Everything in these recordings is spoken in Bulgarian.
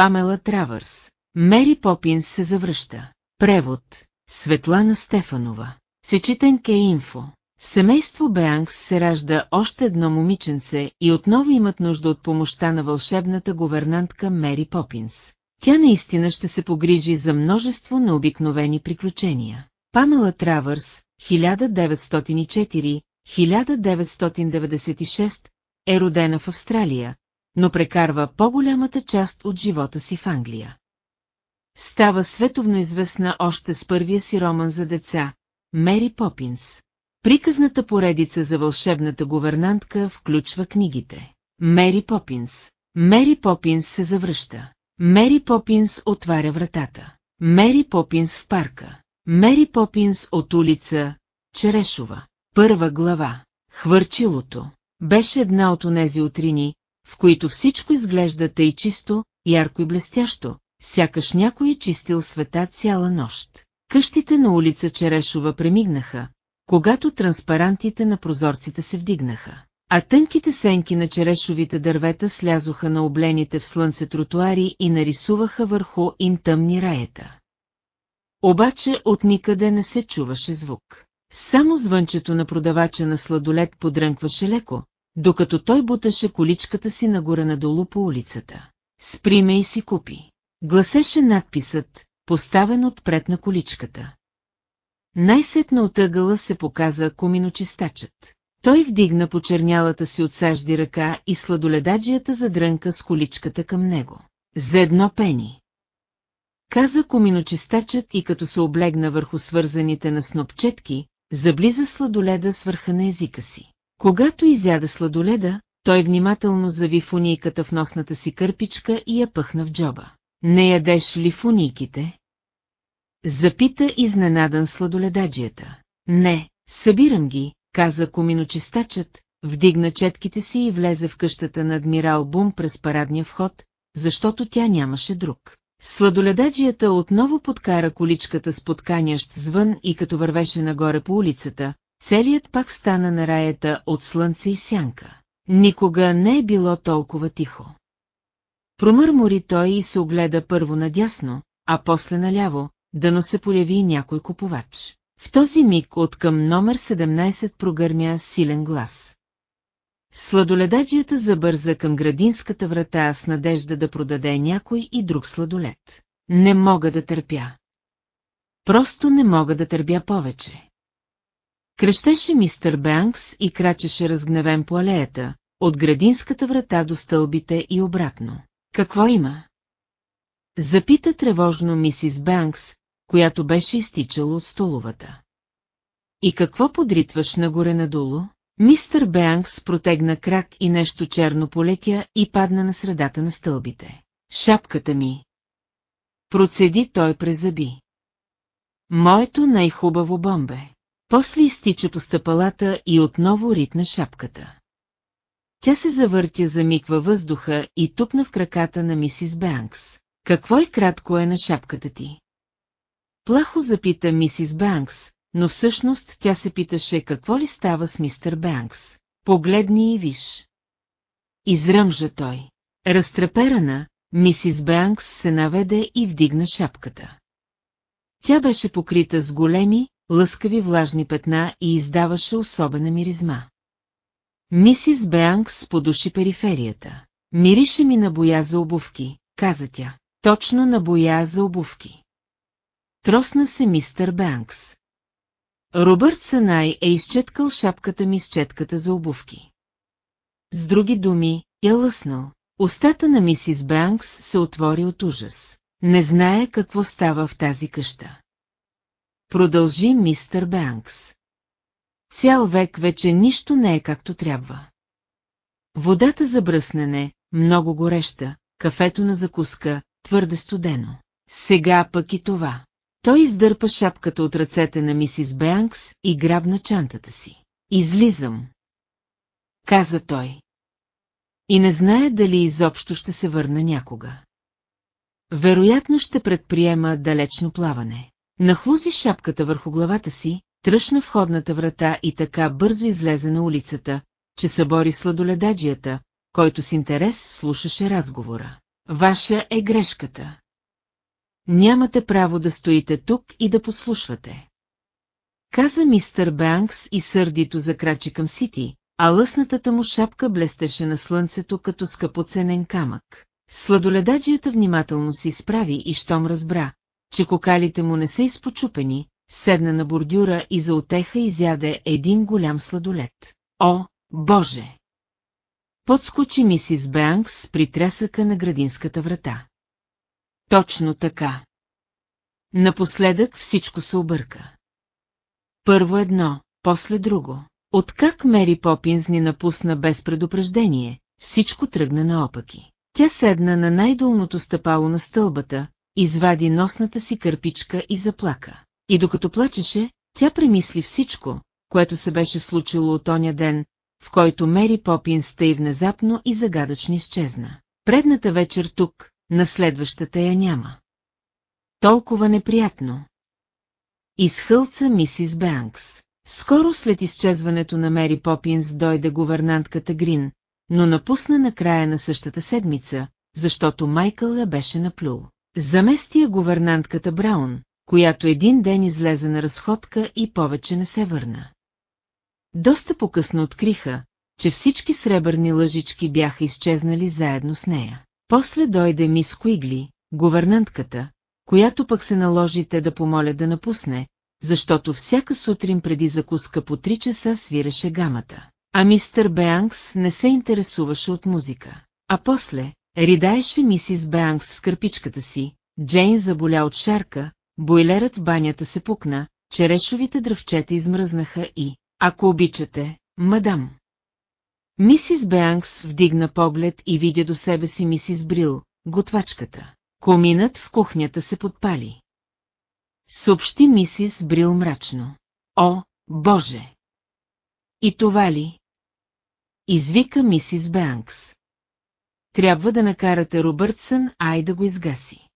Памела Травърс. Мери Попинс се завръща. Превод. Светлана Стефанова. Сечитенке инфо. В семейство Беанкс се ражда още едно момиченце и отново имат нужда от помощта на вълшебната говернантка Мери Попинс. Тя наистина ще се погрижи за множество необикновени приключения. Памела Травърс, 1904-1996, е родена в Австралия, но прекарва по-голямата част от живота си в Англия. Става световно известна още с първия си роман за деца – Мери Попинс. Приказната поредица за вълшебната говернантка включва книгите. Мери Попинс. Мери Попинс се завръща. Мери Попинс отваря вратата. Мери Попинс в парка. Мери Попинс от улица Черешова. Първа глава. Хвърчилото. Беше една от онези утрини, в които всичко изглежда тъй чисто, ярко и блестящо, сякаш някой е чистил света цяла нощ. Къщите на улица Черешова премигнаха, когато транспарантите на прозорците се вдигнаха, а тънките сенки на черешовите дървета слязоха на облените в слънце тротуари и нарисуваха върху им тъмни раета. Обаче от никъде не се чуваше звук. Само звънчето на продавача на сладолет подрънкваше леко, докато той буташе количката си нагоре-надолу по улицата. Сприме и си купи. Гласеше надписът, поставен отпред на количката. Най-сетна от ъгъла се показа коминочистачът. Той вдигна почернялата си от сажди ръка и сладоледаджията задрънка с количката към него. За едно пени. Каза коминочистачът и като се облегна върху свързаните на снопчетки, заблиза сладоледа с върха на езика си. Когато изяда сладоледа, той внимателно зави фунийката в носната си кърпичка и я пъхна в джоба. Не ядеш ли фунийките? Запита изненадан сладоледаджията. Не, събирам ги, каза коминочистачът, вдигна четките си и влезе в къщата на адмирал Бум през парадния вход, защото тя нямаше друг. Сладоледаджията отново подкара количката с подканящ звън и като вървеше нагоре по улицата, целият пак стана на раята от слънце и сянка. Никога не е било толкова тихо. Промърмори той и се огледа първо надясно, а после наляво, дано се появи някой купувач. В този миг от към номер 17 прогърмя силен глас. Сладоледаджията забърза към градинската врата с надежда да продаде някой и друг сладолед. Не мога да търпя. Просто не мога да търпя повече. Крещеше мистър Бенкс и крачеше разгневен по алеята, от градинската врата до стълбите и обратно. Какво има? Запита тревожно мисис Бенкс, която беше изтичала от столовата. И какво подритваш нагоре-надолу? Мистър Бенкс протегна крак и нещо черно полетя и падна на средата на стълбите. Шапката ми. Процеди той през зъби. Моето най-хубаво бомбе. После изтича по стъпалата и отново ритна шапката. Тя се завъртя за миг във въздуха и тупна в краката на мисис Бенкс. Какво е кратко е на шапката ти? Плахо запита мисис Бенкс, но всъщност тя се питаше какво ли става с мистер Бенкс. Погледни и виж. Изръмжа той. Разтреперана, мисис Бенкс се наведе и вдигна шапката. Тя беше покрита с големи, лъскави влажни петна и издаваше особена миризма. Мисис Беанкс подуши периферията. Мирише ми на боя за обувки, каза тя. Точно на боя за обувки. Тросна се мистър Бенкс. Робърт Санай е изчеткал шапката ми с четката за обувки. С други думи, я лъснал. Остата на мисис Бенкс се отвори от ужас. Не знае какво става в тази къща. Продължи мистър Бенкс. Цял век вече нищо не е както трябва. Водата за бръснене, много гореща, кафето на закуска, твърде студено. Сега пък и това. Той издърпа шапката от ръцете на мисис Бенкс и грабна чантата си. Излизам. Каза той. И не знае дали изобщо ще се върна някога. Вероятно ще предприема далечно плаване. Нахлузи шапката върху главата си, тръщна входната врата и така бързо излезе на улицата, че събори сладоледаджията, който с интерес слушаше разговора. Ваша е грешката. Нямате право да стоите тук и да подслушвате. Каза мистър Бенкс и сърдито закрачи към Сити, а лъснатата му шапка блестеше на слънцето като скъпоценен камък. Сладоледаджията внимателно се изправи и щом разбра, че кокалите му не са изпочупени, седна на бордюра и за отеха изяде един голям сладолет. О, Боже! Подскочи мисис Бенкс с притрясъка на градинската врата. Точно така. Напоследък всичко се обърка. Първо едно, после друго. Откак Мери Попинс ни напусна без предупреждение, всичко тръгна наопаки. Тя седна на най-долното стъпало на стълбата, извади носната си кърпичка и заплака. И докато плачеше, тя премисли всичко, което се беше случило от оня ден, в който Мери Попинс тъй внезапно и загадъчно изчезна. Предната вечер тук, на следващата я няма. Толкова неприятно. Изхълца мисис Бенкс. Скоро след изчезването на Мери Попинс дойде гувернантката Грин, но напусна на края на същата седмица, защото Майкъл я беше наплюл. Заместия гувернантката Браун, която един ден излезе на разходка и повече не се върна. Доста по-късно откриха, че всички сребърни лъжички бяха изчезнали заедно с нея. После дойде мис Куигли, гувернантката, която пък се наложи те да помоля да напусне, защото всяка сутрин преди закуска по три часа свиреше гамата. А мистер Беанкс не се интересуваше от музика. А после, ридаеше мисис Беанкс в кърпичката си, Джейн заболя от шарка, бойлерът в банята се пукна, черешовите дръвчета измръзнаха и, ако обичате, мадам. Мисис Беанкс вдигна поглед и видя до себе си мисис Брил, готвачката. Коминът в кухнята се подпали. Съобщи мисис Брил мрачно. О, Боже! И това ли? Извика мисис Бенкс. Трябва да накарате Робъртсън, ай да го изгаси.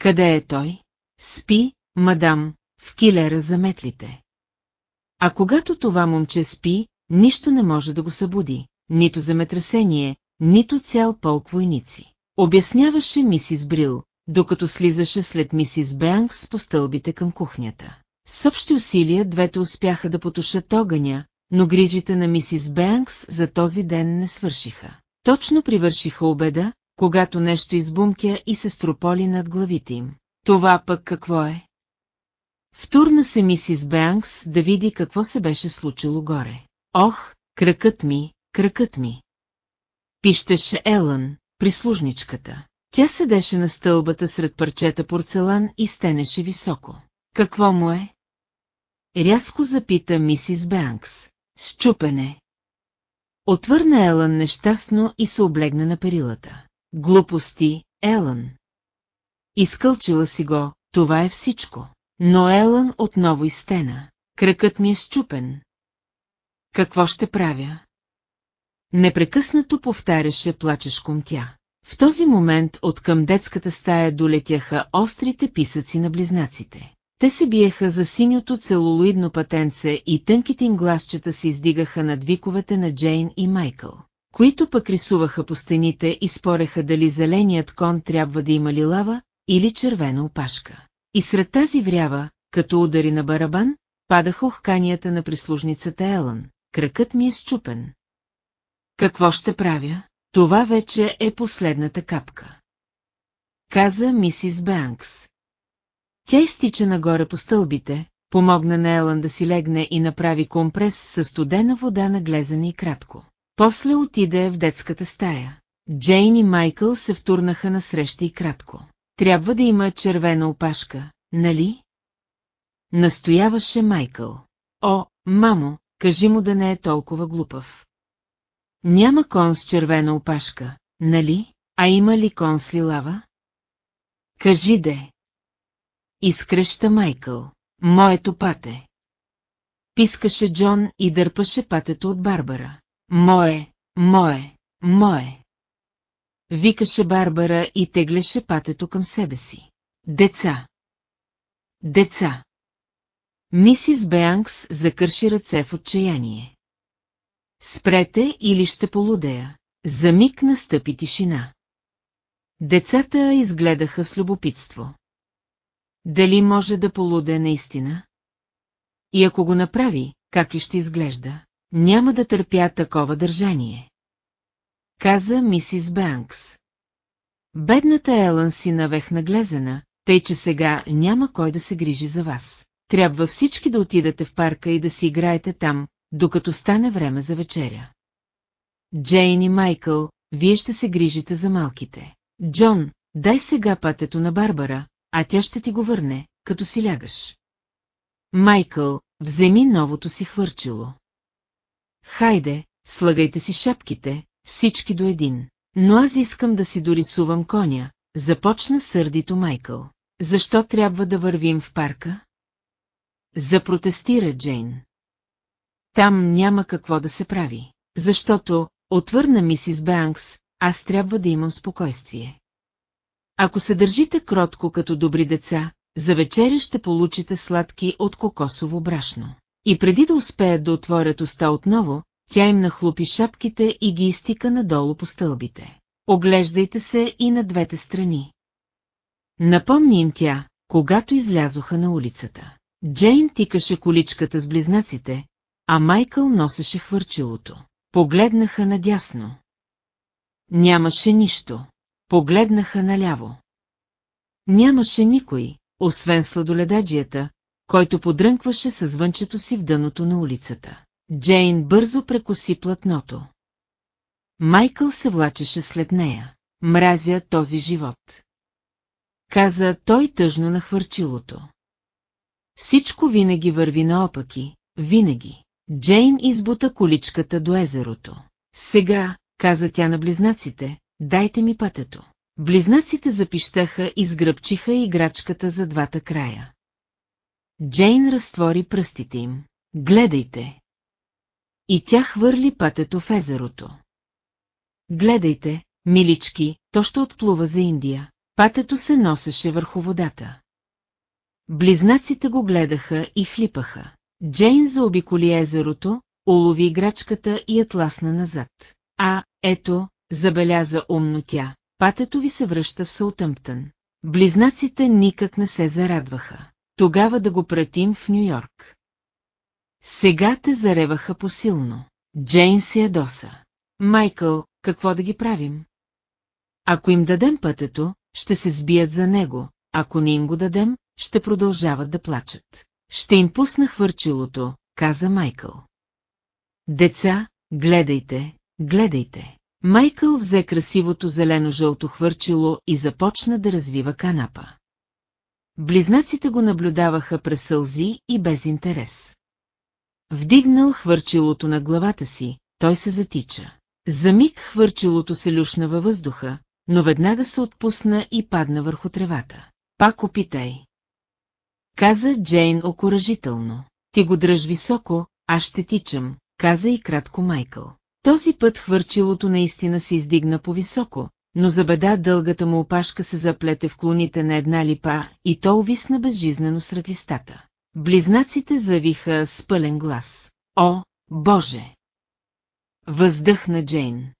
Къде е той? Спи, мадам, в килера за метлите. А когато това момче спи, нищо не може да го събуди, нито земетресение, нито цял полк войници. Обясняваше мисис Брил, докато слизаше след мисис Бенкс по стълбите към кухнята. С общи усилия двете успяха да потушат огъня, но грижите на мисис Бенкс за този ден не свършиха. Точно привършиха обеда, когато нещо избумкя и се строполи над главите им. Това пък какво е? Втурна се мисис Бенкс да види какво се беше случило горе. Ох, кракът ми, кракът ми. Пищеше Елън, прислужничката. Тя седеше на стълбата сред парчета порцелан и стенеше високо. Какво му е? Рязко запита мисис Бенкс. Счупене. Отвърна Елън нещастно и се облегна на перилата. Глупости, Елън. Изкълчила си го, това е всичко. Но Елън отново изстена. Кръкът ми е щупен. Какво ще правя? Непрекъснато повтаряше плачешком тя. В този момент от към детската стая долетяха острите писъци на близнаците. Те се биеха за синьото целулоидно патенце и тънките им гласчета се издигаха над виковете на Джейн и Майкъл, които пък рисуваха по стените и спореха дали зеленият кон трябва да има лилава или червена опашка. И сред тази врява, като удари на барабан, падаха охканията на прислужницата Елън. Кракът ми е щупен. Какво ще правя? Това вече е последната капка. Каза мисис Бенкс. Тя изтича нагоре по стълбите, помогна на Елън да си легне и направи компрес със студена вода на глезане и кратко. После отиде в детската стая. Джейн и Майкъл се втурнаха на среща и кратко. Трябва да има червена опашка, нали? Настояваше Майкъл. О, мамо, кажи му да не е толкова глупав. Няма кон с червена опашка, нали? А има ли кон с лилава? Кажи де. Изкреща Майкъл. Моето пате. Пискаше Джон и дърпаше патето от Барбара. Мое, мое, мое. Викаше Барбара и теглеше патето към себе си. Деца. Деца. Мисис Беанкс закърши ръце в отчаяние. Спрете или ще полудея. За миг настъпи тишина. Децата изгледаха с любопитство. Дали може да полуде наистина? И ако го направи, как ли ще изглежда? Няма да търпя такова държание. Каза мисис Бенкс. Бедната Елън си навех наглезена, тъй че сега няма кой да се грижи за вас. Трябва всички да отидете в парка и да си играете там, докато стане време за вечеря. Джейн и Майкъл, вие ще се грижите за малките. Джон, дай сега патето на Барбара, а тя ще ти го върне, като си лягаш. Майкъл, вземи новото си хвърчило. Хайде, слагайте си шапките, всички до един. Но аз искам да си дорисувам коня, започна сърдито Майкъл. Защо трябва да вървим в парка? Запротестира Джейн. Там няма какво да се прави, защото, отвърна мисис Бенкс, аз трябва да имам спокойствие. Ако се държите кротко като добри деца, за вечеря ще получите сладки от кокосово брашно. И преди да успеят да отворят уста отново, тя им нахлупи шапките и ги изтика надолу по стълбите. Оглеждайте се и на двете страни. Напомни им тя, когато излязоха на улицата. Джейн тикаше количката с близнаците, а Майкъл носеше хвърчилото. Погледнаха надясно. Нямаше нищо. Погледнаха наляво. Нямаше никой, освен сладоледаджията, който подрънкваше със звънчето си в дъното на улицата. Джейн бързо прекоси платното. Майкъл се влачеше след нея. Мразя този живот. Каза той тъжно на хвърчилото. Всичко винаги върви наопаки, винаги. Джейн избута количката до езерото. Сега, каза тя на близнаците, дайте ми пътето. Близнаците запищаха и сгръбчиха играчката за двата края. Джейн разтвори пръстите им. Гледайте! И тя хвърли пътето в езерото. Гледайте, милички, то ще отплува за Индия. Патето се носеше върху водата. Близнаците го гледаха и хлипаха. Джейн заобиколи езерото, улови играчката и атласна назад. А, ето, забеляза умно тя, патето ви се връща в Саутъмптън. Близнаците никак не се зарадваха. Тогава да го пратим в Нью-Йорк. Сега те зареваха посилно. Джейн се ядоса. Майкъл, какво да ги правим? Ако им дадем пътето, ще се сбият за него, ако не им го дадем, ще продължават да плачат. Ще им пусна хвърчилото, каза Майкъл. Деца, гледайте, гледайте. Майкъл взе красивото зелено-жълто хвърчило и започна да развива канапа. Близнаците го наблюдаваха през сълзи и без интерес. Вдигнал хвърчилото на главата си, той се затича. За миг хвърчилото се люшна във въздуха, но веднага се отпусна и падна върху тревата. Пак опитай. Каза Джейн окоръжително. Ти го дръж високо, аз ще тичам, каза и кратко Майкъл. Този път хвърчилото наистина се издигна по-високо, но за беда дългата му опашка се заплете в клоните на една липа и то увисна безжизнено сред листата. Близнаците завиха с пълен глас. О, Боже! Въздъхна Джейн.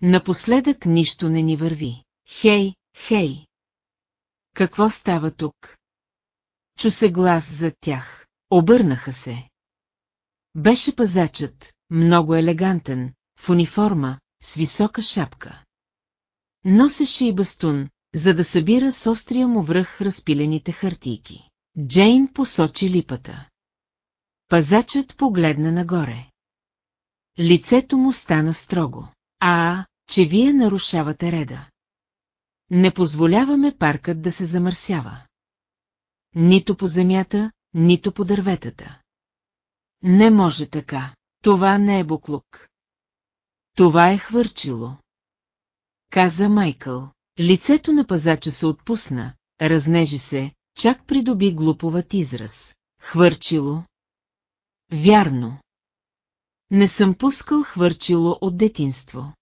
Напоследък нищо не ни върви. Хей, хей! Какво става тук? Чу се глас зад тях. Обърнаха се. Беше пазачът, много елегантен, в униформа, с висока шапка. Носеше и бастун, за да събира с острия му връх разпилените хартийки. Джейн посочи липата. Пазачът погледна нагоре. Лицето му стана строго. А, че вие нарушавате реда. Не позволяваме паркът да се замърсява. Нито по земята, нито по дърветата. Не може така. Това не е буклук. Това е хвърчило. Каза Майкъл. Лицето на пазача се отпусна, разнежи се, чак придоби глуповат израз. Хвърчило. Вярно. Не съм пускал хвърчило от детинство.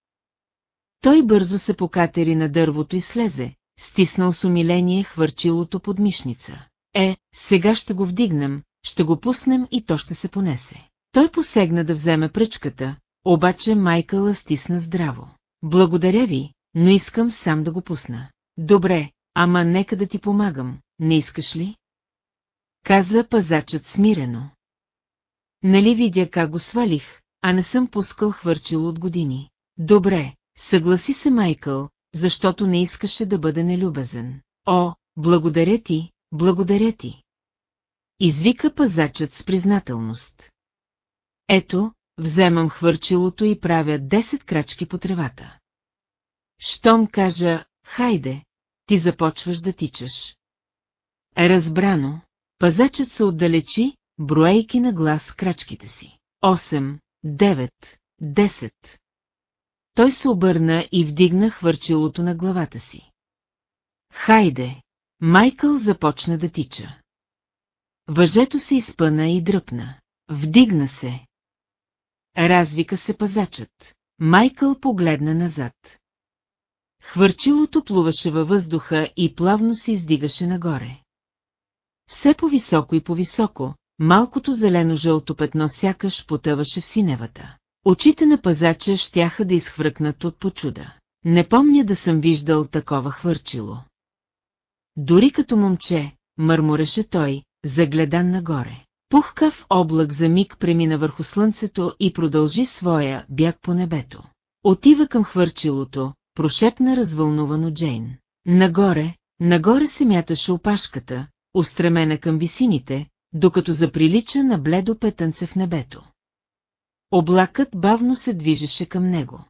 Той бързо се покатери на дървото и слезе, стиснал с умиление хвърчилото под мишница. Е, сега ще го вдигнем, ще го пуснем и то ще се понесе. Той посегна да вземе пръчката, обаче Майкъла стисна здраво. Благодаря ви, но искам сам да го пусна. Добре, ама нека да ти помагам, не искаш ли? Каза пазачът смирено. Нали видя как го свалих, а не съм пускал хвърчило от години. Добре, съгласи се Майкъл, защото не искаше да бъде нелюбезен. О, благодаря ти, благодаря ти. Извика пазачът с признателност. Ето, вземам хвърчилото и правя 10 крачки по тревата. Щом кажа, хайде, ти започваш да тичаш. Разбрано, пазачът се отдалечи, броейки на глас крачките си. 8, 9, 10. Той се обърна и вдигна хвърчилото на главата си. Хайде! Майкъл започна да тича. Въжето се изпъна и дръпна. Вдигна се. Развика се пазачът. Майкъл погледна назад. Хвърчилото плуваше във въздуха и плавно се издигаше нагоре. Все по-високо и по-високо, малкото зелено-жълто петно сякаш потъваше в синевата. Очите на пазача щяха да изхвъркнат от почуда. Не помня да съм виждал такова хвърчило. Дори като момче, мърмореше той, загледан нагоре. Пухкав облак за миг премина върху слънцето и продължи своя бяг по небето. Отива към хвърчилото, прошепна развълнувано Джейн. Нагоре, нагоре се мяташе опашката, устремена към висините, докато заприлича на бледо петънце в небето. Облакът бавно се движеше към него.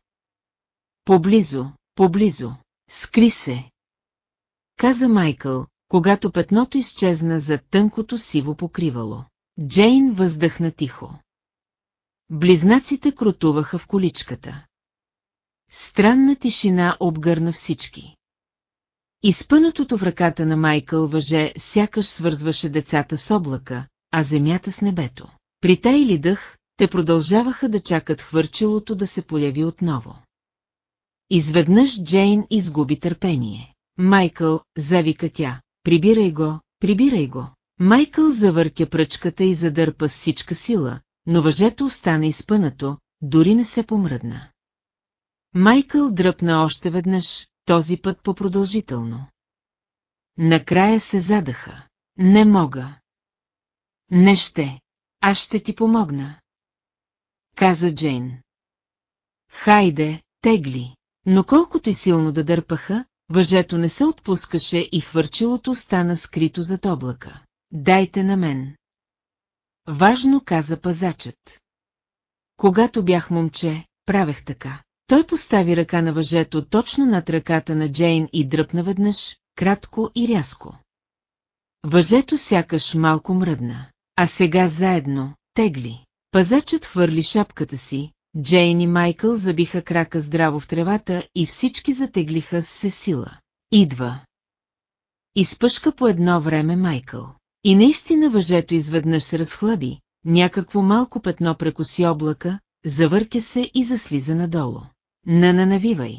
Поблизо, поблизо, скри се. Каза Майкъл, когато петното изчезна за тънкото сиво покривало. Джейн въздъхна тихо. Близнаците кротуваха в количката. Странна тишина обгърна всички. Изпънатото в ръката на Майкъл въже сякаш свързваше децата с облака, а земята с небето. При тайли дъх, те продължаваха да чакат хвърчилото да се появи отново. Изведнъж Джейн изгуби търпение. Майкъл, завика тя, прибирай го, прибирай го. Майкъл завъртя пръчката и задърпа с всичка сила, но въжето остана изпънато, дори не се помръдна. Майкъл дръпна още веднъж, този път по-продължително. Накрая се задаха. Не мога. Не ще. Аз ще ти помогна. Каза Джейн. Хайде, тегли. Но колкото и силно да дърпаха, въжето не се отпускаше и хвърчилото стана скрито зад облака. Дайте на мен. Важно каза пазачът. Когато бях момче, правех така. Той постави ръка на въжето точно над ръката на Джейн и дръпна веднъж, кратко и рязко. Въжето сякаш малко мръдна. А сега заедно, тегли. Пазачът хвърли шапката си, Джейн и Майкъл забиха крака здраво в тревата и всички затеглиха с сила. Идва. Изпъшка по едно време Майкъл. И наистина въжето изведнъж се разхлаби, някакво малко петно прекоси облака, завърке се и заслиза надолу. На нанавивай.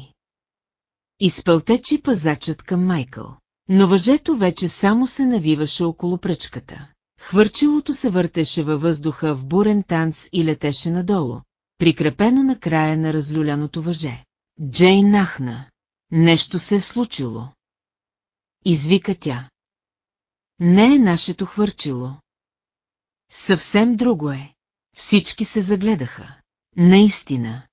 Изпълтечи пазачът към Майкъл. Но въжето вече само се навиваше около пръчката. Хвърчилото се въртеше във въздуха в бурен танц и летеше надолу, прикрепено на края на разлюляното въже. Джейн нахна. Нещо се е случило. Извика тя. Не е нашето хвърчило. Съвсем друго е. Всички се загледаха. Наистина.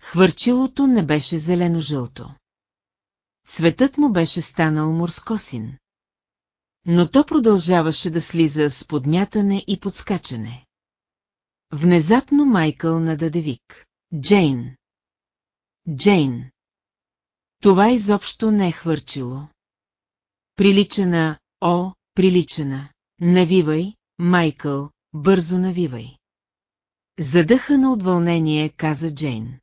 Хвърчилото не беше зелено-жълто. Цветът му беше станал морскосин. Но то продължаваше да слиза с подмятане и подскачане. Внезапно Майкъл нададе вик. Джейн! Джейн! Това изобщо не е хвърчило. Прилича на, о, прилича на. Навивай, Майкъл, бързо навивай. Задъхана от вълнение, каза Джейн.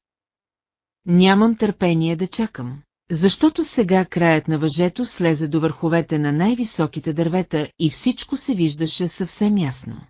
Нямам търпение да чакам. Защото сега краят на въжето слезе до върховете на най-високите дървета и всичко се виждаше съвсем ясно.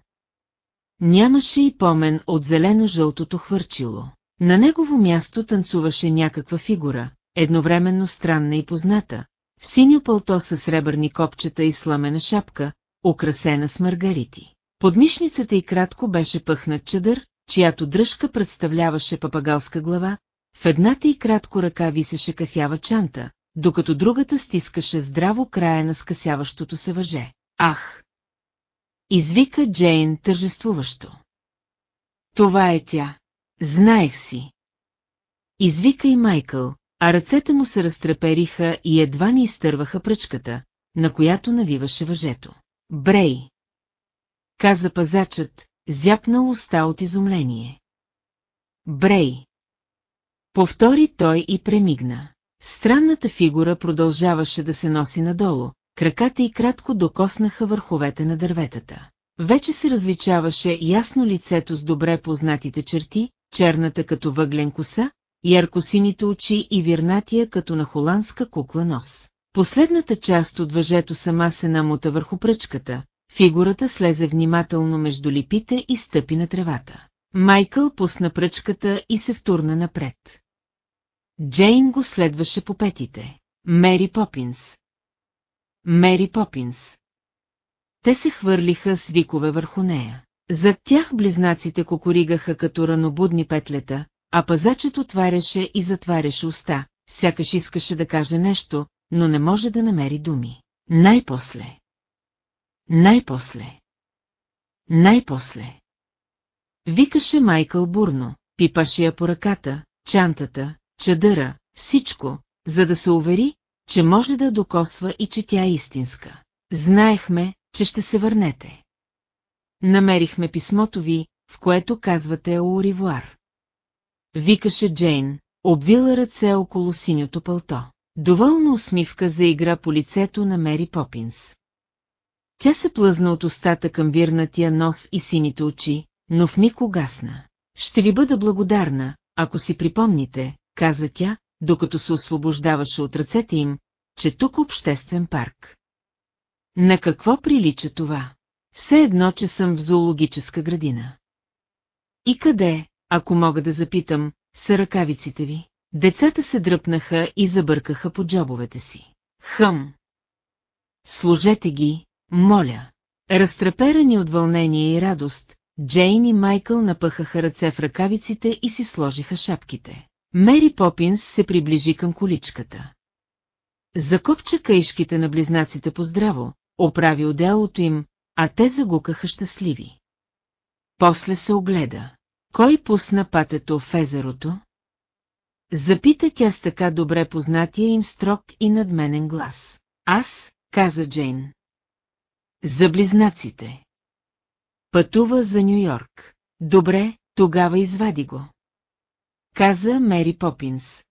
Нямаше и помен от зелено-жълтото хвърчило. На негово място танцуваше някаква фигура, едновременно странна и позната, в синьо пълто с сребърни копчета и сламена шапка, украсена с маргарити. Подмишницата и кратко беше пъхнат чадър, чиято дръжка представляваше папагалска глава, в едната и кратко ръка висеше кафява чанта, докато другата стискаше здраво края на скъсяващото се въже. Ах! Извика Джейн тържествуващо. Това е тя. Знаех си. Извика и Майкъл, а ръцете му се разтрепериха и едва ни изтърваха пръчката, на която навиваше въжето. Брей! Каза пазачът, зяпнал уста от изумление. Брей! Повтори той и премигна. Странната фигура продължаваше да се носи надолу, краката й кратко докоснаха върховете на дърветата. Вече се различаваше ясно лицето с добре познатите черти, черната като въглен коса, яркосините очи и вирнатия като на холандска кукла нос. Последната част от въжето сама се намота върху пръчката, фигурата слезе внимателно между липите и стъпи на тревата. Майкъл пусна пръчката и се втурна напред. Джейн го следваше по петите. Мери Попинс. Мери Попинс. Те се хвърлиха с викове върху нея. Зад тях близнаците кокоригаха като ранобудни петлета, а пазачът отваряше и затваряше уста, сякаш искаше да каже нещо, но не може да намери думи. Най-после. Най-после. Най-после. Викаше Майкъл бурно, пипаше я по ръката, чантата, чадъра, всичко, за да се увери, че може да докосва и че тя е истинска. Знаехме, че ще се върнете. Намерихме писмото ви, в което казвате Оуривуар. Викаше Джейн, обвила ръце около синьото пълто. Доволна усмивка заигра по лицето на Мери Попинс. Тя се плъзна от устата към вирнатия нос и сините очи, но в миг угасна. Ще ви бъда благодарна, ако си припомните, каза тя, докато се освобождаваше от ръцете им, че тук обществен парк. На какво прилича това? Все едно, че съм в зоологическа градина. И къде, ако мога да запитам, са ръкавиците ви? Децата се дръпнаха и забъркаха по джобовете си. Хъм! Сложете ги, моля. Разтреперани от вълнение и радост, Джейн и Майкъл напъхаха ръце в ръкавиците и си сложиха шапките. Мери Попинс се приближи към количката. Закопча каишките на близнаците по здраво, оправи отделото им, а те загукаха щастливи. После се огледа. Кой пусна патето в езерото? Запита тя с така добре познатия им строг и надменен глас. Аз, каза Джейн. За близнаците. Пътува за Нью-Йорк. Добре, тогава извади го. Каза Мери Попинс.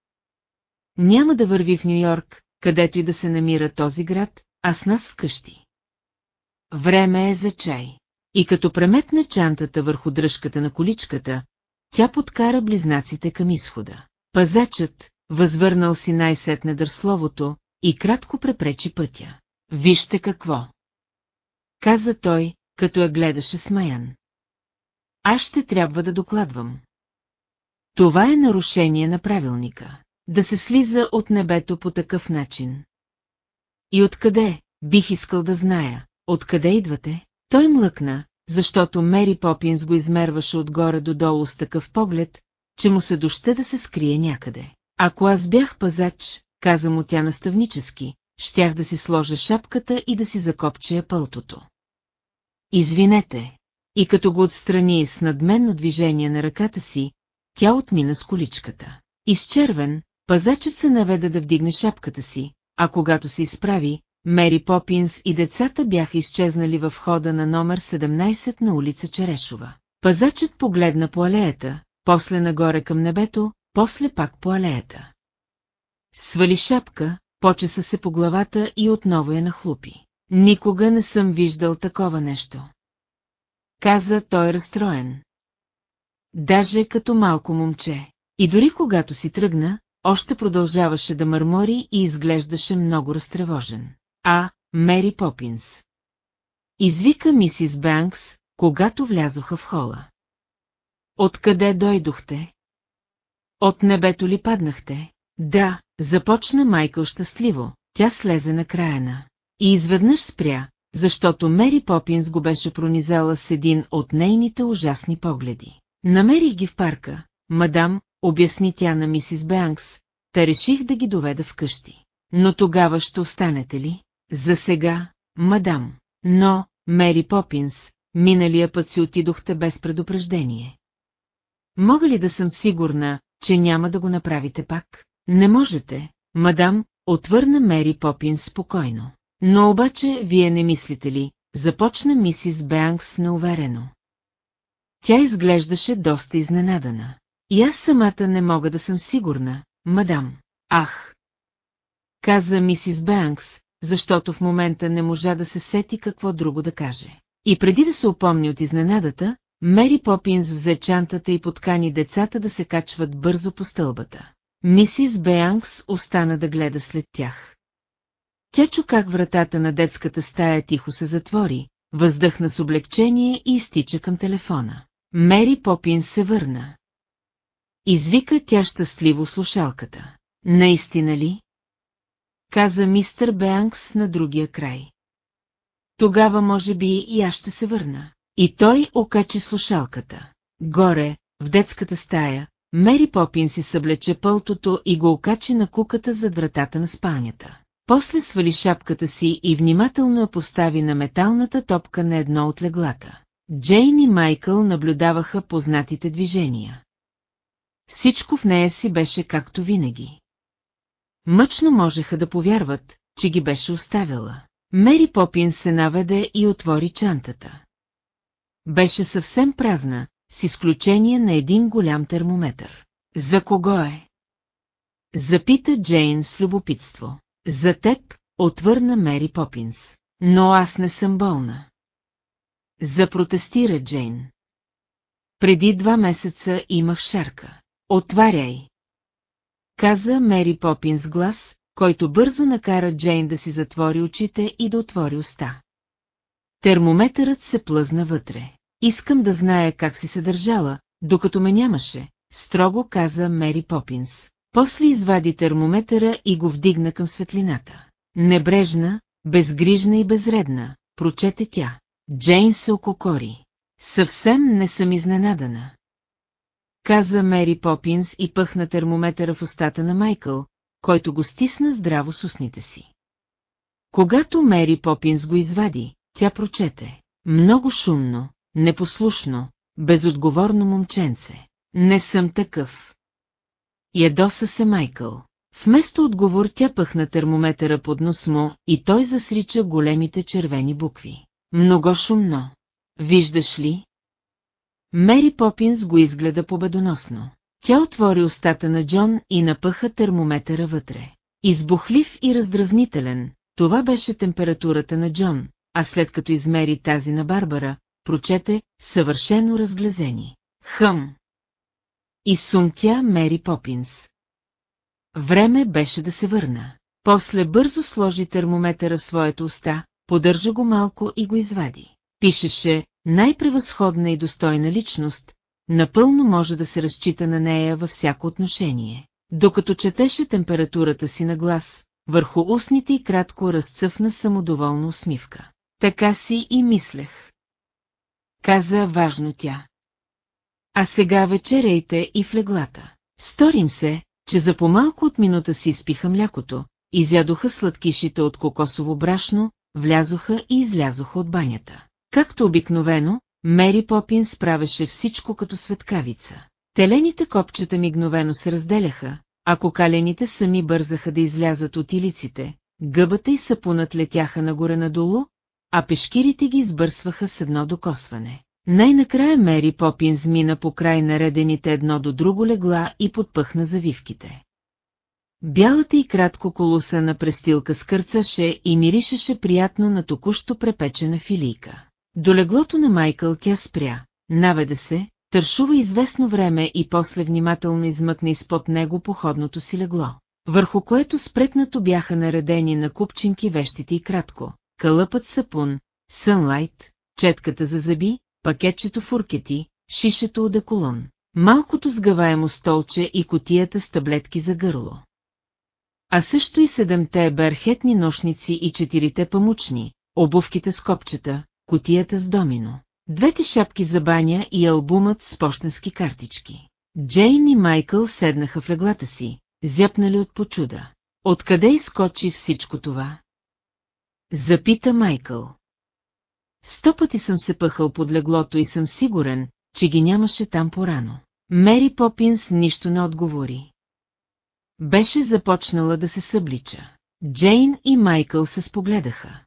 Няма да върви в Нью-Йорк, където и да се намира този град, а с нас вкъщи. Време е за чай. И като преметна чантата върху дръжката на количката, тя подкара близнаците към изхода. Пазачът, възвърнал си най-сетне дърсловото, и кратко препречи пътя. Вижте какво! Каза той, като я гледаше смаян. Аз ще трябва да докладвам. Това е нарушение на правилника. Да се слиза от небето по такъв начин. И откъде, бих искал да зная, откъде идвате? Той млъкна, защото Мери Попинс го измерваше отгоре до долу с такъв поглед, че му се доща да се скрие някъде. Ако аз бях пазач, каза му тя наставнически, щях да си сложа шапката и да си закопчея пълтото. Извинете. И като го отстрани с надменно движение на ръката си, тя отмина с количката. Изчервен, пазачът се наведа да вдигне шапката си, а когато се изправи, Мери Попинс и децата бяха изчезнали в хода на номер 17 на улица Черешова. Пазачът погледна по алеята, после нагоре към небето, после пак по алеята. Свали шапка, почеса се по главата и отново я нахлупи. Никога не съм виждал такова нещо. Каза той разстроен. Даже като малко момче. И дори когато си тръгна, още продължаваше да мърмори и изглеждаше много разтревожен. А, Мери Попинс. Извика мисис Бенкс, когато влязоха в хола. Откъде дойдохте? От небето ли паднахте? Да, започна Майкъл щастливо, тя слезе на края на. И изведнъж спря, защото Мери Попинс го беше пронизала с един от нейните ужасни погледи. Намерих ги в парка, мадам, обясни тя на мисис Бенкс, та реших да ги доведа вкъщи. Но тогава ще останете ли? За сега, мадам. Но, Мери Попинс, миналия път си отидохте без предупреждение. Мога ли да съм сигурна, че няма да го направите пак? Не можете, мадам, отвърна Мери Попинс спокойно. Но обаче вие не мислите ли, започна мисис Бенкс неуверено. Тя изглеждаше доста изненадана. И аз самата не мога да съм сигурна, мадам. Ах! Каза мисис Бенкс, защото в момента не можа да се сети какво друго да каже. И преди да се опомни от изненадата, Мери Попинс взе чантата и подкани децата да се качват бързо по стълбата. Мисис Беанкс остана да гледа след тях. Тя чу как вратата на детската стая тихо се затвори, въздъхна с облегчение и изтича към телефона. Мери Попинс се върна. Извика тя щастливо слушалката. Наистина ли? Каза мистър Беанкс на другия край. Тогава може би и аз ще се върна. И той окачи слушалката. Горе, в детската стая, Мери Попин си съблече пълтото и го окачи на куката зад вратата на спалнята. После свали шапката си и внимателно я постави на металната топка на едно от леглата. Джейн и Майкъл наблюдаваха познатите движения. Всичко в нея си беше както винаги. Мъчно можеха да повярват, че ги беше оставила. Мери Попин се наведе и отвори чантата. Беше съвсем празна, с изключение на един голям термометър. За кого е? Запита Джейн с любопитство. За теб, отвърна Мери Попинс. Но аз не съм болна. Запротестира Джейн. Преди два месеца имах шарка. Отваряй! Каза Мери Попинс глас, който бързо накара Джейн да си затвори очите и да отвори уста. Термометърът се плъзна вътре. Искам да зная как си се държала, докато ме нямаше, строго каза Мери Попинс. После извади термометъра и го вдигна към светлината. Небрежна, безгрижна и безредна, прочете тя. Джейн се ококори. Съвсем не съм изненадана. Каза Мери Попинс и пъхна термометъра в устата на Майкъл, който го стисна здраво с устните си. Когато Мери Попинс го извади, тя прочете. Много шумно, непослушно, безотговорно момченце. Не съм такъв. Ядоса се Майкъл. Вместо отговор тя пъхна термометъра под нос му и той засрича големите червени букви. Много шумно. Виждаш ли? Мери Попинс го изгледа победоносно. Тя отвори устата на Джон и напъха термометъра вътре. Избухлив и раздразнителен, това беше температурата на Джон, а след като измери тази на Барбара, прочете, съвършено разглезени. Хъм. И сумтя Мери Попинс. Време беше да се върна. После бързо сложи термометъра в своята уста, поддържа го малко и го извади. Пишеше най-превъзходна и достойна личност, напълно може да се разчита на нея във всяко отношение. Докато четеше температурата си на глас, върху устните и кратко разцъфна самодоволна усмивка. Така си и мислех каза важно тя. А сега вечеряйте и в леглата. Сторим се, че за по-малко от минута си изпиха млякото, изядоха сладкишите от кокосово брашно, влязоха и излязоха от банята. Както обикновено, Мери Попин справеше всичко като светкавица. Телените копчета мигновено се разделяха, а кокалените сами бързаха да излязат от илиците, гъбата и сапунът летяха нагоре-надолу, а пешкирите ги избърсваха с едно докосване. Най-накрая Мери Попин змина по край наредените едно до друго легла и подпъхна завивките. Бялата и кратко колуса престилка скърцаше и миришеше приятно на току-що препечена филийка. До леглото на Майкъл тя спря, наведе се, тършува известно време и после внимателно измъкна изпод него походното си легло, върху което спретнато бяха наредени на купчинки вещите и кратко, кълъпът сапун, сънлайт, четката за зъби, пакетчето фуркети, шишето от еколон, малкото сгъваемо столче и котията с таблетки за гърло. А също и седемте берхетни нощници и четирите памучни, обувките с копчета, котията с домино, двете шапки за баня и албумът с почтенски картички. Джейн и Майкъл седнаха в леглата си, зяпнали от почуда. Откъде изкочи всичко това? Запита Майкъл. Сто пъти съм се пъхал под леглото и съм сигурен, че ги нямаше там порано. Мери Попинс нищо не отговори. Беше започнала да се съблича. Джейн и Майкъл се спогледаха.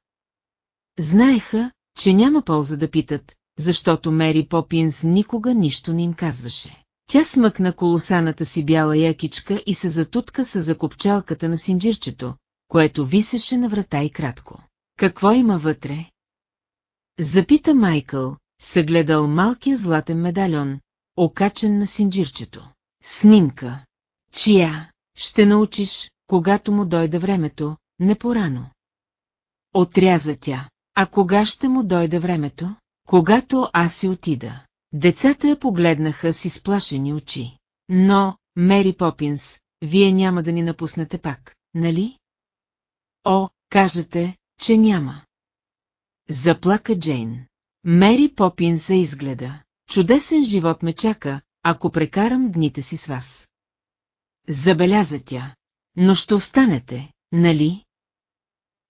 Знаеха, че няма полза да питат, защото Мери Попинс никога нищо не им казваше. Тя смъкна колосаната си бяла якичка и се затутка с закопчалката на синджирчето, което висеше на врата и кратко. Какво има вътре? Запита Майкъл, съгледал малкия златен медальон, окачен на синджирчето. Снимка. Чия? Ще научиш, когато му дойде времето, не порано. Отряза тя. А кога ще му дойде времето? Когато аз си отида. Децата я погледнаха с изплашени очи. Но, Мери Попинс, вие няма да ни напуснете пак, нали? О, кажете, че няма. Заплака Джейн. Мери Попинс се изгледа. Чудесен живот ме чака, ако прекарам дните си с вас. Забеляза тя. Но ще останете, нали?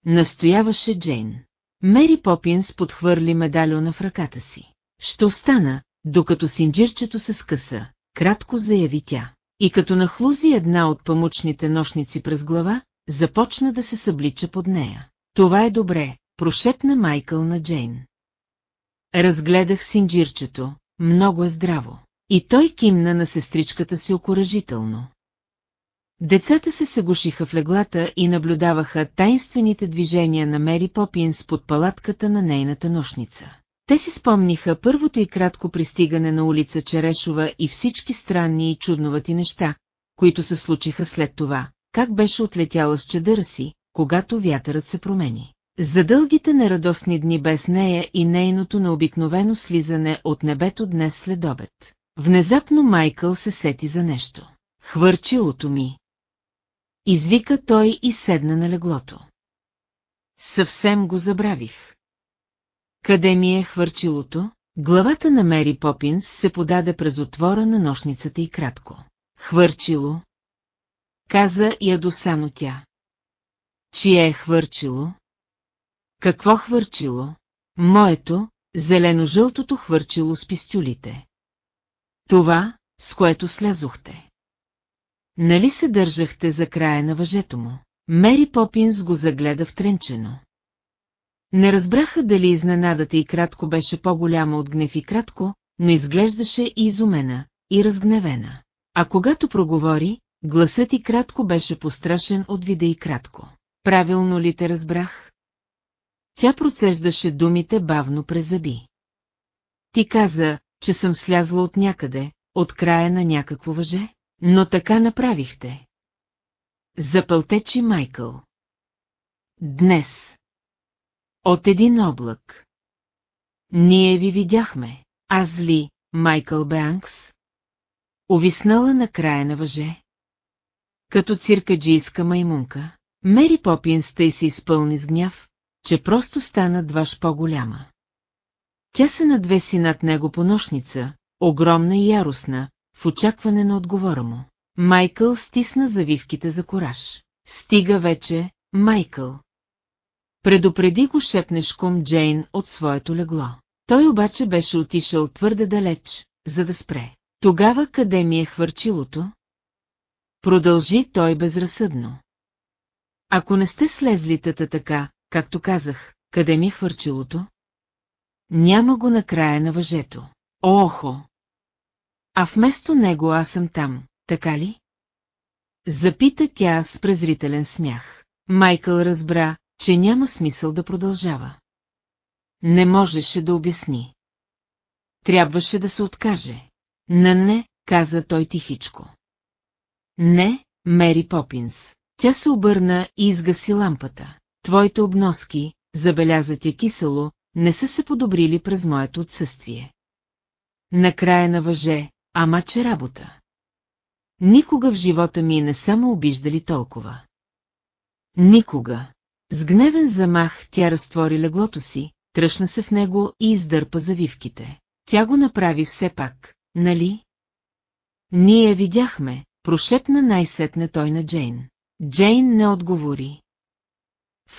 Настояваше Джейн. Мери Попинс подхвърли медальона в ръката си. Ще остана, докато синджирчето се скъса, кратко заяви тя. И като нахлузи една от памучните нощници през глава, започна да се съблича под нея. Това е добре, прошепна Майкъл на Джейн. Разгледах синджирчето, много е здраво. И той кимна на сестричката си окоръжително. Децата се съгушиха в леглата и наблюдаваха тайнствените движения на Мери Попинс под палатката на нейната нощница. Те си спомниха първото и кратко пристигане на улица Черешова и всички странни и чудновати неща, които се случиха след това, как беше отлетяла с чадъра си, когато вятърът се промени. За дългите нерадостни дни без нея и нейното необикновено слизане от небето днес след обед. Внезапно Майкъл се сети за нещо. Хвърчилото ми. Извика той и седна на леглото. Съвсем го забравих. Къде ми е хвърчилото? Главата на Мери Попинс се подаде през отвора на нощницата и кратко. Хвърчило? Каза ядосано тя. Чие е хвърчило? Какво хвърчило? Моето, зелено-жълтото хвърчило с пистюлите. Това, с което слезохте. Нали се държахте за края на въжето му? Мери Попинс го загледа втренчено. Не разбраха дали изненадата и кратко беше по-голяма от гнев и кратко, но изглеждаше и изумена, и разгневена. А когато проговори, гласът и кратко беше пострашен от вида и кратко. Правилно ли те разбрах? Тя процеждаше думите бавно през зъби. Ти каза, че съм слязла от някъде, от края на някакво въже, но така направихте. Запълтечи Майкъл. Днес. От един облак. Ние ви видяхме, аз ли, Майкъл Бенкс? Увиснала на края на въже. Като циркаджийска маймунка, Мери Попинс тъй се изпълни с гняв, че просто стана дваш по-голяма. Тя се надвеси над него по нощница, огромна и яростна, в очакване на отговора му. Майкъл стисна завивките за кораж. Стига вече, Майкъл. Предупреди го шепнешком Джейн от своето легло. Той обаче беше отишъл твърде далеч, за да спре. Тогава къде ми е хвърчилото? Продължи той безразсъдно. Ако не сте слезли тата така, както казах, къде ми е хвърчилото? Няма го на края на въжето. Охо! А вместо него аз съм там, така ли? Запита тя с презрителен смях. Майкъл разбра, че няма смисъл да продължава. Не можеше да обясни. Трябваше да се откаже. На не, каза той тихичко. Не, Мери Попинс. Тя се обърна и изгаси лампата. Твоите обноски, забеляза тя кисело, не са се подобрили през моето отсъствие. Накрая на въже, ама че работа. Никога в живота ми не само обиждали толкова. Никога. С гневен замах тя разтвори леглото си, тръщна се в него и издърпа завивките. Тя го направи все пак, нали? Ние видяхме, прошепна най-сетне той на Джейн. Джейн не отговори.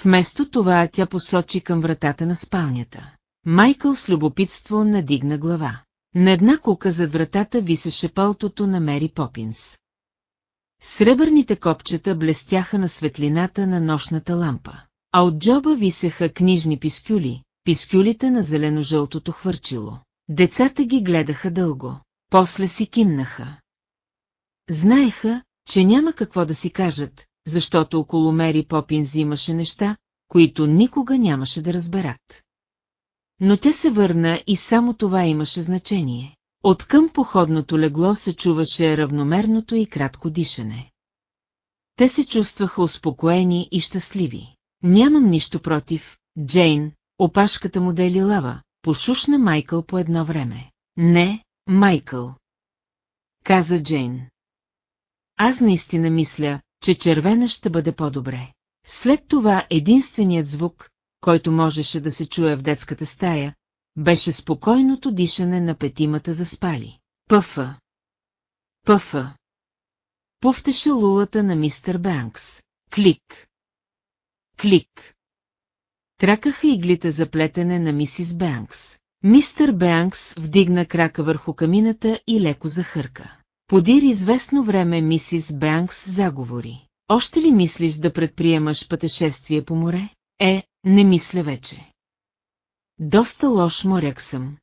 Вместо това тя посочи към вратата на спалнята. Майкъл с любопитство надигна глава. На една кука зад вратата висеше пълтото на Мери Попинс. Сребърните копчета блестяха на светлината на нощната лампа, а от джоба висеха книжни пискюли, пискюлите на зелено-жълтото хвърчило. Децата ги гледаха дълго, после си кимнаха. Знаеха, че няма какво да си кажат, защото около Мери Попинс имаше неща, които никога нямаше да разберат. Но тя се върна и само това имаше значение. От към походното легло се чуваше равномерното и кратко дишане. Те се чувстваха успокоени и щастливи. Нямам нищо против, Джейн, опашката му да е лилава, пошушна Майкъл по едно време. Не, Майкъл. Каза Джейн. Аз наистина мисля, че червена ще бъде по-добре. След това единственият звук, който можеше да се чуе в детската стая, беше спокойното дишане на петимата заспали. Пъфа. Пъфа. Повтеше лулата на мистер Бенкс. Клик. Клик. Тракаха иглите за плетене на мисис Бенкс. Мистер Бенкс вдигна крака върху камината и леко захърка. Подир известно време мисис Бенкс заговори. Още ли мислиш да предприемаш пътешествие по море? Е, не мисля вече. Доста лош моряк съм.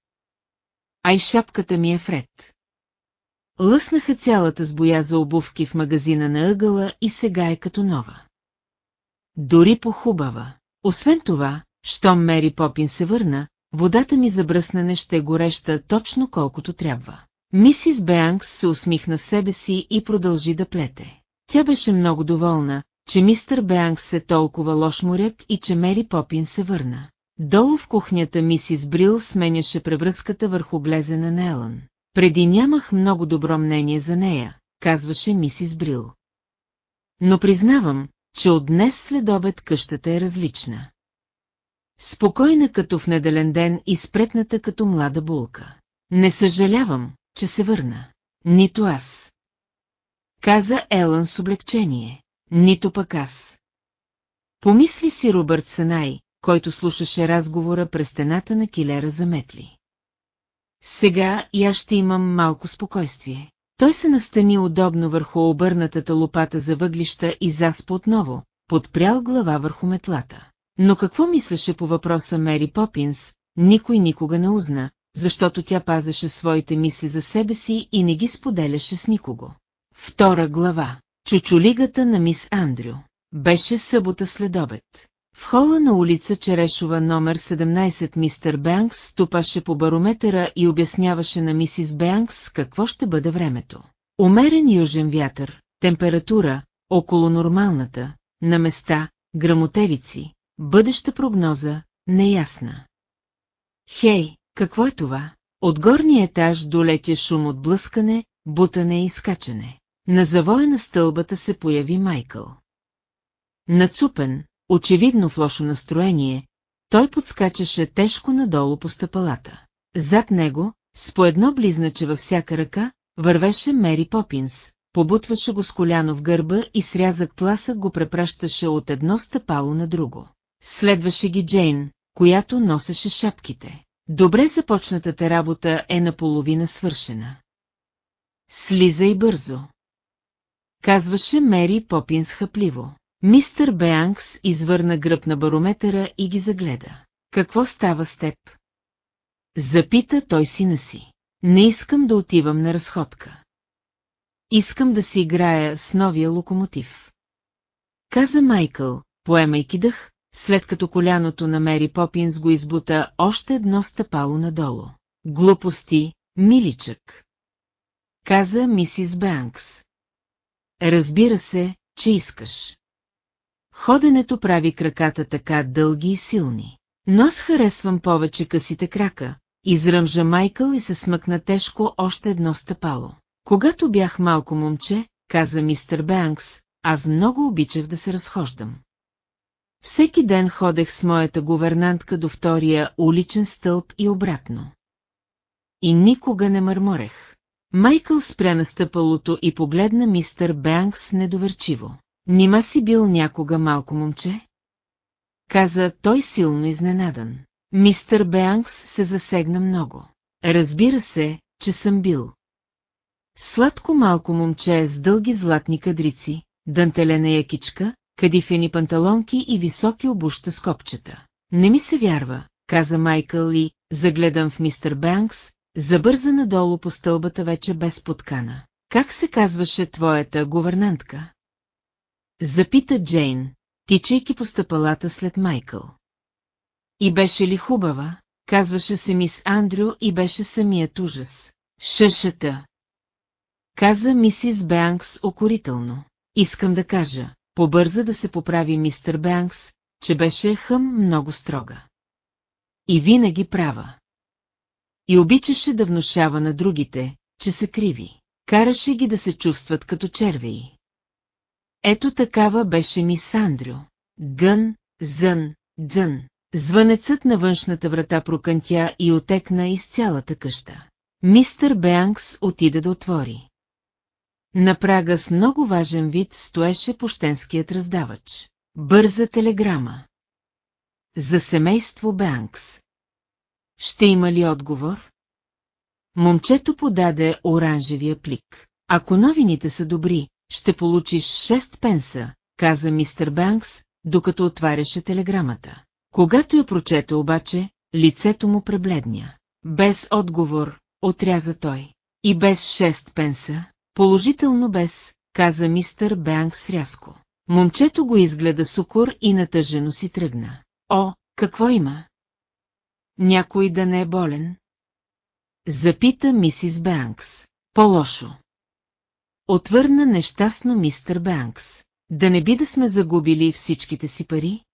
А и шапката ми е вред. Лъснаха цялата сбоя за обувки в магазина на ъгъла и сега е като нова. Дори похубава. Освен това, щом Мери Попин се върна, водата ми за бръснане ще гореща точно колкото трябва. Мисис Беанкс се усмихна себе си и продължи да плете. Тя беше много доволна, че мистър Беанкс е толкова лош моряк и че Мери Попин се върна. Долу в кухнята мисис Брил сменяше превръзката върху глезена на Елън. Преди нямах много добро мнение за нея, казваше мисис Брил. Но признавам, че от днес след обед къщата е различна. Спокойна като в неделен ден и спретната като млада булка. Не съжалявам, че се върна. Нито аз. Каза Елън с облегчение. Нито пък аз. Помисли си Робърт Санай, който слушаше разговора през стената на килера за метли. Сега и аз ще имам малко спокойствие. Той се настани удобно върху обърнатата лопата за въглища и заспа отново, подпрял глава върху метлата. Но какво мислеше по въпроса Мери Попинс, никой никога не узна, защото тя пазеше своите мисли за себе си и не ги споделяше с никого. Втора глава. Чучулигата на мис Андрю. Беше събота след обед. В хола на улица Черешова номер 17 мистер Бенкс ступаше по барометъра и обясняваше на мисис Бенкс какво ще бъде времето. Умерен южен вятър, температура, около нормалната, на места, грамотевици, бъдеща прогноза, неясна. Хей, какво е това? От горния етаж долетя шум от блъскане, бутане и скачане. На завоя на стълбата се появи Майкъл. Нацупен, очевидно в лошо настроение, той подскачаше тежко надолу по стъпалата. Зад него, с по едно близначе във всяка ръка, вървеше Мери Попинс, побутваше го с коляно в гърба и с рязък тласък го препращаше от едно стъпало на друго. Следваше ги Джейн, която носеше шапките. Добре започнатата работа е наполовина свършена. Слизай бързо. Казваше Мери Попинс хъпливо. Мистър Беанкс извърна гръб на барометъра и ги загледа. Какво става с теб? Запита той сина си. Не искам да отивам на разходка. Искам да си играя с новия локомотив. Каза Майкъл, поемайки дъх, след като коляното на Мери Попинс го избута още едно стъпало надолу. Глупости, миличък. Каза мисис Бенкс. Разбира се, че искаш. Ходенето прави краката така дълги и силни. Но аз харесвам повече късите крака, изръмжа Майкъл и се смъкна тежко още едно стъпало. Когато бях малко момче, каза мистер Бенкс, аз много обичах да се разхождам. Всеки ден ходех с моята гувернантка до втория уличен стълб и обратно. И никога не мърморех. Майкъл спря на стъпалото и погледна мистър Бенкс недоверчиво. Нима си бил някога малко момче? Каза той силно изненадан. Мистър Бенкс се засегна много. Разбира се, че съм бил. Сладко малко момче с дълги златни кадрици, дантелена якичка, кадифени панталонки и високи обуща с копчета. Не ми се вярва, каза Майкъл и, загледан в мистер Бенкс, забърза надолу по стълбата вече без подкана. Как се казваше твоята гувернантка? Запита Джейн, тичайки по стъпалата след Майкъл. И беше ли хубава? Казваше се мис Андрю и беше самият ужас. Шъшата. Каза мисис Бенкс окорително. Искам да кажа, побърза да се поправи мистер Бенкс, че беше хъм много строга. И винаги права. И обичаше да внушава на другите, че са криви. Караше ги да се чувстват като червеи. Ето такава беше ми Сандрю. Гън, зън, дзън. Звънецът на външната врата прокънтя и отекна из цялата къща. Мистър Беанкс отида да отвори. На прага с много важен вид стоеше пощенският раздавач. Бърза телеграма. За семейство Бенкс. Ще има ли отговор? Момчето подаде оранжевия плик. Ако новините са добри, ще получиш 6 пенса, каза мистер Бенкс, докато отваряше телеграмата. Когато я прочете обаче, лицето му пребледня. Без отговор, отряза той. И без 6 пенса, положително без, каза мистер Бенкс рязко. Момчето го изгледа сукор и натъжено си тръгна. О, какво има? Някой да не е болен? Запита мисис Бенкс. По-лошо. Отвърна нещастно мистер Бенкс. Да не би да сме загубили всичките си пари?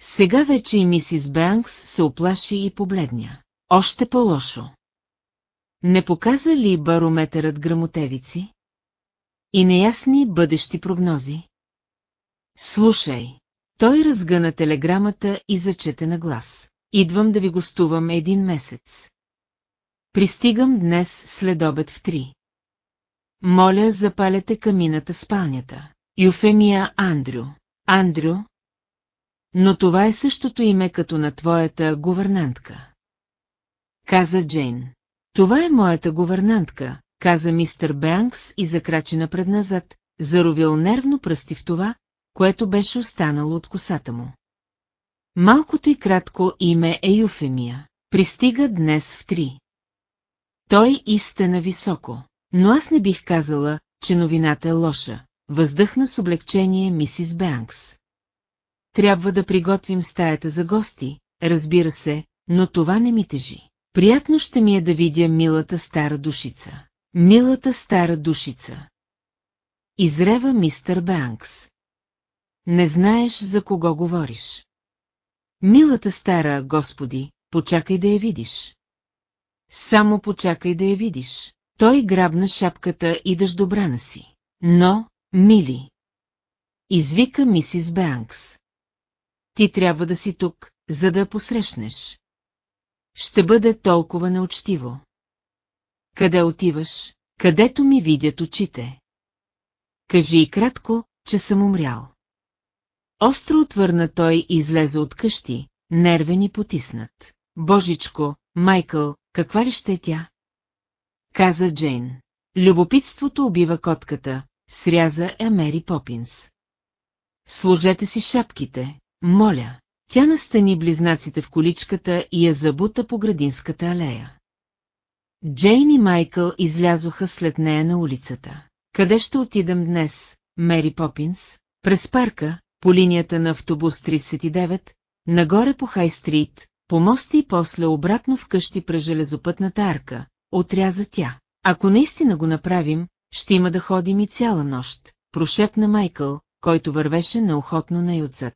Сега вече и мисис Бенкс се оплаши и побледня. Още по-лошо. Не показа ли барометърът грамотевици? И неясни бъдещи прогнози? Слушай, той разгъна телеграмата и зачете на глас. Идвам да ви гостувам един месец. Пристигам днес след обед в три. Моля, запалете камината спалнята. Юфемия Андрю. Андрю? Но това е същото име като на твоята гувернантка. Каза Джейн. Това е моята гувернантка, каза мистер Бенкс и закрачи напред-назад, заровил нервно пръсти в това, което беше останало от косата му. Малкото и кратко име е Юфемия. Пристига днес в три. Той истина високо, но аз не бих казала, че новината е лоша, въздъхна с облегчение мисис Бенкс. Трябва да приготвим стаята за гости, разбира се, но това не ми тежи. Приятно ще ми е да видя милата стара душица. Милата стара душица. Изрева мистер Бенкс. Не знаеш за кого говориш. Милата стара, господи, почакай да я видиш. Само почакай да я видиш. Той грабна шапката и дъждобрана си. Но, мили. Извика мисис Бенкс. Ти трябва да си тук, за да я посрещнеш. Ще бъде толкова неучтиво. Къде отиваш? Където ми видят очите. Кажи и кратко, че съм умрял. Остро отвърна той и излезе от къщи, нервен и потиснат. Божичко, Майкъл, каква ли ще е тя? Каза Джейн. Любопитството убива котката, сряза е Мери Попинс. Сложете си шапките, моля. Тя настани близнаците в количката и я забута по градинската алея. Джейн и Майкъл излязоха след нея на улицата. Къде ще отидем днес, Мери Попинс? През парка, по линията на автобус 39, нагоре по Хай-стрит, по моста и после обратно в къщи през железопътната арка, отряза тя. Ако наистина го направим, ще има да ходим и цяла нощ, прошепна Майкъл, който вървеше неохотно най-отзад.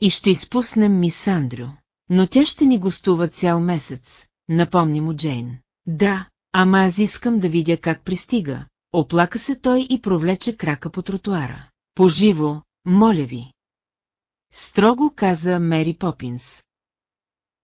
И ще изпуснем мис Андрю. Но тя ще ни гостува цял месец, напомни му Джейн. Да, ама аз искам да видя как пристига. Оплака се той и провлече крака по тротуара. Поживо, моля ви. Строго каза Мери Попинс.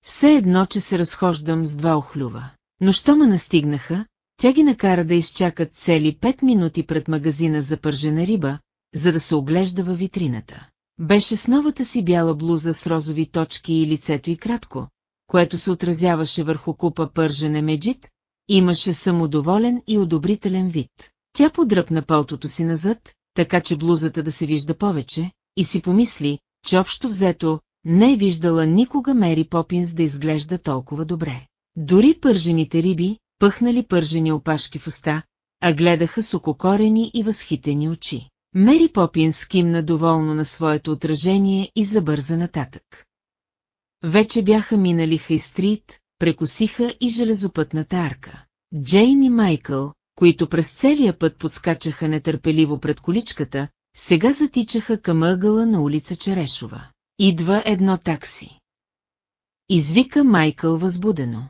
Все едно, че се разхождам с два охлюва. Но що ме настигнаха, Тя ги накара да изчакат цели пет минути пред магазина за пържена риба, за да се оглежда във витрината. Беше с новата си бяла блуза с розови точки и лицето и кратко, което се отразяваше върху купа пържене меджит, имаше самодоволен и одобрителен вид. Тя подръпна пълтото си назад, така че блузата да се вижда повече, и си помисли, че общо взето не е виждала никога Мери Попинс да изглежда толкова добре. Дори пържените риби, пъхнали пържени опашки в уста, а гледаха с ококорени и възхитени очи. Мери Попинс кимна доволно на своето отражение и забърза нататък. Вече бяха минали Хейстрит, прекосиха и железопътната арка. Джейн и Майкъл, които през целия път подскачаха нетърпеливо пред количката, сега затичаха към ъгъла на улица Черешова. Идва едно такси. Извика Майкъл възбудено.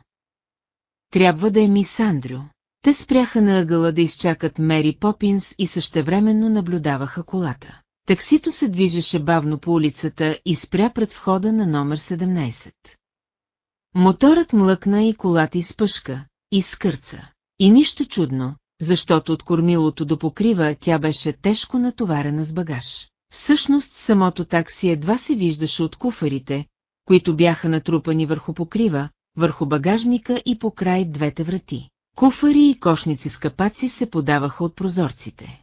Трябва да е мис Андрю. Те спряха на ъгъла да изчакат Мери Попинс и същевременно наблюдаваха колата. Таксито се движеше бавно по улицата и спря пред входа на номер 17. Моторът млъкна и колата изпъшка, изкърца. И нищо чудно, защото от кормилото до покрива тя беше тежко натоварена с багаж. Всъщност самото такси едва се виждаше от куфарите, които бяха натрупани върху покрива, върху багажника и по край двете врати. Куфари и кошници с капаци се подаваха от прозорците.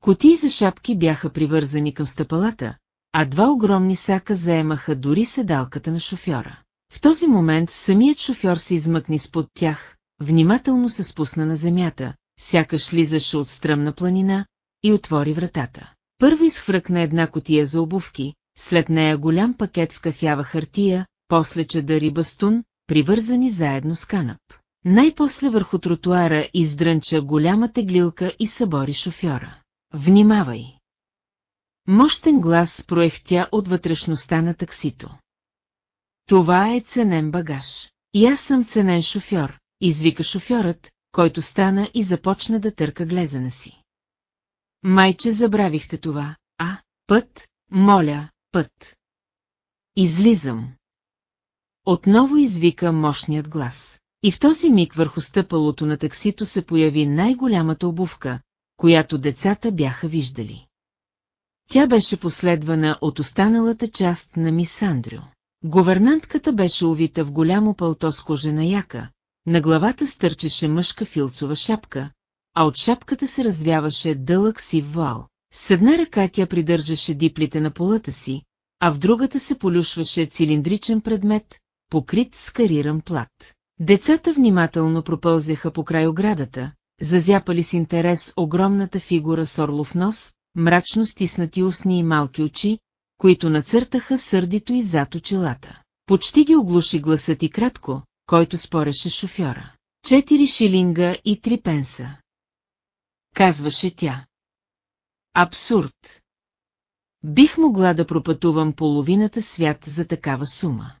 Котии за шапки бяха привързани към стъпалата, а два огромни сака заемаха дори седалката на шофьора. В този момент самият шофьор се измъкни спод тях, внимателно се спусна на земята, сякаш слизаше от стръмна планина, и отвори вратата. Първо изхвръкна една котия за обувки, след нея голям пакет в кафява хартия, после чадър и бастун, привързани заедно с канап. Най-после върху тротуара издрънча голяма теглилка и събори шофьора. Внимавай! Мощен глас проехтя от вътрешността на таксито. Това е ценен багаж. И аз съм ценен шофьор, извика шофьорът, който стана и започна да търка глезена си. Майче забравихте това, а, път, моля, път. Излизам. Отново извика мощният глас. И в този миг върху стъпалото на таксито се появи най-голямата обувка, която децата бяха виждали. Тя беше последвана от останалата част на мис Андрю. Говернантката беше увита в голямо пълто с кожена яка, на главата стърчеше мъжка филцова шапка, а от шапката се развяваше дълъг сив вуал. С една ръка тя придържаше диплите на полата си, а в другата се полюшваше цилиндричен предмет, покрит с кариран плат. Децата внимателно пропълзяха по край оградата, зазяпали с интерес огромната фигура с орлов нос, мрачно стиснати устни и малки очи, които нацъртаха сърдито и зад очилата. Почти ги оглуши гласът и кратко, който спореше шофьора. Четири шилинга и три пенса. Казваше тя. Абсурд. Бих могла да пропътувам половината свят за такава сума.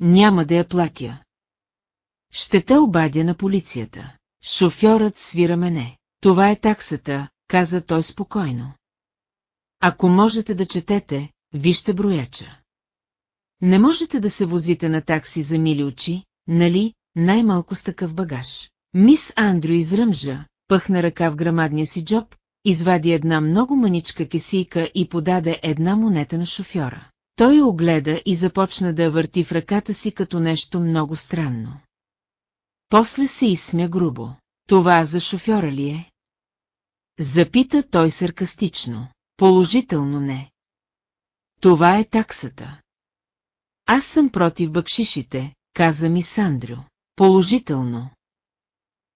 Няма да я платя. Ще те обадя на полицията. Шофьорът свира мене. Това е таксата, каза той спокойно. Ако можете да четете, вижте брояча. Не можете да се возите на такси за мили очи, нали, най-малко с такъв багаж. Мис Андрю изръмжа, пъхна ръка в грамадния си джоб, извади една много маничка кесийка и подаде една монета на шофьора. Той огледа и започна да върти в ръката си като нещо много странно. После се изсмя грубо. Това за шофьора ли е? Запита той саркастично. Положително не. Това е таксата. Аз съм против бъкшишите, каза ми Сандрю. Положително.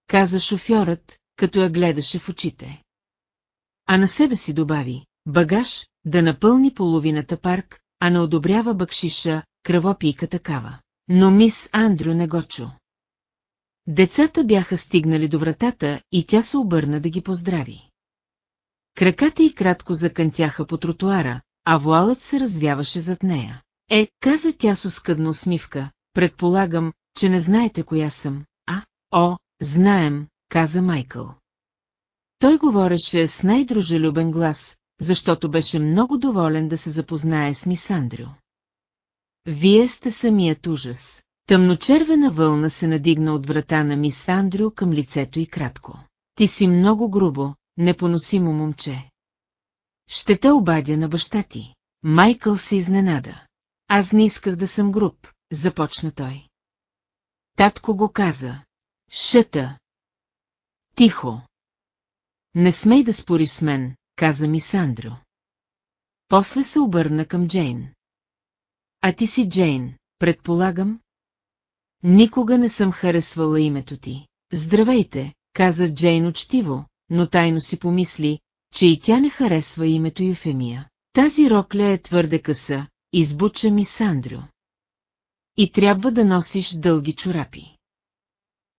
Каза шофьорът, като я гледаше в очите. А на себе си добави, багаж, да напълни половината парк, а не одобрява бъкшиша, кръвопийка такава. Но мис Андрю не го чу. Децата бяха стигнали до вратата и тя се обърна да ги поздрави. Краката й кратко закънтяха по тротуара, а вуалът се развяваше зад нея. Е, каза тя с оскъдна усмивка, предполагам, че не знаете коя съм, а? О, знаем, каза Майкъл. Той говореше с най-дружелюбен глас, защото беше много доволен да се запознае с мис Андрю. Вие сте самият ужас. Тъмночервена вълна се надигна от врата на мис Андрю към лицето и кратко. Ти си много грубо, непоносимо момче. Ще те обадя на баща ти. Майкъл се изненада. Аз не исках да съм груб, започна той. Татко го каза. Шъта. Тихо. Не смей да спориш с мен, каза ми Сандро. После се обърна към Джейн. А ти си Джейн, предполагам? Никога не съм харесвала името ти. Здравейте, каза Джейн учтиво, но тайно си помисли, че и тя не харесва името Юфемия. Тази рокля е твърде къса, избуча ми Сандрю. И трябва да носиш дълги чорапи.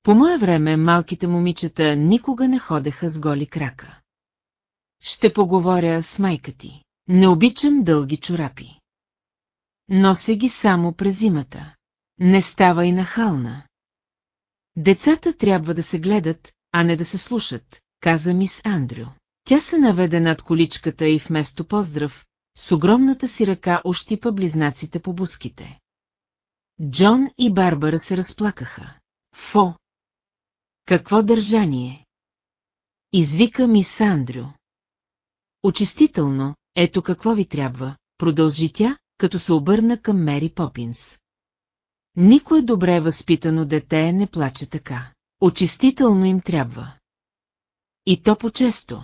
По мое време малките момичета никога не ходеха с голи крака. Ще поговоря с майка ти. Не обичам дълги чорапи. Нося ги само през зимата. Не става и нахална. Децата трябва да се гледат, а не да се слушат, каза мис Андрю. Тя се наведе над количката и вместо поздрав, с огромната си ръка ощипа близнаците по буските. Джон и Барбара се разплакаха. Фо! Какво държание? Извика ми Сандрю. Очистително, ето какво ви трябва, продължи тя, като се обърна към Мери Попинс. Никое добре възпитано дете не плаче така. Очистително им трябва. И то по-често.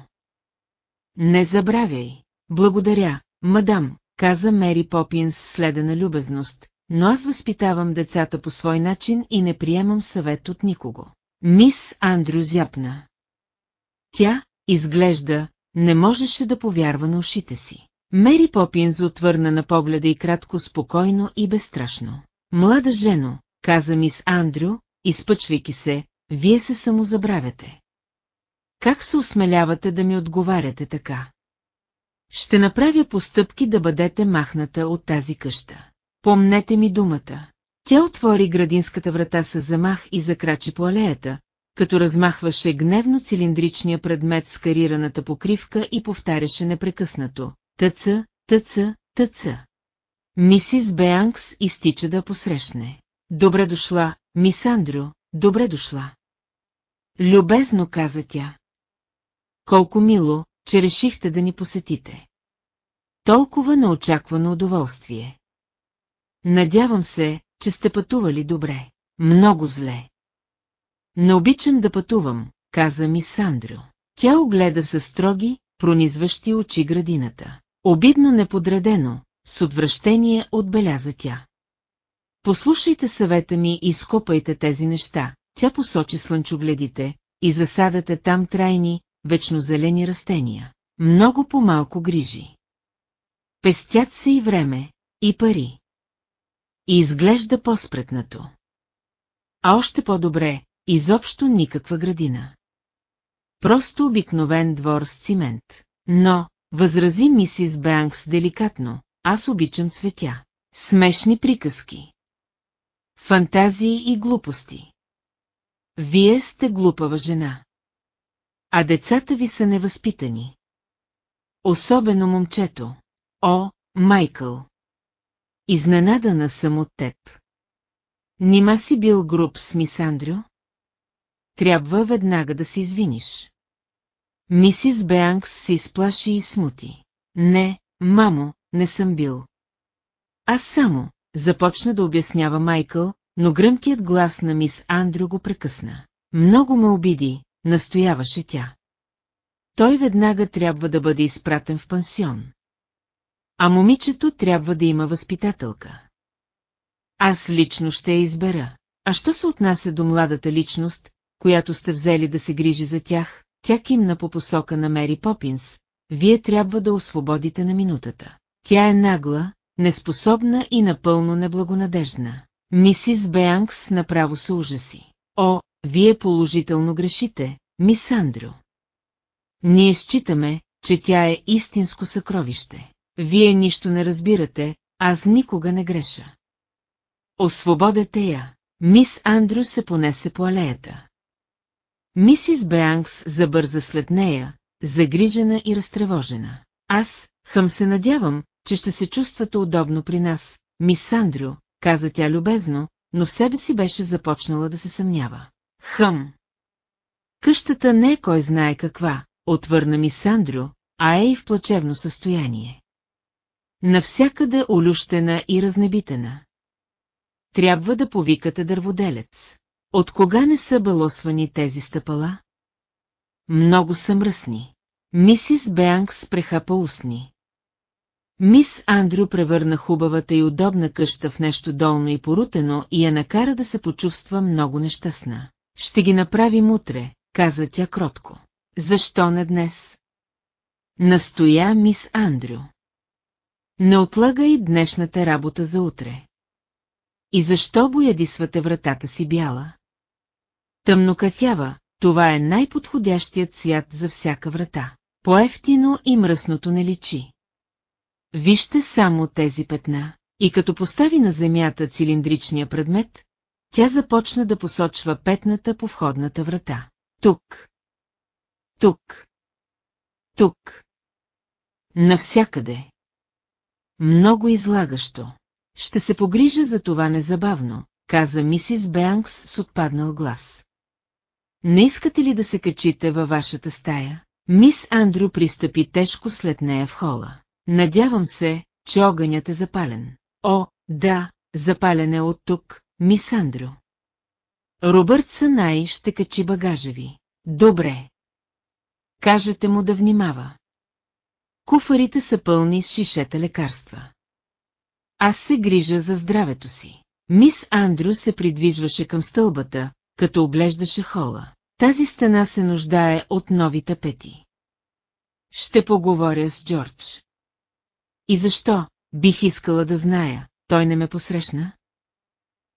Не забравяй. Благодаря, мадам, каза Мери Попинс следена любезност, но аз възпитавам децата по свой начин и не приемам съвет от никого. Мис Андрю зяпна. Тя, изглежда, не можеше да повярва на ушите си. Мери Попинс отвърна на погледа и кратко спокойно и безстрашно. Млада жено, каза мис Андрю, изпъчвайки се, вие се самозабравяте. Как се осмелявате да ми отговаряте така? Ще направя постъпки да бъдете махната от тази къща. Помнете ми думата. Тя отвори градинската врата с замах и закрачи по алеята, като размахваше гневно цилиндричния предмет с карираната покривка и повтаряше непрекъснато. Тъца, тъца, тъца. Мисис Беанкс изтича да посрещне. Добре дошла, мис Андрю, добре дошла. Любезно каза тя. Колко мило, че решихте да ни посетите. Толкова неочаквано удоволствие. Надявам се, че сте пътували добре. Много зле. Не обичам да пътувам, каза ми Сандрю. Тя огледа със строги, пронизващи очи градината. Обидно неподредено, с отвращение отбеляза тя. Послушайте съвета ми и скопайте тези неща, тя посочи слънчогледите, и засадате там трайни, вечно зелени растения. Много по-малко грижи. Пестят се и време, и пари. И изглежда по-спретнато. А още по-добре, изобщо никаква градина. Просто обикновен двор с цимент. Но, възрази мисис Бенкс деликатно, аз обичам цветя. Смешни приказки. Фантазии и глупости. Вие сте глупава жена. А децата ви са невъзпитани. Особено момчето. О, Майкъл! Изненадана съм от теб. Нима си бил груб с мис Андрю? Трябва веднага да се извиниш. Мисис Беанкс се изплаши и смути. Не, мамо, не съм бил. Аз само, започна да обяснява Майкъл, но гръмкият глас на мис Андрю го прекъсна. Много ме обиди, настояваше тя. Той веднага трябва да бъде изпратен в пансион. А момичето трябва да има възпитателка. Аз лично ще я избера. А що се отнася до младата личност, която сте взели да се грижи за тях, тя кимна по посока на Мери Попинс, вие трябва да освободите на минутата. Тя е нагла, неспособна и напълно неблагонадежна. Мисис Беанкс направо се ужаси. О, вие положително грешите, мис Андрю. Ние считаме, че тя е истинско съкровище. Вие нищо не разбирате, аз никога не греша. Освободете я. Мис Андрю се понесе по алеята. Мисис Беанкс забърза след нея, загрижена и разтревожена. Аз, хъм се надявам, че ще се чувствате удобно при нас, мис Андрю, каза тя любезно, но в себе си беше започнала да се съмнява. Хъм! Къщата не е кой знае каква, отвърна ми Сандрю, а е и в плачевно състояние. Навсякъде олющена и разнебитена. Трябва да повикате дърводелец. От кога не са белосвани тези стъпала? Много са мръсни. Мисис Беанкс прехапа устни. Мис Андрю превърна хубавата и удобна къща в нещо долно и порутено и я накара да се почувства много нещастна. Ще ги направим утре, каза тя кротко. Защо не днес? Настоя мис Андрю. Не отлагай днешната работа за утре. И защо боядисвате вратата си бяла? Тъмно кафява, това е най-подходящият цвят за всяка врата. По-ефтино и мръсното не личи. Вижте само тези петна. И като постави на земята цилиндричния предмет, тя започна да посочва петната по входната врата. Тук. Тук. Тук. Навсякъде. Много излагащо. Ще се погрижа за това незабавно, каза мисис Беанкс с отпаднал глас. Не искате ли да се качите във вашата стая? Мис Андрю пристъпи тежко след нея в хола. Надявам се, че огънят е запален. О, да, запален е от тук, мис Андрю. Робърт Санай ще качи багажа ви. Добре. Кажете му да внимава. Куфарите са пълни с шишета лекарства. Аз се грижа за здравето си. Мис Андрю се придвижваше към стълбата, като оглеждаше хола. Тази стена се нуждае от нови тапети. Ще поговоря с Джордж. И защо, бих искала да зная, той не ме посрещна?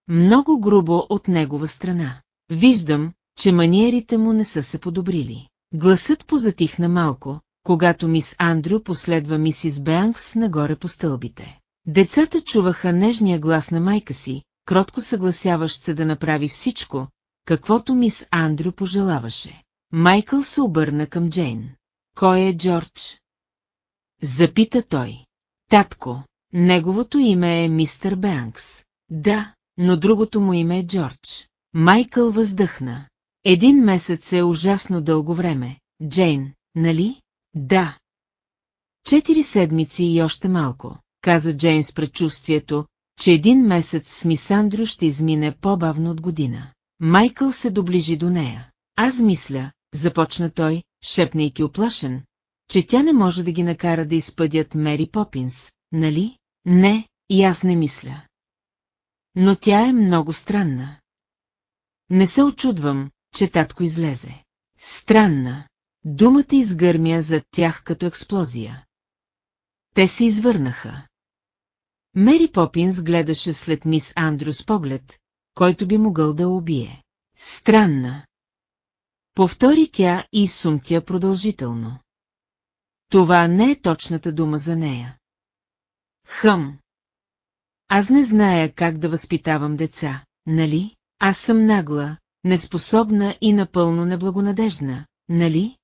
Много грубо от негова страна. Виждам, че маниерите му не са се подобрили. Гласът позатихна малко, когато мис Андрю последва мисис Беанкс нагоре по стълбите. Децата чуваха нежния глас на майка си, кротко съгласяващ се да направи всичко, каквото мис Андрю пожелаваше. Майкъл се обърна към Джейн. Кой е Джордж? Запита той. Татко, неговото име е мистер Бенкс. Да, но другото му име е Джордж. Майкъл въздъхна. Един месец е ужасно дълго време. Джейн, нали? Да. Четири седмици и още малко, каза Джейн с предчувствието, че един месец с мис ще измине по-бавно от година. Майкъл се доближи до нея. Аз мисля, започна той, шепнейки оплашен, че тя не може да ги накара да изпъдят Мери Попинс, нали? Не, и аз не мисля. Но тя е много странна. Не се очудвам, че татко излезе. Странна. Думата изгърмя зад тях като експлозия. Те се извърнаха. Мери Попинс гледаше след мис Андрю с поглед, който би могъл да убие. Странна. Повтори тя и сумтя продължително. Това не е точната дума за нея. Хъм. Аз не зная как да възпитавам деца, нали? Аз съм нагла, неспособна и напълно неблагонадежна, нали?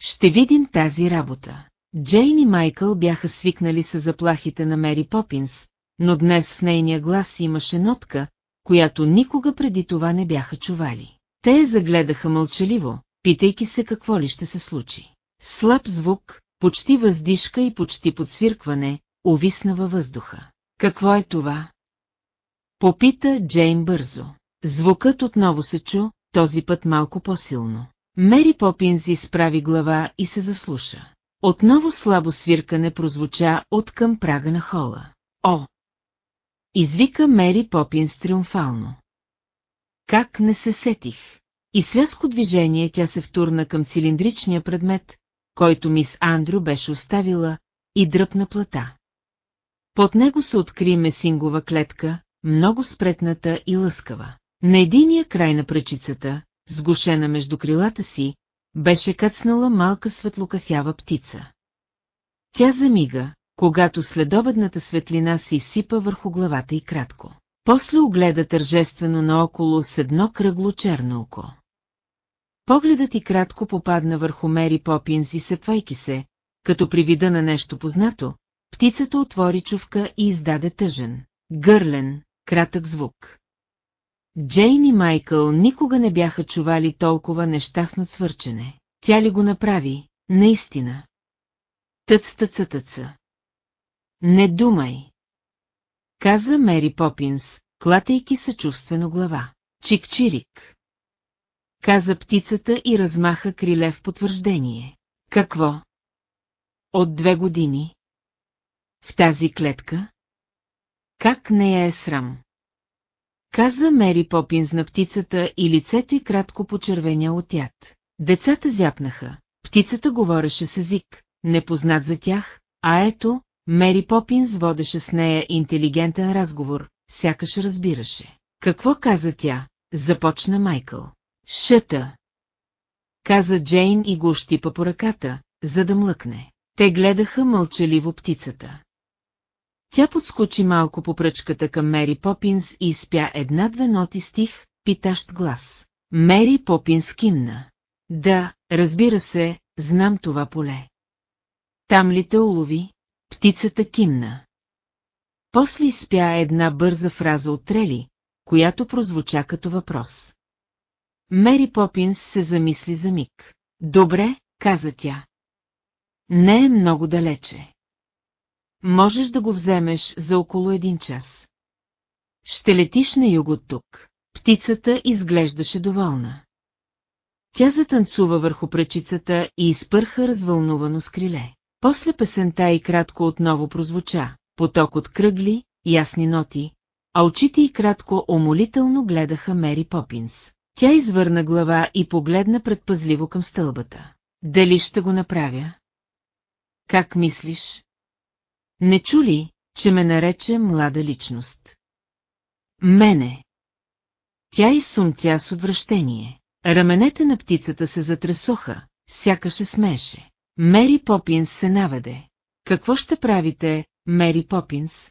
Ще видим тази работа. Джейн и Майкъл бяха свикнали с заплахите на Мери Попинс, но днес в нейния глас имаше нотка, която никога преди това не бяха чували. Те загледаха мълчаливо, питайки се какво ли ще се случи. Слаб звук, почти въздишка и почти подсвиркване, увисна във въздуха. Какво е това? Попита Джейн бързо. Звукът отново се чу, този път малко по-силно. Мери Попинз изправи глава и се заслуша. Отново слабо свиркане прозвуча от към прага на хола. О! Извика Мери Попинс триумфално. Как не се сетих? И с движение тя се втурна към цилиндричния предмет, който мис Андрю беше оставила, и дръпна плата. Под него се откри месингова клетка, много спретната и лъскава. На единия край на пръчицата, сгушена между крилата си, беше кацнала малка светлокафява птица. Тя замига, когато следобедната светлина се изсипа върху главата и кратко. После огледа тържествено наоколо с едно кръгло черно око. Погледът и кратко попадна върху Мери Попинс и сепвайки се, като при вида на нещо познато, птицата отвори чувка и издаде тъжен, гърлен, кратък звук. Джейн и Майкъл никога не бяха чували толкова нещастно цвърчене. Тя ли го направи, наистина? Тъц тъца тъца. Не думай. Каза Мери Попинс, клатейки съчувствено глава. Чик-чирик. Каза птицата и размаха криле в потвърждение. Какво? От две години. В тази клетка? Как не я е срам? Каза Мери Попинс на птицата и лицето й кратко почервеня от яд. Децата зяпнаха. Птицата говореше с език, непознат за тях, а ето, Мери Попинс водеше с нея интелигентен разговор, сякаш разбираше. Какво каза тя? Започна Майкъл. Шъта. Каза Джейн и го щипа по ръката, за да млъкне. Те гледаха мълчаливо птицата. Тя подскочи малко по пръчката към Мери Попинс и изпя една-две ноти стих, питащ глас. Мери Попинс кимна. Да, разбира се, знам това поле. Там ли те улови? Птицата кимна. После изпя една бърза фраза от Трели, която прозвуча като въпрос. Мери Попинс се замисли за миг. Добре, каза тя. Не е много далече. Можеш да го вземеш за около един час. Ще летиш на юг от тук. Птицата изглеждаше доволна. Тя затанцува върху пречицата и изпърха развълнувано с криле. После песента и кратко отново прозвуча, поток от кръгли, ясни ноти, а очите и кратко умолително гледаха Мери Попинс. Тя извърна глава и погледна предпазливо към стълбата. Дали ще го направя? Как мислиш? Не чули, че ме нарече млада личност? Мене. Тя изсумтя с отвращение. Раменете на птицата се затресоха, сякаше смеше. Мери Попинс се наведе. Какво ще правите, Мери Попинс?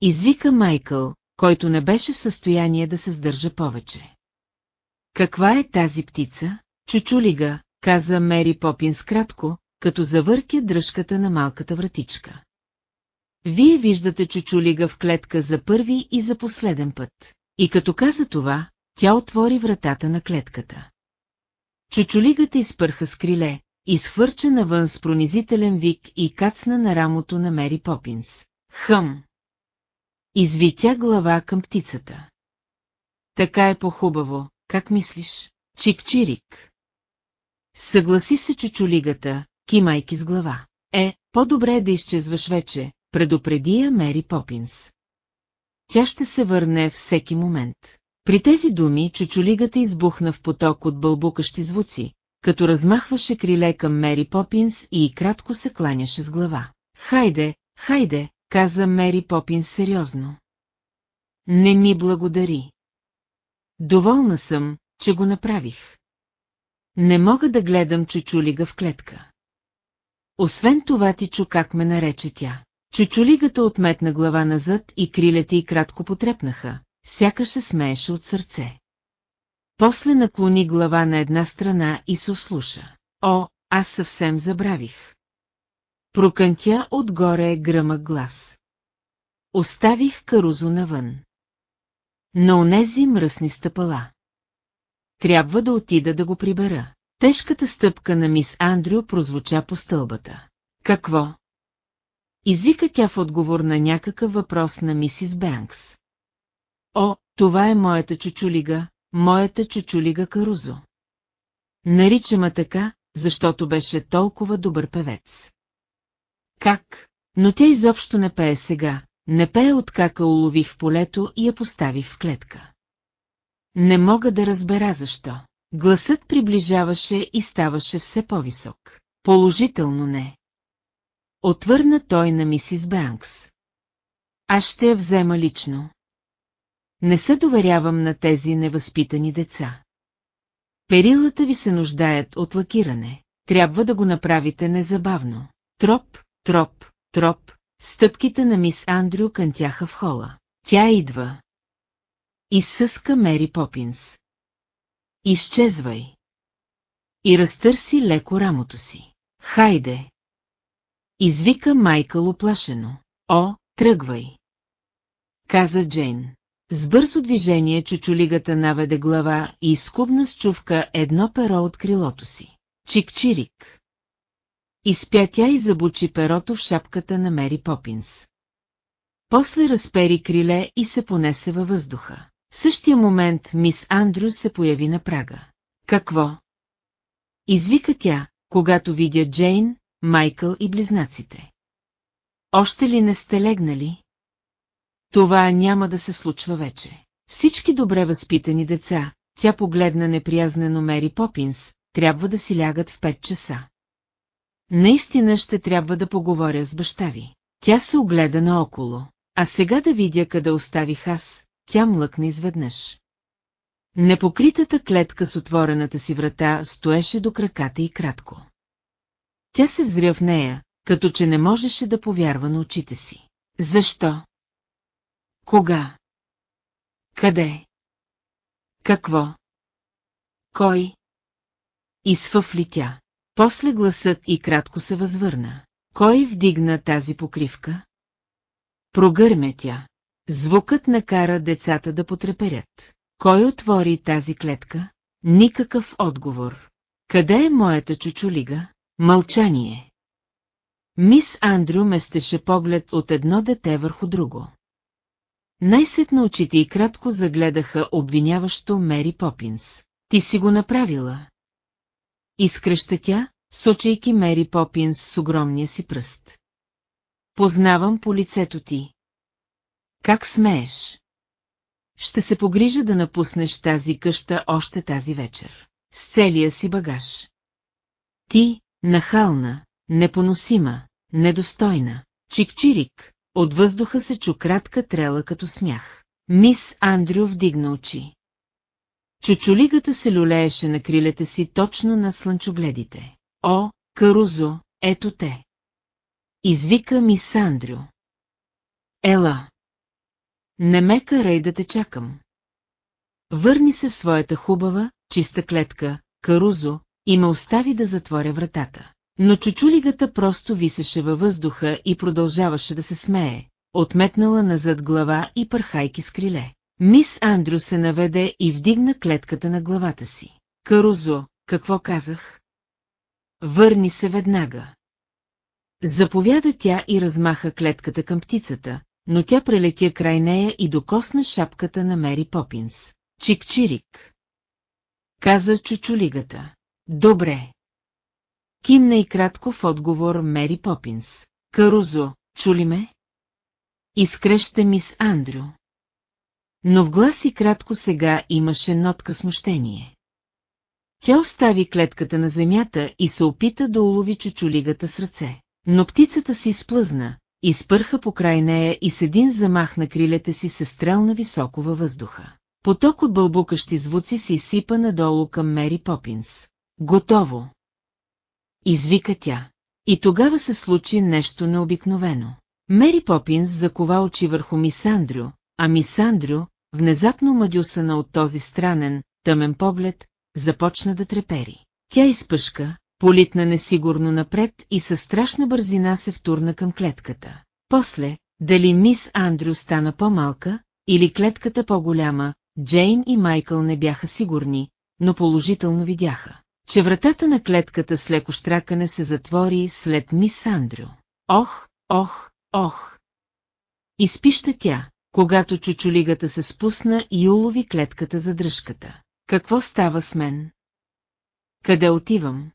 Извика Майкъл, който не беше в състояние да се сдържа повече. Каква е тази птица? Чучулига, каза Мери Попинс кратко, като завъркя дръжката на малката вратичка. Вие виждате чучулига в клетка за първи и за последен път. И като каза това, тя отвори вратата на клетката. Чучулигата изпърха с криле, изхвърча навън с пронизителен вик и кацна на рамото на Мери Попинс. Хъм! Извитя глава към птицата. Така е по-хубаво, как мислиш? Чик-чирик. Съгласи се чучулигата, кимайки с глава. Е, по-добре е да изчезваш вече, предупреди я Мери Попинс. Тя ще се върне всеки момент. При тези думи чучулигата избухна в поток от бълбукащи звуци, като размахваше криле към Мери Попинс и кратко се кланяше с глава. Хайде, хайде, каза Мери Попинс сериозно. Не ми благодари. Доволна съм, че го направих. Не мога да гледам чучулига в клетка. Освен това ти чу как ме нарече тя. Чучулигата отметна глава назад и крилете й кратко потрепнаха, сякаш се смееше от сърце. После наклони глава на една страна и се услуша. О, аз съвсем забравих. Прокънтя отгоре гръмък глас. Оставих карузо навън. На онези мръсни стъпала. Трябва да отида да го прибера. Тежката стъпка на мис Андрю прозвуча по стълбата. Какво? Извика тя в отговор на някакъв въпрос на мисис Бенкс. О, това е моята чучулига, моята чучулига Карузо. Наричама така, защото беше толкова добър певец. Как? Но тя изобщо не пее сега, не пее откака улових в полето и я поставих в клетка. Не мога да разбера защо. Гласът приближаваше и ставаше все по-висок. Положително не. Отвърна той на мисис Бенкс. Аз ще я взема лично. Не се доверявам на тези невъзпитани деца. Перилата ви се нуждаят от лакиране. Трябва да го направите незабавно. Троп, троп, троп, стъпките на мис Андрю кънтяха в хола. Тя идва. Изсъска Мери Попинс. Изчезвай. И разтърси леко рамото си. Хайде. Извика Майкъл оплашено. О, тръгвай. каза Джейн. С бързо движение чучулигата наведе глава и изкубна с чувка едно перо от крилото си. Чик-чирик. Изпя тя и забучи перото в шапката на Мери Попинс. После разпери криле и се понесе във въздуха. В същия момент мис Андрю се появи на прага. Какво? Извика тя, когато видя Джейн, Майкъл и близнаците. Още ли не сте легнали? Това няма да се случва вече. Всички добре възпитани деца, тя погледна неприязнено Мери Попинс, трябва да си лягат в 5 часа. Наистина ще трябва да поговоря с баща ви. Тя се огледа наоколо. А сега да видя къде оставих аз, тя млъкна изведнъж. Непокритата клетка с отворената си врата стоеше до краката и кратко. Тя се взря в нея, като че не можеше да повярва на очите си. Защо? Кога? Къде? Какво? Кой? Изфъфли тя. После гласът и кратко се възвърна. Кой вдигна тази покривка? Прогърме тя. Звукът накара децата да потреперят. Кой отвори тази клетка? Никакъв отговор. Къде е моята чучулига? Мълчание. Мис Андрю местеше поглед от едно дете върху друго. Най-сетна очите и кратко загледаха обвиняващо Мери Попинс. Ти си го направила. Изкръща тя, сочейки Мери Попинс с огромния си пръст. Познавам по лицето ти. Как смееш? Ще се погрижа да напуснеш тази къща още тази вечер. С целия си багаж. Ти, нахална, непоносима, недостойна. Чик-чирик, от въздуха се чу кратка трела като смях. Мис Андрю вдигна очи. Чучулигата се люлееше на крилете си точно на слънчогледите. О, Карузо, ето те! Извика мис Андрю. Ела! Не ме карай да те чакам. Върни се в своята хубава, чиста клетка, Карузо, и ме остави да затворя вратата. Но чучулигата просто висеше във въздуха и продължаваше да се смее, отметнала назад глава и пърхайки с криле. Мис Андрю се наведе и вдигна клетката на главата си. Карузо, какво казах? Върни се веднага. Заповяда тя и размаха клетката към птицата, но тя прелетя край нея и докосна шапката на Мери Попинс. Чик-чирик. Каза чучулигата. Добре. Кимна и кратко в отговор Мери Попинс. Карузо, чули ме? Изкреща мис Андрю. Но в глас и кратко сега имаше нотка смущение. Тя остави клетката на земята и се опита да улови чучулигата с ръце. Но птицата си изплъзна, изпърха по край нея и с един замах на крилете си се стрелна високо във въздуха. Поток от бълбукащи звуци се изсипа надолу към Мери Попинс. Готово! Извика тя. И тогава се случи нещо необикновено. Мери Попинс закова очи върху мис Андрю, а мис Андрю, внезапно мадюсана от този странен, тъмен поглед, започна да трепери. Тя изпъшка, политна несигурно напред и със страшна бързина се втурна към клетката. После, дали мис Андрю стана по-малка, или клетката по-голяма, Джейн и Майкъл не бяха сигурни, но положително видяха, че вратата на клетката с леко штракане се затвори след мис Андрю. Ох, ох, ох! Изпища тя, когато чучулигата се спусна и улови клетката за дръжката. Какво става с мен? Къде отивам?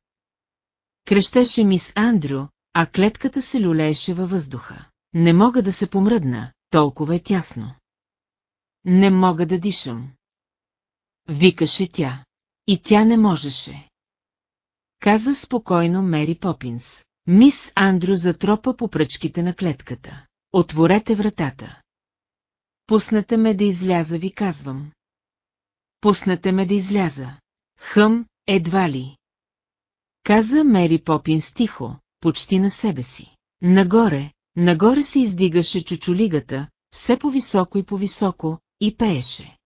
Крещеше мис Андрю, а клетката се люлееше във въздуха. Не мога да се помръдна, толкова е тясно. Не мога да дишам. Викаше тя. И тя не можеше. Каза спокойно Мери Попинс. Мис Андрю затропа по пръчките на клетката. Отворете вратата. Пуснете ме да изляза, ви казвам. Пуснете ме да изляза. Хъм, едва ли. Каза Мери Попинс тихо, почти на себе си. Нагоре, нагоре се издигаше чучулигата, все по-високо и по-високо, и пееше.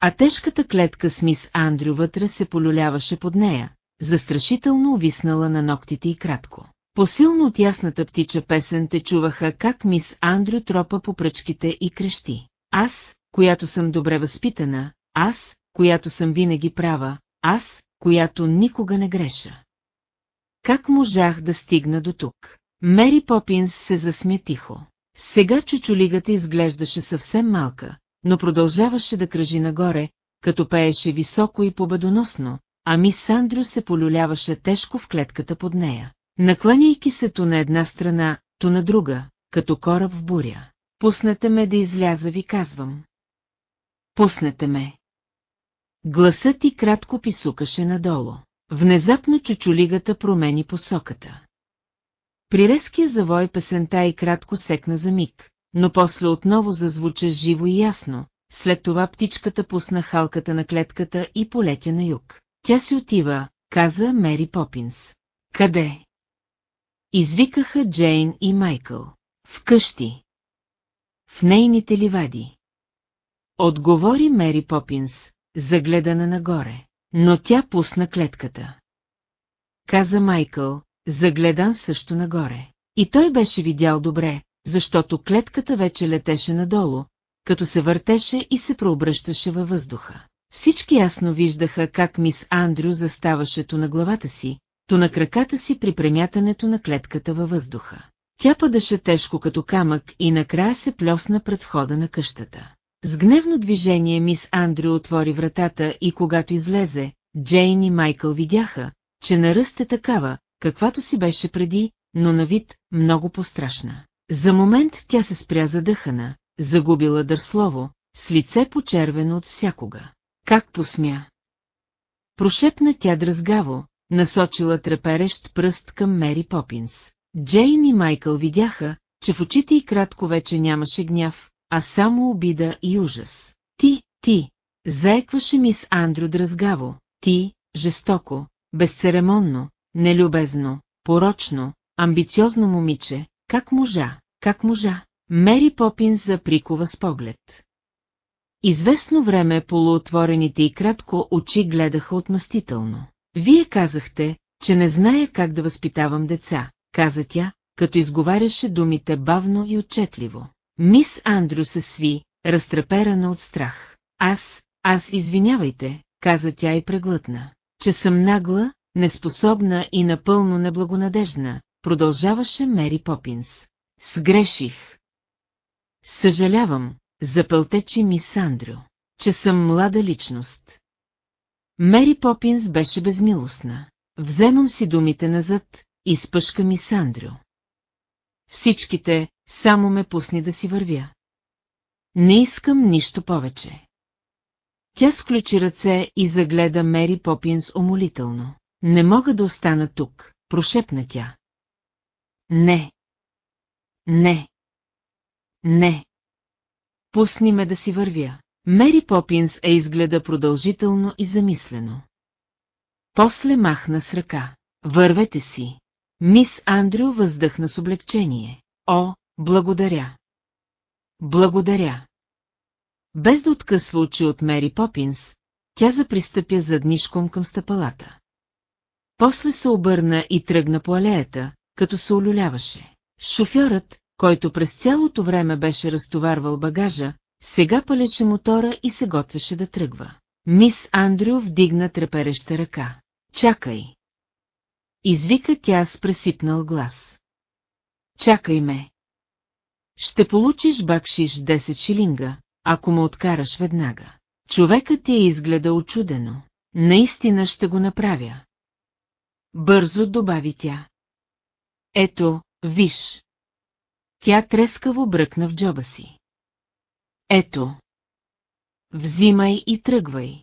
А тежката клетка с мис Андрю вътре се полюляваше под нея, застрашително увиснала на ногтите и кратко. Посилно от ясната птича песен те чуваха как мис Андрю тропа по пръчките и крещи. Аз, която съм добре възпитана, аз, която съм винаги права, аз, която никога не греша. Как можах да стигна до тук? Мери Попинс се засмя тихо. Сега чучулигата изглеждаше съвсем малка, но продължаваше да кръжи нагоре, като пееше високо и победоносно, а мис Сандрю се полюляваше тежко в клетката под нея, накланяйки се то на една страна, то на друга, като кораб в буря. Пуснете ме да изляза, ви казвам. Пуснете ме. Гласът ти кратко писукаше надолу. Внезапно чучулигата промени посоката. При резкия завой песента и кратко секна за миг, но после отново зазвуча живо и ясно, след това птичката пусна халката на клетката и полетя на юг. Тя си отива, каза Мери Попинс. Къде? Извикаха Джейн и Майкъл. Вкъщи. В нейните ливади. Отговори Мери Попинс, загледана нагоре, но тя пусна клетката. Каза Майкъл, загледан също нагоре. И той беше видял добре, защото клетката вече летеше надолу, като се въртеше и се преобръщаше във въздуха. Всички ясно виждаха как мис Андрю заставаше то на главата си, то на краката си при премятането на клетката във въздуха. Тя падаше тежко като камък и накрая се плесна пред входа на къщата. С гневно движение мис Андрю отвори вратата и когато излезе, Джейн и Майкъл видяха, че наръст е такава, каквато си беше преди, но на вид много пострашна. За момент тя се спря задъхана, загубила дърслово, с лице почервено от всякога. Как посмя? Прошепна тя дразгаво, насочила треперещ пръст към Мери Попинс. Джейн и Майкъл видяха, че в очите й кратко вече нямаше гняв, а само обида и ужас. Ти, ти, заекваше мис Андрю дразгаво, ти, жестоко, безцеремонно, нелюбезно, порочно, амбициозно момиче, как можа, как можа? Мери Попинс заприкова с поглед. Известно време полуотворените и кратко очи гледаха отмъстително. Вие казахте, че не зная как да възпитавам деца, каза тя, като изговаряше думите бавно и отчетливо. Мис Андрю се сви, разтреперана от страх. Аз, аз извинявайте, каза тя и преглътна, че съм нагла, неспособна и напълно неблагонадежна, продължаваше Мери Попинс. Сгреших. Съжалявам, запълтечи ми Сандрю, че съм млада личност. Мери Попинс беше безмилостна. Вземам си думите назад, изпъшка ми Сандрю. Всичките, само ме пусни да си вървя. Не искам нищо повече. Тя сключи ръце и загледа Мери Попинс умолително. Не мога да остана тук, прошепна тя. Не. Не. Не. Пусни ме да си вървя. Мери Попинс е изгледа продължително и замислено. После махна с ръка. Вървете си. Мис Андрю въздъхна с облегчение. О, благодаря. Благодаря. Без да откъсва очи от Мери Попинс, тя запристъпя заднишком към стъпалата. После се обърна и тръгна по алеята, като се олюляваше. Шофьорът, който през цялото време беше разтоварвал багажа, сега палеше мотора и се готвеше да тръгва. Мис Андрю вдигна трепереща ръка. Чакай! Извика тя с пресипнал глас. Чакай ме! Ще получиш бакшиш 10 шилинга, ако му откараш веднага. Човекът ти е изгледа очудено. Наистина ще го направя. Бързо добави тя. Ето, виж. Тя трескаво бръкна в джоба си. Ето. Взимай и тръгвай.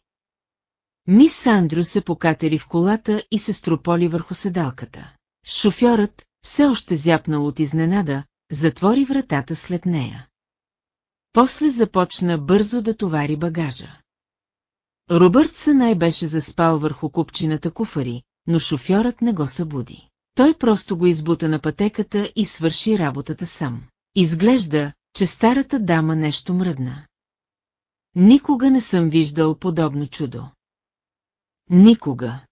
Мис Сандрю се покатери в колата и се строполи върху седалката. Шофьорът, все още зяпнал от изненада, затвори вратата след нея. После започна бързо да товари багажа. Робърт Сънай беше заспал върху купчината куфари, но шофьорът не го събуди. Той просто го избута на пътеката и свърши работата сам. Изглежда, че старата дама нещо мръдна. Никога не съм виждал подобно чудо. Никога.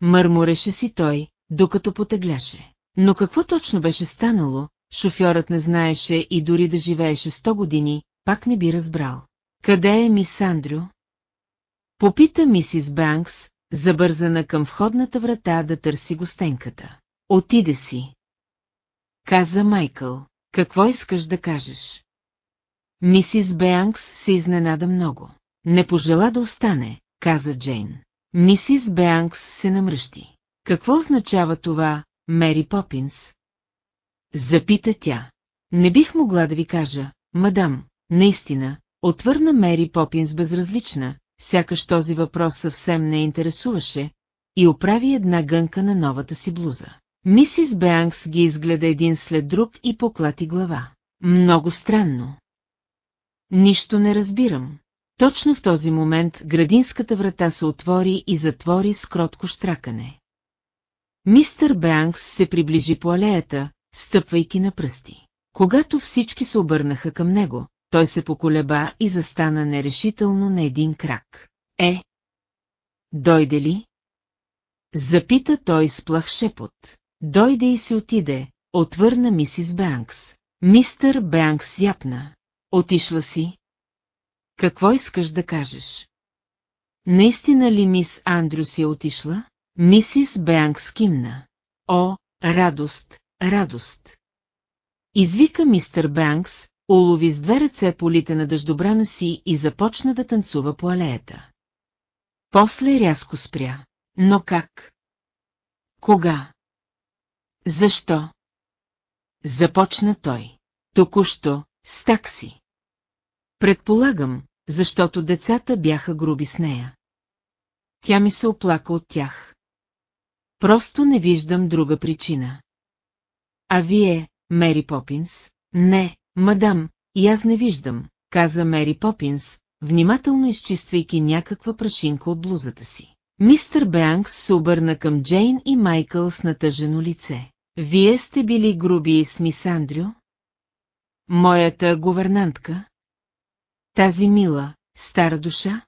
Мърмореше си той, докато потегляше. Но какво точно беше станало, шофьорът не знаеше и дори да живееше сто години, пак не би разбрал. Къде е мис Андрю? Попита мисис Банкс, забързана към входната врата да търси гостенката. Отиде си. Каза Майкъл. Какво искаш да кажеш? Мисис Беанкс се изненада много. Не пожела да остане, каза Джейн. Мисис Беанкс се намръщи. Какво означава това, Мери Попинс? Запита тя. Не бих могла да ви кажа, мадам, наистина, отвърна Мери Попинс безразлична, сякаш този въпрос съвсем не интересуваше, и оправи една гънка на новата си блуза. Мисис Беанкс ги изгледа един след друг и поклати глава. Много странно. Нищо не разбирам. Точно в този момент градинската врата се отвори и затвори с кротко штракане. Мистър Беанкс се приближи по алеята, стъпвайки на пръсти. Когато всички се обърнаха към него, той се поколеба и застана нерешително на един крак. Е! Дойде ли? Запита той с плах шепот. Дойде и си отиде, отвърна мисис Бенкс. Мистър Бенкс япна. Отишла си? Какво искаш да кажеш? Наистина ли мис Андрю си е отишла? Мисис Бенкс кимна. О, радост, радост! Извика мистер Бенкс, улови с две ръце полите на дъждобрана си и започна да танцува по алеята. После рязко спря. Но как? Кога? Защо? Започна той. Току-що, с такси. Предполагам, защото децата бяха груби с нея. Тя ми се оплака от тях. Просто не виждам друга причина. А вие, Мери Попинс? Не, мадам, и аз не виждам, каза Мери Попинс, внимателно изчиствайки някаква прашинка от блузата си. Мистър Беанкс се обърна към Джейн и Майкъл с натъжено лице. Вие сте били груби с мис Андрю? Моята говернантка? Тази мила, стара душа?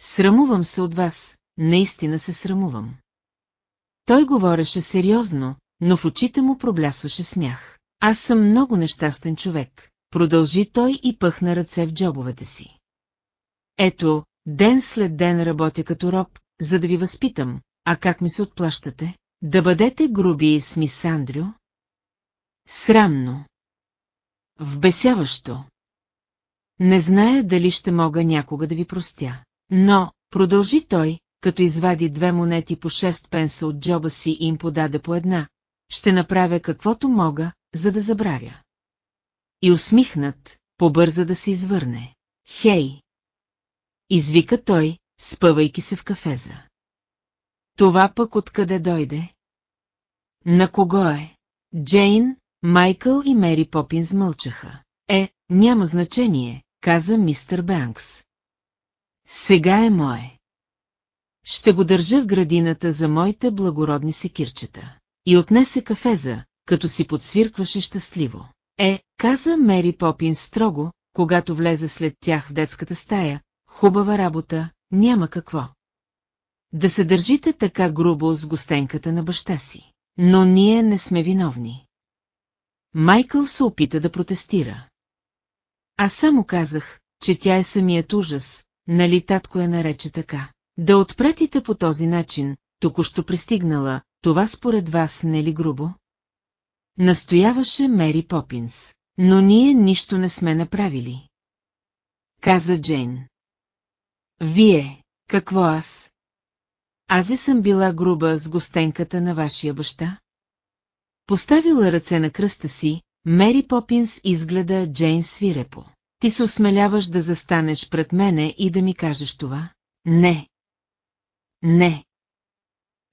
Срамувам се от вас, наистина се срамувам. Той говореше сериозно, но в очите му проблясваше смях. Аз съм много нещастен човек, продължи той и пъхна ръце в джобовете си. Ето, ден след ден работя като роб, за да ви възпитам, а как ми се отплащате? Да бъдете груби с мис Андрю? Срамно. Вбесяващо. Не зная дали ще мога някога да ви простя. Но, продължи той, като извади две монети по 6 пенса от джоба си и им подаде по една, ще направя каквото мога, за да забравя. И усмихнат, побърза да се извърне. Хей! Извика той, спъвайки се в кафеза. Това пък откъде дойде? На кого е? Джейн, Майкъл и Мери Попинс мълчаха. Е, няма значение, каза мистер Бенкс. Сега е мое. Ще го държа в градината за моите благородни секирчета. И отнесе кафеза, като си подсвиркваше щастливо. Е, каза Мери Попин строго, когато влезе след тях в детската стая, хубава работа, няма какво. Да се държите така грубо с гостенката на баща си. Но ние не сме виновни. Майкъл се опита да протестира. Аз само казах, че тя е самият ужас, нали татко я нарече така. Да отпратите по този начин, току-що пристигнала, това според вас не е ли грубо? Настояваше Мери Попинс. Но ние нищо не сме направили. Каза Джейн. Вие, какво аз? Ази съм била груба с гостенката на вашия баща? Поставила ръце на кръста си, Мери Попинс изгледа Джейн свирепо. Ти се осмеляваш да застанеш пред мене и да ми кажеш това? Не. Не.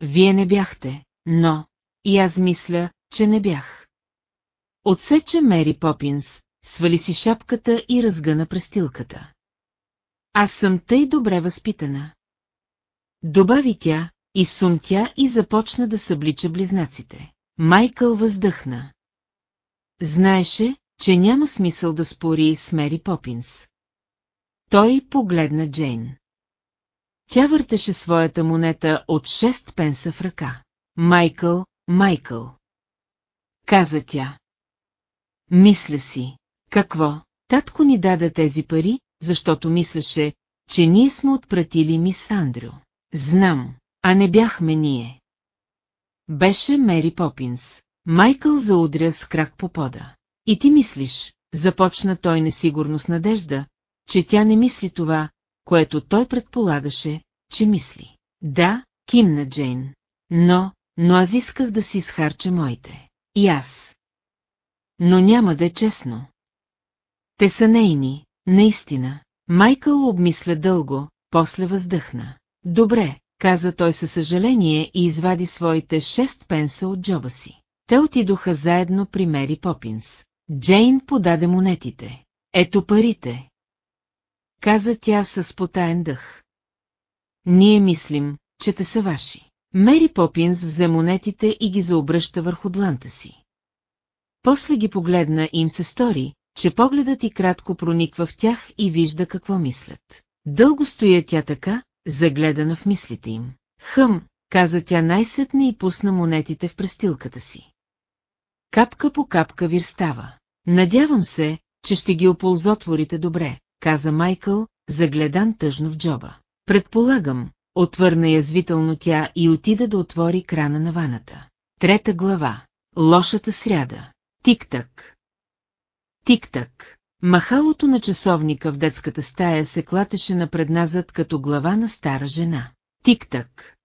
Вие не бяхте, но... И аз мисля, че не бях. Отсече Мери Попинс, свали си шапката и разгъна престилката. Аз съм тъй добре възпитана. Добави тя, и сумтя и започна да съблича близнаците. Майкъл въздъхна. Знаеше, че няма смисъл да спори с Мери Попинс. Той погледна Джейн. Тя въртеше своята монета от 6 пенса в ръка. Майкъл, Майкъл. Каза тя. Мисля си, какво? Татко ни даде тези пари, защото мислеше, че ние сме отпратили мис Андрю. Знам, а не бяхме ние. Беше Мери Попинс. Майкъл заудря с крак по пода. И ти мислиш, започна той несигурно с надежда, че тя не мисли това, което той предполагаше, че мисли. Да, кимна Джейн. Но, но аз исках да си изхарча моите. И аз. Но няма да е честно. Те са нейни, наистина. Майкъл обмисля дълго, после въздъхна. Добре, каза той със съжаление и извади своите шест пенса от джоба си. Те отидоха заедно при Мери Попинс. Джейн подаде монетите. Ето парите. Каза тя с потаен дъх. Ние мислим, че те са ваши. Мери Попинс взе монетите и ги заобръща върху дланта си. После ги погледна и им се стори, че погледът и кратко прониква в тях и вижда какво мислят. Дълго стоя тя така, загледана в мислите им. Хъм, каза тя най-сетне и пусна монетите в престилката си. Капка по капка вирстава. Надявам се, че ще ги оползотворите добре, каза Майкъл, загледан тъжно в джоба. Предполагам, отвърна язвително тя и отида да отвори крана на ваната. Трета глава. Лошата сряда. Тик-так. Тик-так. Махалото на часовника в детската стая се клатеше напредназад като глава на стара жена. Тик-так.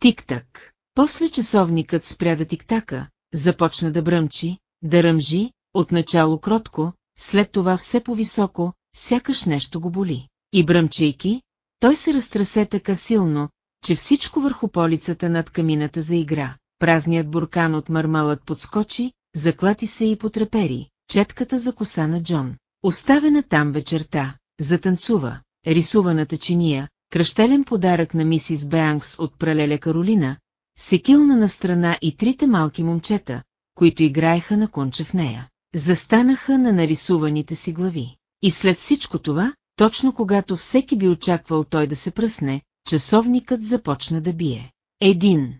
Тик-так. После часовникът спря да тиктака, започна да бръмчи, да ръмжи, отначало кротко, след това все по-високо, сякаш нещо го боли. И бръмчейки, той се разтресе така силно, че всичко върху полицата над камината заигра. Празният буркан от мармалът подскочи, заклати се и потрепери, четката за коса на Джон. Оставена там вечерта, затанцува, рисуваната чиния, кръщелен подарък на мисис Беанкс от пралеля Каролина, секилна на страна и трите малки момчета, които играеха на конче в нея, застанаха на нарисуваните си глави. И след всичко това, точно когато всеки би очаквал той да се пръсне, часовникът започна да бие. Един.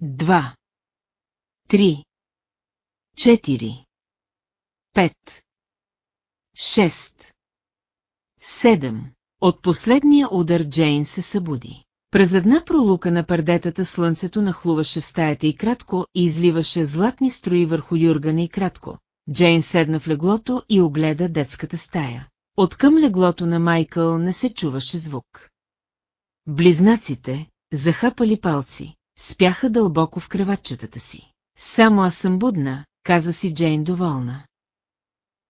Два. Три. Четири. Пет. Шест. Седем. От последния удар Джейн се събуди. През една пролука на пардетата слънцето нахлуваше в стаята и кратко и изливаше златни строи върху юргана и кратко. Джейн седна в леглото и огледа детската стая. От към леглото на Майкъл не се чуваше звук. Близнаците, захапали палци, спяха дълбоко в креватчетата си. Само аз съм будна, каза си Джейн доволна.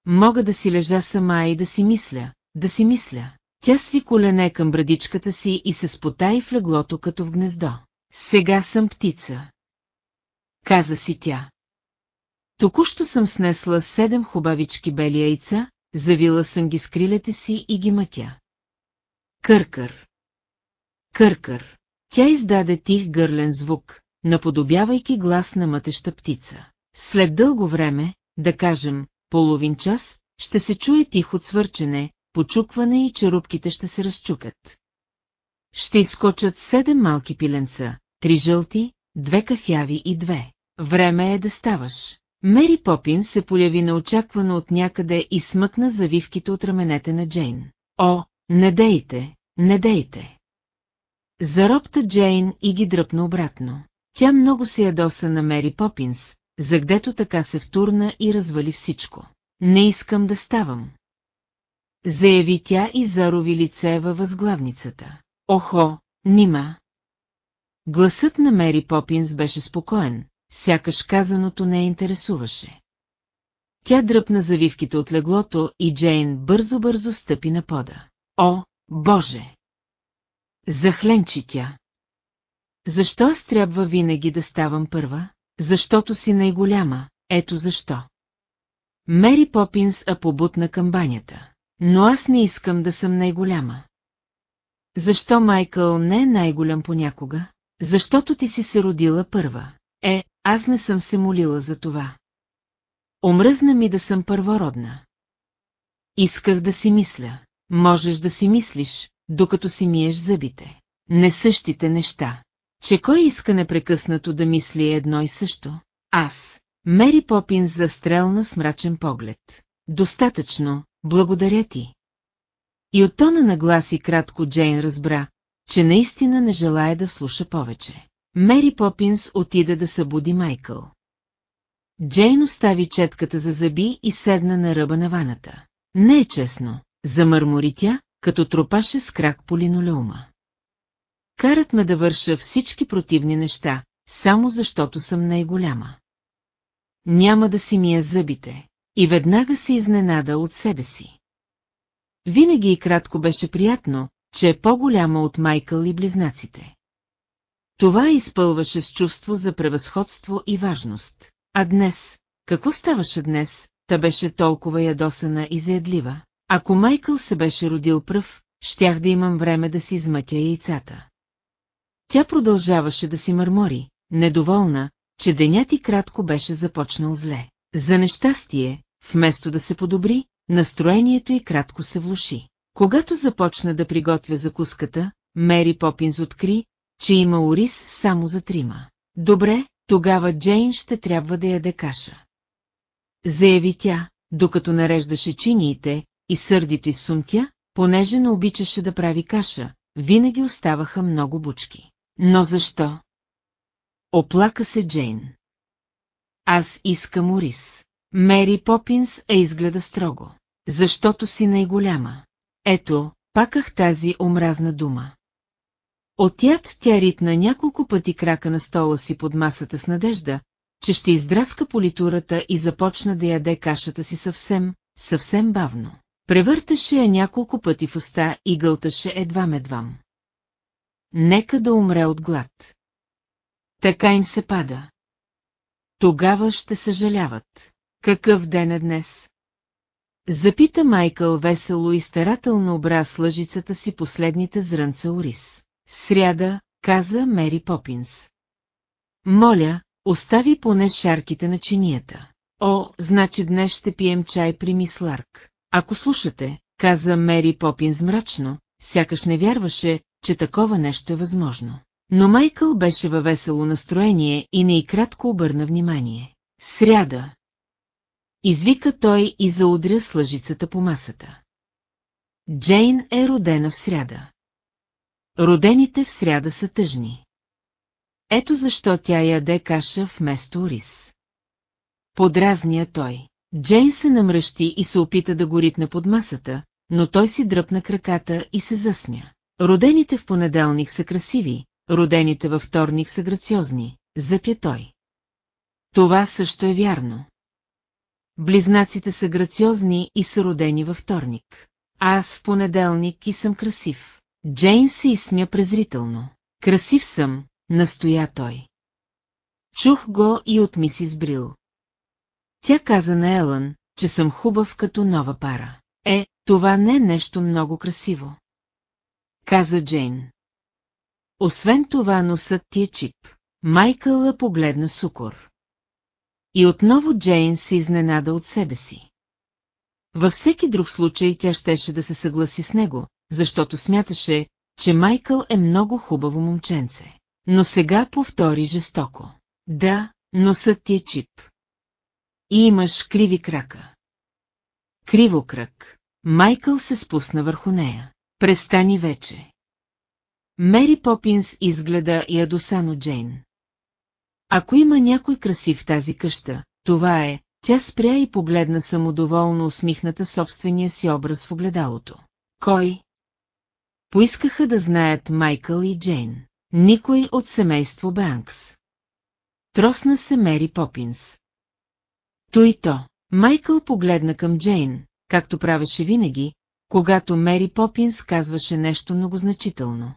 Мога да си лежа сама и да си мисля, да си мисля. Тя сви колене към брадичката си и се спотаи в леглото като в гнездо. Сега съм птица. Каза си тя. Току-що съм снесла седем хубавички бели яйца, завила съм ги с крилете си и ги мътя. Къркър. Къркър. Тя издаде тих гърлен звук, наподобявайки глас на мътеща птица. След дълго време, да кажем, половин час, ще се чуе тихо свърчене, почукване и черупките ще се разчукат. Ще изкочат седем малки пиленца, три жълти, две кафяви и две. Време е да ставаш. Мери Попин се появи неочаквано от някъде и смъкна завивките от раменете на Джейн. О, не дейте, не дейте! Заробта Джейн и ги дръпна обратно. Тя много се ядоса на Мери Попинс, загдето така се втурна и развали всичко. Не искам да ставам. Заяви тя и зарови лице във възглавницата. Охо, нима! Гласът на Мери Попинс беше спокоен, сякаш казаното не интересуваше. Тя дръпна завивките от леглото и Джейн бързо-бързо стъпи на пода. О, Боже! Захленчи тя. Защо аз трябва винаги да ставам първа? Защото си най-голяма, ето защо. Мери Попинс а побутна камбанята. Но аз не искам да съм най-голяма. Защо Майкъл не е най-голям понякога? Защото ти си се родила първа. Е, аз не съм се молила за това. Омръзна ми да съм първородна. Исках да си мисля. Можеш да си мислиш, докато си миеш зъбите. Не същите неща. Че кой иска непрекъснато да мисли едно и също? Аз. Мери Попинс застрелна с мрачен поглед. Достатъчно, благодаря ти. И от тона на глас и кратко Джейн разбра, че наистина не желая да слуша повече. Мери Попинс отида да събуди Майкъл. Джейн остави четката за зъби и седна на ръба на ваната. Не е честно, замърмори тя, като тропаше с крак по линолеума. Карат ме да върша всички противни неща, само защото съм най-голяма. Няма да си мия зъбите. И веднага се изненада от себе си. Винаги и кратко беше приятно, че е по-голяма от Майкъл и близнаците. Това изпълваше с чувство за превъзходство и важност. А днес, какво ставаше днес, та беше толкова ядосана и заедлива? Ако Майкъл се беше родил пръв, щях да имам време да си измътя яйцата. Тя продължаваше да си мърмори, недоволна, че денят и кратко беше започнал зле. За нещастие, вместо да се подобри, настроението и кратко се влуши. Когато започна да приготвя закуската, Мери Попинз откри, че има ориз само за трима. Добре, тогава Джейн ще трябва да яде каша. Заяви тя, докато нареждаше чиниите и сърдито сумтя, понеже не обичаше да прави каша, винаги оставаха много бучки. Но защо? Оплака се Джейн. Аз искам ориз. Мери Попинс е изгледа строго. Защото си най-голяма. Ето, паках тази омразна дума. Отят тя ритна няколко пъти крака на стола си под масата с надежда, че ще издраска политурата и започна да яде кашата си съвсем, съвсем бавно. Превърташе я няколко пъти в уста и гълташе едва-медвам. Нека да умре от глад. Така им се пада. Тогава ще съжаляват. Какъв ден е днес? Запита Майкъл весело и старателно обра с лъжицата си последните зрънца ориз. Сряда, каза Мери Попинс. Моля, остави поне шарките на чинията. О, значи днес ще пием чай при мис Ларк. Ако слушате, каза Мери Попинс мрачно, сякаш не вярваше, че такова нещо е възможно. Но Майкъл беше във весело настроение и не и кратко обърна внимание. Сряда. Извика той и заудря с лъжицата по масата. Джейн е родена в сряда. Родените в сряда са тъжни. Ето защо тя яде каша вместо ориз. Подразния той. Джейн се намръщи и се опита да го ритне под масата, но той си дръпна краката и се засмя. Родените в понеделник са красиви, родените във вторник са грациозни, запя той. Това също е вярно. Близнаците са грациозни и са родени във вторник. Аз в понеделник и съм красив. Джейн се изсмя презрително. Красив съм, настоя той. Чух го и от мисис Брил. Тя каза на Елън, че съм хубав като нова пара. Е, това не е нещо много красиво. Каза Джейн. Освен това носът ти е чип. Майкъла погледна сукор. И отново Джейн се изненада от себе си. Във всеки друг случай тя щеше да се съгласи с него, защото смяташе, че Майкъл е много хубаво момченце. Но сега повтори жестоко. Да, носът ти е чип. И имаш криви крака. Криво кръг. Майкъл се спусна върху нея. Престани вече. Мери Попинс изгледа ядосано Джейн. Ако има някой красив в тази къща, това е, тя спря и погледна самодоволно усмихната собствения си образ в огледалото. Кой? Поискаха да знаят Майкъл и Джейн. Никой от семейство Банкс. Тросна се Мери Попинс. То и то. Майкъл погледна към Джейн, както правеше винаги, когато Мери Попинс казваше нещо многозначително.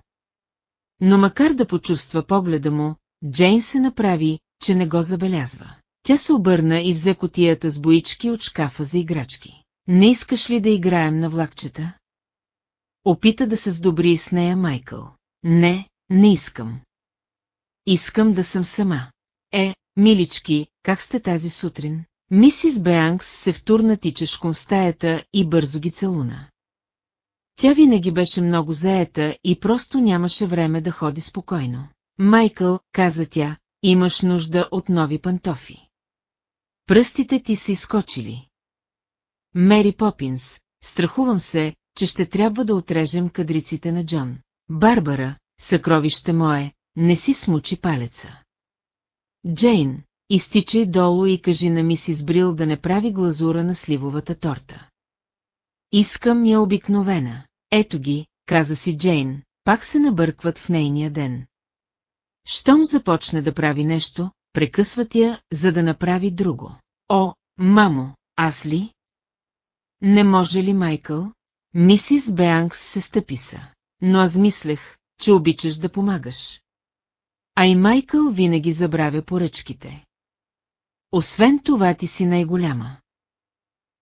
Но макар да почувства погледа му, Джейн се направи, че не го забелязва. Тя се обърна и взе котията с боички от шкафа за играчки. Не искаш ли да играем на влакчета? Опита да се сдобри с нея Майкъл. Не, не искам. Искам да съм сама. Е, милички, как сте тази сутрин? Мисис Беанкс се втурна тичешком в стаята и бързо ги целуна. Тя винаги беше много заета и просто нямаше време да ходи спокойно. Майкъл, каза тя, имаш нужда от нови пантофи. Пръстите ти са изкочили. Мери Попинс, страхувам се, че ще трябва да отрежем кадриците на Джон. Барбара, съкровище мое, не си смучи палеца. Джейн, изтичай долу и кажи на мисис Брил да не прави глазура на сливовата торта. Искам я обикновена. Ето ги, каза си Джейн, пак се набъркват в нейния ден. Щом започне да прави нещо, прекъсват я, за да направи друго. О, мамо, аз ли? Не може ли, Майкъл? Мисис Беанкс се стъпи са. Но аз мислех, че обичаш да помагаш. А и Майкъл винаги забравя поръчките. Освен това ти си най-голяма.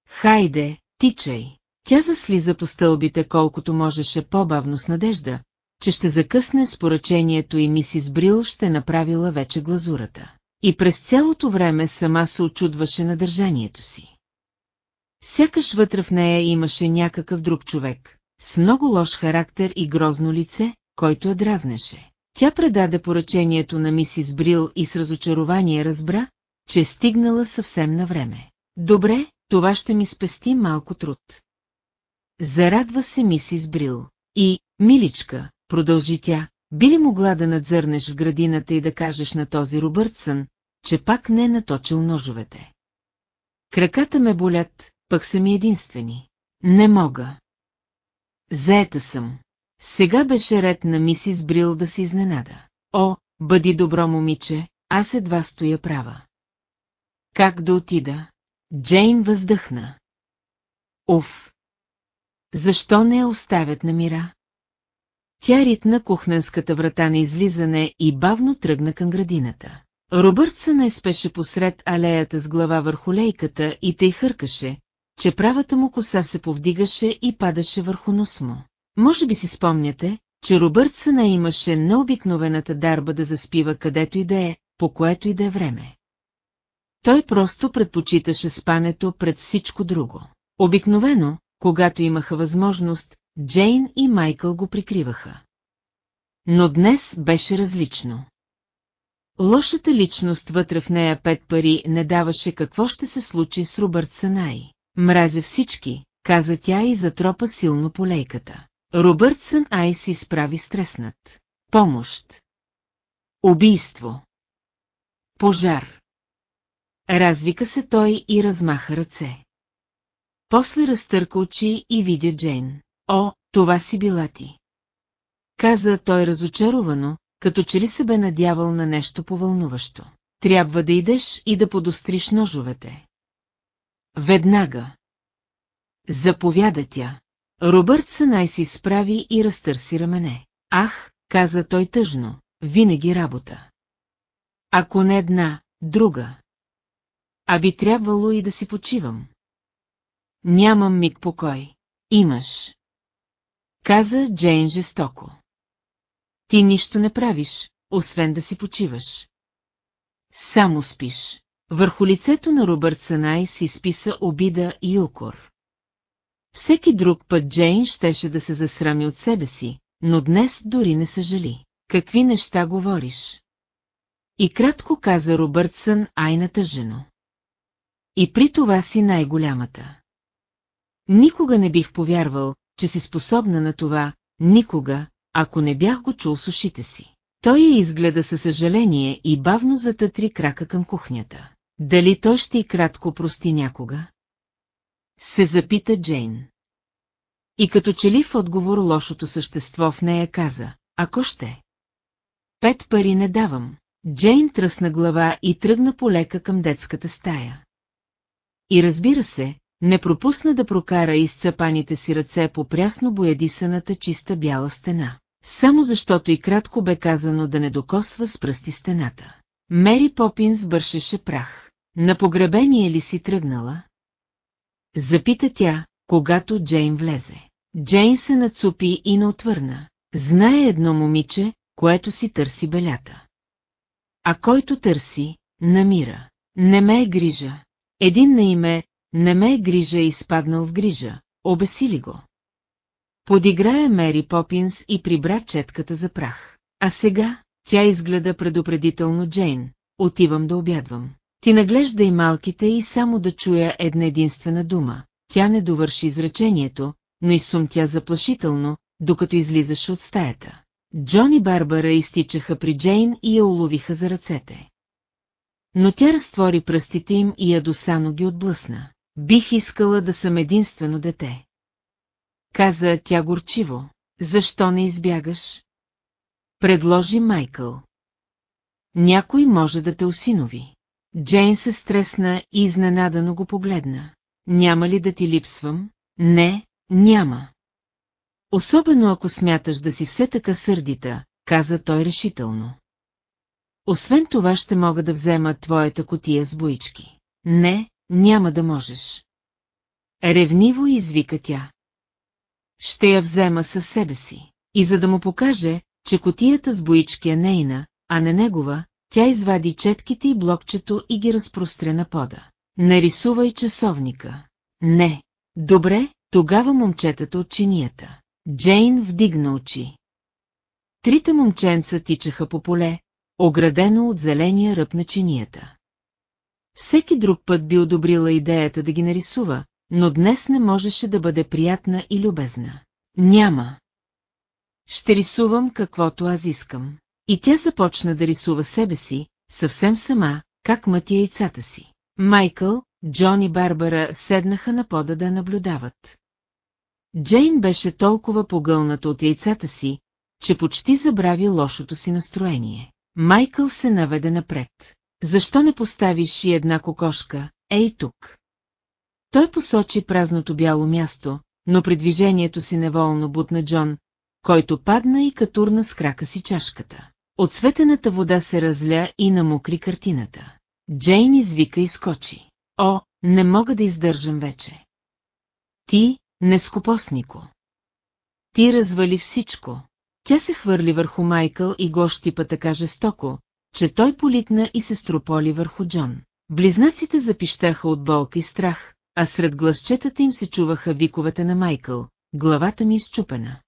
Хайде, тичай. Тя заслиза по стълбите колкото можеше по-бавно с надежда, че ще закъсне с поръчението и мисис Брил ще направила вече глазурата. И през цялото време сама се очудваше на държанието си. Сякаш вътре в нея имаше някакъв друг човек, с много лош характер и грозно лице, който я дразнеше. Тя предаде поръчението на мисис Брил и с разочарование разбра, че е стигнала съвсем на време. Добре, това ще ми спести малко труд. Зарадва се мисис Брил. И, миличка, продължи тя, би ли могла да надзърнеш в градината и да кажеш на този Робъртсън, че пак не е наточил ножовете? Краката ме болят, пък са ми единствени. Не мога. Заета съм. Сега беше ред на мисис Брил да се изненада. О, бъди добро момиче, аз едва стоя права. Как да отида? Джейн въздъхна. Уф! Защо не я оставят на мира? Тя ритна кухненската врата на излизане и бавно тръгна към градината. Робъртсън е спеше посред алеята с глава върху лейката и тъй хъркаше, че правата му коса се повдигаше и падаше върху нос му. Може би си спомняте, че Робъртсъна имаше необикновената дарба да заспива където и да е, по което и да е време. Той просто предпочиташе спането пред всичко друго. Обикновено, когато имаха възможност, Джейн и Майкъл го прикриваха. Но днес беше различно. Лошата личност вътре в нея пет пари не даваше какво ще се случи с Робърт Санай. Мразя всички, каза тя и затропа силно по лейката. Робъртсън Ай изправи стреснат. Помощ. Убийство. Пожар. Развика се той и размаха ръце. После разтърка очи и видя Джейн. О, това си била ти. Каза той разочаровано, като че ли се бе надявал на нещо повълнуващо. Трябва да идеш и да подостриш ножовете. Веднага. Заповяда тя. Робърт Сънай се изправи и разтърси рамене. Ах, каза той тъжно, винаги работа. Ако не една, друга. А би трябвало и да си почивам. Нямам миг покой. Имаш. Каза Джейн жестоко. Ти нищо не правиш, освен да си почиваш. Само спиш. Върху лицето на Робърт Санай си изписа обида и укор. Всеки друг път Джейн щеше да се засрами от себе си, но днес дори не съжали. Какви неща говориш? И кратко каза Робъртсън ай натъжено. И при това си най-голямата. Никога не бих повярвал, че си способна на това, никога, ако не бях го чул с ушите си. Той я изгледа със съжаление и бавно затътри крака към кухнята. Дали той ще и кратко прости някога? Се запита Джейн. И като че ли в отговор лошото същество в нея каза, ако ще. Пет пари не давам. Джейн тръсна глава и тръгна полека към детската стая. И разбира се, не пропусна да прокара изцапаните си ръце по прясно боядисаната чиста бяла стена. Само защото и кратко бе казано да не докосва с пръсти стената. Мери Попинс бършеше прах. На погребение ли си тръгнала? Запита тя, когато Джейн влезе. Джейн се нацупи и не отвърна. Знае едно момиче, което си търси белята. А който търси, намира. Не ме е грижа. Един на име, не ме е грижа и изпаднал в грижа. Обесили го. Подиграя Мери Попинс и прибра четката за прах. А сега, тя изгледа предупредително Джейн. Отивам да обядвам. Ти наглежда и малките и само да чуя една единствена дума. Тя не довърши изречението, но изсумтя заплашително, докато излизаше от стаята. Джон и Барбара изтичаха при Джейн и я уловиха за ръцете. Но тя разтвори пръстите им и ядосано ги отблъсна. Бих искала да съм единствено дете. Каза тя горчиво. Защо не избягаш? Предложи Майкъл. Някой може да те осинови. Джейн се стресна и изненадано го погледна. Няма ли да ти липсвам? Не, няма. Особено ако смяташ да си все така сърдита, каза той решително. Освен това ще мога да взема твоята котия с боички. Не, няма да можеш. Ревниво извика тя. Ще я взема със себе си. И за да му покаже, че котията с боички е нейна, а не негова, тя извади четките и блокчето и ги разпростре на пода. Нарисувай часовника. Не. Добре, тогава момчетата от чинията. Джейн вдигна очи. Трите момченца тичаха по поле, оградено от зеления ръб на чинията. Всеки друг път би одобрила идеята да ги нарисува, но днес не можеше да бъде приятна и любезна. Няма. Ще рисувам каквото аз искам. И тя започна да рисува себе си, съвсем сама, как мъти яйцата си. Майкъл, Джон и Барбара седнаха на пода да наблюдават. Джейн беше толкова погълната от яйцата си, че почти забрави лошото си настроение. Майкъл се наведе напред. Защо не поставиш и една кокошка, ей тук? Той посочи празното бяло място, но при движението си неволно бутна Джон, който падна и катурна с крака си чашката. Отсветената вода се разля и намокри картината. Джейн извика и скочи. О, не мога да издържам вече. Ти, нескопоснико. Ти развали всичко. Тя се хвърли върху Майкъл и го щипа така жестоко, че той политна и се строполи върху Джон. Близнаците запищаха от болка и страх, а сред гласчетата им се чуваха виковете на Майкъл. Главата ми е изчупена.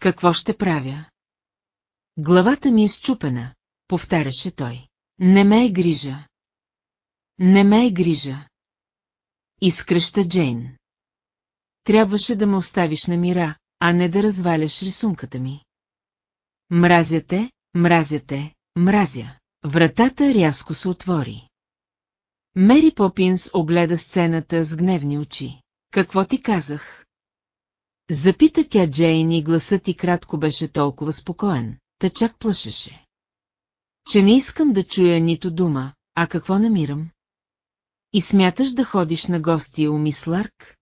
Какво ще правя? Главата ми е изчупена, повтаряше той. Не ме е грижа. Не ме е грижа. Изкръща Джейн. Трябваше да ме оставиш на мира, а не да разваляш рисунката ми. Мразя те, мразя те, мразя. Вратата рязко се отвори. Мери Попинс огледа сцената с гневни очи. Какво ти казах? Запита тя Джейн и гласът ти кратко беше толкова спокоен, та чак плашеше. Че не искам да чуя нито дума, а какво намирам? И смяташ да ходиш на гости у мис Ларк?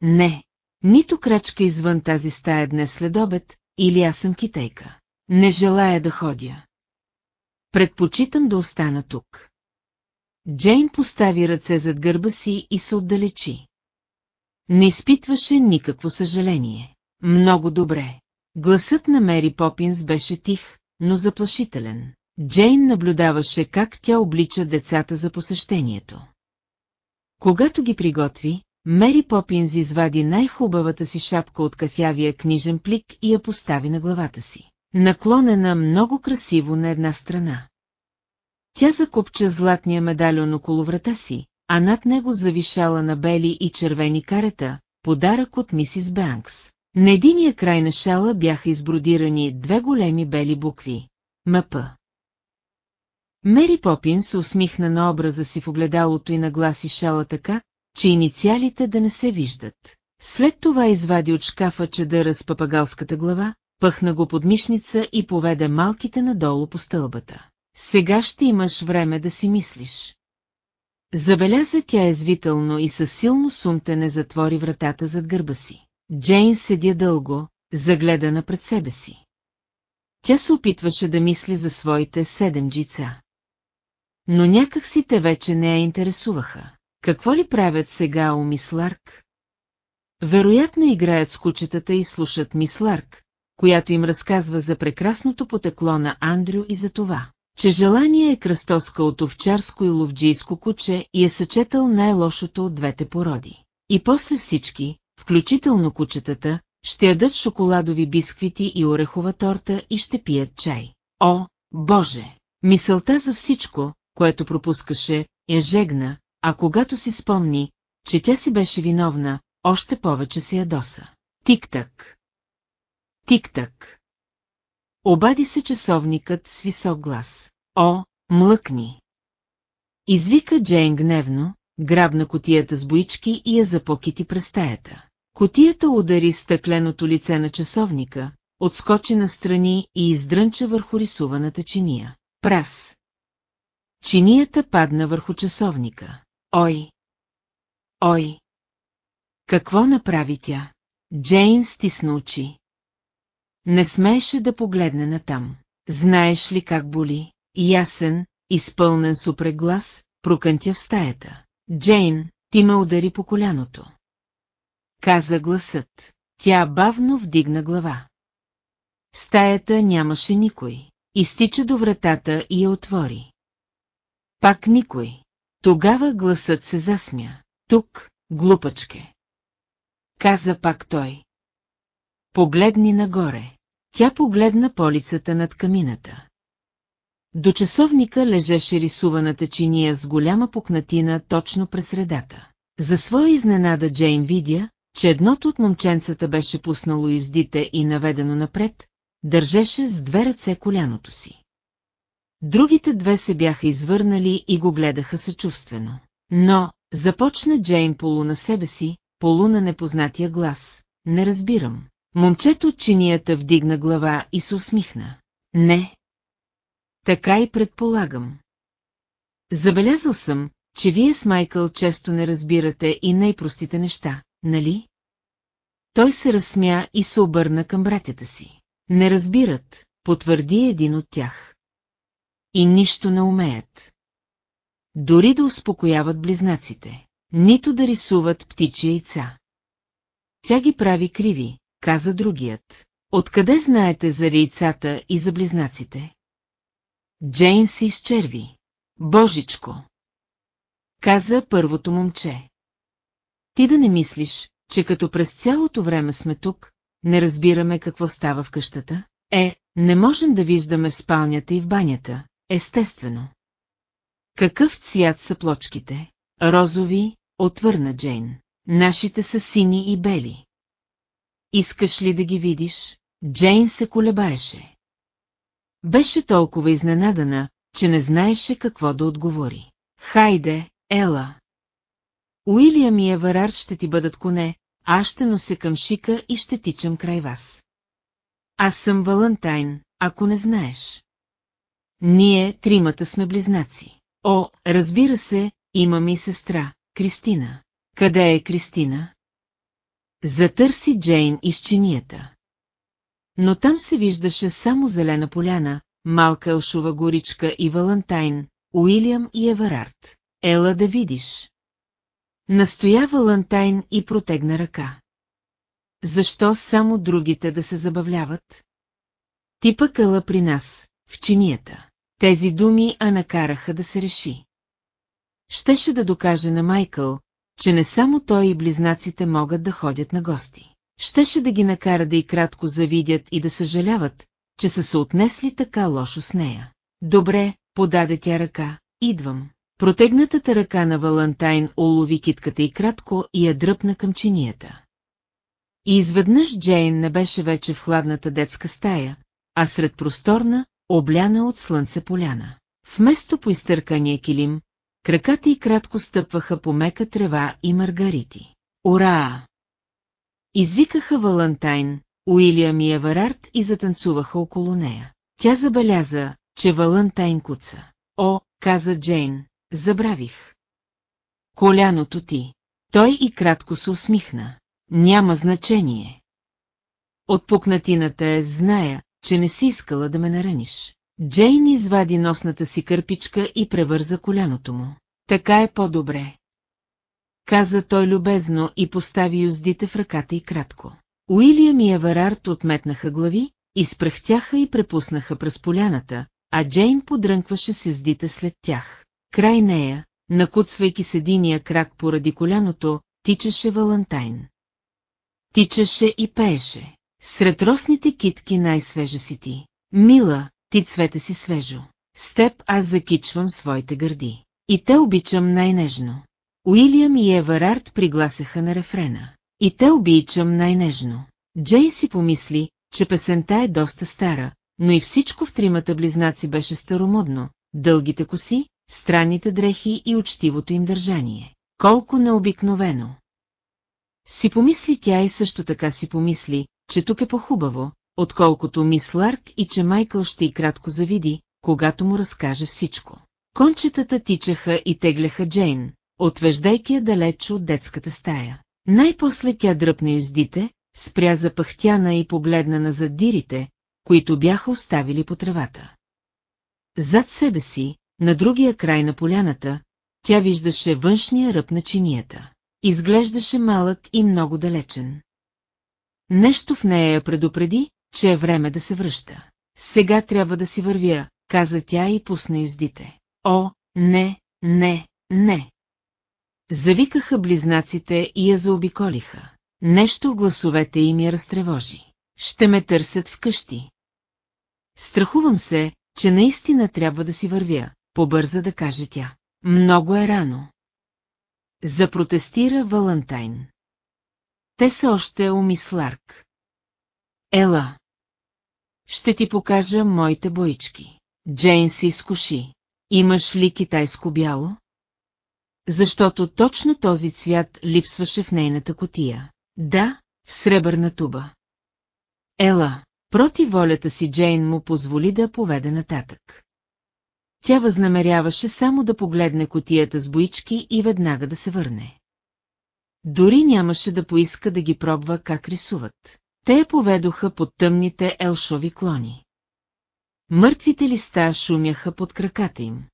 Не, нито крачка извън тази стая днес след обед, или аз съм китейка. Не желая да ходя. Предпочитам да остана тук. Джейн постави ръце зад гърба си и се отдалечи. Не изпитваше никакво съжаление. Много добре. Гласът на Мери Попинс беше тих, но заплашителен. Джейн наблюдаваше как тя облича децата за посещението. Когато ги приготви, Мери Попинс извади най-хубавата си шапка от кафявия книжен плик и я постави на главата си. Наклонена много красиво на една страна. Тя закопча златния медальон около врата си, а над него завишала на бели и червени карета, подарък от мисис Бенкс. На единия край на шала бяха избродирани две големи бели букви – МП. Мери Попин се усмихна на образа си в огледалото и нагласи шала така, че инициалите да не се виждат. След това извади от шкафа чадъра с папагалската глава, пъхна го под мишница и поведе малките надолу по стълбата. Сега ще имаш време да си мислиш. Забеляза тя езвително и със силно сумтене затвори вратата зад гърба си. Джейн седя дълго, загледана пред себе си. Тя се опитваше да мисли за своите седем джица. Но някак си те вече не я интересуваха. Какво ли правят сега у мис Ларк? Вероятно играят с кучетата и слушат мис Ларк, която им разказва за прекрасното потекло на Андрю и за това, че желание е кръстоска от овчарско и ловджийско куче и е съчетал най-лошото от двете породи. И после всички, включително кучетата, ще ядат шоколадови бисквити и орехова торта и ще пият чай. О, Боже! Мисълта за всичко, което пропускаше, я жегна, а когато си спомни, че тя си беше виновна, още повече се ядоса. Тик-так. Тик-так. Обади се часовникът с висок глас. О, млъкни! Извика Джейн гневно, грабна котията с боички и я запокити през стаята. Котията удари стъкленото лице на часовника, отскочи настрани и издрънча върху рисуваната чиния. Прас. Чинията падна върху часовника. Ой! Ой! Какво направи тя? Джейн стисна очи. Не смееше да погледне натам. Знаеш ли как боли? Ясен, изпълнен с глас, прокънтя в стаята. Джейн, ти ме удари по коляното. Каза гласът. Тя бавно вдигна глава. Стаята нямаше никой. Изтича до вратата и я отвори. Пак никой. Тогава гласът се засмя. Тук, глупачке. Каза пак той. Погледни нагоре. Тя погледна полицата над камината. До часовника лежеше рисуваната чиния с голяма пукнатина точно през средата. За своя изненада Джейн видя, че едното от момченцата беше пуснало юздите и наведено напред, държеше с две ръце коляното си. Другите две се бяха извърнали и го гледаха съчувствено. Но, започна Джейн полу на себе си, полу на непознатия глас. Не разбирам. Момчето от чинията вдигна глава и се усмихна. Не. Така и предполагам. Забелязал съм, че вие с Майкъл често не разбирате и най-простите неща, нали? Той се разсмя и се обърна към братята си. Не разбират, потвърди един от тях. И нищо не умеят. Дори да успокояват близнаците, нито да рисуват птичи яйца. Тя ги прави криви, каза другият. Откъде знаете за яйцата и за близнаците? Джейн си изчерви. Божичко! Каза първото момче. Ти да не мислиш, че като през цялото време сме тук, не разбираме какво става в къщата? Е, не можем да виждаме в спалнята и в банята, естествено. Какъв цвят са плочките? Розови, отвърна Джейн. Нашите са сини и бели. Искаш ли да ги видиш? Джейн се колебаеше. Беше толкова изненадана, че не знаеше какво да отговори. Хайде, Ела. Уилиам и Еварард ще ти бъдат коне, аз ще нося към шика и ще тичам край вас. Аз съм Валентайн, ако не знаеш. Ние тримата сме близнаци. О, разбира се, имам и сестра, Кристина. Къде е Кристина? Затърси Джейн из чинията. Но там се виждаше само зелена поляна, малка елшова горичка и Валентайн, Уилям и Еверард. Ела да видиш. Настоя Валентайн и протегна ръка. Защо само другите да се забавляват? Ти пък ела при нас, в чинията. Тези думи а накараха да се реши. Щеше да докаже на Майкъл, че не само той и близнаците могат да ходят на гости. Щеше да ги накара да и кратко завидят и да съжаляват, че са се отнесли така лошо с нея. Добре, подаде тя ръка, идвам. Протегнатата ръка на Валентайн улови китката и кратко и я дръпна към чинията. И изведнъж Джейн не беше вече в хладната детска стая, а сред просторна, обляна от слънце поляна. Вместо по изтъркания килим, краката й кратко стъпваха по мека трева и маргарити. Ура! Извикаха Валентайн, Уилям и Еварард и затанцуваха около нея. Тя забеляза, че Валентайн куца. О, каза Джейн, забравих. Коляното ти. Той и кратко се усмихна. Няма значение. От пукнатината е, зная, че не си искала да ме нараниш. Джейн извади носната си кърпичка и превърза коляното му. Така е по-добре. Каза той любезно и постави юздите в ръката и кратко. Уилиям и Еверард отметнаха глави, изпрахтяха и препуснаха през поляната, а Джейн подрънкваше с юздите след тях. Край нея, накуцвайки с единия крак поради коляното, тичаше Валентайн. Тичаше и пееше. Сред росните китки най-свежа си ти. Мила, ти цвете си свежо. С теб аз закичвам своите гърди. И те обичам най-нежно. Уилям и Еварард пригласяха на рефрена. И те обичам най-нежно. Джей си помисли, че песента е доста стара, но и всичко в тримата близнаци беше старомодно, дългите коси, странните дрехи и учтивото им държание. Колко необикновено! Си помисли тя и също така си помисли, че тук е по-хубаво, отколкото мис Ларк и че Майкъл ще и кратко завиди, когато му разкаже всичко. Кончетата тичаха и тегляха Джейн, отвеждайки я далеч от детската стая. Най-после тя дръпна юздите, спря запахтяна и погледна на задирите, които бяха оставили по тревата. Зад себе си, на другия край на поляната, тя виждаше външния ръб на чинията. Изглеждаше малък и много далечен. Нещо в нея я предупреди, че е време да се връща. Сега трябва да си вървя, каза тя и пусна юздите. О, не, не, не. Завикаха близнаците и я заобиколиха. Нещо в гласовете им я разтревожи. Ще ме търсят вкъщи. Страхувам се, че наистина трябва да си вървя, побърза да каже тя. Много е рано. Запротестира Валентайн. Те са още у мис. Ела. Ще ти покажа моите боички. Джейн се изкуши. Имаш ли китайско бяло? Защото точно този цвят липсваше в нейната котия. Да, в сребърна туба. Ела, против волята си Джейн му позволи да поведе нататък. Тя възнамеряваше само да погледне котията с боички и веднага да се върне. Дори нямаше да поиска да ги пробва как рисуват. Те я поведоха под тъмните елшови клони. Мъртвите листа шумяха под краката им.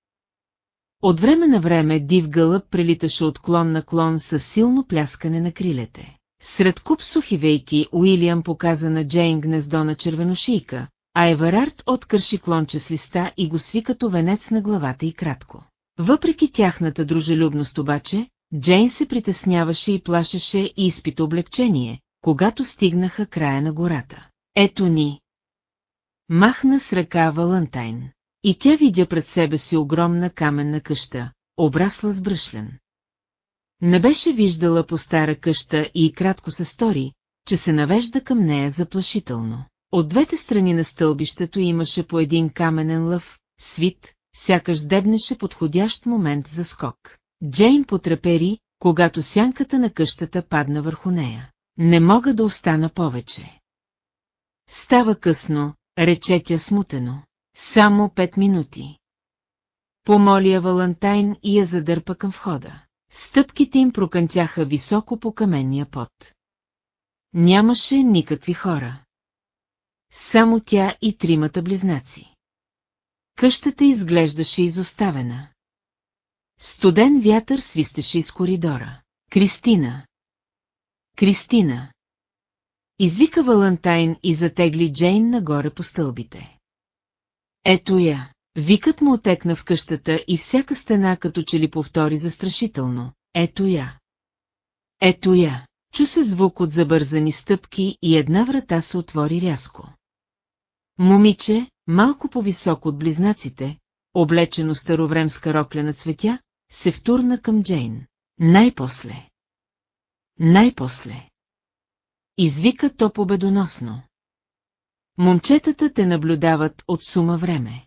От време на време див гълъб прелиташе от клон на клон с силно пляскане на крилете. Сред куп сухи вейки Уилям показа на Джейн гнездо на червеношийка, а Еверард откърши клонче с листа и го сви като венец на главата и кратко. Въпреки тяхната дружелюбност обаче, Джейн се притесняваше и плашеше и изпита облегчение, когато стигнаха края на гората. Ето ни! Махна с ръка Валентайн. И тя видя пред себе си огромна каменна къща, обрасла с бръшлен. Не беше виждала по стара къща и кратко се стори, че се навежда към нея заплашително. От двете страни на стълбището имаше по един каменен лъв, свит, сякаш дебнеше подходящ момент за скок. Джейн потрепери, когато сянката на къщата падна върху нея. Не мога да остана повече. Става късно, рече тя смутено. Само пет минути. Помоли я Валентайн и я задърпа към входа. Стъпките им прокънтяха високо по каменния пот. Нямаше никакви хора. Само тя и тримата близнаци. Къщата изглеждаше изоставена. Студен вятър свистеше из коридора. Кристина! Кристина! Извика Валентайн и затегли Джейн нагоре по стълбите. Ето я. Викът му отекна в къщата и всяка стена като че ли повтори застрашително. Ето я. Ето я. Чу се звук от забързани стъпки и една врата се отвори рязко. Момиче, малко по-високо от близнаците, облечено старовремска рокля на цветя, се втурна към Джейн. Най-после. Най-после. Извика то победоносно. Момчетата те наблюдават от сума време.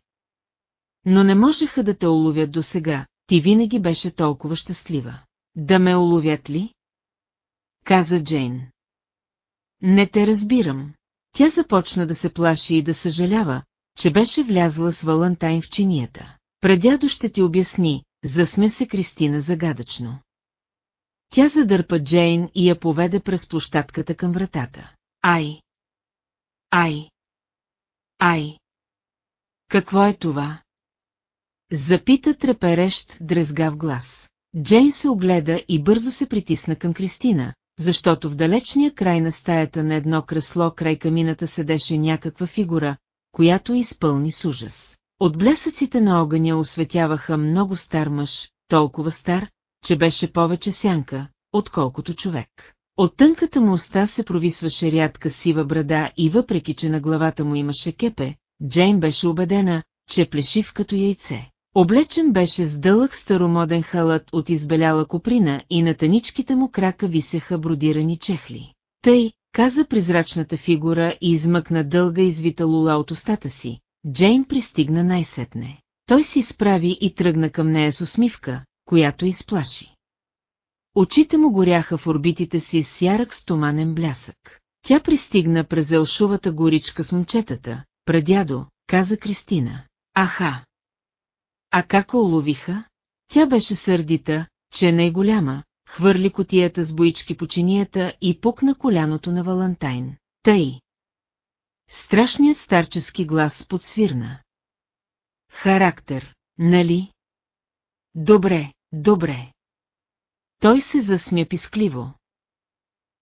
Но не можеха да те уловят до сега, ти винаги беше толкова щастлива. Да ме уловят ли? Каза Джейн. Не те разбирам. Тя започна да се плаши и да съжалява, че беше влязла с Валантайн в чинията. Предядо ще ти обясни, засме се Кристина загадъчно. Тя задърпа Джейн и я поведе през площадката към вратата. Ай! Ай! Ай! Какво е това? Запита треперещ дрезгав глас. Джейн се огледа и бързо се притисна към Кристина, защото в далечния край на стаята на едно кресло край камината седеше някаква фигура, която изпълни с ужас. От блясъците на огъня осветяваха много стар мъж, толкова стар, че беше повече сянка, отколкото човек. От тънката му уста се провисваше рядка сива брада и въпреки, че на главата му имаше кепе, Джейн беше убедена, че е плешив като яйце. Облечен беше с дълъг старомоден халат от избеляла коприна и на таничките му крака висеха бродирани чехли. Тъй, каза призрачната фигура и измъкна дълга извита лула от устата си. Джейн пристигна най-сетне. Той си справи и тръгна към нея с усмивка, която изплаши. Очите му горяха в орбитите си с ярък стоманен блясък. Тя пристигна през елшувата горичка с момчетата. Прадядо, каза Кристина. Аха! А как уловиха? Тя беше сърдита, че е най-голяма, хвърли котията с боички по чинията и пукна коляното на Валантайн. Тъй! Страшният старчески глас подсвирна. Характер, нали? Добре, добре. Той се засмя пискливо.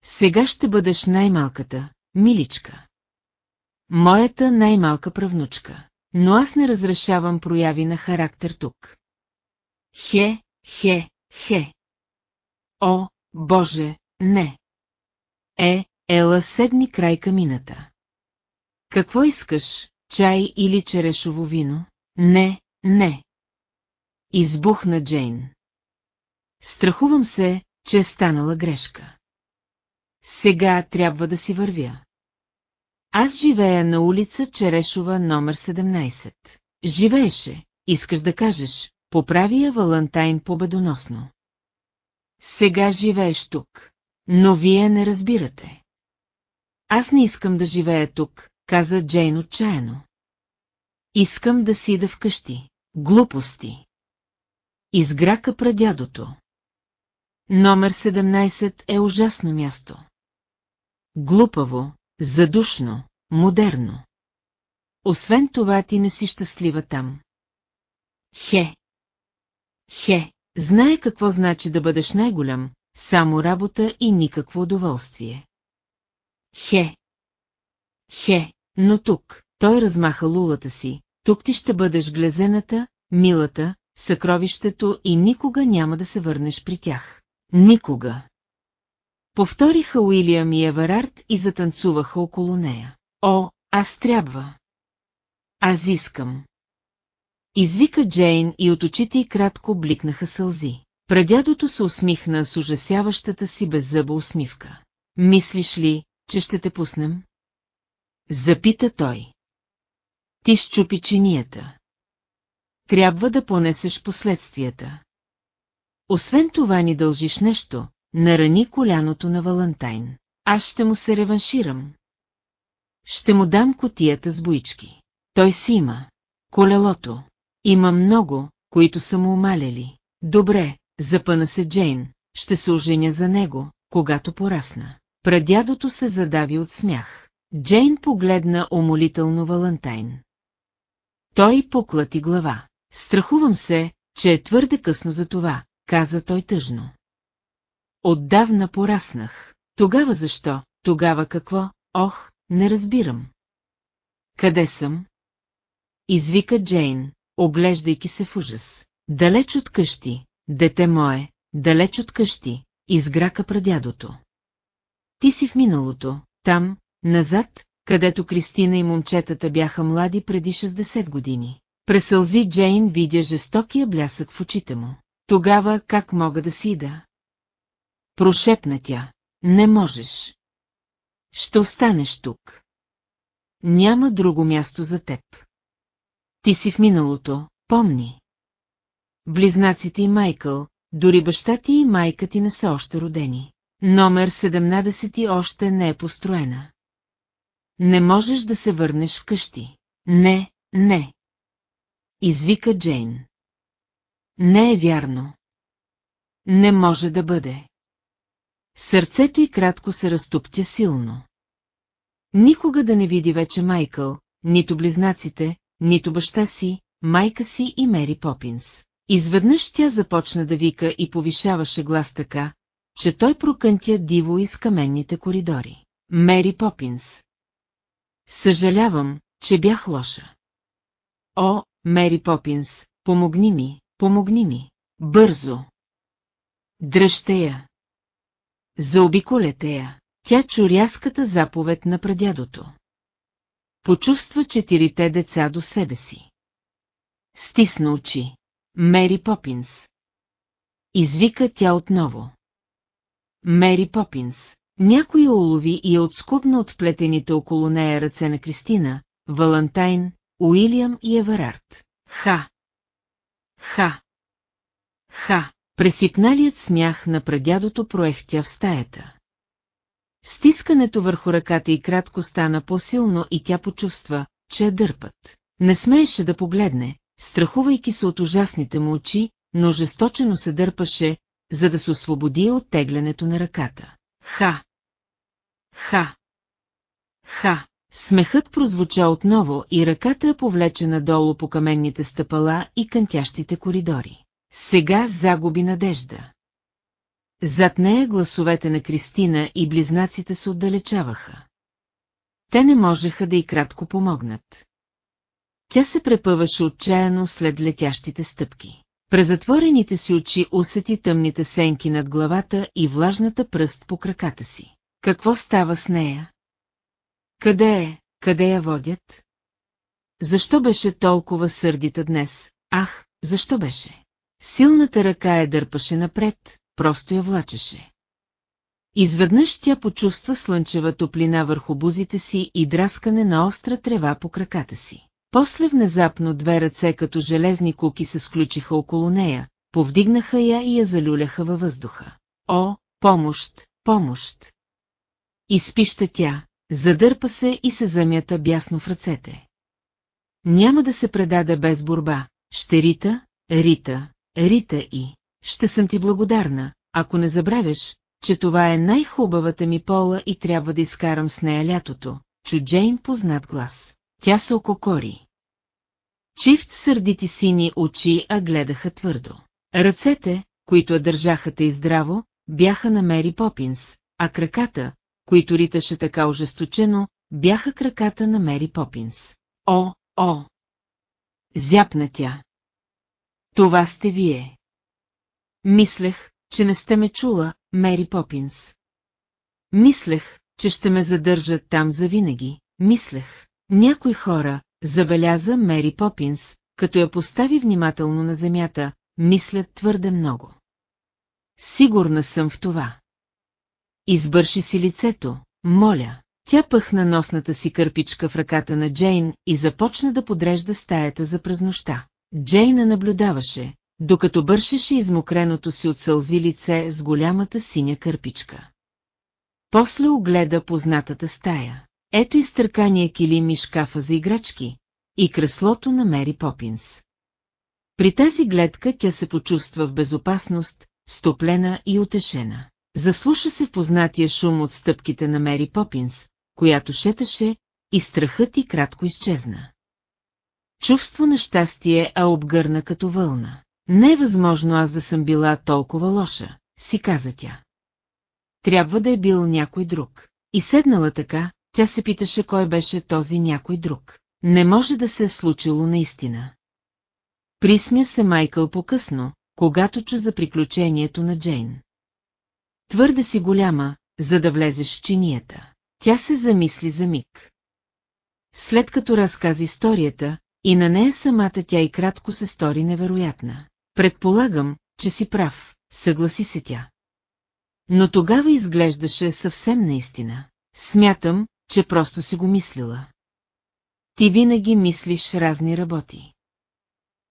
Сега ще бъдеш най-малката, миличка. Моята най-малка правнучка. Но аз не разрешавам прояви на характер тук. Хе, хе, хе. О, Боже, не. Е, ела седни край камината. Какво искаш, чай или черешово вино? Не, не. Избухна Джейн. Страхувам се, че е станала грешка. Сега трябва да си вървя. Аз живея на улица Черешова номер 17. Живееше, искаш да кажеш, поправи я Валантайн победоносно. Сега живееш тук, но вие не разбирате. Аз не искам да живея тук, каза Джейн отчаяно. Искам да си да вкъщи. Глупости. Изграка прадядото. Номер 17 е ужасно място. Глупаво, задушно, модерно. Освен това ти не си щастлива там. Хе. Хе, знае какво значи да бъдеш най-голям, само работа и никакво удоволствие. Хе. Хе, но тук, той размаха лулата си, тук ти ще бъдеш глезената, милата, съкровището и никога няма да се върнеш при тях. Никога. Повториха Уилиам и Еверард и затанцуваха около нея. О, аз трябва. Аз искам. Извика Джейн и от очите й кратко бликнаха сълзи. Предядото се усмихна с ужасяващата си беззъба усмивка. Мислиш ли, че ще те пуснем? Запита той. Ти щупи чинията. Трябва да понесеш последствията. Освен това ни дължиш нещо, нарани коляното на Валантайн. Аз ще му се реванширам. Ще му дам котията с боички. Той си има. Колелото. Има много, които са му умаляли. Добре, запъна се Джейн, ще се оженя за него, когато порасна. Прадядото се задави от смях. Джейн погледна умолително Валантайн. Той поклати глава. Страхувам се, че е твърде късно за това, каза той тъжно. Отдавна пораснах. Тогава защо? Тогава какво? Ох, не разбирам. Къде съм? Извика Джейн, оглеждайки се в ужас. Далеч от къщи, дете мое, далеч от къщи, изграка прадядото. Ти си в миналото, там, назад, където Кристина и момчетата бяха млади преди 60 години. Пресълзи Джейн видя жестокия блясък в очите му. Тогава как мога да си да? Прошепна тя. Не можеш. Ще останеш тук. Няма друго място за теб. Ти си в миналото, помни. Близнаците и Майкъл, дори баща ти и майка ти не са още родени. Номер 17 още не е построена. Не можеш да се върнеш вкъщи. Не, не. Извика Джейн. Не е вярно. Не може да бъде. Сърцето й кратко се разтоптя силно. Никога да не види вече Майкъл, нито близнаците, нито баща си, майка си и Мери Попинс. Изведнъж тя започна да вика и повишаваше глас така, че той прокънтя диво из каменните коридори. Мери Попинс. Съжалявам, че бях лоша. О, Мери Попинс, помогни ми, помогни ми. Бързо. Дръжте я. Заобиколете я. Тя чу рязката заповед на прадядото. Почувства четирите деца до себе си. Стисна очи. Мери Попинс. Извика тя отново. Мери Попинс. Някой я улови и я отскубна от вплетените около нея ръце на Кристина, Валантайн, Уилям и Еверард. Ха! Ха! Ха! Пресипналият смях на прадядото проехтя в стаята. Стискането върху ръката и кратко стана по-силно и тя почувства, че я дърпат. Не смееше да погледне, страхувайки се от ужасните му очи, но жесточено се дърпаше, за да се освободи от теглянето на ръката. Ха! Ха! Ха! Смехът прозвуча отново и ръката повлече надолу по каменните стъпала и кънтящите коридори. Сега загуби надежда. Зад нея гласовете на Кристина и близнаците се отдалечаваха. Те не можеха да и кратко помогнат. Тя се препъваше отчаяно след летящите стъпки. През затворените си очи усети тъмните сенки над главата и влажната пръст по краката си. Какво става с нея? Къде е? Къде я водят? Защо беше толкова сърдита днес? Ах, защо беше? Силната ръка я дърпаше напред, просто я влачеше. Изведнъж тя почувства слънчева топлина върху бузите си и драскане на остра трева по краката си. После внезапно две ръце като железни куки се сключиха около нея, повдигнаха я и я залюляха във въздуха. О, помощ, помощ! Изпища тя, задърпа се и се замята бясно в ръцете. Няма да се предаде без борба, ще Рита, Рита, Рита и... Ще съм ти благодарна, ако не забравяш, че това е най-хубавата ми пола и трябва да изкарам с нея лятото, чу Джейн познат глас. Тя се ококори. Чифт сърдити сини очи, а гледаха твърдо. Ръцете, които я държаха и здраво, бяха на Мери Попинс, а краката, които риташе така ожесточено, бяха краката на Мери Попинс. О, о! Зяпна тя. Това сте вие. Мислех, че не сте ме чула, Мери Попинс. Мислех, че ще ме задържат там завинаги. Мислех. Някои хора, забеляза Мери Попинс, като я постави внимателно на земята, мислят твърде много. Сигурна съм в това. Избърши си лицето, моля. Тя пъхна носната си кърпичка в ръката на Джейн и започна да подрежда стаята за през нощта. Джейна наблюдаваше, докато бършеше измокреното си от сълзи лице с голямата синя кърпичка. После огледа познатата стая. Ето изтъркания килим и шкафа за играчки, и креслото на Мери Попинс. При тази гледка тя се почувства в безопасност, стоплена и утешена. Заслуша се в познатия шум от стъпките на Мери Попинс, която шеташе, и страхът и кратко изчезна. Чувство на щастие а обгърна като вълна. Не е възможно аз да съм била толкова лоша, си каза тя. Трябва да е бил някой друг. И седнала така, тя се питаше кой беше този някой друг. Не може да се е случило наистина. Присмя се Майкъл по-късно, когато чу за приключението на Джейн. Твърде си голяма, за да влезеш в чинията. Тя се замисли за миг. След като разказа историята, и на нея самата тя и кратко се стори невероятна. Предполагам, че си прав, съгласи се тя. Но тогава изглеждаше съвсем наистина. Смятам, че просто си го мислила. Ти винаги мислиш разни работи.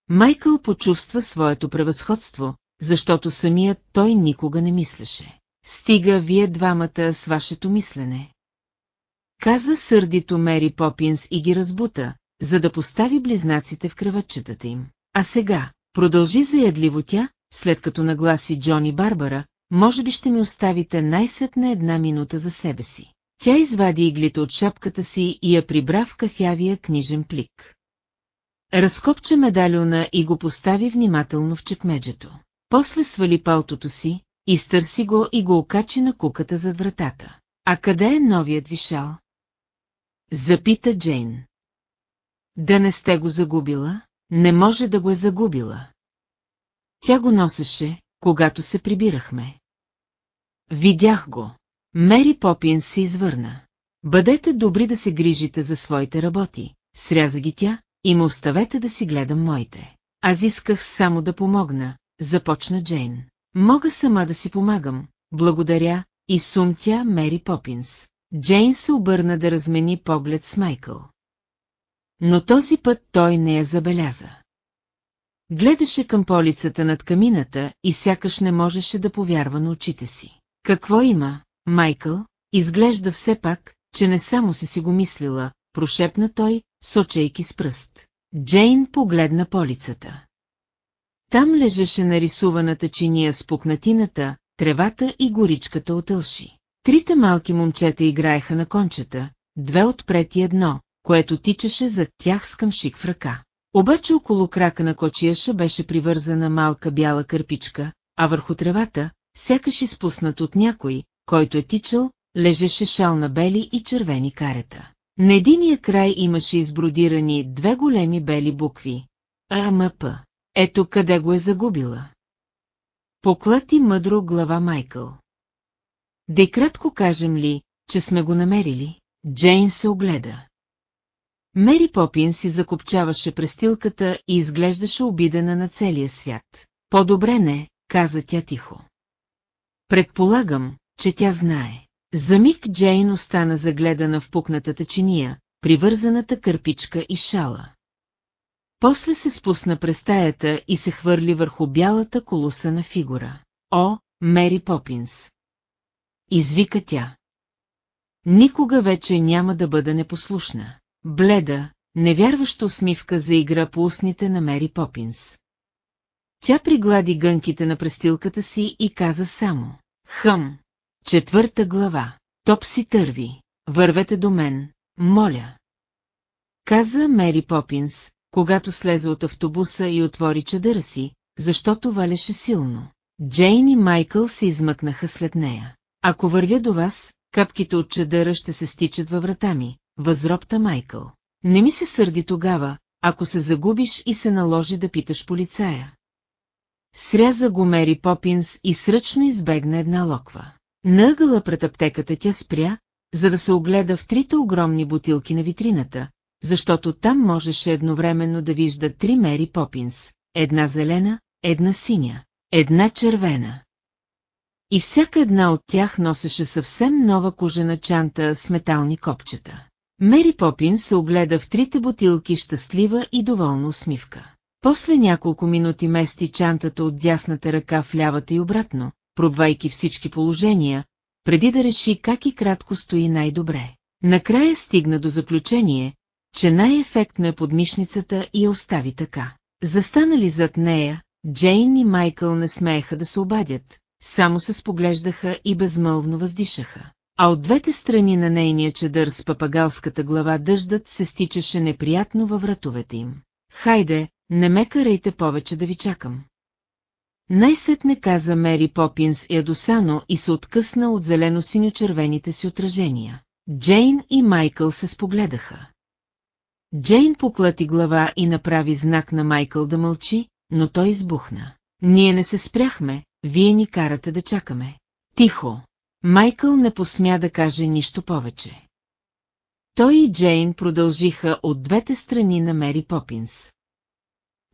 Майкъл почувства своето превъзходство, защото самият той никога не мислеше. Стига вие двамата с вашето мислене. Каза сърдито Мери Попинс и ги разбута, за да постави близнаците в кръвачетата им. А сега, продължи заядливо тя, след като нагласи Джони Барбара, може би ще ми оставите най-сетна една минута за себе си. Тя извади иглите от шапката си и я прибра в кафявия книжен плик. Разкопча медалиона и го постави внимателно в чекмеджето. После свали палтото си, изтърси го и го окачи на куката зад вратата. А къде е новият вишал? Запита Джейн. Да не сте го загубила? Не може да го е загубила. Тя го носеше, когато се прибирахме. Видях го. Мери Попин се извърна. Бъдете добри да се грижите за своите работи, сряза ги тя, и ме оставете да си гледам моите. Аз исках само да помогна, започна Джейн. Мога сама да си помагам, благодаря, и сумтя Мери Попинс. Джейн се обърна да размени поглед с Майкъл. Но този път той не я забеляза. Гледаше към полицата над камината и сякаш не можеше да повярва на очите си. Какво има, Майкъл? Изглежда все пак, че не само си си го мислила, прошепна той, сочейки с пръст. Джейн погледна полицата. Там лежеше нарисуваната чиния с пукнатината, тревата и горичката от ълши. Трите малки момчета играеха на кончета, две отпред и едно, което тичаше зад тях с къмшик в ръка. Обаче около крака на кочияша беше привързана малка бяла кърпичка, а върху тревата, сякаш изпуснат от някой, който е тичал, лежеше шал на бели и червени карета. На единия край имаше избродирани две големи бели букви. АМП. Ето къде го е загубила. Поклати мъдро глава Майкъл. Де кратко кажем ли, че сме го намерили? Джейн се огледа. Мери Попин си закопчаваше престилката и изглеждаше обидена на целия свят. По-добре не, каза тя тихо. Предполагам, че тя знае. За миг Джейн остана загледана в пукнатата чиния, привързаната кърпичка и шала. После се спусна през стаята и се хвърли върху бялата колуса фигура. О, Мери Попинс! Извика тя. Никога вече няма да бъда непослушна. Бледа, невярваща усмивка за игра по устните на Мери Попинс. Тя приглади гънките на престилката си и каза само. Хъм. Четвърта глава. Топ си търви. Вървете до мен, моля. Каза Мери Попинс, когато слезе от автобуса и отвори чадъра си, защото валеше силно. Джейн и Майкъл се измъкнаха след нея. Ако вървя до вас, капките от чадъра ще се стичат във врата ми, възробта Майкъл. Не ми се сърди тогава, ако се загубиш и се наложи да питаш полицая. Сряза го Мери Попинс и сръчно избегна една локва. Наъгъла пред аптеката тя спря, за да се огледа в трите огромни бутилки на витрината, защото там можеше едновременно да вижда три Мери Попинс, една зелена, една синя, една червена. И всяка една от тях носеше съвсем нова кожена чанта с метални копчета. Мери Попин се огледа в трите бутилки щастлива и доволна усмивка. После няколко минути мести чантата от дясната ръка в лявата и обратно, пробвайки всички положения, преди да реши как и кратко стои най-добре. Накрая стигна до заключение, че най-ефектно е подмишницата и я остави така. Застанали зад нея, Джейн и Майкъл не смееха да се обадят, само се споглеждаха и безмълвно въздишаха. А от двете страни на нейния чедър с папагалската глава дъждът се стичаше неприятно във вратовете им. Хайде, не ме карайте повече да ви чакам. Най-сетне каза Мери Попинс ядосано и се откъсна от зелено-синьо-червените си отражения. Джейн и Майкъл се спогледаха. Джейн поклати глава и направи знак на Майкъл да мълчи, но той избухна. Ние не се спряхме, вие ни карате да чакаме. Тихо. Майкъл не посмя да каже нищо повече. Той и Джейн продължиха от двете страни на Мери Попинс.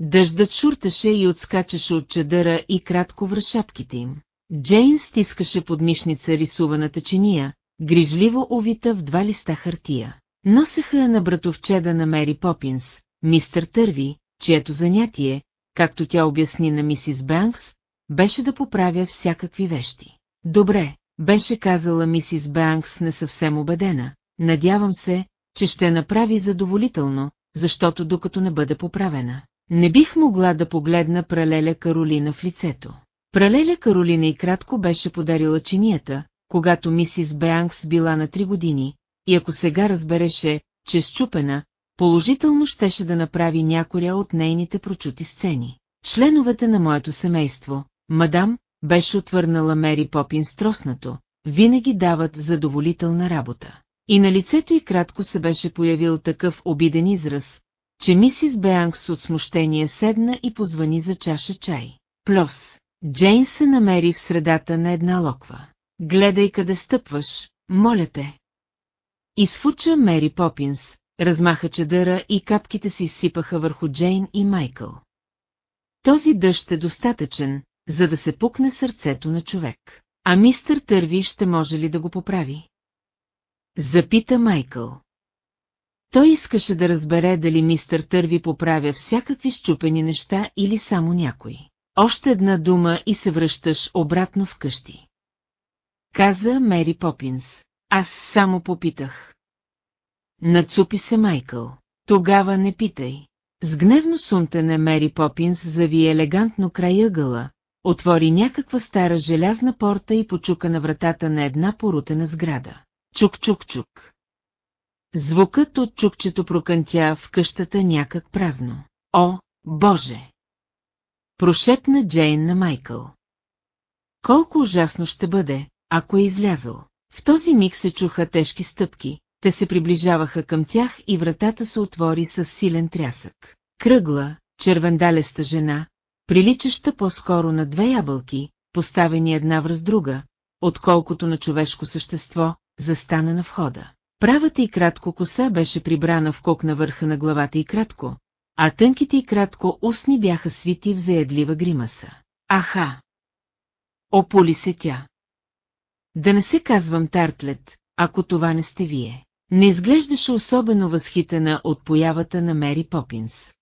Дъждът шурташе и отскачаше от чадъра и кратко връз шапките им. Джейн стискаше под мишница рисуваната чиния, грижливо увита в два листа хартия. Носеха я на братовчеда на Мери Попинс, мистър Търви, чието занятие, както тя обясни на мисис Бенкс, беше да поправя всякакви вещи. Добре, беше казала мисис Бенкс не съвсем убедена. Надявам се, че ще направи задоволително, защото докато не бъде поправена. Не бих могла да погледна пралеля Каролина в лицето. Пралеля Каролина и кратко беше подарила чинията, когато мисис Беанкс била на три години, и ако сега разбереше, че е щупена, положително щеше да направи някоя от нейните прочути сцени. Членовете на моето семейство, мадам, беше отвърнала Мери Попин строснато, винаги дават задоволителна работа. И на лицето й кратко се беше появил такъв обиден израз, че мисис Беанкс от смущение седна и позвани за чаша чай. Плюс, Джейн се намери в средата на една локва. Гледай къде стъпваш, моля те. Изфуча Мери Попинс, размаха чедъра и капките се изсипаха върху Джейн и Майкъл. Този дъжд е достатъчен, за да се пукне сърцето на човек. А мистър Търви ще може ли да го поправи? Запита Майкъл. Той искаше да разбере дали мистър Търви поправя всякакви щупени неща или само някой. Още една дума и се връщаш обратно в къщи. Каза Мери Попинс. Аз само попитах. Нацупи се Майкъл. Тогава не питай. С гневно сумтене Мери Попинс зави елегантно край ъгъла, отвори някаква стара желязна порта и почука на вратата на една порутена сграда. Чук-чук-чук. Звукът от чукчето прокънтя в къщата някак празно. О, Боже! Прошепна Джейн на Майкъл. Колко ужасно ще бъде, ако е излязъл. В този миг се чуха тежки стъпки, те се приближаваха към тях и вратата се отвори с силен трясък. Кръгла, червендалеста жена, приличаща по-скоро на две ябълки, поставени една връз друга, отколкото на човешко същество, застана на входа. Правата и кратко коса беше прибрана в кок на върха на главата и кратко, а тънките и кратко устни бяха свити в заедлива гримаса. Аха! Ополи се тя. Да не се казвам Тартлет, ако това не сте вие. Не изглеждаше особено възхитена от появата на Мери Попинс.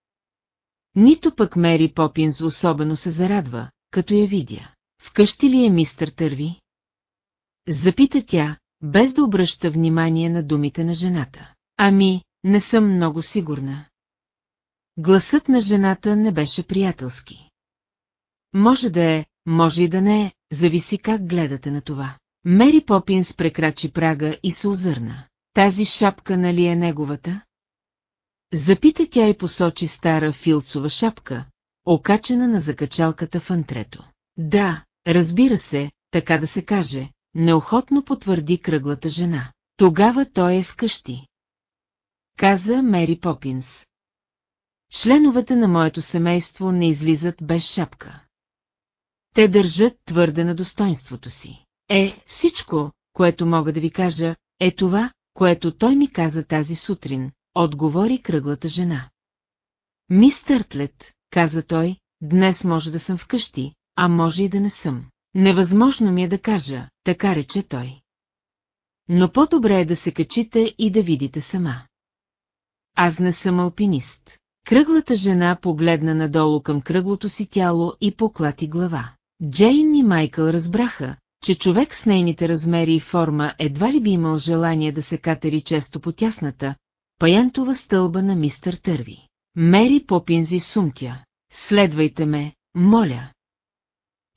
Нито пък Мери Попинс особено се зарадва, като я видя. Вкъщи ли е мистър Търви? Запита тя, без да обръща внимание на думите на жената. Ами, не съм много сигурна. Гласът на жената не беше приятелски. Може да е, може и да не е, зависи как гледате на това. Мери Попинс прекрачи прага и се озърна. Тази шапка нали е неговата? Запита тя и посочи стара филцова шапка, окачена на закачалката в антрето. Да, разбира се, така да се каже, неохотно потвърди кръглата жена. Тогава той е вкъщи. Каза Мери Попинс. Членовете на моето семейство не излизат без шапка. Те държат твърде на достоинството си. Е, всичко, което мога да ви кажа, е това, което той ми каза тази сутрин, отговори кръглата жена. Мистер Тлет, каза той, днес може да съм вкъщи, а може и да не съм. Невъзможно ми е да кажа, така рече той. Но по-добре е да се качите и да видите сама. Аз не съм алпинист. Кръглата жена погледна надолу към кръглото си тяло и поклати глава. Джейн и Майкъл разбраха, че човек с нейните размери и форма едва ли би имал желание да се катери често по тясната, паянтова стълба на мистър Търви. Мери Попинзи сумтя. Следвайте ме, моля.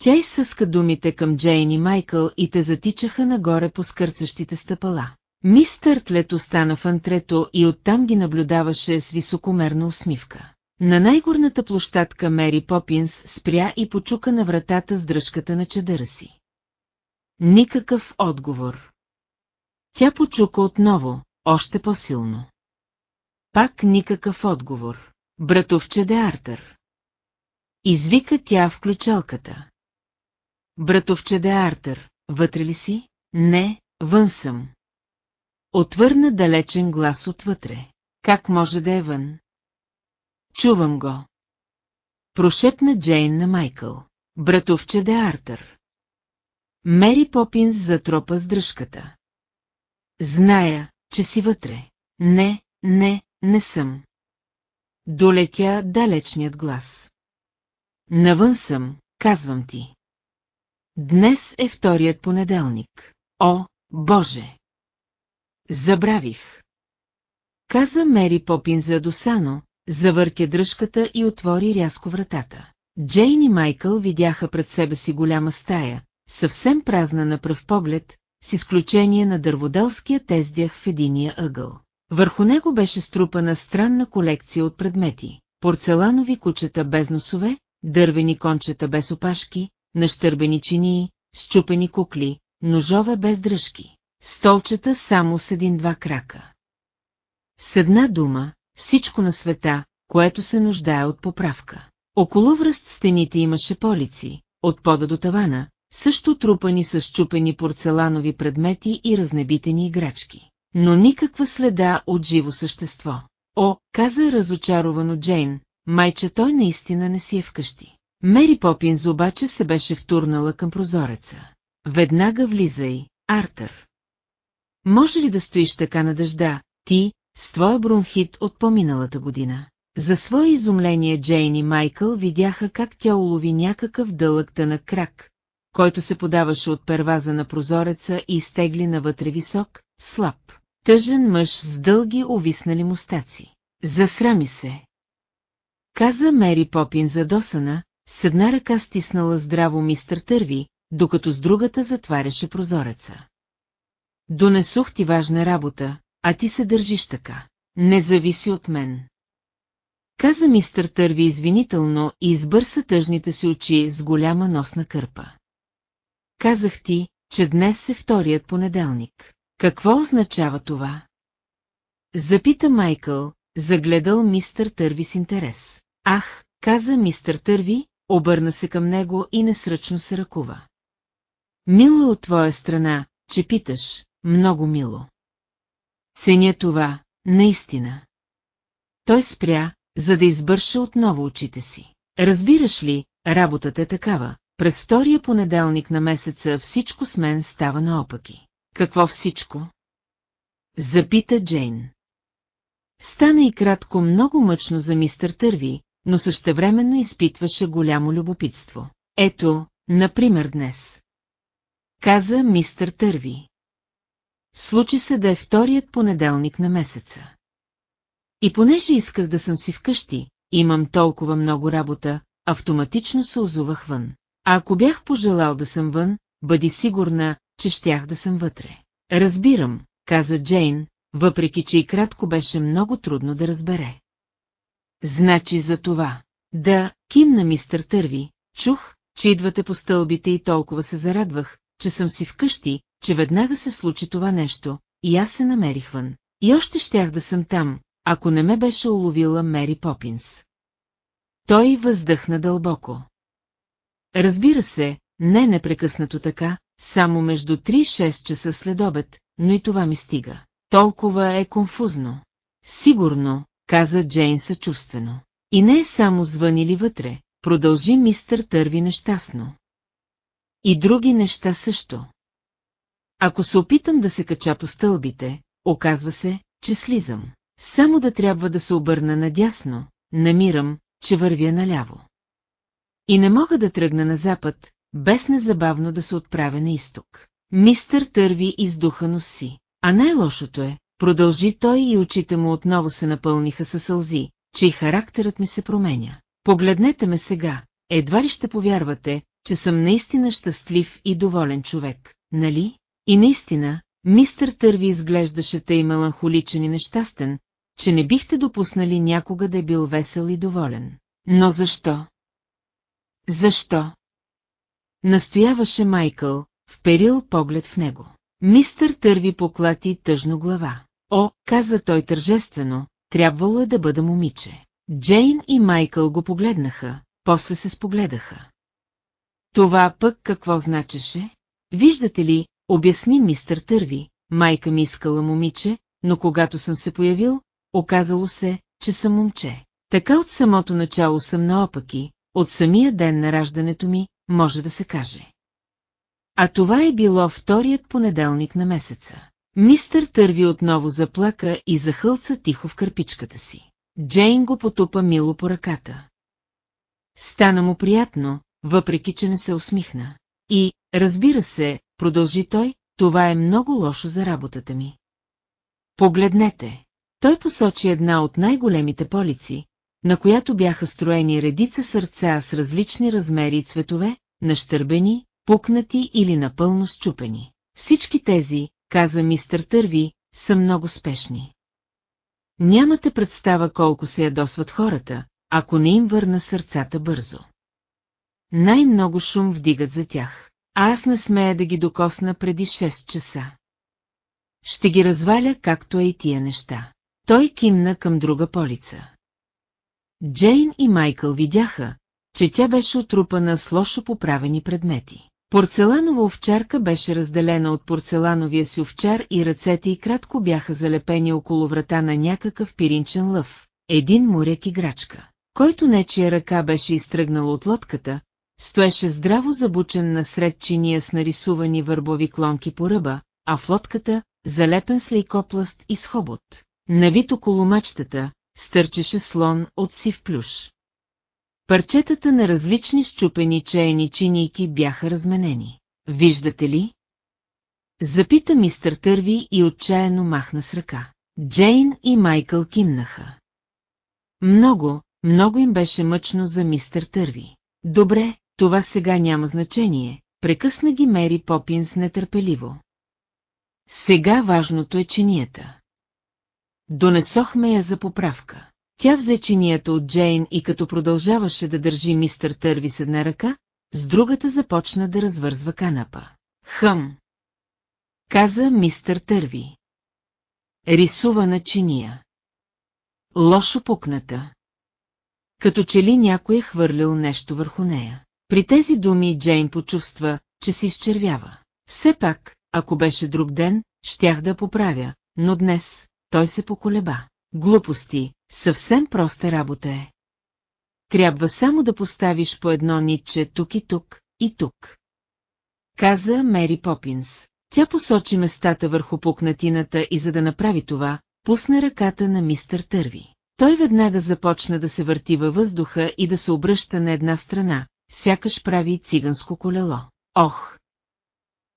Тя изсъска думите към Джейн и Майкъл и те затичаха нагоре по скърцащите стъпала. Мистър Тлет остана в антрето и оттам ги наблюдаваше с високомерна усмивка. На най-горната площадка Мери Попинс спря и почука на вратата с дръжката на чадъра си. Никакъв отговор. Тя почука отново, още по-силно. Пак никакъв отговор. Братовче де Артър. Извика тя в ключалката. Братовче де Артър, вътре ли си? Не, вън съм. Отвърна далечен глас отвътре. Как може да е вън? Чувам го. Прошепна Джейн на Майкъл. Братовче де Артър. Мери Попинс затропа с дръжката. Зная, че си вътре. Не, не, не съм. Долетя далечният глас. Навън съм, казвам ти. Днес е вторият понеделник. О, Боже! Забравих. Каза Мери Попин за досано, завъртя дръжката и отвори рязко вратата. Джейн и Майкъл видяха пред себе си голяма стая, съвсем празна на пръв поглед, с изключение на дърводелския тездях в единия ъгъл. Върху него беше струпана странна колекция от предмети. Порцеланови кучета без носове, дървени кончета без опашки, нащърбени чинии, щупени кукли, ножове без дръжки, столчета само с един-два крака. С една дума, всичко на света, което се нуждае от поправка. Около връст стените имаше полици, от пода до тавана, също трупани с чупени порцеланови предмети и разнебитени играчки. но никаква следа от живо същество. О, каза разочаровано Джейн, майче той наистина не си е вкъщи. Мери Попинз обаче се беше втурнала към прозореца. Веднага влизай, Артър. Може ли да стоиш така на дъжда, ти, с твоя бронхит от поминалата година? За свое изумление Джейн и Майкъл видяха как тя улови някакъв дълъг тънък крак, който се подаваше от перваза на прозореца и изтегли навътре висок, слаб, тъжен мъж с дълги увиснали мустаци. Засрами се. Каза Мери Попин задосана, с една ръка стиснала здраво мистър Търви, докато с другата затваряше прозореца. Донесох ти важна работа, а ти се държиш така. Не зависи от мен. Каза мистър Търви извинително и избърса тъжните си очи с голяма носна кърпа. Казах ти, че днес е вторият понеделник. Какво означава това? Запита Майкъл, загледал мистър Търви с интерес. Ах, каза мистър Търви, обърна се към него и несръчно се ръкува. Мило от твоя страна, че питаш, много мило. Ценя това, наистина. Той спря, за да избърша отново очите си. Разбираш ли, работата е такава, през втория понеделник на месеца всичко с мен става наопаки. Какво всичко? Запита Джейн. Стана и кратко много мъчно за мистър Търви, но същевременно изпитваше голямо любопитство. Ето, например днес. Каза мистър Търви. Случи се да е вторият понеделник на месеца. И понеже исках да съм си вкъщи, имам толкова много работа, автоматично се озувах вън. А ако бях пожелал да съм вън, бъди сигурна, че щях да съм вътре. Разбирам, каза Джейн, въпреки че и кратко беше много трудно да разбере. Значи за това. Да, кимна мистър Търви, чух, че идвате по стълбите и толкова се зарадвах, че съм си вкъщи, че веднага се случи това нещо, и аз се намерих вън. И още щях да съм там, ако не ме беше уловила Мери Попинс. Той въздъхна дълбоко. Разбира се, не непрекъснато така, само между 3 и 6 часа след обед, но и това ми стига. Толкова е конфузно. Сигурно, каза Джейн съчувствено. И не е само звънили вътре, продължи мистър Търви нещастно. И други неща също. Ако се опитам да се кача по стълбите, оказва се, че слизам. Само да трябва да се обърна надясно, намирам, че вървя наляво. И не мога да тръгна на запад, без незабавно да се отправя на изток. Мистър търви издухано си. А най-лошото е, продължи той и очите му отново се напълниха със сълзи, че и характерът ми се променя. Погледнете ме сега, едва ли ще повярвате, че съм наистина щастлив и доволен човек, нали? И наистина, мистър Търви изглеждаше тъй меланхоличен и нещастен, че не бихте допуснали някога да е бил весел и доволен. Но защо? Защо? Настояваше Майкъл, вперил поглед в него. Мистър Търви поклати тъжно глава. О, каза той тържествено, трябвало е да бъда момиче. Джейн и Майкъл го погледнаха, после се спогледаха. Това пък какво значеше? Виждате ли, обясни мистър Търви, майка ми искала момиче, но когато съм се появил, оказало се, че съм момче. Така от самото начало съм наопаки, от самия ден на раждането ми, може да се каже. А това е било вторият понеделник на месеца. Мистър Търви отново заплака и захълца тихо в кърпичката си. Джейн го потупа мило по ръката. Стана му приятно, въпреки че не се усмихна. И, разбира се, продължи той, това е много лошо за работата ми. Погледнете. Той посочи една от най-големите полици, на която бяха строени редица сърца с различни размери и цветове, нащърбени, пукнати или напълно щупени. Всички тези, каза мистър Търви, са много спешни. Нямате представа колко се ядосват хората, ако не им върна сърцата бързо. Най-много шум вдигат за тях, а аз не смея да ги докосна преди 6 часа. Ще ги разваля както е и тия неща. Той кимна към друга полица. Джейн и Майкъл видяха, че тя беше отрупана с лошо поправени предмети. Порцеланова овчарка беше разделена от порцелановия си овчар и ръцете й кратко бяха залепени около врата на някакъв пиринчен лъв, един моряк играчка, който нечия ръка беше изтръгнала от лодката, стоеше здраво забучен насред чиния с нарисувани върбови клонки по ръба, а в лодката, залепен с лейкопласт и с хобот. Навит около мачтата, стърчеше слон от сив плюш. Парчетата на различни щупени чейни чинийки бяха разменени. Виждате ли? Запита мистър Търви и отчаяно махна с ръка. Джейн и Майкъл кимнаха. Много, много им беше мъчно за мистър Търви. Добре, това сега няма значение, прекъсна ги Мери Попинс нетърпеливо. Сега важното е чинията. Донесохме я за поправка. Тя взе чинията от Джейн и като продължаваше да държи мистър Търви с една ръка, с другата започна да развързва канапа. Хъм! Каза мистър Търви. Рисувана чиния. Лошо пукната. Като че ли някой е хвърлил нещо върху нея. При тези думи Джейн почувства, че се изчервява. Все пак, ако беше друг ден, щях да поправя, но днес той се поколеба. Глупости, съвсем проста работа е. Трябва само да поставиш по едно нитче тук и тук, и тук. Каза Мери Попинс. Тя посочи местата върху пукнатината и за да направи това, пусна ръката на мистър Търви. Той веднага започна да се върти във въздуха и да се обръща на една страна, сякаш прави циганско колело. Ох!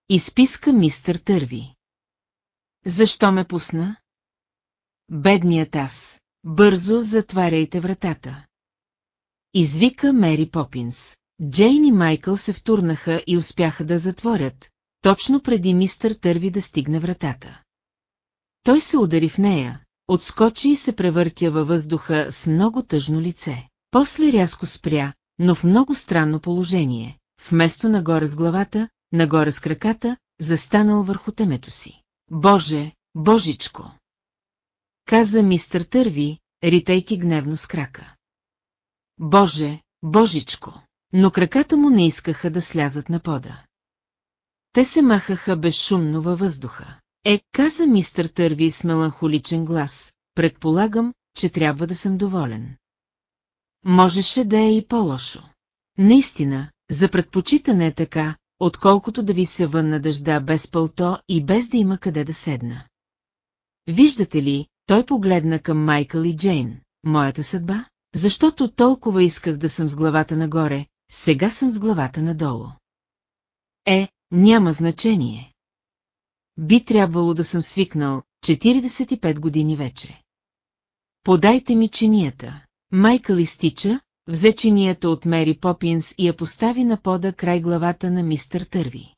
Изписка мистър Търви. Защо ме пусна? Бедният аз. Бързо затваряйте вратата. Извика Мери Попинс. Джейн и Майкъл се втурнаха и успяха да затворят, точно преди мистър Търви да стигне вратата. Той се удари в нея, отскочи и се превъртя във въздуха с много тъжно лице. После рязко спря, но в много странно положение. Вместо нагоре с главата, нагоре с краката, застанал върху темето си. Боже, божичко! Каза мистър Търви, ритейки гневно с крака. Боже, божичко! Но краката му не искаха да слязат на пода. Те се махаха безшумно във въздуха. Е, каза мистър Търви с меланхоличен глас, предполагам, че трябва да съм доволен. Можеше да е и по-лошо. Наистина, за предпочитане е така, отколкото да ви се вън на дъжда без пълто и без да има къде да седна. Виждате ли, той погледна към Майкъл и Джейн, моята съдба, защото толкова исках да съм с главата нагоре, сега съм с главата надолу. Е, няма значение. Би трябвало да съм свикнал 45 години вече. Подайте ми чинията. Майкъл изтича, взе чинията от Мери Попинс и я постави на пода край главата на мистър Търви.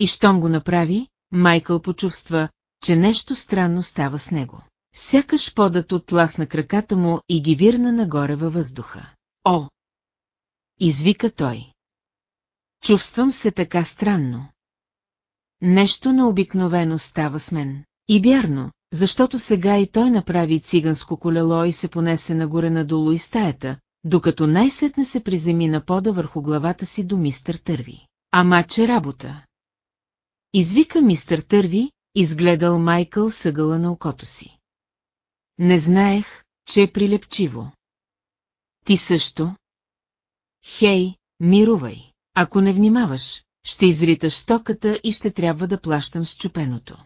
И щом го направи, Майкъл почувства, че нещо странно става с него. Сякаш подът отласна краката му и ги вирна нагоре във въздуха. О! Извика той. Чувствам се така странно. Нещо необикновено става с мен. И вярно, защото сега и той направи циганско колело и се понесе нагоре надолу и стаята, докато най-сетне се приземи на пода върху главата си до мистър Търви. Ама че работа! Извика мистър Търви, изгледал Майкъл съгъла на окото си. Не знаех, че е прилепчиво. Ти също? Хей, мирувай. Ако не внимаваш, ще изриташ стоката и ще трябва да плащам с чупеното.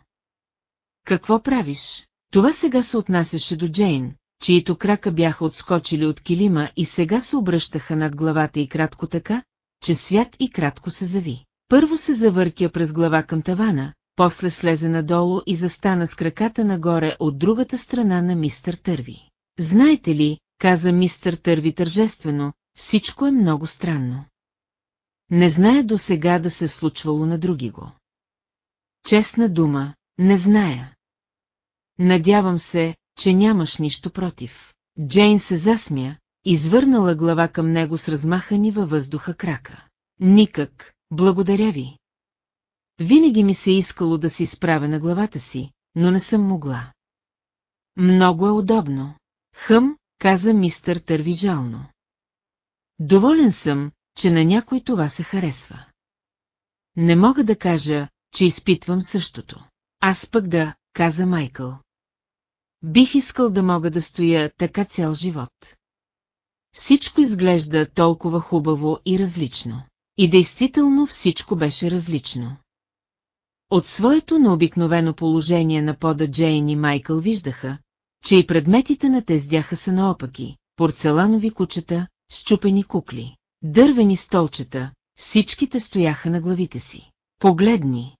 Какво правиш? Това сега се отнасяше до Джейн, чието крака бяха отскочили от килима и сега се обръщаха над главата и кратко така, че свят и кратко се зави. Първо се завъртя през глава към тавана, после слезе надолу и застана с краката нагоре от другата страна на мистър Търви. Знаете ли, каза мистър Търви тържествено, всичко е много странно. Не знае до сега да се случвало на други го. Честна дума, не зная. Надявам се, че нямаш нищо против. Джейн се засмя, извърнала глава към него с размахани във въздуха крака. Никак, благодаря ви. Винаги ми се искало да си изправя на главата си, но не съм могла. Много е удобно. Хъм, каза мистър Търви жално. Доволен съм, че на някой това се харесва. не мога да кажа, че изпитвам същото. Аз пък да, каза Майкъл. Бих искал да мога да стоя така цял живот. Всичко изглежда толкова хубаво и различно. И действително всичко беше различно. От своето необикновено положение на пода Джейн и Майкъл виждаха, че и предметите на тездяха са наопаки, порцеланови кучета, щупени кукли, дървени столчета, всичките стояха на главите си. Погледни!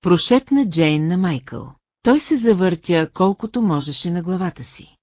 Прошепна Джейн на Майкъл. Той се завъртя колкото можеше на главата си.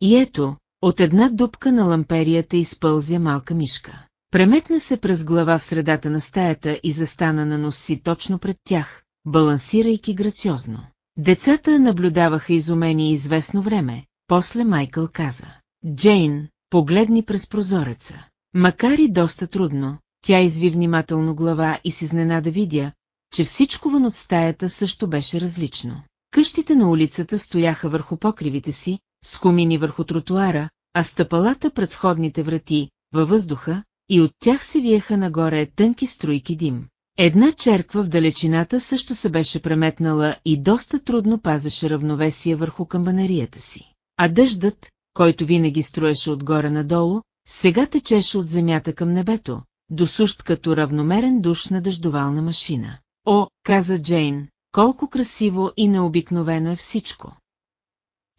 И ето, от една дупка на ламперията изпълзя малка мишка. Преметна се през глава в средата на стаята и застана на носи точно пред тях, балансирайки грациозно. Децата наблюдаваха изумени известно време, после Майкъл каза. Джейн, погледни през прозореца. Макар и доста трудно, тя изви внимателно глава и си изненада видя, че всичко вън от стаята също беше различно. Къщите на улицата стояха върху покривите си, с комини върху тротуара, а стъпалата пред входните врати, във въздуха, и от тях се виеха нагоре тънки струйки дим. Една черква в далечината също се беше преметнала и доста трудно пазеше равновесие върху камбанарията си. А дъждът, който винаги строеше отгоре надолу, сега течеше от земята към небето, досущ като равномерен душ на дъждовална машина. О, каза Джейн, колко красиво и необикновено е всичко.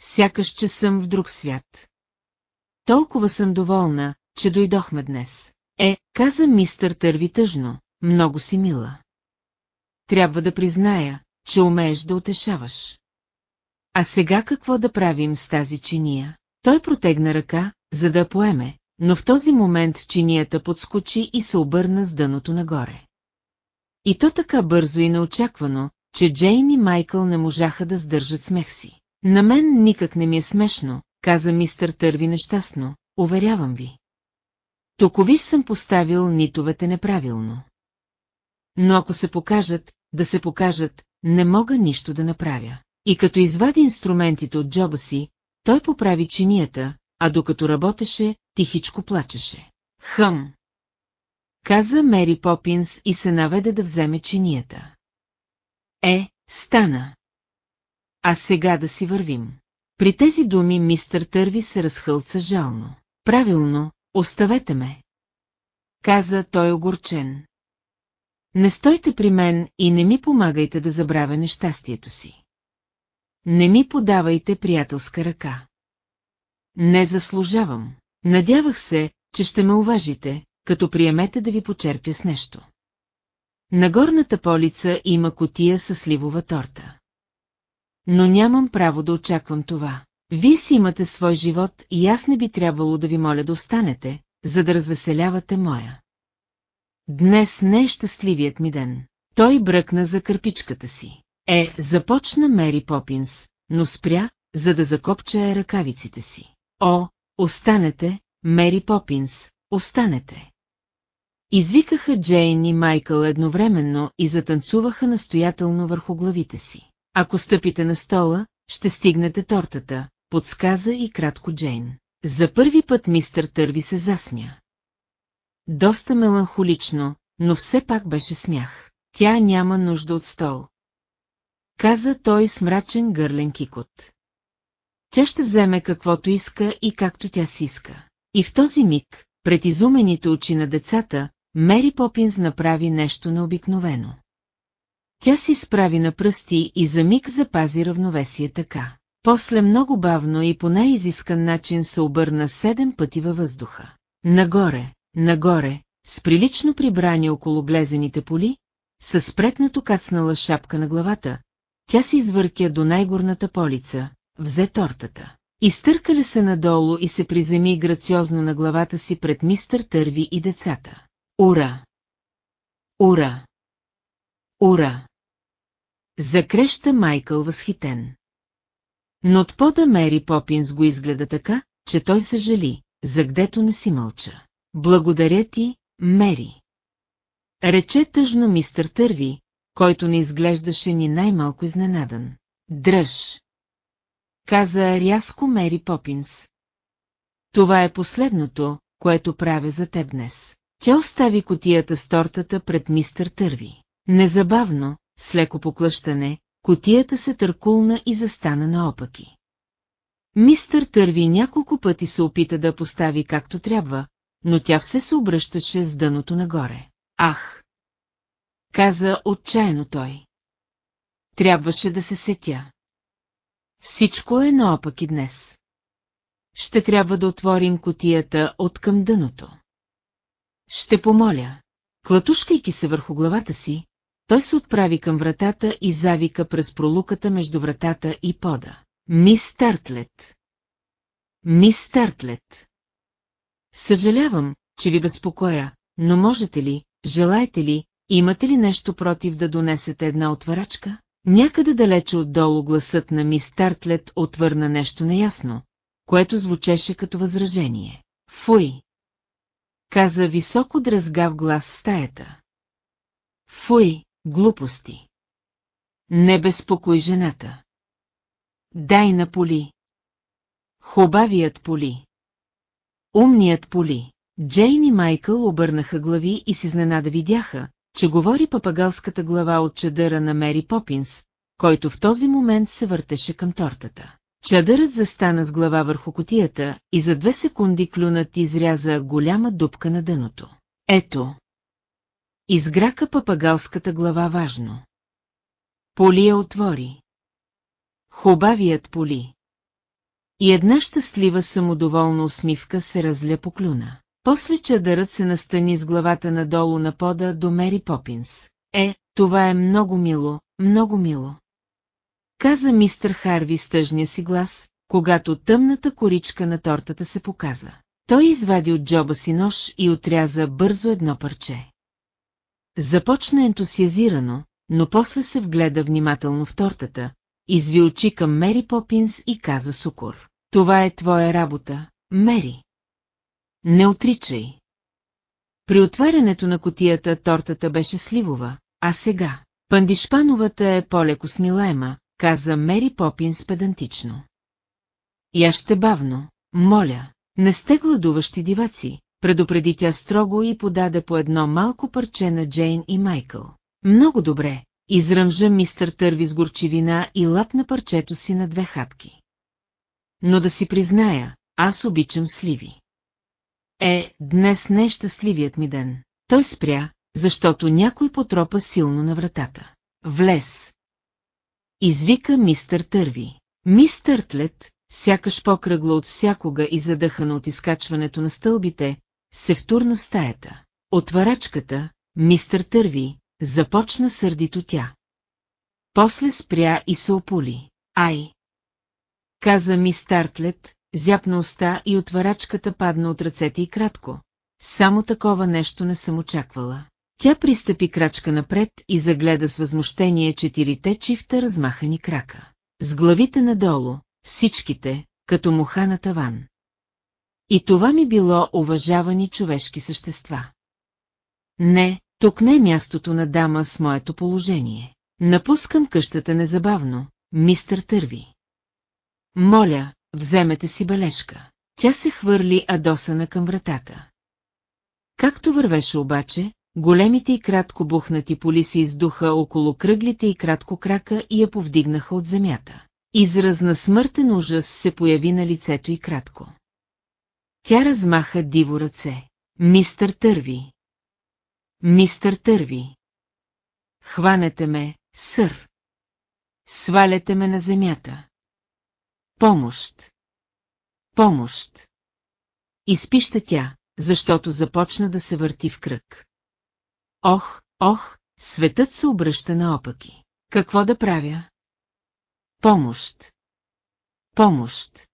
Сякаш, че съм в друг свят. Толкова съм доволна, че дойдохме днес. Е, каза мистър Търви тъжно, много си мила. Трябва да призная, че умееш да утешаваш. А сега какво да правим с тази чиния? Той протегна ръка, за да поеме, но в този момент чинията подскочи и се обърна с дъното нагоре. И то така бързо и неочаквано, че Джейн и Майкъл не можаха да сдържат смех си. На мен никак не ми е смешно, каза мистър Търви нещастно, уверявам ви. Токовиш съм поставил нитовете неправилно. Но ако се покажат, да се покажат, не мога нищо да направя. И като извади инструментите от джоба си, той поправи чинията, а докато работеше, тихичко плачеше. Хъм! Каза Мери Попинс и се наведе да вземе чинията. Е, стана. А сега да си вървим. При тези думи мистър Търви се разхълца жално. Правилно, оставете ме. Каза той огорчен. Не стойте при мен и не ми помагайте да забравя нещастието си. Не ми подавайте приятелска ръка. Не заслужавам. Надявах се, че ще ме уважите, като приемете да ви почерпя с нещо. На горната полица има котия с сливова торта. Но нямам право да очаквам това. Вие си имате свой живот и аз не би трябвало да ви моля да останете, за да развеселявате моя. Днес не е щастливият ми ден. Той бръкна за кърпичката си. Е, започна Мери Попинс, но спря, за да закопчае ръкавиците си. О, останете, Мери Попинс, останете. Извикаха Джейн и Майкъл едновременно и затанцуваха настоятелно върху главите си. Ако стъпите на стола, ще стигнете тортата, подсказа и кратко Джейн. За първи път мистър Търви се засмя. Доста меланхолично, но все пак беше смях. Тя няма нужда от стол. Каза той с мрачен гърлен кикот. Тя ще вземе каквото иска и както тя си иска. И в този миг, пред изумените очи на децата, Мери Попинс направи нещо необикновено. Тя си справи на пръсти и за миг запази равновесие така. После много бавно и по най-изискан начин се обърна седем пъти във въздуха. Нагоре, нагоре, с прилично прибрани около глезените поли, с спретнато кацнала шапка на главата, тя се извъркя до най-горната полица, взе тортата. Изтъркали се надолу и се приземи грациозно на главата си пред мистър Търви и децата. Ура! Ура! Ура! Закреща Майкъл възхитен. Но от пода Мери Попинс го изгледа така, че той се жали, загдето не си мълча. Благодаря ти, Мери. Рече тъжно мистър Търви, който не изглеждаше ни най-малко изненадан. Дръж! Каза рязко Мери Попинс. Това е последното, което правя за теб днес. Тя остави котията с тортата пред мистър Търви. Незабавно, с леко поклъщане, котията се търкулна и застана наопаки. Мистър Търви няколко пъти се опита да постави както трябва, но тя все се обръщаше с дъното нагоре. Ах! Каза отчаяно той. Трябваше да се сетя. Всичко е наопаки днес. Ще трябва да отворим котията от към дъното. Ще помоля. Клатушкайки се върху главата си, той се отправи към вратата и завика през пролуката между вратата и пода. Мис Тартлет. Мис Тартлет. Съжалявам, че ви безпокоя, но можете ли, желаете ли, имате ли нещо против да донесете една отварачка? Някъде далече отдолу гласът на мис Тартлет отвърна нещо неясно, което звучеше като възражение. Фуй! Каза високо дразгав глас в стаята. Фуй, глупости! Не безпокой жената. Дай на поли. Хубавият поли. Умният поли. Джейн и Майкъл обърнаха глави и с изненада видяха, че говори папагалската глава от чадъра на Мери Попинс, който в този момент се въртеше към тортата. Чадърът застана с глава върху котията и за две секунди клюнат изряза голяма дупка на дъното. Ето! Изграка папагалската глава важно. Поли я отвори. Хубавият поли. И една щастлива самодоволна усмивка се разля по клюна. После чадърът се настани с главата надолу на пода до Мери Попинс. Е, това е много мило, много мило. Каза мистър Харви с тъжния си глас, когато тъмната коричка на тортата се показа. Той извади от джоба си нож и отряза бързо едно парче. Започна ентусиазирано, но после се вгледа внимателно в тортата, изви очи към Мери Попинс и каза сукор. Това е твоя работа, Мери. Не отричай. При отварянето на котията тортата беше сливова, а сега, пандишпановата е по-леко смилаема, каза Мери Попинс педантично. Я ще бавно, моля, не сте гладуващи диваци, предупреди тя строго и подаде по едно малко парче на Джейн и Майкъл. Много добре, изръмжа мистър Търви с горчивина и лапна парчето си на две хапки. Но да си призная, аз обичам сливи. Е, днес не е щастливият ми ден. Той спря, защото някой потропа силно на вратата. Влез. Извика мистър Търви. Мистър Тлет, сякаш покръгла от всякога и задъхана от изкачването на стълбите, се втурна в стаята. Отварачката, мистър Търви, започна сърдито тя. После спря и се опули. Ай! Каза ми Стартлет, зяпна уста и отварачката падна от ръцете и кратко. Само такова нещо не съм очаквала. Тя пристъпи крачка напред и загледа с възмущение четирите чифта размахани крака. С главите надолу, всичките, като муха на таван. И това ми било уважавани човешки същества. Не, тук не е мястото на дама с моето положение. Напускам къщата незабавно, мистър Търви. Моля, вземете си бележка. Тя се хвърли адосана към вратата. Както вървеше обаче, големите и кратко бухнати поли се издуха около кръглите и кратко крака и я повдигнаха от земята. Израз на смъртен ужас се появи на лицето и кратко. Тя размаха диво ръце. Мистър Търви. Мистър Търви. Хванете ме, сър. Сваляте ме на земята. Помощ. Помощ. Изпища тя, защото започна да се върти в кръг. Ох, ох, светът се обръща наопаки. Какво да правя? Помощ. Помощ.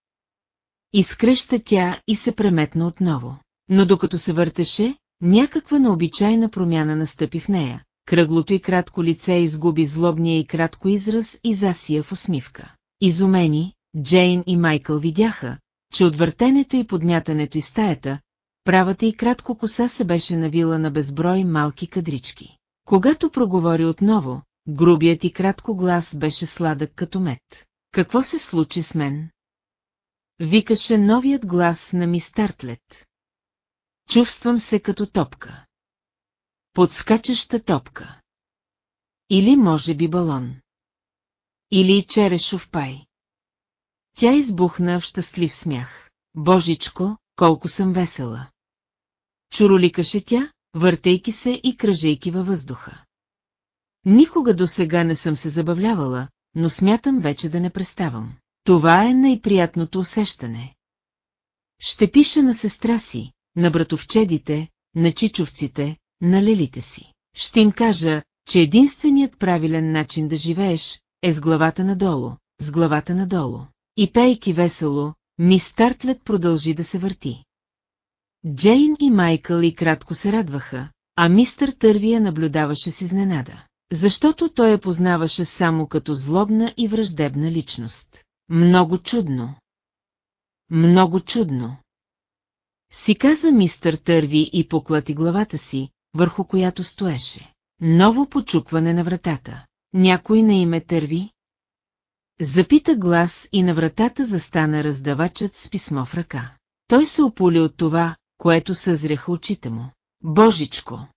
Изкръща тя и се преметна отново. Но докато се въртеше, някаква необичайна промяна настъпи в нея. Кръглото и кратко лице изгуби злобния и кратко израз и засия в усмивка. Изумени, Джейн и Майкъл видяха, че от въртенето и подмятането и стаята, правата и кратко коса се беше навила на безброй малки кадрички. Когато проговори отново, грубият и кратко глас беше сладък като мед. Какво се случи с мен? Викаше новият глас на мис Тартлет. Чувствам се като топка. Подскачаща топка. Или може би балон. Или черешов пай. Тя избухна в щастлив смях. Божичко, колко съм весела. Чуроликаше тя, въртейки се и кръжейки във въздуха. Никога до сега не съм се забавлявала, но смятам вече да не преставам. Това е най-приятното усещане. Ще пиша на сестра си, на братовчедите, на чичовците, на лелите си. Ще им кажа, че единственият правилен начин да живееш е с главата надолу, с главата надолу. И пейки весело, ми Стартлет продължи да се върти. Джейн и Майкъл и кратко се радваха, а мистър Тървия наблюдаваше с изненада, защото той я познаваше само като злобна и враждебна личност. Много чудно. Много чудно. Си каза мистър Търви и поклати главата си, върху която стоеше. Ново почукване на вратата. Някой на име Търви? Запита глас и на вратата застана раздавачът с писмо в ръка. Той се опули от това, което съзряха очите му. Божичко!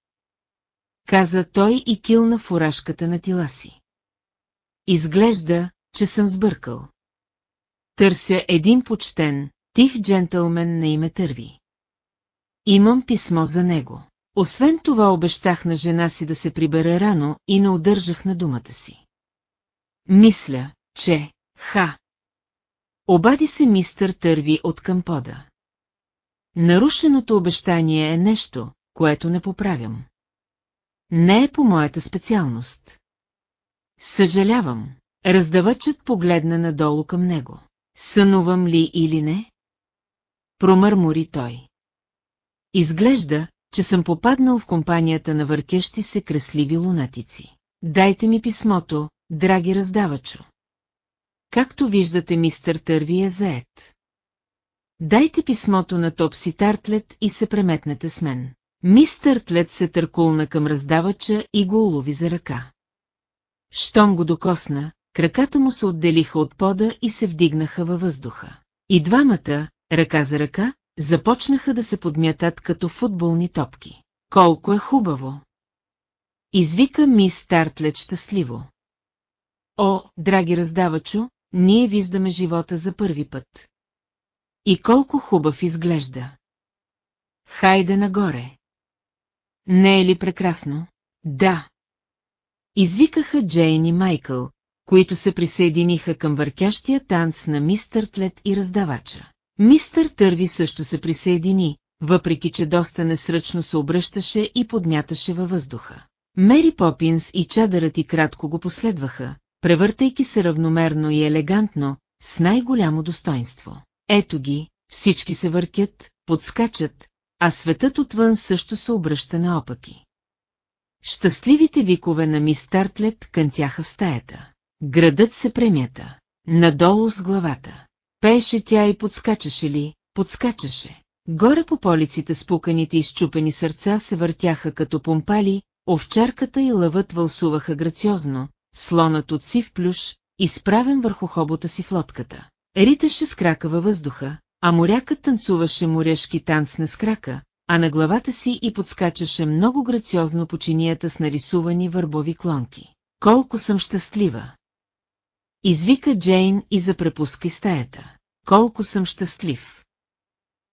Каза той и килна фуражката на тила си. Изглежда, че съм сбъркал. Търся един почтен, тих джентълмен на име Търви. Имам писмо за него. Освен това обещах на жена си да се прибере рано и не удържах на думата си. Мисля, че... Ха! Обади се мистър Търви от кампода. Нарушеното обещание е нещо, което не поправям. Не е по моята специалност. Съжалявам. Раздавачът погледна надолу към него. Сънувам ли или не? Промърмори той. Изглежда, че съм попаднал в компанията на въртящи се кресливи лунатици. Дайте ми писмото, драги раздавачо. Както виждате, мистър Търви е заед. Дайте писмото на Топси Тартлет и се преметнете с мен. Мистър Тлет се търкулна към раздавача и го улови за ръка. Щом го докосна, краката му се отделиха от пода и се вдигнаха във въздуха. И двамата, ръка за ръка, започнаха да се подмятат като футболни топки. Колко е хубаво! Извика мис Тартлет щастливо. О, драги раздавачо, ние виждаме живота за първи път. И колко хубав изглежда. Хайде нагоре. Не е ли прекрасно? Да. Извикаха Джейн и Майкъл, които се присъединиха към въртящия танц на мистър Тлет и раздавача. Мистър Търви също се присъедини, въпреки че доста несръчно се обръщаше и подмяташе във въздуха. Мери Попинс и чадърът и кратко го последваха, превъртайки се равномерно и елегантно, с най-голямо достоинство. Ето ги, всички се въртят, подскачат, а светът отвън също се обръща наопаки. Щастливите викове на мис Тартлет кънтяха в стаята. Градът се премята. Надолу с главата. Пееше тя и подскачаше ли, подскачаше. Горе по полиците спуканите и щупени сърца се въртяха като помпали, овчарката и лъвът вълсуваха грациозно, слонът от сив плюш, изправен върху хобота си в лодката. Риташе с крака във въздуха, а морякът танцуваше морешки танц на скрака, а на главата си и подскачаше много грациозно по чинията с нарисувани върбови клонки. Колко съм щастлива! Извика Джейн и запрепуска стаята. Колко съм щастлив!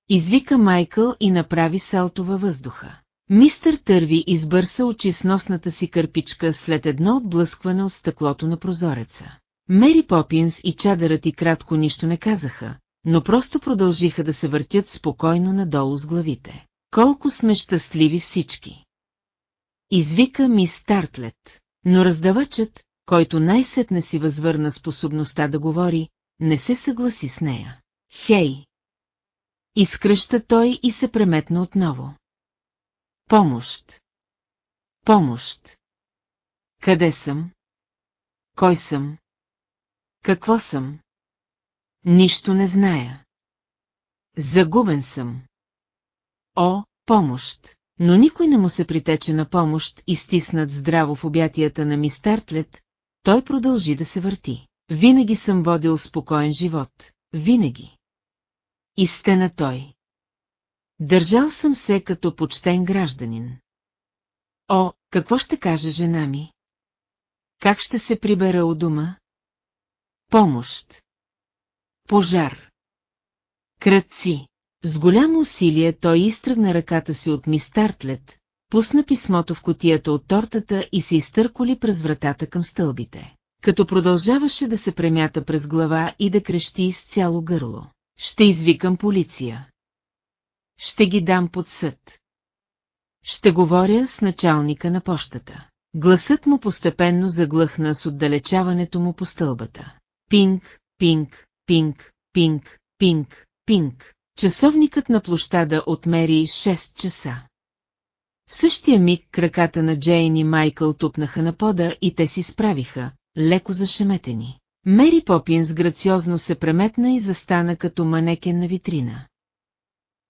Извика Майкъл и направи салто във въздуха. Мистър Търви избърса очи с носната си кърпичка след едно отблъскване от стъклото на прозореца. Мери Попинс и чадърът и кратко нищо не казаха, но просто продължиха да се въртят спокойно надолу с главите. Колко сме щастливи всички! Извика мис Стартлет, но раздавачът, който най-сетне си възвърна способността да говори, не се съгласи с нея. Хей! Изкръща той и се преметна отново. Помощ! Помощ! Къде съм? Кой съм? Какво съм? Нищо не зная. Загубен съм. О, помощ! Но никой не му се притече на помощ и стиснат здраво в обятията на мистартлет, той продължи да се върти. Винаги съм водил спокоен живот. Винаги. И стена той. Държал съм се като почтен гражданин. О, какво ще каже жена ми? Как ще се прибера у дома? Помощ. Пожар. Кръци. С голямо усилие той изтръгна ръката си от мис Тартлет, пусна писмото в котията от тортата и се изтърколи през вратата към стълбите, като продължаваше да се премята през глава и да крещи с цяло гърло. Ще извикам полиция. Ще ги дам под съд. Ще говоря с началника на пощата. Гласът му постепенно заглъхна с отдалечаването му по стълбата. Пинг, пинг, пинг, пинг, пинг, пинг. Часовникът на площада отмери 6 часа. В същия миг краката на Джейн и Майкъл тупнаха на пода и те си справиха, леко зашеметени. Мери Попинс грациозно се преметна и застана като манекен на витрина.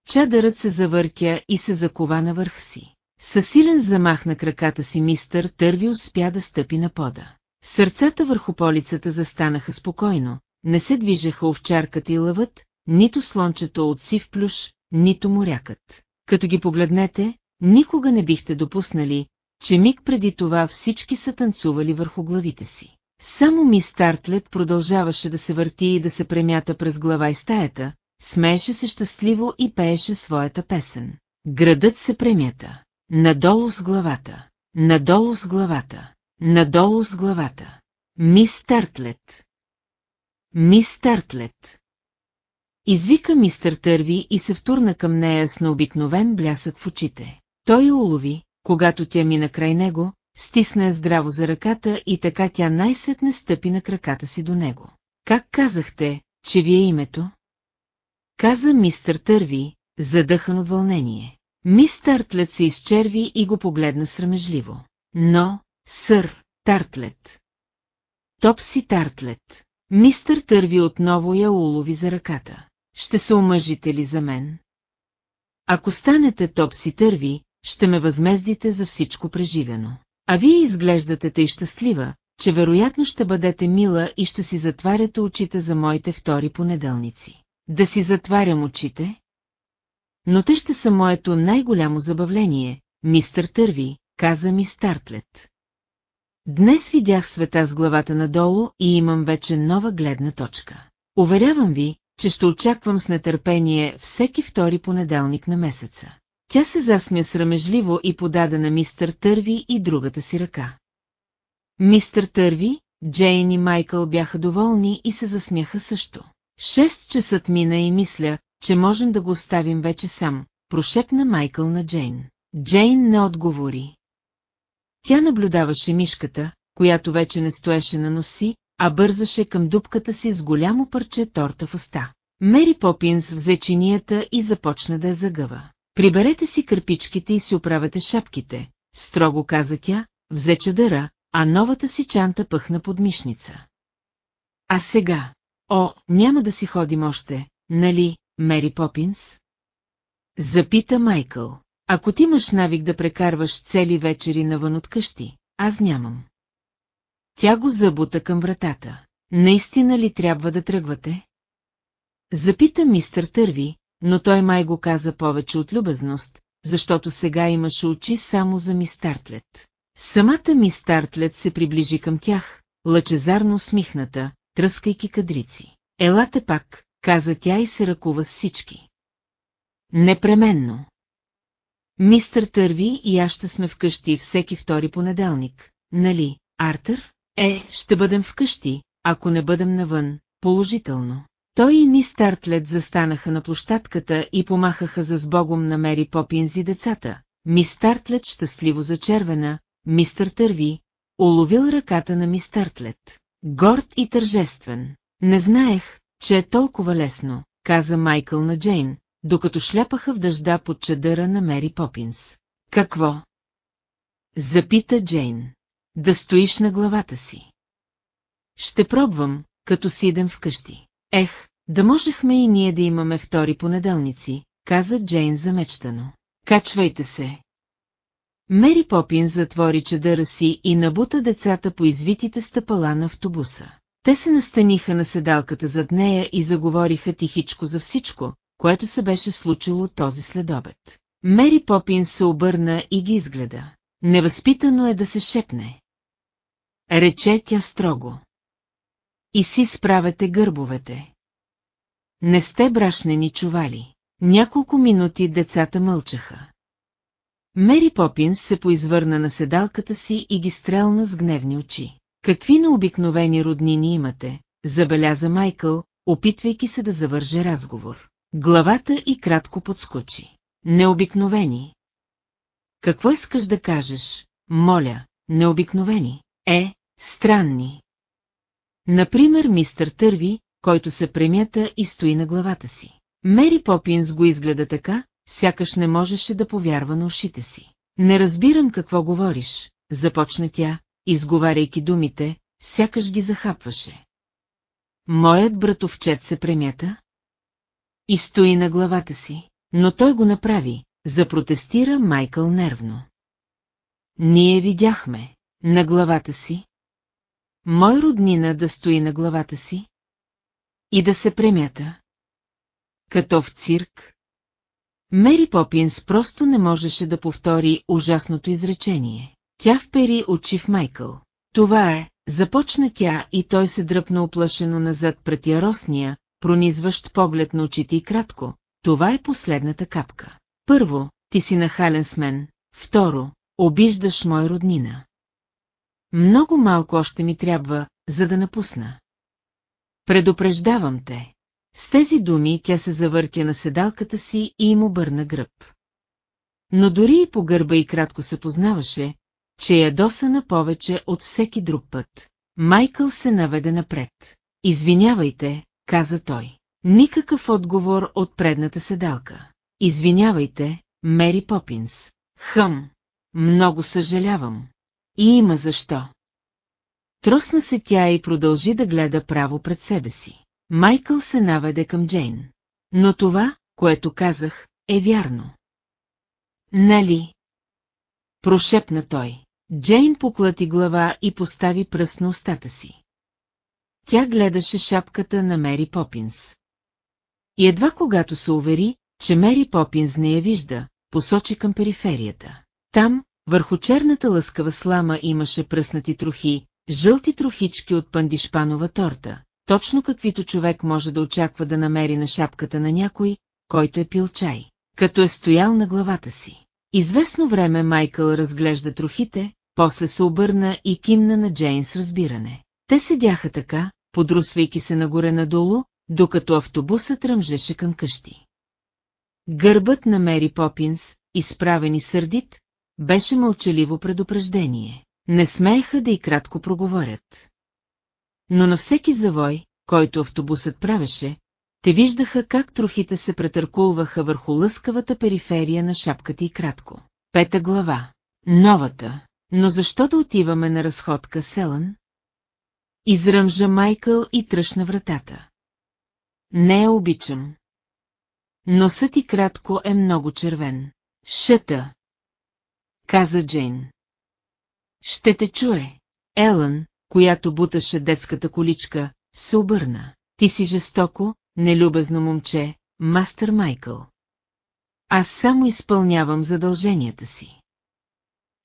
Чадърът се завъртя и се закова на върх си. Със силен замах на краката си мистър Търви успя да стъпи на пода. Сърцата върху полицата застанаха спокойно, не се движеха овчарката и лъвът, нито слончето от сив плюш, нито морякът. Като ги погледнете, никога не бихте допуснали, че миг преди това всички са танцували върху главите си. Само ми Стартлет продължаваше да се върти и да се премята през глава и стаята, смееше се щастливо и пееше своята песен. Градът се премята. Надолу с главата. Надолу с главата. Надолу с главата. Мис Тартлет. Мис Тартлет. Извика мистър Търви и се втурна към нея с необикновен блясък в очите. Той я улови, когато тя мина край него, стисна здраво за ръката и така тя най-сетне стъпи на краката си до него. Как казахте, че ви е името? Каза мистър Търви, задъхан от вълнение. Мис Тартлет се изчерви и го погледна срамежливо. Но, сър, Тартлет. Топси Тартлет. Мистър Търви отново я улови за ръката. Ще се омъжите ли за мен? Ако станете Топси Търви, ще ме възмездите за всичко преживено. А вие изглеждате тъй щастлива, че вероятно ще бъдете мила и ще си затваряте очите за моите втори понеделници. Да си затварям очите? Но те ще са моето най-голямо забавление, мистър Търви, каза ми Стартлет. Днес видях света с главата надолу и имам вече нова гледна точка. Уверявам ви, че ще очаквам с нетърпение всеки втори понеделник на месеца. Тя се засмя срамежливо и подаде на мистър Търви и другата си ръка. Мистър Търви, Джейн и Майкъл бяха доволни и се засмяха също. Шест часът мина и мисля, че можем да го оставим вече сам, прошепна Майкъл на Джейн. Джейн не отговори. Тя наблюдаваше мишката, която вече не стоеше на носи, а бързаше към дупката си с голямо парче торта в уста. Мери Попинс взе чинията и започна да я загъва. Приберете си кърпичките и си оправете шапките, строго каза тя, взе чадъра, а новата си чанта пъхна под мишница. А сега, о, няма да си ходим още, нали, Мери Попинс? Запита Майкъл. Ако ти имаш навик да прекарваш цели вечери навън от къщи, аз нямам. Тя го забута към вратата. Наистина ли трябва да тръгвате? Запита мистър Търви, но той май го каза повече от любезност, защото сега имаше очи само за мистартлет. Самата мистартлет се приближи към тях, лъчезарно усмихната, тръскайки кадрици. Елате пак, каза тя и се ръкува с всички. Непременно. Мистър Търви и аз ще сме вкъщи всеки втори понеделник, нали, Артър? Е, ще бъдем вкъщи, ако не бъдем навън, положително. Той и мис Тартлет застанаха на площадката и помахаха за сбогом на Мери Попинз и децата. Мис Тартлет щастливо зачервена, мистър Търви, уловил ръката на мис Тартлет. Горд и тържествен. Не знаех, че е толкова лесно, каза Майкъл на Джейн, докато шляпаха в дъжда под чадъра на Мери Попинс. Какво? Запита Джейн. Да стоиш на главата си. Ще пробвам, като си идем вкъщи. Ех, да можехме и ние да имаме втори понеделници, каза Джейн замечтано. Качвайте се. Мери Попин затвори чадъра си и набута децата по извитите стъпала на автобуса. Те се настаниха на седалката зад нея и заговориха тихичко за всичко, което се беше случило този следобед. Мери Попин се обърна и ги изгледа. Невъзпитано е да се шепне. Рече тя строго. И си справете гърбовете. Не сте брашнени чували. Няколко минути децата мълчаха. Мери Попинс се поизвърна на седалката си и ги стрелна с гневни очи. Какви необикновени роднини имате, забеляза Майкъл, опитвайки се да завърже разговор. Главата и кратко подскочи. Необикновени. Какво искаш да кажеш, моля, необикновени? Е, странни. Например, мистър Търви, който се премята и стои на главата си. Мери Попинс го изгледа така, сякаш не можеше да повярва на ушите си. Не разбирам какво говориш, започна тя, изговаряйки думите, сякаш ги захапваше. Моят братовчет се премята? И стои на главата си, но той го направи, запротестира Майкъл нервно. Ние видяхме, на главата си. Мой роднина да стои на главата си? И да се премята? Като в цирк? Мери Попинс просто не можеше да повтори ужасното изречение. Тя впери очи в Майкъл. Това е, започна тя и той се дръпна оплашено назад пред яростния, пронизващ поглед на очите и кратко. Това е последната капка. Първо, ти си нахален с мен. Второ, обиждаш мой роднина. Много малко още ми трябва, за да напусна. Предупреждавам те. С тези думи тя се завъртя на седалката си и им обърна гръб. Но дори и по гърба и кратко се познаваше, че ядосана повече от всеки друг път. Майкъл се наведе напред. Извинявайте, каза той. Никакъв отговор от предната седалка. Извинявайте, Мери Попинс. Хъм, много съжалявам. И има защо. Тросна се тя и продължи да гледа право пред себе си. Майкъл се наведе към Джейн. Но това, което казах, е вярно. Нали? Прошепна той. Джейн поклати глава и постави пръст на устата си. Тя гледаше шапката на Мери Попинс. И едва когато се увери, че Мери Попинс не я вижда, посочи към периферията. Там, върху черната лъскава слама имаше пръснати трохи, жълти трохички от пандишпанова торта, точно каквито човек може да очаква да намери на шапката на някой, който е пил чай, като е стоял на главата си. Известно време Майкъл разглежда трохите, после се обърна и кимна на Джейн с разбиране. Те седяха така, подрусвайки се нагоре-надолу, докато автобусът ръмжеше към къщи. Гърбът на Мери Попинс, изправен и сърдит, беше мълчаливо предупреждение. Не смееха да и кратко проговорят. Но на всеки завой, който автобусът правеше, те виждаха как трохите се претъркулваха върху лъскавата периферия на шапката и кратко. Пета глава. Новата. Но защо да отиваме на разходка, Селън? Изръмжа Майкъл и тръщна вратата. Не я обичам. Носът и кратко е много червен. Шъта. Каза Джейн. Ще те чуе. Елън, която буташе детската количка, се обърна. Ти си жестоко, нелюбезно момче, мастър Майкъл. Аз само изпълнявам задълженията си.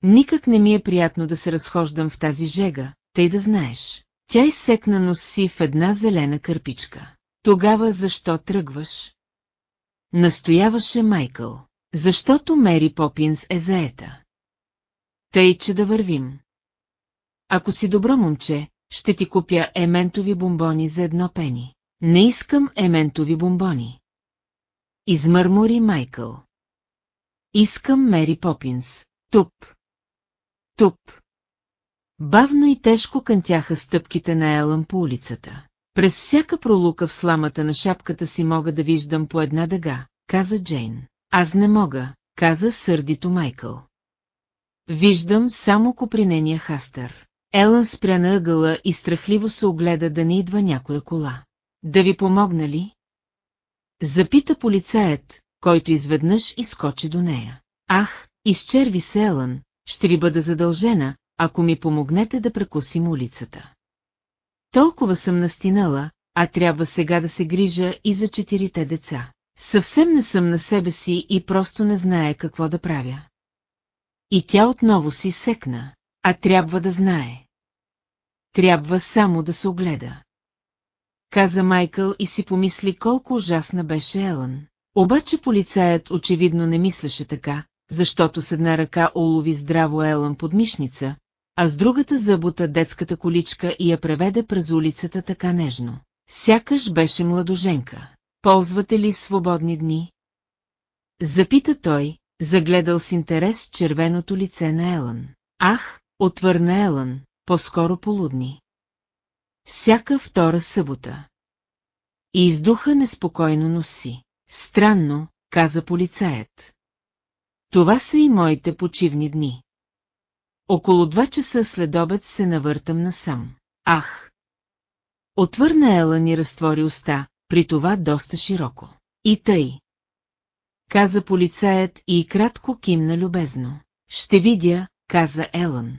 Никак не ми е приятно да се разхождам в тази жега, тъй да знаеш. Тя изсекна нос си в една зелена кърпичка. Тогава защо тръгваш? Настояваше Майкъл. Защото Мери Попинс е заета. Тъй, че да вървим. Ако си добро момче, ще ти купя ементови бомбони за едно пени. Не искам ементови бомбони. Измърмори Майкъл. Искам Мери Попинс. Туп. Туп. Бавно и тежко кънтяха стъпките на Елън по улицата. През всяка пролука в сламата на шапката си мога да виждам по една дъга, каза Джейн. Аз не мога, каза сърдито Майкъл. Виждам само копринения хастър. Елън спря на ъгъла и страхливо се огледа да не идва някоя кола. Да ви помогна ли? Запита полицаят, който изведнъж изкочи до нея. Ах, изчерви се Елън, ще ви бъда задължена, ако ми помогнете да прекусим улицата. Толкова съм настинала, а трябва сега да се грижа и за четирите деца. Съвсем не съм на себе си и просто не знае какво да правя. И тя отново си секна, а трябва да знае. Трябва само да се огледа. Каза Майкъл и си помисли колко ужасна беше Елън. Обаче полицаят очевидно не мислеше така, защото с една ръка улови здраво Елън под мишница, а с другата забута детската количка и я преведе през улицата така нежно. Сякаш беше младоженка. Ползвате ли свободни дни? Запита той, загледал с интерес червеното лице на Елън. Ах, отвърна Елън, по-скоро полудни. Всяка втора събота. И издуха неспокойно носи. Странно, каза полицаят. Това са и моите почивни дни. Около два часа след обед се навъртам насам. Ах! Отвърна Елън и разтвори уста, при това доста широко. И тъй. Каза полицаят и кратко кимна любезно. Ще видя, каза Елън.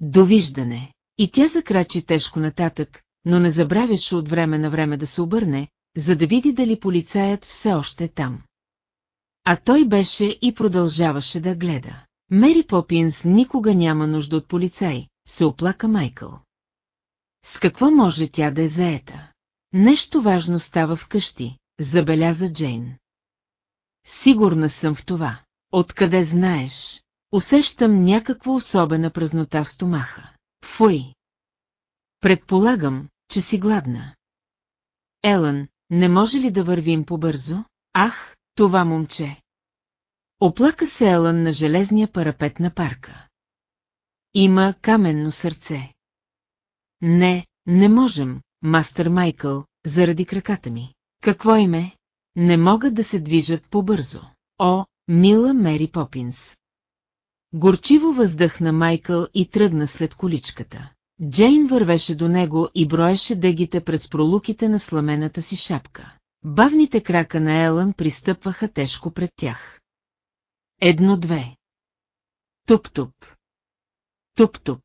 Довиждане. И тя закрачи тежко нататък, но не забравяше от време на време да се обърне, за да види дали полицаят все още е там. А той беше и продължаваше да гледа. Мери Попинс никога няма нужда от полицай, се оплака Майкъл. С какво може тя да е заета? Нещо важно става вкъщи, забеляза Джейн. Сигурна съм в това. Откъде знаеш? Усещам някаква особена празнота в стомаха. Фуй! Предполагам, че си гладна. Елън, не може ли да вървим побързо? Ах, това момче! Оплака се Елън на железния парапет на парка. Има каменно сърце. Не, не можем, мастър Майкъл, заради краката ми. Какво име? Не могат да се движат по-бързо. О, мила Мери Попинс. Горчиво въздъхна Майкъл и тръгна след количката. Джейн вървеше до него и броеше дъгите през пролуките на сламената си шапка. Бавните крака на Елън пристъпваха тежко пред тях. Едно-две. Туп-туп. Туп-туп.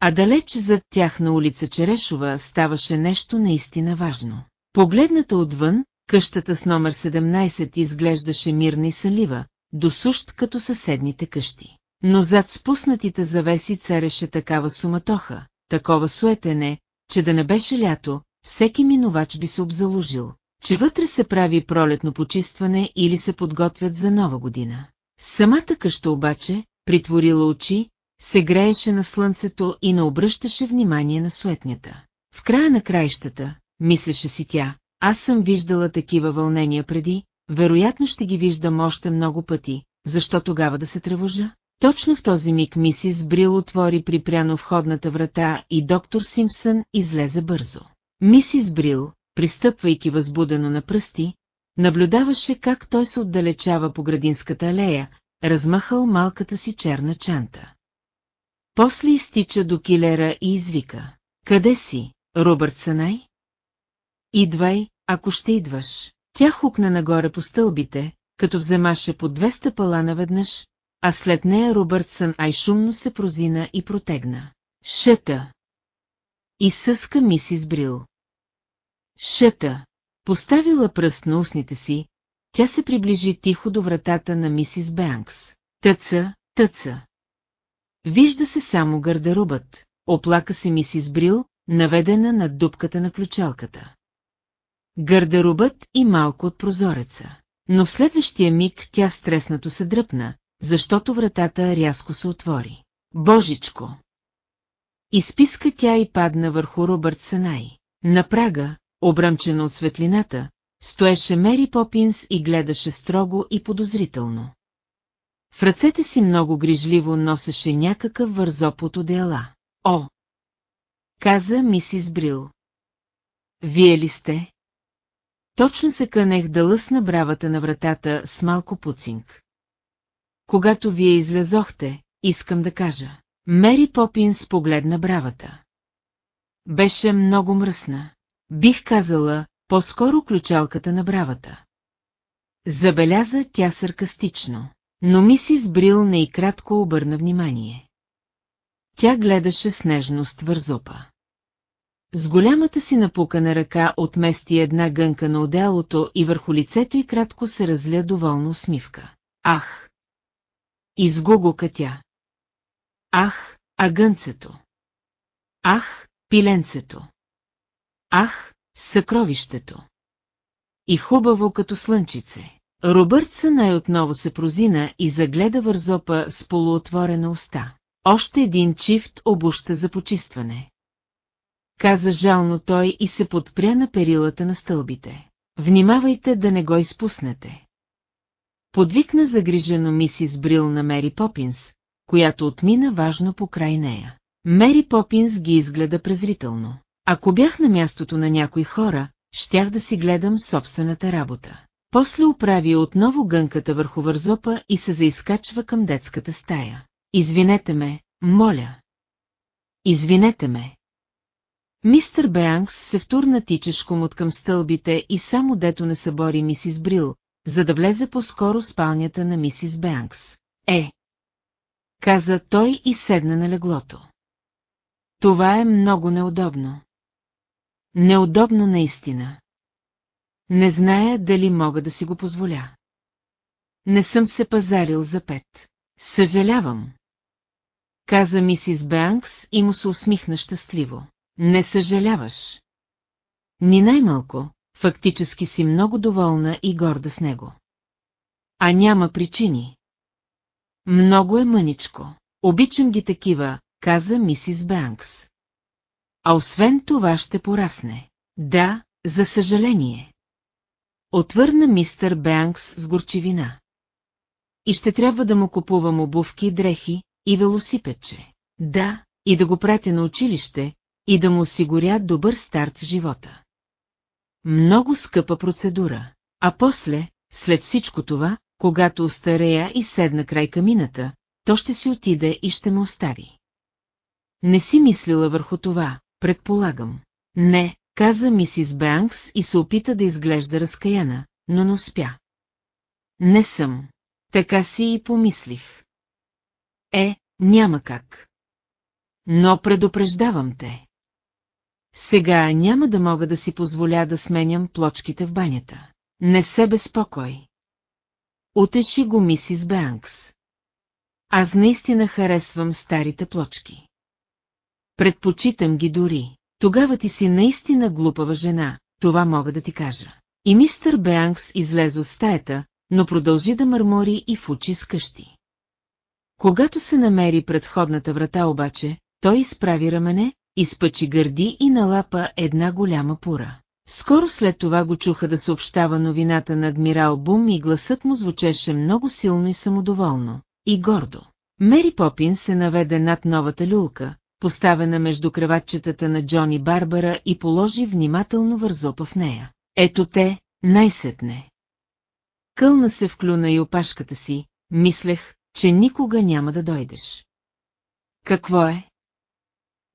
А далеч зад тях на улица Черешова ставаше нещо наистина важно. Погледната отвън, къщата с номер 17 изглеждаше мирна и салива, досущ като съседните къщи. Но зад спуснатите завеси цареше такава суматоха, такова суетене, че да не беше лято, всеки минувач би се обзаложил, че вътре се прави пролетно почистване или се подготвят за нова година. Самата къща обаче, притворила очи, се грееше на слънцето и не обръщаше внимание на суетнята. В края на краищата, мислеше си тя, аз съм виждала такива вълнения преди, вероятно ще ги виждам още много пъти, защо тогава да се тревожа? Точно в този миг мисис Брил отвори припряно входната врата и доктор Симпсън излезе бързо. Мисис Брил, пристъпвайки възбудено на пръсти, наблюдаваше как той се отдалечава по градинската алея, размахал малката си черна чанта. После изтича до килера и извика. Къде си, Робърт Санай? Идвай, ако ще идваш. Тя хукна нагоре по стълбите, като вземаше по две стъпала наведнъж, а след нея Робъртсън ай шумно се прозина и протегна. Шъта! И съска мисис Брил. Шъта! Поставила пръст на устните си, тя се приближи тихо до вратата на мисис Бенкс. Тъца, тъца. Вижда се само гардеробът, оплака се мисис Брил, наведена над дупката на ключалката. Гардеробът и малко от прозореца. Но в следващия миг тя стреснато се дръпна, защото вратата рязко се отвори. Божичко! Изписка тя и падна върху Робърт Санай. На прага, обръмчена от светлината, стоеше Мери Попинс и гледаше строго и подозрително. В ръцете си много грижливо носеше някакъв вързоп от одеяла. О! Каза мисис Брил. Вие ли сте? Точно се кънех да лъсна бравата на вратата с малко пуцинг. Когато вие излезохте, искам да кажа. Мери Попинс погледна бравата. Беше много мръсна. Бих казала, по-скоро ключалката на бравата. Забеляза тя саркастично, но мисис Брил не и кратко обърна внимание. Тя гледаше с нежност вързопа. С голямата си напукана ръка отмести една гънка на одеялото и върху лицето й кратко се разля доволно усмивка. Ах! Изгугока тя. Ах, агънцето! Ах, пиленцето! Ах, съкровището! И хубаво като слънчице. Робъртсън най-отново се прозина и загледа вързопа с полуотворена уста. Още един чифт обуща за почистване. Каза жално той и се подпря на перилата на стълбите. Внимавайте да не го изпуснете. Подвикна загрижено мисис Брил на Мери Попинс, която отмина важно по край нея. Мери Попинс ги изгледа презрително. Ако бях на мястото на някои хора, щях да си гледам собствената работа. После оправи отново гънката върху вързопа и се заискачва към детската стая. Извинете ме, моля. Извинете ме. Мистър Беанкс се втурна тичешком от към стълбите и само дето не събори мисис Брил, за да влезе по-скоро спалнята на мисис Беанкс. Е, каза той и седна на леглото. Това е много неудобно. Неудобно наистина. Не зная дали мога да си го позволя. Не съм се пазарил за пет. Съжалявам. Каза мисис Бенкс и му се усмихна щастливо. Не съжаляваш. Ни най-малко, фактически си много доволна и горда с него. А няма причини. Много е мъничко. Обичам ги такива, каза мисис Бенкс. А освен това ще порасне. Да, за съжаление. Отвърна мистър Бенкс с горчивина. И ще трябва да му купувам обувки и дрехи, и велосипедче. Да, и да го пратя на училище, и да му осигуря добър старт в живота. Много скъпа процедура. А после, след всичко това, когато остарея и седна край камината, то ще си отиде и ще ме остави. Не си мислила върху това, предполагам. Не, каза мисис Бенкс и се опита да изглежда разкаяна, но не успя. Не съм. Така си и помислих. Е, няма как. Но предупреждавам те. Сега няма да мога да си позволя да сменям плочките в банята. Не се безпокой. Утеши го мисис Бенкс. Аз наистина харесвам старите плочки. Предпочитам ги дори. Тогава ти си наистина глупава жена, това мога да ти кажа. И мистър Беанкс излезе от стаята, но продължи да мърмори и в очи с къщи. Когато се намери пред входната врата обаче, той изправи рамене, изпъчи гърди и налапа една голяма пура. Скоро след това го чуха да съобщава новината на адмирал Бум и гласът му звучеше много силно и самодоволно, и гордо. Мери Попин се наведе над новата люлка, поставена между кръватчетата на Джони Барбара и положи внимателно вързопа в нея. Ето те, най-сетне. Кълна се вклюна и опашката си, мислех, че никога няма да дойдеш. Какво е?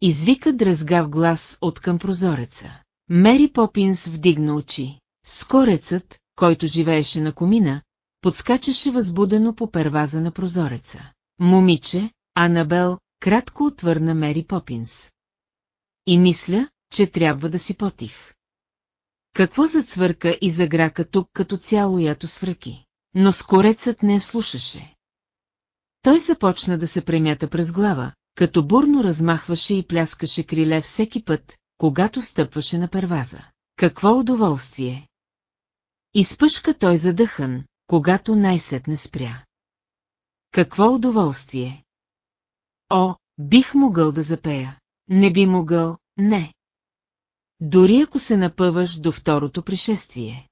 Извика дръзгав глас от към прозореца. Мери Попинс вдигна очи. Скорецът, който живееше на комина, подскачаше възбудено по перваза на прозореца. Момиче, Анабел, кратко отвърна Мери Попинс. И мисля, че трябва да си потих. Какво зацвърка и заграка тук като цяло ято свръки? Но скорецът не слушаше. Той започна да се премята през глава, като бурно размахваше и пляскаше криле всеки път, когато стъпваше на перваза. Какво удоволствие! Изпъшка той задъхан, когато най-сетне спря. Какво удоволствие! О, бих могъл да запея. Не би могъл, не. Дори ако се напъваш до второто пришествие.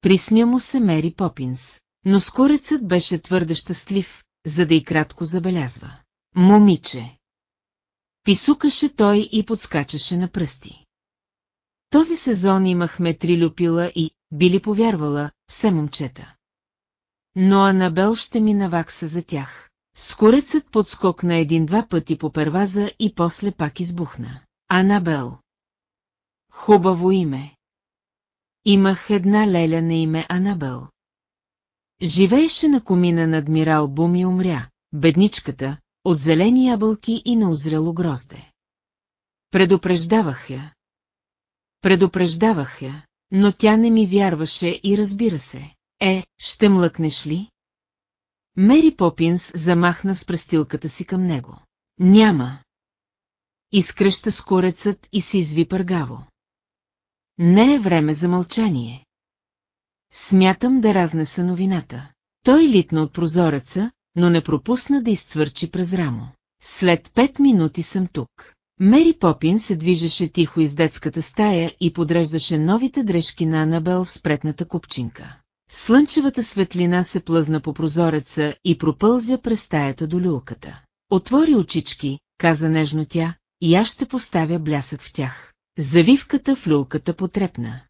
Присмя му се Мери Попинс, но скорецът беше твърде щастлив, за да и кратко забелязва. Момиче. Писукаше той и подскачаше на пръсти. Този сезон имахме три люпила и, били повярвала, все момчета. Но Анабел ще ми навакса за тях. Скорецът подскокна един-два пъти по перваза и после пак избухна. Анабел. Хубаво име. Имах една леля на име Анабел. Живееше на комина на адмирал Бум и умря, бедничката, от зелени ябълки и на озрело грозде. Предупреждавах я. Предупреждавах я, но тя не ми вярваше и разбира се. Е, ще млъкнеш ли? Мери Попинс замахна с престилката си към него. Няма. Изкръща скорецът и се изви пъргаво. Не е време за мълчание. Смятам да разнеса новината. Той литна от прозореца, но не пропусна да изцвърчи през рамо. След пет минути съм тук. Мери Попин се движеше тихо из детската стая и подреждаше новите дрежки на Анабел в спретната купчинка. Слънчевата светлина се плъзна по прозореца и пропълзя през стаята до люлката. Отвори очички, каза нежно тя, и аз ще поставя блясък в тях. Завивката в люлката потрепна.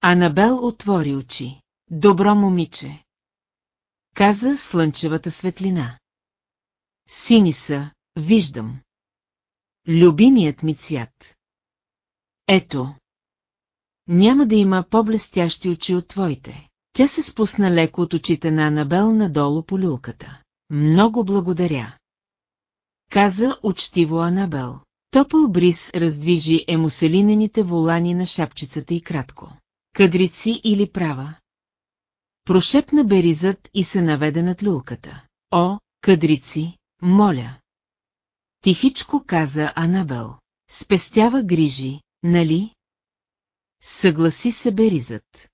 Анабел отвори очи. Добро момиче. Каза слънчевата светлина. Сини са, виждам. Любимият ми цвят. Ето. Няма да има по-блестящи очи от твоите. Тя се спусна леко от очите на Анабел надолу по люлката. Много благодаря. Каза учтиво Анабел. Топъл бриз раздвижи емуселинените волани на шапчицата и кратко. Кадрици или права? Прошепна Беризът и се наведе над люлката. О, кадрици, моля. Тихичко каза Анабел. Спестява грижи, нали? Съгласи се Беризът.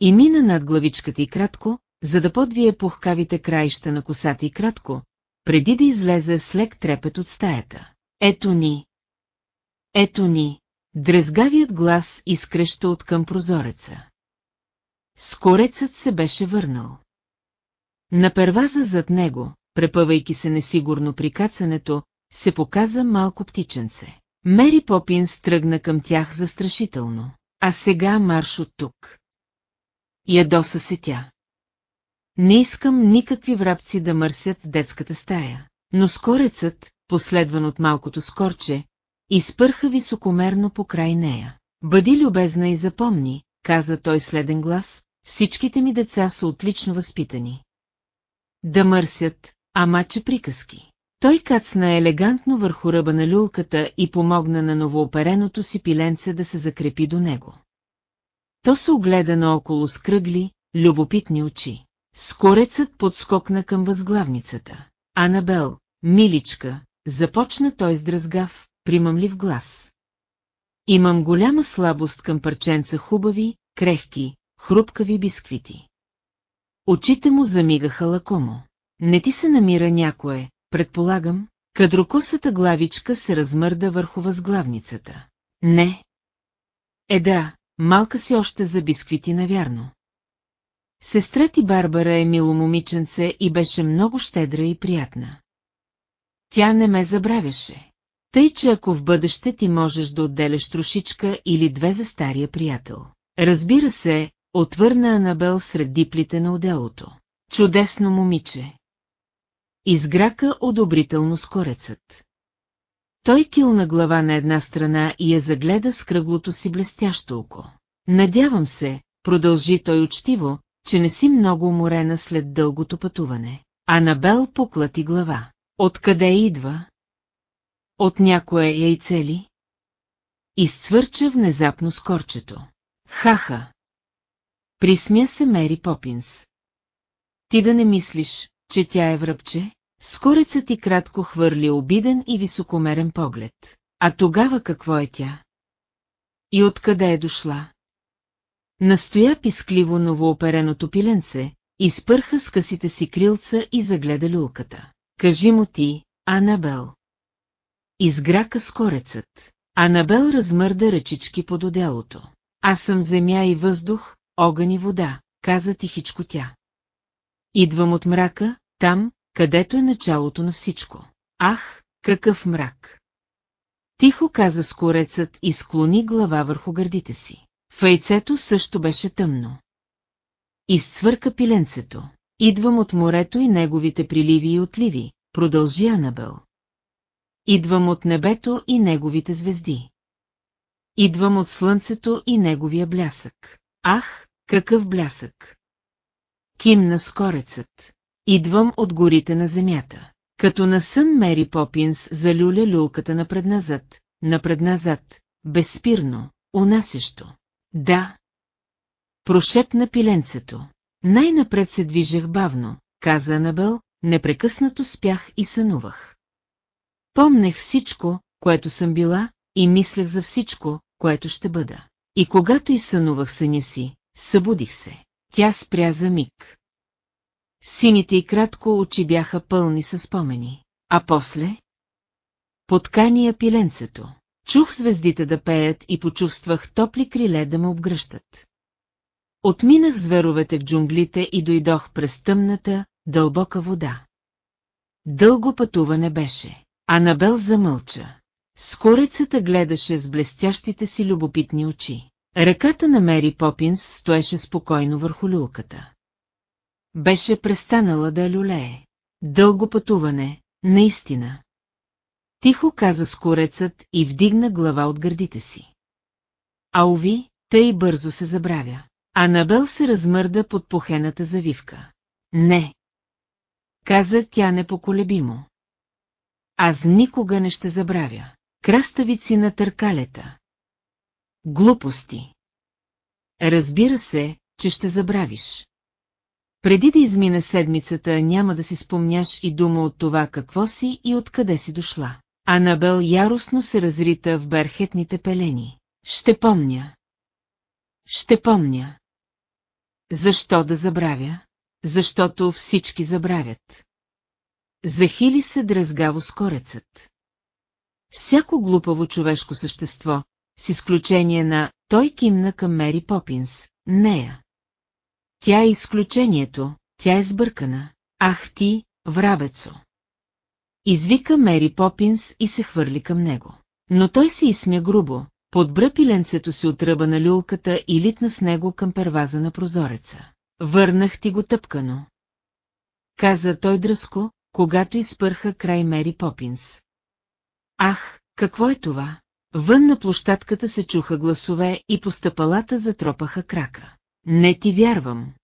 И мина над главичката и кратко, за да подвие пухкавите краища на косата и кратко, преди да излезе с лек трепет от стаята. Ето ни! Ето ни! Дрезгавият глас изкреща от към прозореца. Скорецът се беше върнал. На перваза зад него, препъвайки се несигурно при кацането, се показа малко птиченце. Мери Попинс тръгна към тях застрашително. А сега марш от тук. Ядоса се тя. Не искам никакви врабци да мърсят детската стая. Но скорецът, последван от малкото скорче, изпърха високомерно по край нея. Бъди любезна и запомни, каза той следен глас, всичките ми деца са отлично възпитани. Да мърсят, ама че приказки. Той кацна елегантно върху ръба на люлката и помогна на новоопереното си пиленце да се закрепи до него. То се огледа наоколо с кръгли, любопитни очи. Скорецът подскокна към възглавницата. Анабел, миличка, започна той с дръзгав, примамлив глас. Имам голяма слабост към парченца хубави, крехки, хрупкави бисквити. Очите му замигаха лакомо. Не ти се намира някое, предполагам, кадрокосата главичка се размърда върху възглавницата. Не. Е да, малка си още за бисквити, навярно. Сестра ти Барбара е мило момиченце и беше много щедра и приятна. Тя не ме забравяше. Тъй, че ако в бъдеще ти можеш да отделяш трошичка или две за стария приятел. Разбира се, отвърна Анабел сред диплите на отделото. Чудесно момиче. Изграка одобрително скорецът. Той килна глава на една страна и я загледа с кръглото си блестящо око. Надявам се, продължи той учтиво, че не си много уморена след дългото пътуване. Анабел поклати глава. Откъде идва? От някое яйце ли? Изцвърча внезапно скорчето. Хаха! Присмя се Мери Попинс. Ти да не мислиш, че тя е връбче? Скорецът ти кратко хвърли обиден и високомерен поглед. А тогава какво е тя? И откъде е дошла? Настоя пискливо новоопереното пиленце, изпърха с късите си крилца и загледа люлката. Кажи му ти, Анабел. Изграка скорецът. Анабел размърда ръчички под одялото. Аз съм земя и въздух, огън и вода, каза тихичко тя. Идвам от мрака, там, където е началото на всичко. Ах, какъв мрак! Тихо каза скорецът и склони глава върху гърдите си. В яйцето също беше тъмно. Изцвърка пиленцето. Идвам от морето и неговите приливи и отливи, продължи Анабел. Идвам от небето и неговите звезди. Идвам от слънцето и неговия блясък. Ах, какъв блясък! Кимна скорецът. Идвам от горите на земята. Като на сън Мери Попинс залюля люлката напредназад, напредназад, безспирно, унасещо. Да. Прошепна пиленцето. Най-напред се движех бавно, каза Анабел, непрекъснато спях и сънувах. Помнех всичко, което съм била, и мислех за всичко, което ще бъда. И когато и сънувах съня си, събудих се. Тя спря за миг. Сините и кратко очи бяха пълни със спомени. А после? Подкания пиленцето. Чух звездите да пеят и почувствах топли криле да ме обгръщат. Отминах зверовете в джунглите и дойдох през тъмната, дълбока вода. Дълго пътуване беше. Анабел замълча. Скорецата гледаше с блестящите си любопитни очи. Ръката на Мери Попинс стоеше спокойно върху люлката. Беше престанала да люлее. Дълго пътуване, наистина. Тихо каза скорецът и вдигна глава от гърдите си. А ови, тъй бързо се забравя. Анабел се размърда под похената завивка. Не. Каза тя непоколебимо. Аз никога не ще забравя. Краставици на търкалета. Глупости. Разбира се, че ще забравиш. Преди да измине седмицата, няма да си спомняш и дума от това какво си и откъде си дошла. Анабел яростно се разрита в берхетните пелени. Ще помня. Ще помня. Защо да забравя? Защото всички забравят. Захили се дрезгаво скорецът. Всяко глупаво човешко същество, с изключение на той кимна към Мери Попинс, нея. Тя е изключението, тя е сбъркана. Ах ти, врабецо! Извика Мери Попинс и се хвърли към него. Но той се изсмя грубо, подбра пиленцето си от ръба на люлката и литна с него към перваза на прозореца. Върнах ти го тъпкано. Каза той дръско, когато изпърха край Мери Попинс. Ах, какво е това? Вън на площадката се чуха гласове и по стъпалата затропаха крака. Не ти вярвам.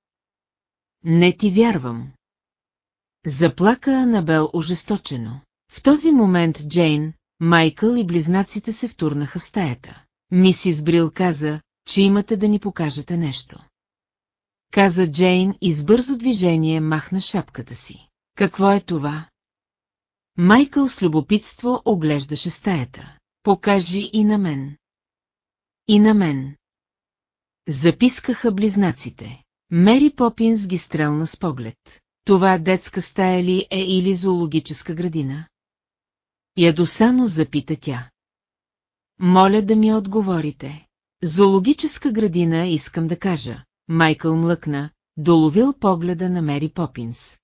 Не ти вярвам. Заплака Анабел ожесточено. В този момент Джейн, Майкъл и близнаците се втурнаха в стаята. Мисис Брил каза, че имате да ни покажете нещо. Каза Джейн и с бързо движение махна шапката си. Какво е това? Майкъл с любопитство оглеждаше стаята. Покажи и на мен. И на мен. Запискаха близнаците. Мери Попинс ги стрелна с поглед. Това детска стая ли е или зоологическа градина? Ядосано запита тя. Моля да ми отговорите. Зоологическа градина искам да кажа. Майкъл млъкна, доловил погледа на Мери Попинс.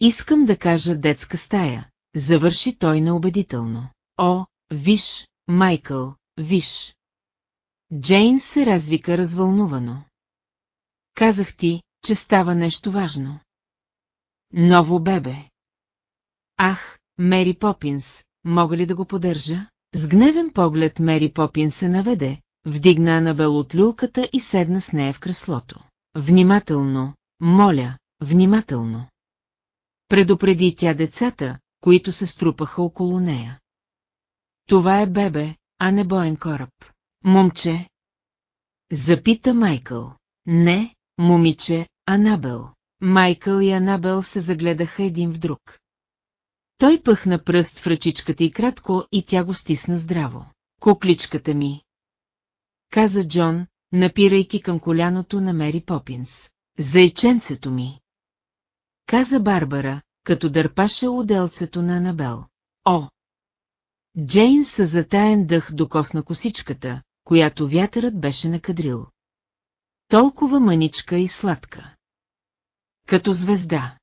Искам да кажа детска стая, завърши той неубедително. О, виж, Майкъл, виж. Джейн се развика развълнувано. Казах ти, че става нещо важно. Ново бебе. Ах, Мери Попинс, мога ли да го поддържа? С гневен поглед Мери Попинс се наведе, вдигна Анабел от люлката и седна с нея в креслото. Внимателно, моля, внимателно. Предупреди тя децата, които се струпаха около нея. Това е бебе, а не боен кораб. Момче? Запита Майкъл. Не, момиче, Анабел. Майкъл и Анабел се загледаха един в друг. Той пъхна пръст в ръчичката и кратко и тя го стисна здраво. Кукличката ми. Каза Джон, напирайки към коляното на Мери Попинс. Зайченцето ми. Каза Барбара, като дърпаше отделцето на Анабел. О! Джейн със затаен дъх докосна косичката, която вятърът беше накадрил. Толкова мъничка и сладка. Като звезда.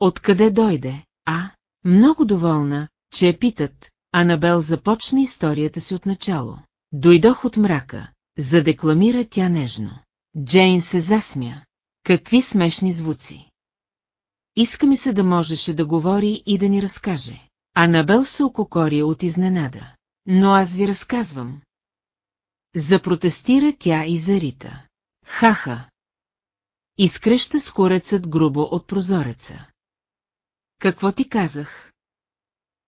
Откъде дойде, а? Много доволна, че е питат, Анабел започна историята си от начало. Дойдох от мрака, задекламира тя нежно. Джейн се засмя. Какви смешни звуци. Иска ми се да можеше да говори и да ни разкаже. Анабел се ококори от изненада. Но аз ви разказвам. Запротестира тя и зарита. Хаха. Изкръща скорецът грубо от прозореца. Какво ти казах?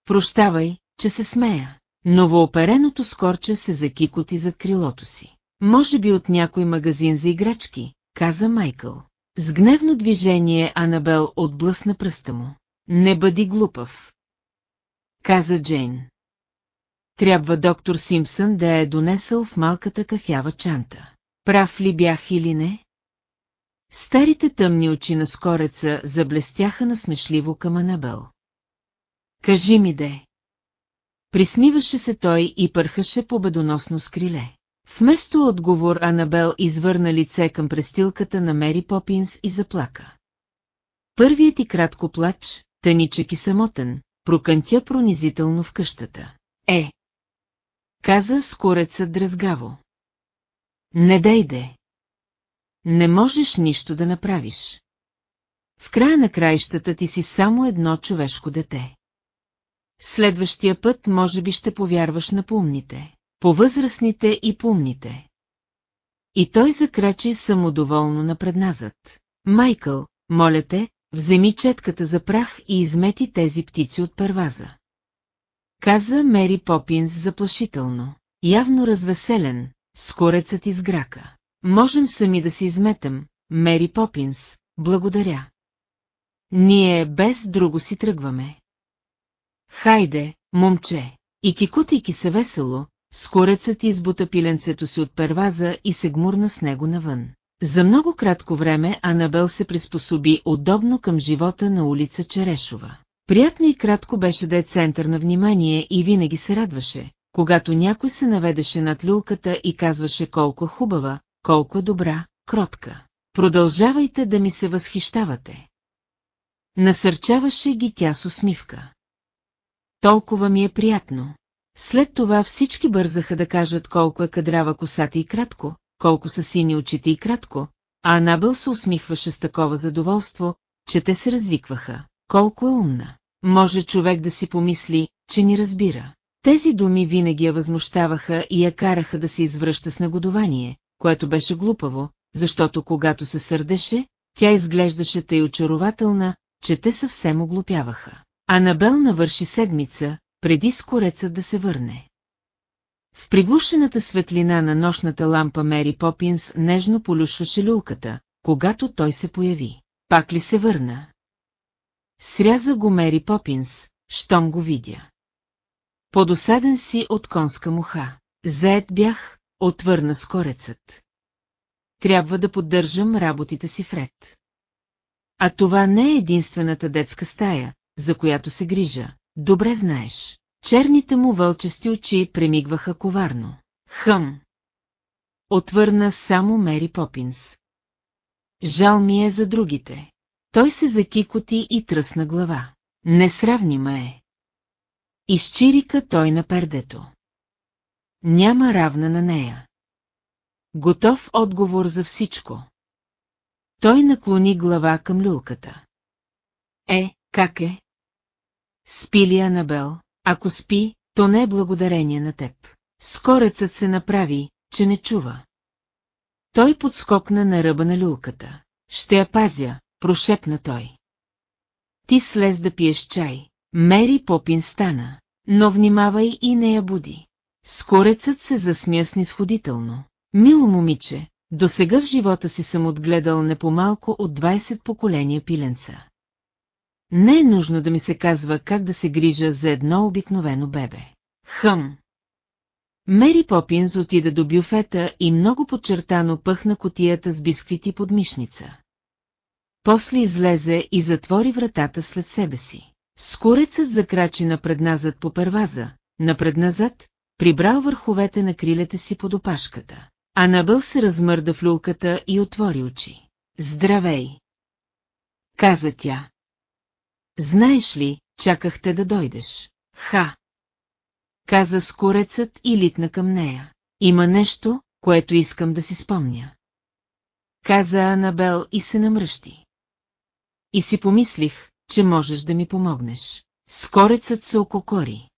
Прощавай, че се смея. Новоопереното скорче се закикоти зад крилото си. Може би от някой магазин за играчки, каза Майкъл. С гневно движение Анабел отблъсна пръста му. Не бъди глупав. Каза Джейн. Трябва доктор Симпсън да е донесъл в малката кафява чанта. Прав ли бях или не? Старите тъмни очи на скореца заблестяха насмешливо към Анабел. Кажи ми де. Присмиваше се той и пърхаше победоносно с криле. Вместо отговор Анабел извърна лице към престилката на Мери Попинс и заплака. Първият и кратко плач, тъничък и самотен, прокънтя пронизително в къщата. Е! Каза скорецът дръзгаво. Не дейде. Не можеш нищо да направиш. В края на краищата ти си само едно човешко дете. Следващия път може би ще повярваш на помните, по-възрастните и помните. И той закрачи самодоволно напредназад. Майкъл, моля те, вземи четката за прах и измети тези птици от перваза. Каза Мери Попинс заплашително, явно развеселен, скорецът изграка. Можем сами да си изметем, Мери Попинс, благодаря. Ние без друго си тръгваме. Хайде, момче, и кикутайки се весело, скорецът избута пиленцето си от перваза и се гмурна с него навън. За много кратко време Анабел се приспособи удобно към живота на улица Черешова. Приятно и кратко беше да е център на внимание и винаги се радваше, когато някой се наведеше над люлката и казваше колко хубава, колко добра, кротка. Продължавайте да ми се възхищавате. Насърчаваше ги тя с усмивка. Толкова ми е приятно. След това всички бързаха да кажат колко е кадрава косата и кратко, колко са сини очите и кратко, а Анабел се усмихваше с такова задоволство, че те се развикваха. Колко е умна. Може човек да си помисли, че ни разбира. Тези думи винаги я възмущаваха и я караха да се извръща с негодование, което беше глупаво, защото когато се сърдеше, тя изглеждаше тъй очарователна, че те съвсем оглупяваха. Анабел навърши седмица, преди скорецът да се върне. В приглушената светлина на нощната лампа Мери Попинс нежно полюшваше люлката, когато той се появи. Пак ли се върна? Сряза го Мери Попинс, щом го видя. Подосаден си от конска муха. Заед бях, отвърна скорецът. Трябва да поддържам работите си вред. А това не е единствената детска стая, за която се грижа. Добре знаеш. Черните му вълчести очи премигваха коварно. Хъм. Отвърна само Мери Попинс. Жал ми е за другите. Той се закикоти и тръсна глава. Несравнима е. Изчирика той на пердето. Няма равна на нея. Готов отговор за всичко. Той наклони глава към люлката. Е, как е? Спи ли Анабел? Ако спи, то не е благодарение на теб. Скорецът се направи, че не чува. Той подскокна на ръба на люлката. Ще я пазя, прошепна той. Ти слез да пиеш чай. Мери Попин стана, но внимавай и не я буди. Скорецът се засмя снисходително. Мило момиче, до сега в живота си съм отгледал не по-малко от 20 поколения пиленца. Не е нужно да ми се казва как да се грижа за едно обикновено бебе. Хъм. Мери Попинс отида до бюфета и много подчертано пъхна котията с бисквити под мишница. После излезе и затвори вратата след себе си. Скорецът закрачи напредназад по перваза, напредназад, прибрал върховете на крилете си под опашката. Анабъл се размърда в люлката и отвори очи. Здравей! Каза тя. Знаеш ли, чакахте да дойдеш. Ха! Каза скорецът и литна към нея. Има нещо, което искам да си спомня. Каза Анабел и се намръщи. И си помислих, че можеш да ми помогнеш. Скорецът се ококори.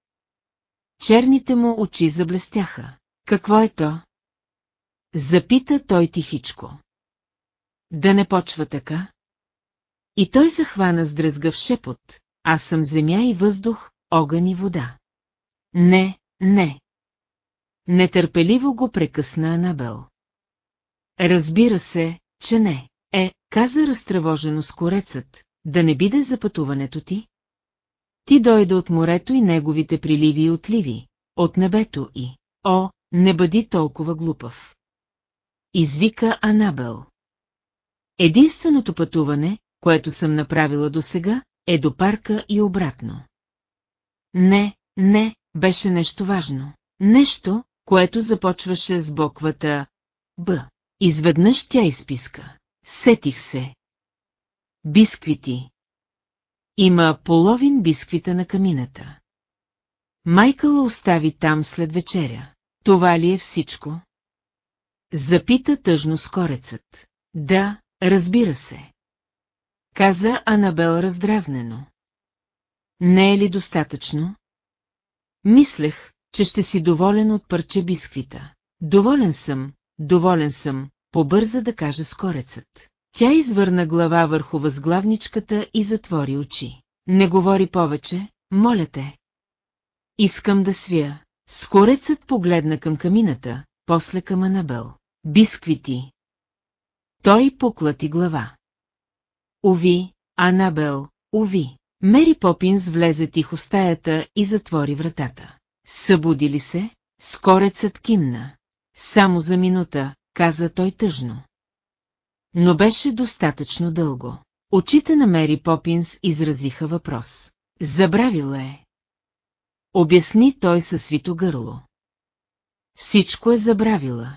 Черните му очи заблестяха. Какво е то? Запита той тихичко. Да не почва така? И той захвана с дръзгав шепот, аз съм земя и въздух, огън и вода. Не, не. Нетърпеливо го прекъсна Анабел. Разбира се, че не. Е, каза разтревожено скорецът, да не биде за пътуването ти? Ти дойде от морето и неговите приливи и отливи, от небето и... О, не бъди толкова глупав. Извика Анабел. Единственото пътуване, което съм направила досега, е до парка и обратно. Не, не, беше нещо важно. Нещо, което започваше с буквата Б. Изведнъж тя изписка. Сетих се. Бисквити. Има половин бисквита на камината. Майкъла остави там след вечеря. Това ли е всичко? Запита тъжно скорецът. Да, разбира се. Каза Анабел раздразнено. Не е ли достатъчно? Мислех, че ще си доволен от парче бисквита. Доволен съм, доволен съм, побърза да каже скорецът. Тя извърна глава върху възглавничката и затвори очи. Не говори повече, моля те. Искам да свия. Скорецът погледна към камината, после към Анабел. Бисквити. Той поклати глава. Ови, Анабел, ови. Мери Попинс влезе тихо стаята и затвори вратата. Събуди ли се? Скорецът кимна. Само за минута, каза той тъжно. Но беше достатъчно дълго. Очите на Мери Попинс изразиха въпрос. Забравила е. Обясни той със свито гърло. Всичко е забравила.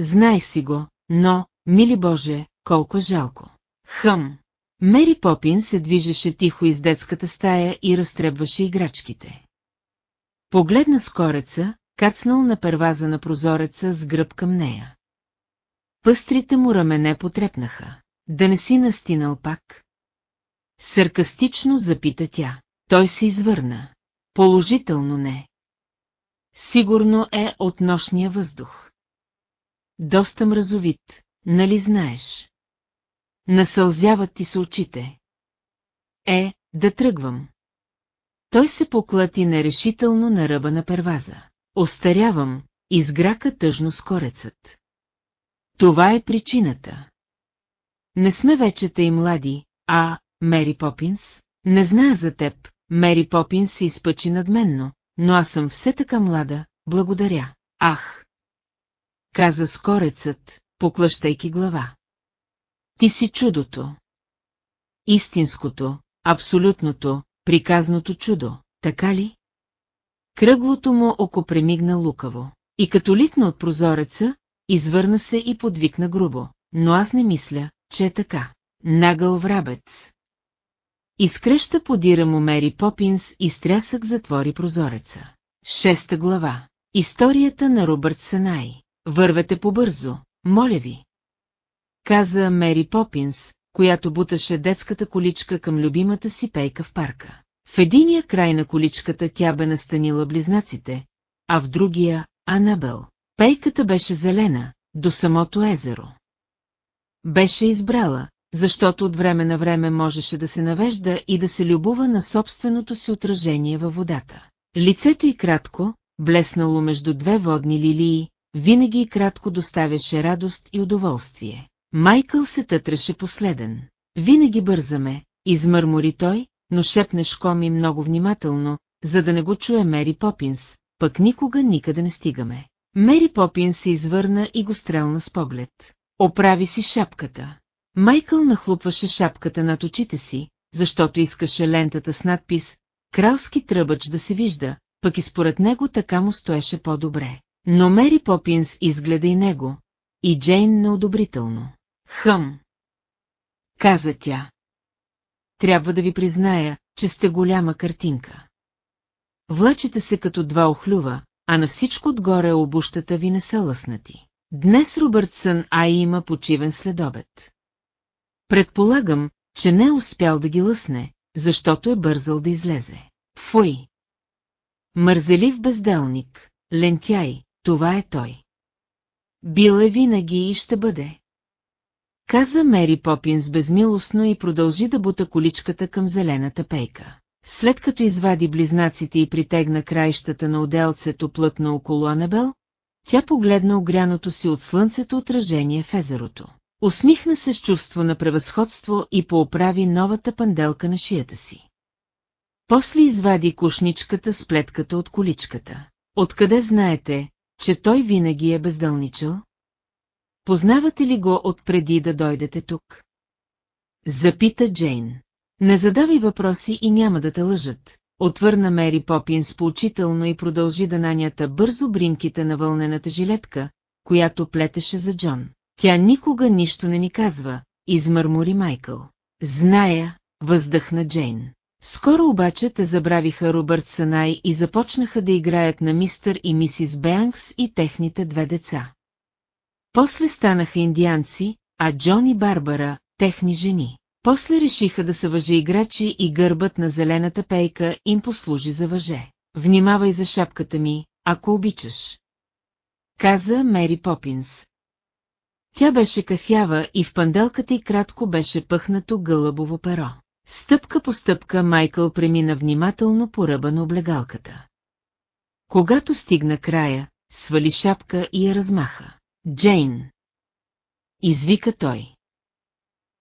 Знаех си го, но, мили Боже, колко е жалко. Хъм. Мери Попин се движеше тихо из детската стая и разтребваше играчките. Погледна скореца, кацнал на перваза на прозореца с гръб към нея. Пъстрите му рамене потрепнаха. Да не си настинал пак? Саркастично запита тя. Той се извърна. Положително не. Сигурно е от нощния въздух. Доста мразовит, нали знаеш? Насълзяват ти се очите. Е, да тръгвам. Той се поклати нерешително на ръба на перваза. Остарявам, изграка тъжно скорецът. Това е причината. Не сме вече тъй млади, а, Мери Попинс, не зная за теб, Мери Попинс се изпъчи надменно, но аз съм все така млада, благодаря. Ах! Каза скорецът, поклащайки глава. Ти си чудото. Истинското, абсолютното, приказното чудо, така ли? Кръглото му око премигна лукаво. И като литна от прозореца, извърна се и подвикна грубо. Но аз не мисля, че е така. Нагъл врабец. Изкреща подира му Мери Попинс и стрясък затвори прозореца. Шеста глава. Историята на Робърт Санай. Вървете побързо, моля ви. Каза Мери Попинс, която буташе детската количка към любимата си пейка в парка. В единия край на количката тя бе настанила близнаците, а в другия – Анабел. Пейката беше зелена, до самото езеро. Беше избрала, защото от време на време можеше да се навежда и да се любува на собственото си отражение във водата. Лицето й кратко, блеснало между две водни лилии, винаги и кратко доставяше радост и удоволствие. Майкъл се тътреше последен. Винаги бързаме, измърмори той, но шепне Шкоми много внимателно, за да не го чуе Мери Попинс, пък никога никъде не стигаме. Мери Попинс се извърна и го стрелна с поглед. Оправи си шапката. Майкъл нахлупваше шапката над очите си, защото искаше лентата с надпис «Кралски тръбач» да се вижда, пък и според него така му стоеше по-добре. Но Мери Попинс изгледа и него, и Джейн неодобрително. Хъм! Каза тя. Трябва да ви призная, че сте голяма картинка. Влачите се като два охлюва, а на всичко отгоре обущата ви не са лъснати. Днес Робъртсън а има почивен следобед. Предполагам, че не е успял да ги лъсне, защото е бързал да излезе. Фуй! Мързелив безделник, лентяй, това е той. Бил е винаги и ще бъде. Каза Мери Попинс безмилостно и продължи да бута количката към зелената пейка. След като извади близнаците и притегна краищата на отделцето плътно около Анабел, тя погледна огряното си от слънцето отражение в езерото. Усмихна се с чувство на превъзходство и пооправи новата панделка на шията си. После извади кушничката с плетката от количката. Откъде знаете, че той винаги е бездълничал? Познавате ли го отпреди да дойдете тук? Запита Джейн. Не задавай въпроси и няма да те лъжат. Отвърна Мери Попинс поучително и продължи да нанята бързо бринките на вълнената жилетка, която плетеше за Джон. Тя никога нищо не ни казва, измърмори Майкъл. Зная, въздъхна Джейн. Скоро обаче те забравиха Робърт Санай и започнаха да играят на мистър и мисис Бенкс и техните две деца. После станаха индианци, а Джон и Барбара – техни жени. После решиха да са въже играчи и гърбът на зелената пейка им послужи за въже. Внимавай за шапката ми, ако обичаш. Каза Мери Попинс. Тя беше кафява и в панделката й кратко беше пъхнато гълъбово перо. Стъпка по стъпка Майкъл премина внимателно по ръба на облегалката. Когато стигна края, свали шапка и я размаха. Джейн! Извика той.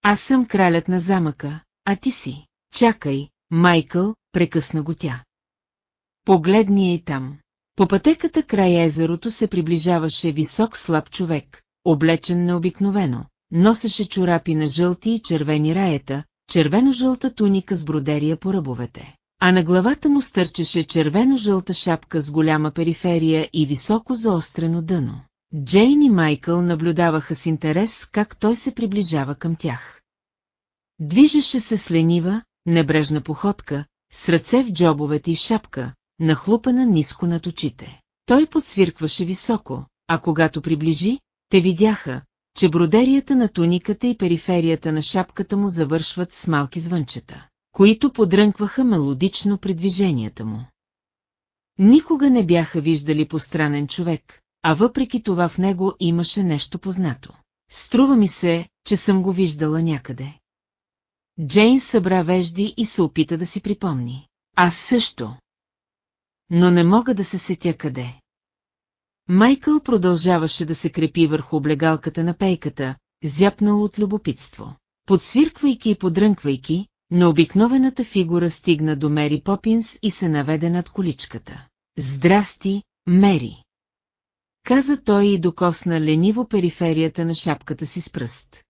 Аз съм кралят на замъка, а ти си. Чакай, Майкъл, прекъсна го тя. Погледни и там. По пътеката край езерото се приближаваше висок слаб човек, облечен необикновено. Носеше чорапи на жълти и червени раета, червено-жълта туника с бродерия по ръбовете. А на главата му стърчеше червено-жълта шапка с голяма периферия и високо заострено дъно. Джейн и Майкъл наблюдаваха с интерес как той се приближава към тях. Движеше се с ленива, небрежна походка, с ръце в джобовете и шапка, нахлупана ниско над очите. Той подсвиркваше високо, а когато приближи, те видяха, че бродерията на туниката и периферията на шапката му завършват с малки звънчета, които подрънкваха мелодично при движенията му. Никога не бяха виждали постранен човек, а въпреки това в него имаше нещо познато. Струва ми се, че съм го виждала някъде. Джейн събра вежди и се опита да си припомни. Аз също. Но не мога да се сетя къде. Майкъл продължаваше да се крепи върху облегалката на пейката, зяпнал от любопитство. Подсвирквайки и подрънквайки, на обикновената фигура стигна до Мери Попинс и се наведе над количката. Здрасти, Мери! Каза той и докосна лениво периферията на шапката си с пръст.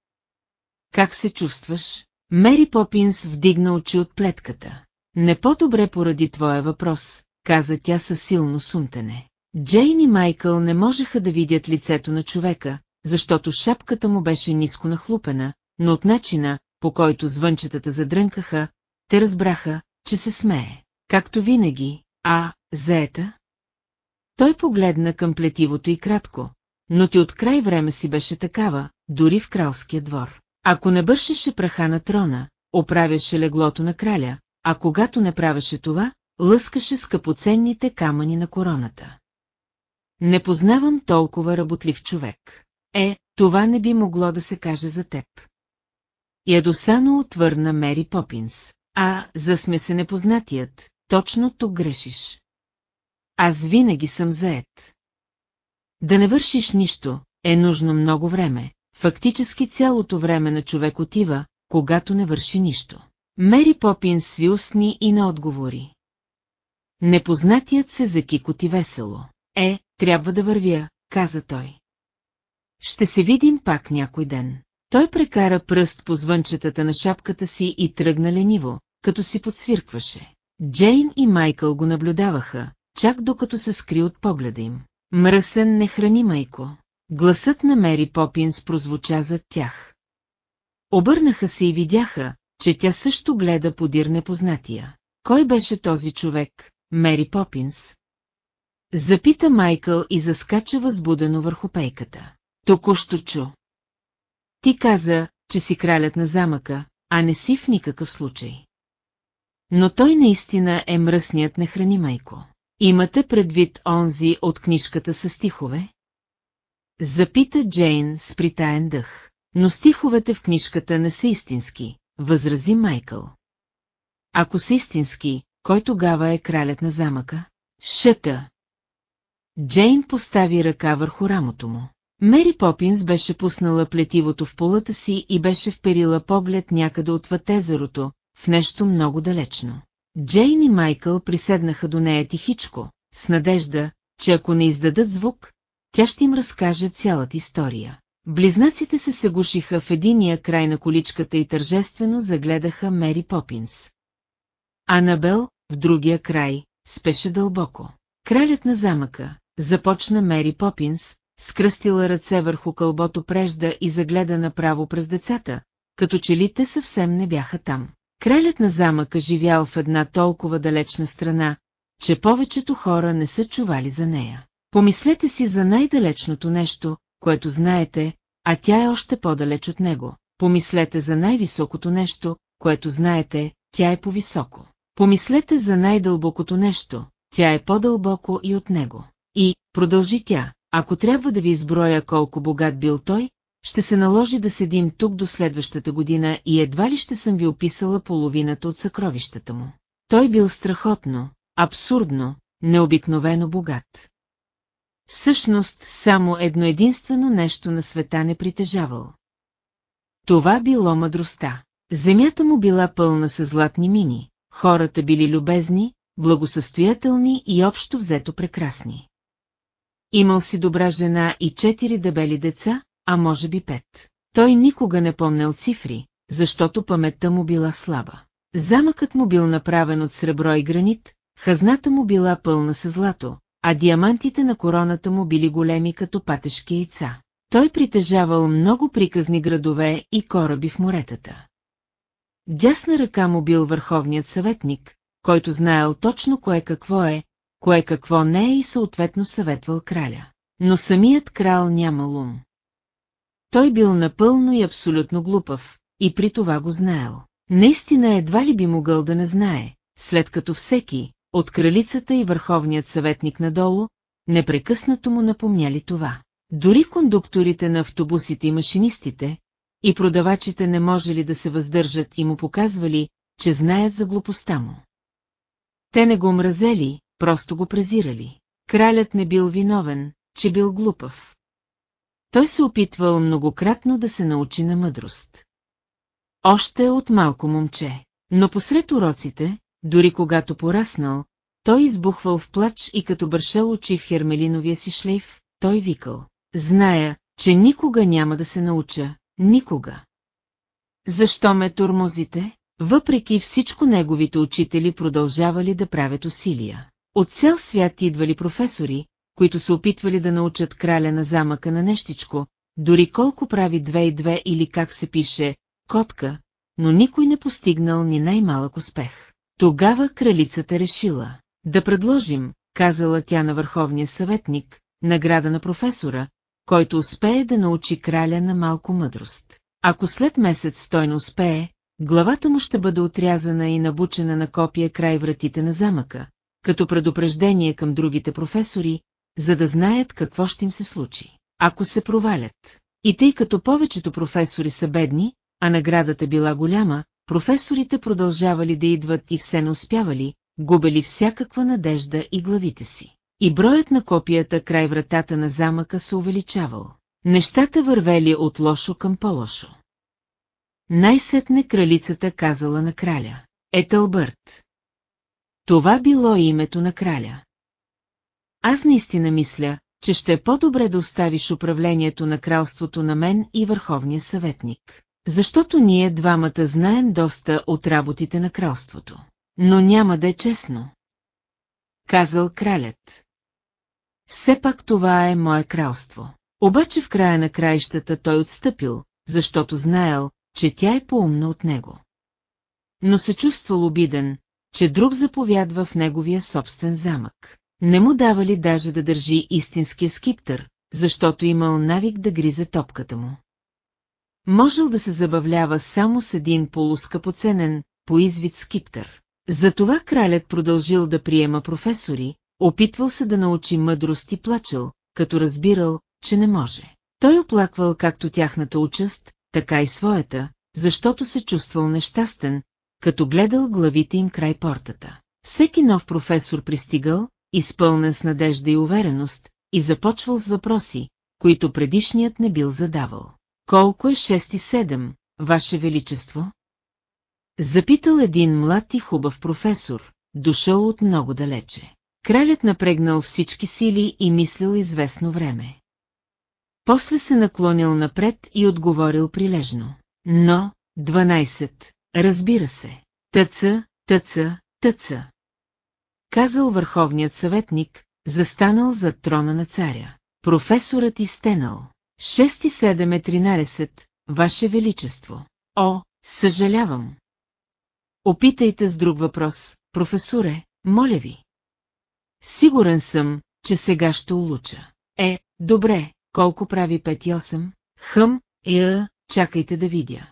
Как се чувстваш? Мери Попинс вдигна очи от плетката. Не по-добре поради твоя въпрос, каза тя със силно сумтене. Джейн и Майкъл не можеха да видят лицето на човека, защото шапката му беше ниско нахлупена, но от начина, по който звънчетата задрънкаха, те разбраха, че се смее. Както винаги, а, заета? Той погледна към плетивото и кратко, но ти от край време си беше такава, дори в кралския двор. Ако не бършеше праха на трона, оправяше леглото на краля, а когато не правеше това, лъскаше скъпоценните камъни на короната. Не познавам толкова работлив човек. Е, това не би могло да се каже за теб. Ядосано отвърна Мери Попинс. А, засме се непознатият, точно тук грешиш. Аз винаги съм заед. Да не вършиш нищо, е нужно много време. Фактически цялото време на човек отива, когато не върши нищо. Мери Попинс сви устни и не отговори. Непознатият се закикоти весело. Е, трябва да вървя, каза той. Ще се видим пак някой ден. Той прекара пръст по звънчетата на шапката си и тръгна лениво, като си подсвиркваше. Джейн и Майкъл го наблюдаваха, чак докато се скри от погледа им. Мръсен не храни майко. Гласът на Мери Попинс прозвуча зад тях. Обърнаха се и видяха, че тя също гледа подир непознатия. Кой беше този човек, Мери Попинс? Запита Майкъл и заскача възбудено върху пейката. Току-що чу. Ти каза, че си кралят на замъка, а не си в никакъв случай. Но той наистина е мръсният не храни майко. Имате предвид онзи от книжката с стихове? Запита Джейн с притаен дъх. но стиховете в книжката не са истински, възрази Майкъл. Ако са истински, кой тогава е кралят на замъка? Шъта. Джейн постави ръка върху рамото му. Мери Попинс беше пуснала плетивото в полата си и беше вперила поглед някъде отвъд езерото, в нещо много далечно. Джейн и Майкъл приседнаха до нея тихичко, с надежда, че ако не издадат звук, тя ще им разкаже цялата история. Близнаците се сегушиха в единия край на количката и тържествено загледаха Мери Попинс. Анабел, в другия край, спеше дълбоко. Кралят на замъка, започна Мери Попинс, скръстила ръце върху кълбото прежда и загледа направо през децата, като че ли те съвсем не бяха там. Кралят на замъка живял в една толкова далечна страна, че повечето хора не са чували за нея. Помислете си за най-далечното нещо, което знаете, а тя е още по-далеч от него. Помислете за най-високото нещо, което знаете, тя е по-високо. Помислете за най-дълбокото нещо, тя е по-дълбоко и от него. И, продължи тя, ако трябва да ви изброя колко богат бил той, ще се наложи да седим тук до следващата година и едва ли ще съм ви описала половината от съкровищата му. Той бил страхотно, абсурдно, необикновено богат. Всъщност, само едно единствено нещо на света не притежавал. Това било мъдростта. Земята му била пълна с златни мини, хората били любезни, благосъстоятелни и общо взето прекрасни. Имал си добра жена и четири дебели деца, а може би пет. Той никога не помнел цифри, защото паметта му била слаба. Замъкът му бил направен от сребро и гранит, хазната му била пълна с злато, а диамантите на короната му били големи като патешки яйца. Той притежавал много приказни градове и кораби в моретата. Дясна ръка му бил върховният съветник, който знаел точно кое какво е, кое какво не е и съответно съветвал краля. Но самият крал нямал ум. Той бил напълно и абсолютно глупав, и при това го знаел. Наистина едва ли би могъл да не знае, след като всеки, от кралицата и върховният съветник надолу, непрекъснато му напомняли това. Дори кондукторите на автобусите и машинистите, и продавачите не можели да се въздържат и му показвали, че знаят за глупостта му. Те не го мразели, просто го презирали. Кралят не бил виновен, че бил глупав. Той се опитвал многократно да се научи на мъдрост. Още от малко момче, но посред уроците, дори когато пораснал, той избухвал в плач и като бършел очи в хермелиновия си шлейф, той викал. Зная, че никога няма да се науча, никога. Защо ме турмозите? Въпреки всичко неговите учители продължавали да правят усилия. От цял свят идвали професори, които се опитвали да научат краля на замъка на нещичко, дори колко прави две и две или как се пише «котка», но никой не постигнал ни най-малък успех. Тогава кралицата решила да предложим, казала тя на върховния съветник, награда на професора, който успее да научи краля на малко мъдрост. Ако след месец той не успее, главата му ще бъде отрязана и набучена на копия край вратите на замъка, като предупреждение към другите професори, за да знаят какво ще им се случи, ако се провалят. И тъй като повечето професори са бедни, а наградата била голяма, професорите продължавали да идват и все не успявали, губели всякаква надежда и главите си. И броят на копията край вратата на замъка се увеличавал. Нещата вървели от лошо към по-лошо. Най-сетне кралицата казала на краля. Етълбърт. Това било името на краля. Аз наистина мисля, че ще е по-добре да оставиш управлението на кралството на мен и върховния съветник. Защото ние двамата знаем доста от работите на кралството. Но няма да е честно. Казал кралят. Все пак това е мое кралство. Обаче в края на краищата той отстъпил, защото знаел, че тя е поумна от него. Но се чувствал обиден, че друг заповядва в неговия собствен замък. Не му давали даже да държи истинския скиптър, защото имал навик да гризе топката му. Можел да се забавлява само с един полускъпоценен, поизвит скиптър. Затова кралят продължил да приема професори, опитвал се да научи мъдрост и плачел, като разбирал, че не може. Той оплаквал както тяхната участ, така и своята, защото се чувствал нещастен, като гледал главите им край портата. Всеки нов професор пристигал, изпълнен с надежда и увереност, и започвал с въпроси, които предишният не бил задавал. Колко е 6 и 7, Ваше Величество? Запитал един млад и хубав професор, дошъл от много далече. Кралят напрегнал всички сили и мислил известно време. После се наклонил напред и отговорил прилежно. Но, 12, разбира се. Тъца, тъца, тъца. Казал върховният съветник, застанал зад трона на царя. Професорът изтенал. 6 и 7 е 13, Ваше Величество. О, съжалявам. Опитайте с друг въпрос, професоре, моля ви. Сигурен съм, че сега ще улуча. Е, добре, колко прави 5 и 8? Хъм, е, чакайте да видя.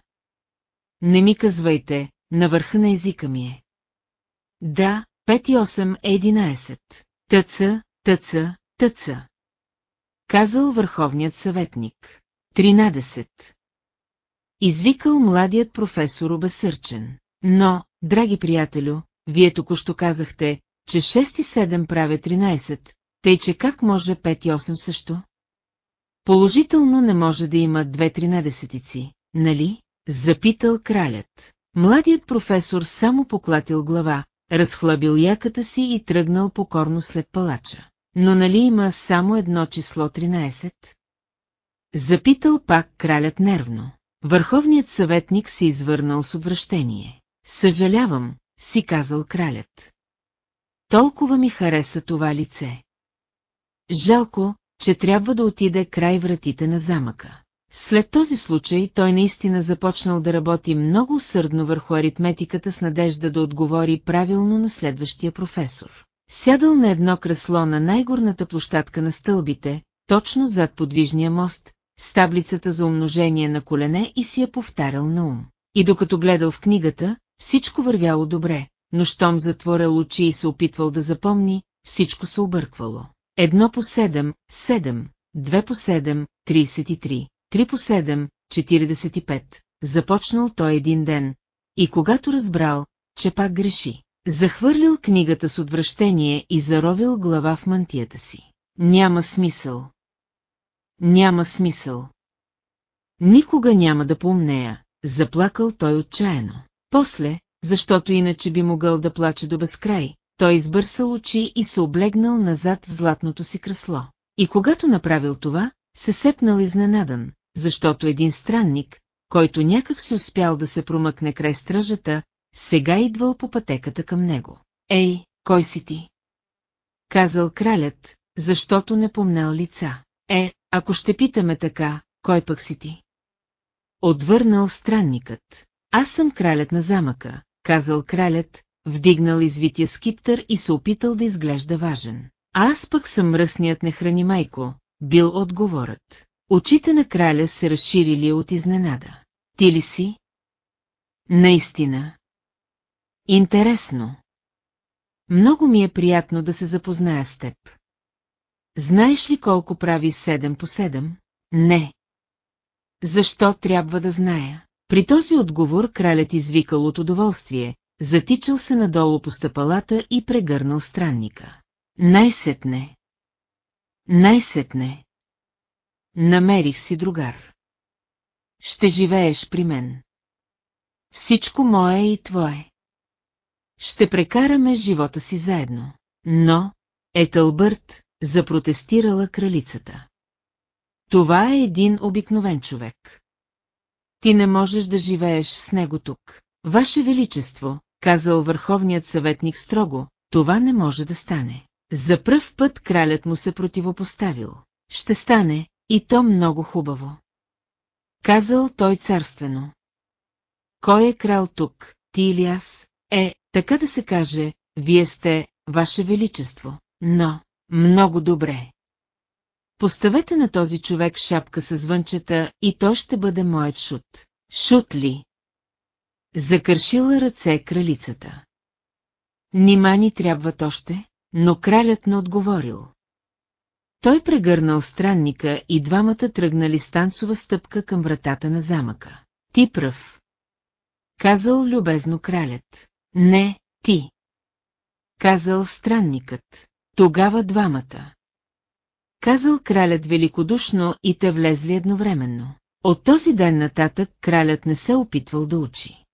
Не ми казвайте, на върха на езика ми е. Да, 5 и 8 е 11. Тъца, тъца, тъца. Казал върховният съветник. 13. Извикал младият професор обесърчен. Но, драги приятелю, вие току-що казахте, че 6 и 7 правя 13, тъй че как може 5 и 8 също? Положително не може да има две тринадесетици, нали? Запитал кралят. Младият професор само поклатил глава, разхлабил яката си и тръгнал покорно след палача. Но нали има само едно число 13? Запитал пак кралят нервно. Върховният съветник се извърнал с отвращение. Съжалявам, си казал кралят. Толкова ми хареса това лице. Жалко, че трябва да отиде край вратите на замъка. След този случай той наистина започнал да работи много усърдно върху аритметиката с надежда да отговори правилно на следващия професор. Сядал на едно кресло на най-горната площадка на стълбите, точно зад подвижния мост, с таблицата за умножение на колене и си я повтарял на ум. И докато гледал в книгата, всичко вървяло добре, но щом затворил очи и се опитвал да запомни, всичко се обърквало. Едно по седем, седем, две по седем, и три, три по седем, четиридесет и пет. Започнал той един ден, и когато разбрал, че пак греши, захвърлил книгата с отвращение и заровил глава в мантията си. Няма смисъл. Няма смисъл. Никога няма да поумнея, заплакал той отчаяно. После, защото иначе би могъл да плаче до безкрай, той избърсал очи и се облегнал назад в златното си кресло. И когато направил това, се сепнал изненадан, защото един странник, който някак си успял да се промъкне край стражата, сега идвал по пътеката към него. Ей, кой си ти? Казал кралят, защото не помнал лица. Е, ако ще питаме така, кой пък си ти? Отвърнал странникът. Аз съм кралят на замъка, казал кралят, вдигнал извития скиптър и се опитал да изглежда важен. Аз пък съм мръсният нехрани майко, бил отговорът. Очите на краля се разширили от изненада. Ти ли си? Наистина. Интересно. Много ми е приятно да се запозная с теб. Знаеш ли колко прави 7 по 7? Не. Защо трябва да зная? При този отговор кралят извикал от удоволствие, затичал се надолу по стъпалата и прегърнал странника. Най-сетне. Най-сетне. Намерих си другар. Ще живееш при мен. Всичко мое и твое. Ще прекараме живота си заедно. Но, Етълбърт, запротестирала кралицата. Това е един обикновен човек. Ти не можеш да живееш с него тук. Ваше Величество, казал върховният съветник строго, това не може да стане. За пръв път кралят му се противопоставил. Ще стане, и то много хубаво. Казал той царствено. Кой е крал тук, ти или аз? Е, така да се каже, вие сте, Ваше Величество, но, много добре. Поставете на този човек шапка с звънчета и той ще бъде моят шут. Шут ли? Закършила ръце кралицата. Нима ни трябват още, но кралят не отговорил. Той прегърнал странника и двамата тръгнали станцова стъпка към вратата на замъка. Ти пръв. Казал любезно кралят. Не, ти. Казал странникът. Тогава двамата. Казал кралят великодушно и те влезли едновременно. От този ден нататък кралят не се опитвал да учи.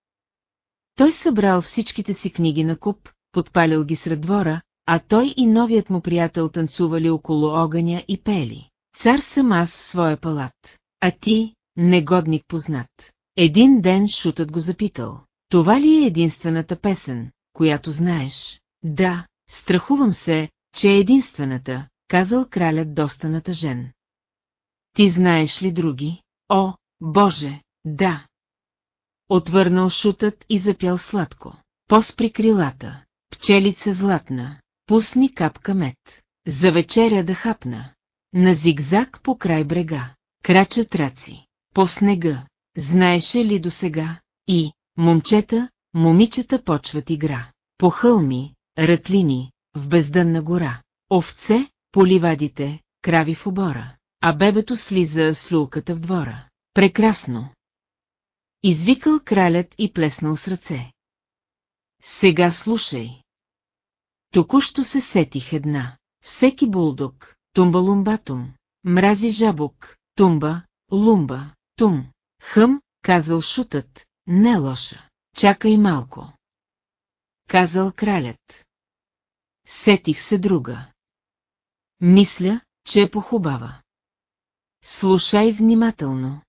Той събрал всичките си книги на куп, подпалил ги сред двора, а той и новият му приятел танцували около огъня и пели. Цар съм аз в своя палат, а ти, негодник познат. Един ден шутът го запитал. Това ли е единствената песен, която знаеш? Да, страхувам се, че е единствената, казал кралят доста натъжен. Ти знаеш ли други? О, Боже, да! Отвърнал шутът и запял сладко. Поспри крилата, пчелица златна, пусни капка мед. За вечеря да хапна. На зигзаг по край брега. Крачат раци. По снега. Знаеше ли до сега? И, момчета, момичета почват игра. По хълми, рътлини, в бездънна гора. Овце, по ливадите, крави в обора. А бебето слиза с люлката в двора. Прекрасно! Извикал кралят и плеснал с ръце. Сега слушай. Току-що се сетих една. Всеки булдог, тумба-лумбатум, мрази жабок, тумба, лумба, тум. Хъм, казал шутът, не лоша. Чакай малко. Казал кралят. Сетих се друга. Мисля, че е похубава. Слушай внимателно.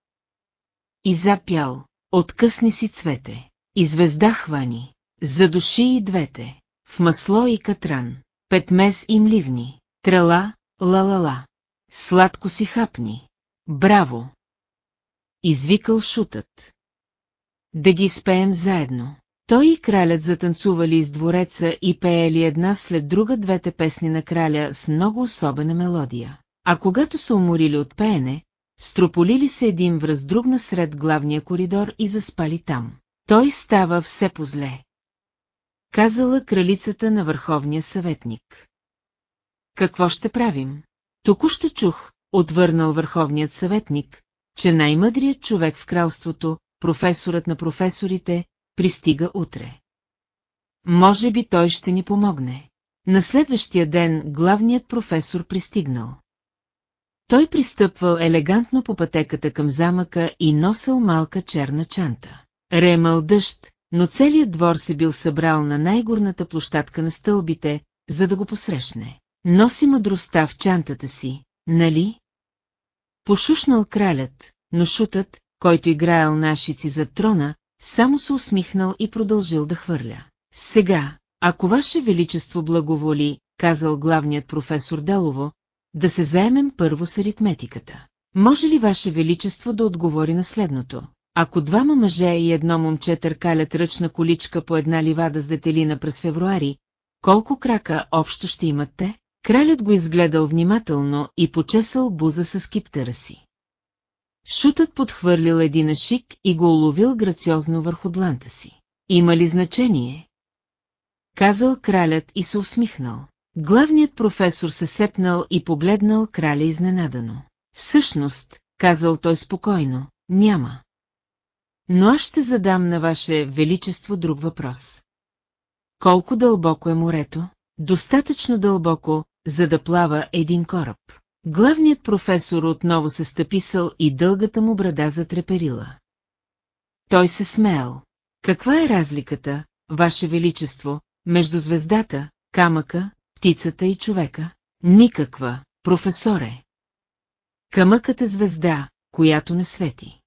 И запял, откъсни си цвете, и звезда хвани, задуши и двете, в масло и катран, петмез и мливни, трала, ла-ла-ла, сладко си хапни, браво! Извикал шутът. Да ги спеем заедно. Той и кралят затанцували из двореца и пеели една след друга двете песни на краля с много особена мелодия. А когато са уморили от пеене, строполили се един враз друг насред главния коридор и заспали там. Той става все по-зле. Казала кралицата на върховния съветник. Какво ще правим? Току-що чух, отвърнал върховният съветник, че най-мъдрият човек в кралството, професорът на професорите, пристига утре. Може би той ще ни помогне. На следващия ден главният професор пристигнал. Той пристъпвал елегантно по пътеката към замъка и носил малка черна чанта. Ремал дъжд, но целият двор се бил събрал на най-горната площадка на стълбите, за да го посрещне. Носи мъдростта в чантата си, нали? Пошушнал кралят, но шутът, който играел нашици зад трона, само се усмихнал и продължил да хвърля. Сега, ако Ваше Величество благоволи, казал главният професор Делово, да се заемем първо с аритметиката. Може ли Ваше Величество да отговори на следното? Ако двама мъже и едно момче търкалят ръчна количка по една ливада с детелина през февруари, колко крака общо ще имат те? Кралят го изгледал внимателно и почесал буза с киптера си. Шутът подхвърлил един шик и го уловил грациозно върху дланта си. Има ли значение? Казал кралят и се усмихнал. Главният професор се сепнал и погледнал краля изненадано. Всъщност, казал той спокойно, няма. Но аз ще задам на ваше величество друг въпрос. Колко дълбоко е морето? Достатъчно дълбоко, за да плава един кораб. Главният професор отново се стъписал и дългата му брада затреперила. Той се смеял. Каква е разликата, Ваше Величество, между звездата, камъка, птицата и човека? Никаква, професоре. Камъкът е звезда, която не свети.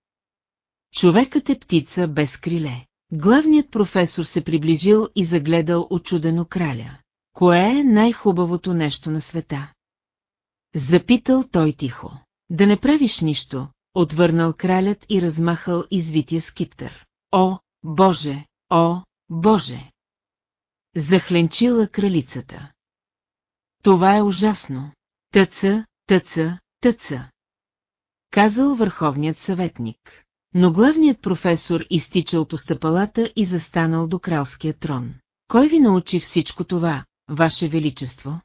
Човекът е птица без криле. Главният професор се приближил и загледал очудено краля. Кое е най-хубавото нещо на света? Запитал той тихо. Да не правиш нищо, отвърнал кралят и размахал извития скиптър. О, Боже, о, Боже! Захленчила кралицата. Това е ужасно. Тъца, тъца, тъца. Казал върховният съветник. Но главният професор изтичал по стъпалата и застанал до кралския трон. Кой ви научи всичко това, Ваше Величество?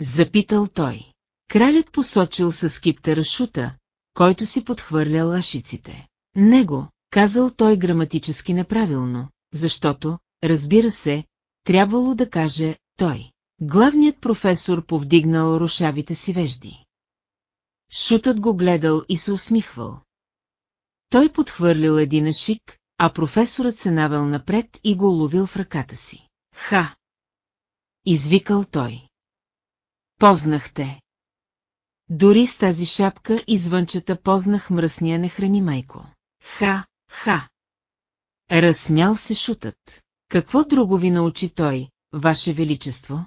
Запитал той. Кралят посочил със скиптера шута, който си подхвърлял лашиците. Него, казал той граматически неправилно, защото, разбира се, трябвало да каже той. Главният професор повдигнал рушавите си вежди. Шутът го гледал и се усмихвал. Той подхвърлил един шик, а професорът се навел напред и го уловил в ръката си. Ха! Извикал той. Познахте. Дори с тази шапка и звънчета познах мръсния нехрани майко. Ха, ха! Разсмял се шутът. Какво друго ви научи той, Ваше Величество?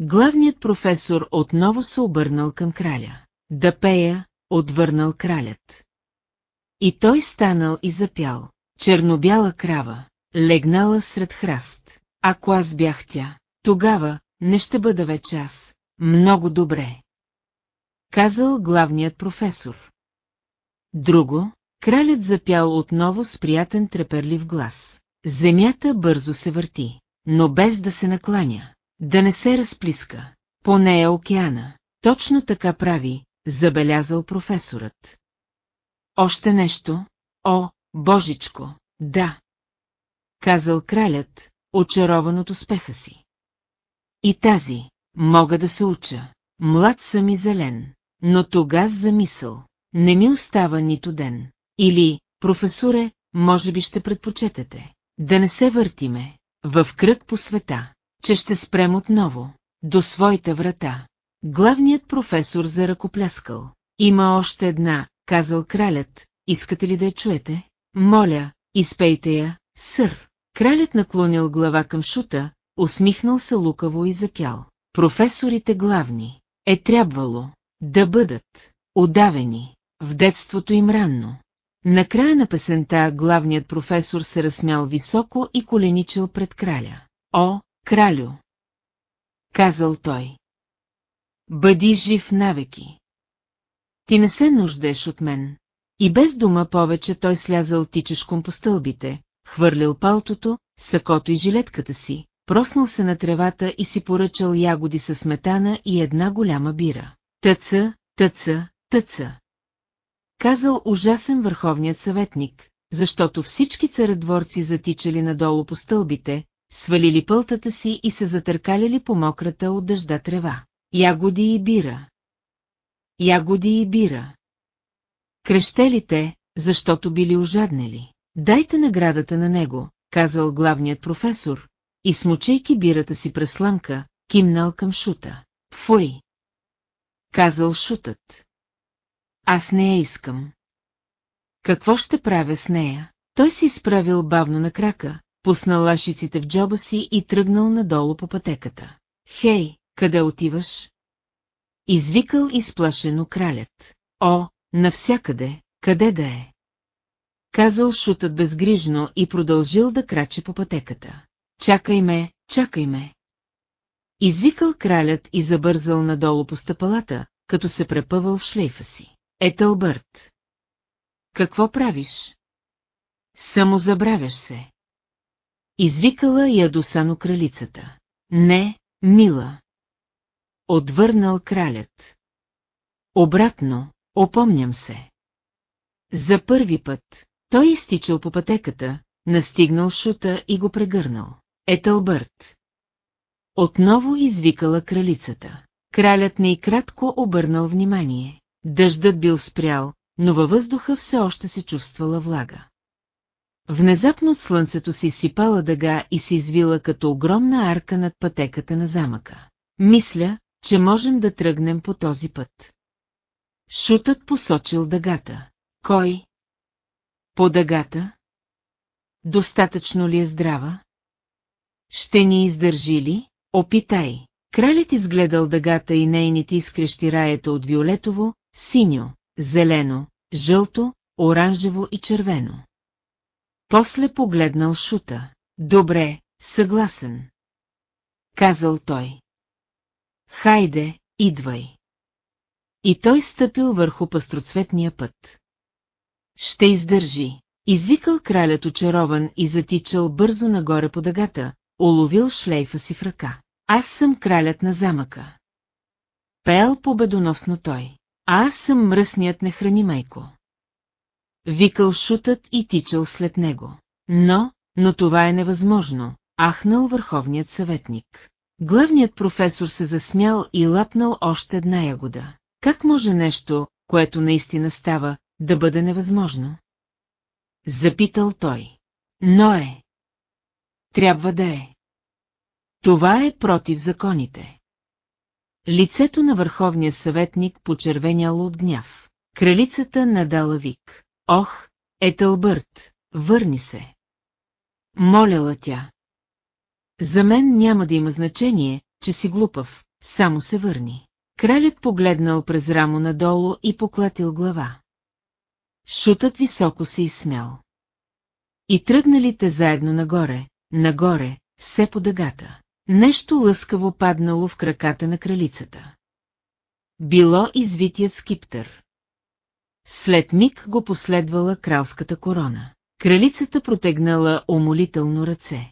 Главният професор отново се обърнал към краля. Да пея, отвърнал кралят. И той станал и запял. Чернобяла крава, легнала сред храст. Ако аз бях тя, тогава не ще бъда вече аз. Много добре. Казал главният професор. Друго, кралят запял отново с приятен треперлив глас. Земята бързо се върти, но без да се накланя, да не се разплиска. По нея океана. Точно така прави, забелязал професорът. Още нещо? О, божичко, да. Казал кралят, очарован от успеха си. И тази, мога да се уча. Млад съм и зелен, но тогас замисъл. Не ми остава нито ден. Или, професоре, може би ще предпочетете. Да не се въртиме, в кръг по света, че ще спрем отново, до своята врата. Главният професор заръкопляскал. Има още една, казал кралят, искате ли да я чуете? Моля, изпейте я, сър. Кралят наклонил глава към шута, усмихнал се лукаво и запял. Професорите главни е трябвало да бъдат удавени в детството им ранно. Накрая на песента главният професор се разсмял високо и коленичил пред краля. О, кралю! Казал той. Бъди жив навеки. Ти не се нуждаеш от мен. И без дума повече той слязал тичешком по стълбите, хвърлил палтото, сакото и жилетката си, проснал се на тревата и си поръчал ягоди със сметана и една голяма бира. Тъца, тъца, тъца. Казал ужасен върховният съветник, защото всички царедворци затичали надолу по стълбите, свалили пълтата си и се затъркаляли по мократа от дъжда трева. Ягоди и бира. Ягоди и бира. Крещелите, защото били ожаднели. Дайте наградата на него, казал главният професор, и смучейки бирата си през кимнал към шута. Фуй! Казал шутът. Аз не я искам. Какво ще правя с нея? Той си изправил бавно на крака, пуснал лашиците в джоба си и тръгнал надолу по пътеката. Хей, къде отиваш? Извикал изплашено кралят. О, навсякъде, къде да е? Казал шутът безгрижно и продължил да краче по пътеката. Чакай ме, чакай ме. Извикал кралят и забързал надолу по стъпалата, като се препъвал в шлейфа си. Етълбърт. Какво правиш? Само забравяш се. Извикала ядосано кралицата. Не, мила. Отвърнал кралят. Обратно, опомням се. За първи път, той изтичал по пътеката, настигнал шута и го прегърнал. Етълбърт. Отново извикала кралицата. Кралят не и кратко обърнал внимание. Дъждът бил спрял, но във въздуха все още се чувствала влага. Внезапно слънцето си сипала дъга и се извила като огромна арка над пътеката на замъка. Мисля, че можем да тръгнем по този път. Шутът посочил дъгата. Кой? По дъгата? Достатъчно ли е здрава? Ще ни издържи ли? Опитай. Кралят изгледал дъгата и нейните изкрещи раята от виолетово, синьо, зелено, жълто, оранжево и червено. После погледнал Шута. Добре, съгласен. Казал той. Хайде, идвай. И той стъпил върху пастроцветния път. Ще издържи. Извикал кралят очарован и затичал бързо нагоре по дъгата, уловил шлейфа си в ръка. Аз съм кралят на замъка. пеел победоносно той. А аз съм мръсният не майко. Викал шутът и тичал след него. Но, но това е невъзможно, ахнал върховният съветник. Главният професор се засмял и лапнал още една ягода. Как може нещо, което наистина става, да бъде невъзможно? Запитал той. Но е. Трябва да е. Това е против законите. Лицето на върховния съветник почервеняло от гняв. Кралицата надала вик. Ох, Етълбърт, върни се. Моляла тя. За мен няма да има значение, че си глупав, само се върни. Кралят погледнал през рамо надолу и поклатил глава. Шутът високо се изсмял. И тръгналите заедно нагоре, нагоре, все по дъгата. Нещо лъскаво паднало в краката на кралицата. Било извитият скиптър. След миг го последвала кралската корона. Кралицата протегнала умолително ръце.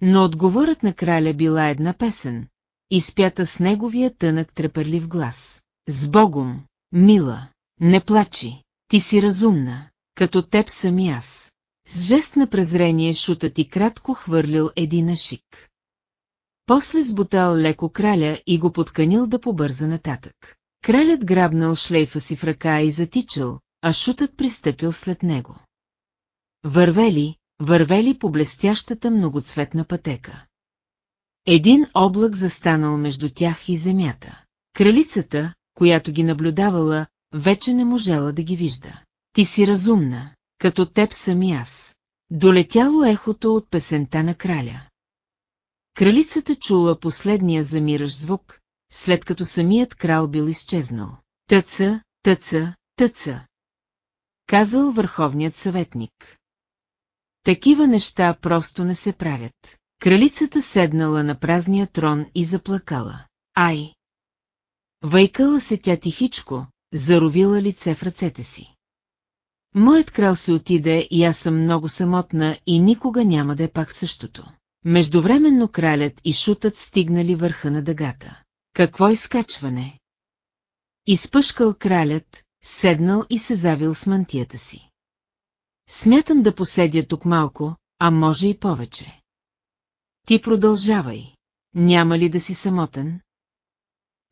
Но отговорът на краля била една песен, изпята с неговия тънък треперлив глас. С Богом, мила, не плачи, ти си разумна, като теб съм и аз. С жест на презрение шутът и кратко хвърлил един шик. После сбутал леко краля и го подканил да побърза нататък. Кралят грабнал шлейфа си в ръка и затичал, а шутът пристъпил след него. Вървели, вървели по блестящата многоцветна пътека. Един облак застанал между тях и земята. Кралицата, която ги наблюдавала, вече не можела да ги вижда. Ти си разумна, като теб съм и аз. Долетяло ехото от песента на краля. Кралицата чула последния замиращ звук, след като самият крал бил изчезнал. Тъца, тъца, тъца. Казал върховният съветник. Такива неща просто не се правят. Кралицата седнала на празния трон и заплакала. Ай! Вайкала се тя тихичко, заровила лице в ръцете си. Моят крал се отиде и аз съм много самотна и никога няма да е пак същото. Междувременно кралят и шутът стигнали върха на дъгата. Какво изкачване? Изпъшкал кралят, седнал и се завил с мантията си. Смятам да поседя тук малко, а може и повече. Ти продължавай. Няма ли да си самотен?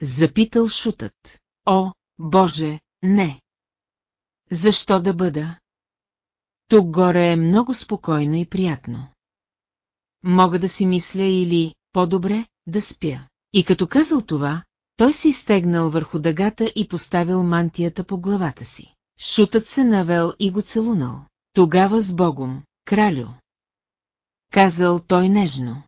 Запитал шутът. О, Боже, не. Защо да бъда? Тук горе е много спокойно и приятно. Мога да си мисля или, по-добре, да спя. И като казал това, той се изтегнал върху дъгата и поставил мантията по главата си. Шутът се навел и го целунал. Тогава с Богом, кралю. Казал той нежно.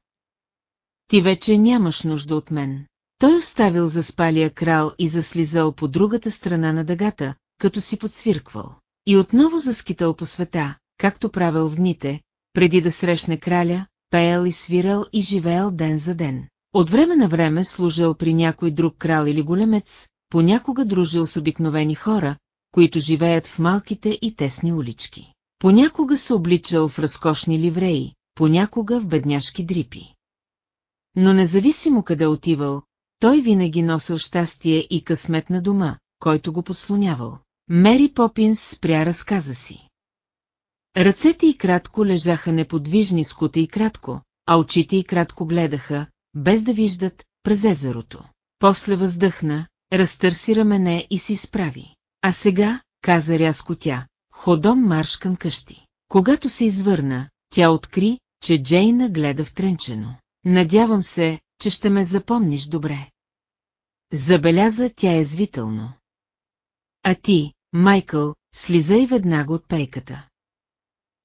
Ти вече нямаш нужда от мен. Той оставил за спалия крал и заслизал по другата страна на дъгата, като си подсвирквал. И отново заскитал по света, както правил в дните, преди да срещне краля, пеел и свирал и живеел ден за ден. От време на време служил при някой друг крал или големец, понякога дружил с обикновени хора, които живеят в малките и тесни улички. Понякога се обличал в разкошни ливреи, понякога в бедняшки дрипи. Но независимо къде отивал, той винаги носил щастие и късмет на дома, който го подслонявал. Мери Попинс спря разказа си. Ръцете й кратко лежаха неподвижни с кута и кратко, а очите й кратко гледаха, без да виждат, през езерото. После въздъхна, разтърси рамене и си справи. А сега, каза рязко тя, ходом марш към къщи. Когато се извърна, тя откри, че Джейна гледа втренчено. Надявам се, че ще ме запомниш добре. Забеляза тя язвително. А ти, Майкъл, слизай веднага от пейката.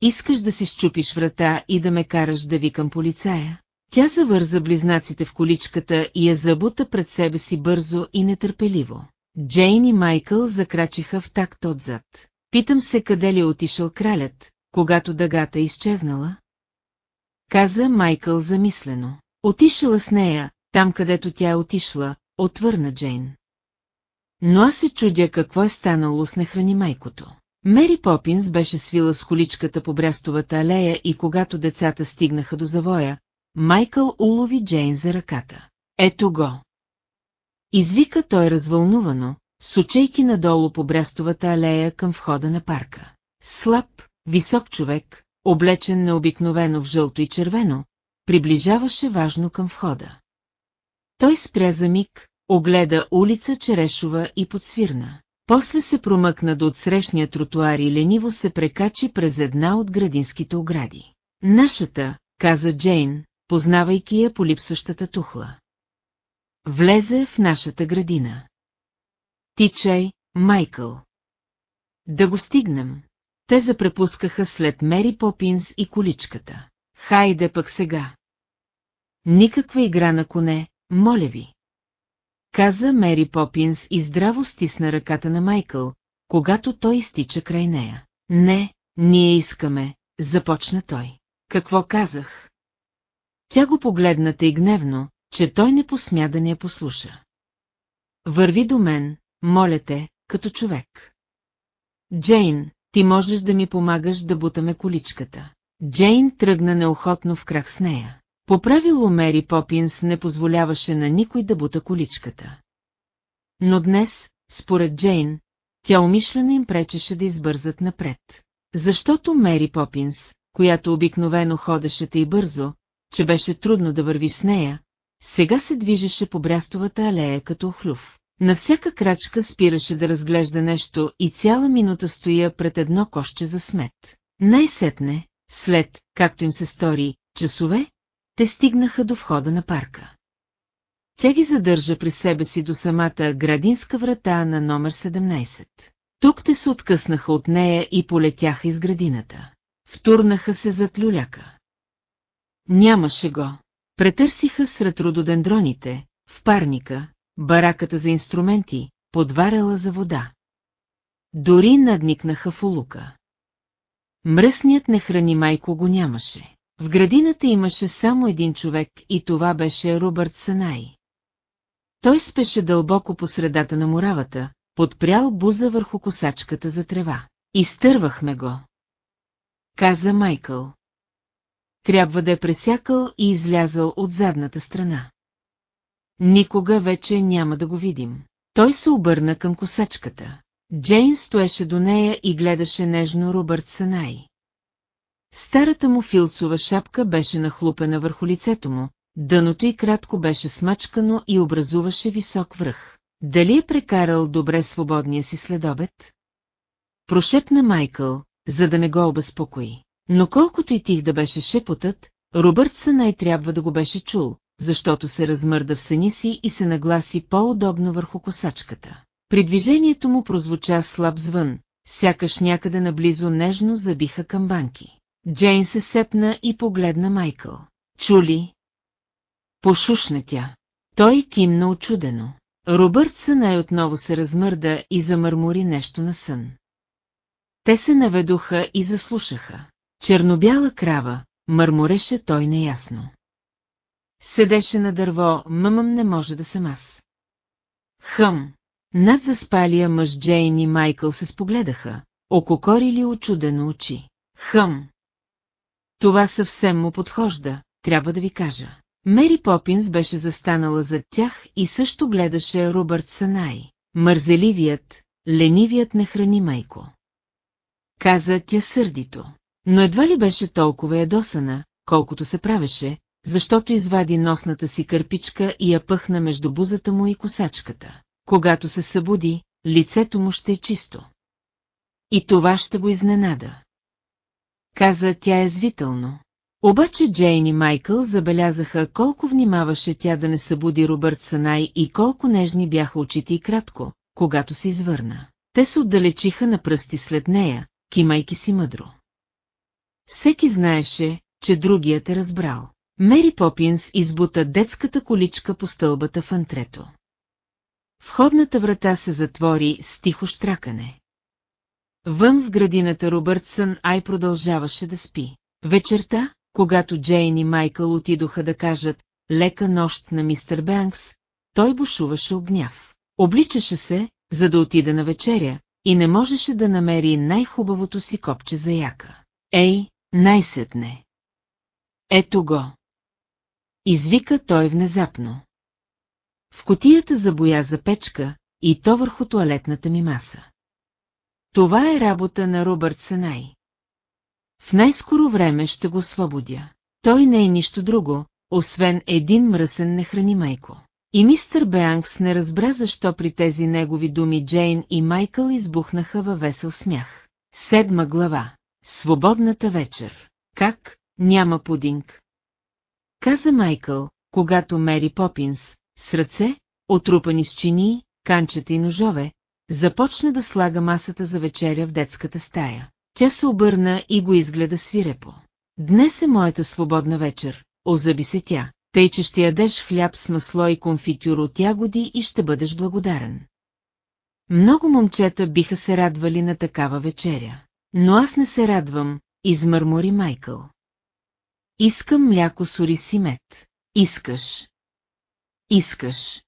Искаш да си щупиш врата и да ме караш да викам полицая? Тя завърза близнаците в количката и я забута пред себе си бързо и нетърпеливо. Джейн и Майкъл закрачиха в такт отзад. Питам се къде ли е отишъл кралят, когато дъгата е изчезнала? Каза Майкъл замислено. Отишла с нея, там където тя е отишла, отвърна Джейн. Но аз се чудя какво е станало с нехрани майкото. Мери Попинс беше свила с количката по брястовата алея и когато децата стигнаха до завоя, Майкъл улови Джейн за ръката. Ето го. Извика той развълнувано, сочейки надолу по брястовата алея към входа на парка. Слаб, висок човек, облечен необикновено в жълто и червено, приближаваше важно към входа. Той спря за миг, огледа улица Черешова и подсвирна. После се промъкна до отсрещния тротуар и лениво се прекачи през една от градинските огради. Нашата, каза Джейн, познавайки я по липсващата тухла. Влезе в нашата градина. Тичай, Майкъл. Да го стигнем. Те запрепускаха след Мери Попинс и количката. Хайде пък сега. Никаква игра на коне, моля ви. Каза Мери Попинс и здраво стисна ръката на Майкъл, когато той изтича край нея. Не, ние искаме, започна той. Какво казах? Тя го погледната и гневно, че той не посмя да ни я послуша. Върви до мен, моля те, като човек. Джейн, ти можеш да ми помагаш да бутаме количката. Джейн тръгна неохотно в крак с нея. По правило Мери Попинс не позволяваше на никой да бута количката. Но днес, според Джейн, тя умишлено им пречеше да избързат напред. Защото Мери Попинс, която обикновено ходеше тъй бързо, че беше трудно да върви с нея, сега се движеше по брястовата алея като охлюв. На всяка крачка спираше да разглежда нещо и цяла минута стоя пред едно кошче за смет. Най-сетне, след, както им се стори, часове, те стигнаха до входа на парка. Тя ги задържа при себе си до самата градинска врата на номер 17. Тук те се откъснаха от нея и полетяха из градината. Втурнаха се зад люляка. Нямаше го. Претърсиха сред рододендроните, в парника, бараката за инструменти, подваряла за вода. Дори надникнаха в улука. Мръсният не храни майко го нямаше. В градината имаше само един човек и това беше Робърт Санай. Той спеше дълбоко по средата на муравата, подпрял буза върху косачката за трева. Изтървахме го. Каза Майкъл. Трябва да е пресякал и излязъл от задната страна. Никога вече няма да го видим. Той се обърна към косачката. Джейн стоеше до нея и гледаше нежно Робърт Санай. Старата му филцова шапка беше нахлупена върху лицето му, дъното и кратко беше смачкано и образуваше висок връх. Дали е прекарал добре свободния си следобед? Прошепна Майкъл, за да не го обезпокои. Но колкото и тих да беше шепотът, Робърт най трябва да го беше чул, защото се размърда в сени си и се нагласи по-удобно върху косачката. При движението му прозвуча слаб звън, сякаш някъде наблизо нежно забиха камбанки. Джейн се сепна и погледна Майкъл. Чули? Пошушна тя. Той кимна очудено. Робърт Сънай отново се размърда и замърмори нещо на сън. Те се наведоха и заслушаха. Чернобяла крава, мърмореше той неясно. Седеше на дърво, мъмъм не може да съм аз. Хъм, над заспалия мъж Джейн и Майкъл се спогледаха, ококорили очудено очи. Хъм. Това съвсем му подхожда, трябва да ви кажа. Мери Попинс беше застанала зад тях и също гледаше Робърт Санай. Мързеливият, ленивият не храни майко. Каза тя сърдито. Но едва ли беше толкова ядосана, колкото се правеше, защото извади носната си кърпичка и я пъхна между бузата му и косачката. Когато се събуди, лицето му ще е чисто. И това ще го изненада. Каза тя язвително. Обаче Джейн и Майкъл забелязаха колко внимаваше тя да не събуди Робърт Санай и колко нежни бяха очите и кратко, когато се извърна. Те се отдалечиха на пръсти след нея, кимайки си мъдро. Всеки знаеше, че другият е разбрал. Мери Попинс избута детската количка по стълбата в антрето. Входната врата се затвори с тихо штракане. Вън в градината Робъртсън Ай продължаваше да спи. Вечерта, когато Джейн и Майкъл отидоха да кажат лека нощ на мистер Бенкс, той бушуваше огняв. Обличаше се, за да отида на вечеря, и не можеше да намери най-хубавото си копче за яка. Ей, най-сетне! Ето го! Извика той внезапно. В котията за боя за печка и то върху туалетната ми маса. Това е работа на Робърт Сенай. В най-скоро време ще го освободя. Той не е нищо друго, освен един мръсен нехрани майко. И мистър Беанкс не разбра защо при тези негови думи Джейн и Майкъл избухнаха във весел смях. Седма глава. Свободната вечер. Как? Няма пудинг. Каза Майкъл, когато Мери Попинс, с ръце, отрупани с чини, канчета и ножове, започна да слага масата за вечеря в детската стая. Тя се обърна и го изгледа свирепо. Днес е моята свободна вечер, озъби се тя, тъй че ще ядеш хляб с масло и конфитюр от ягоди и ще бъдеш благодарен. Много момчета биха се радвали на такава вечеря. Но аз не се радвам, измърмори Майкъл. Искам мляко с ориз и мед. Искаш. Искаш.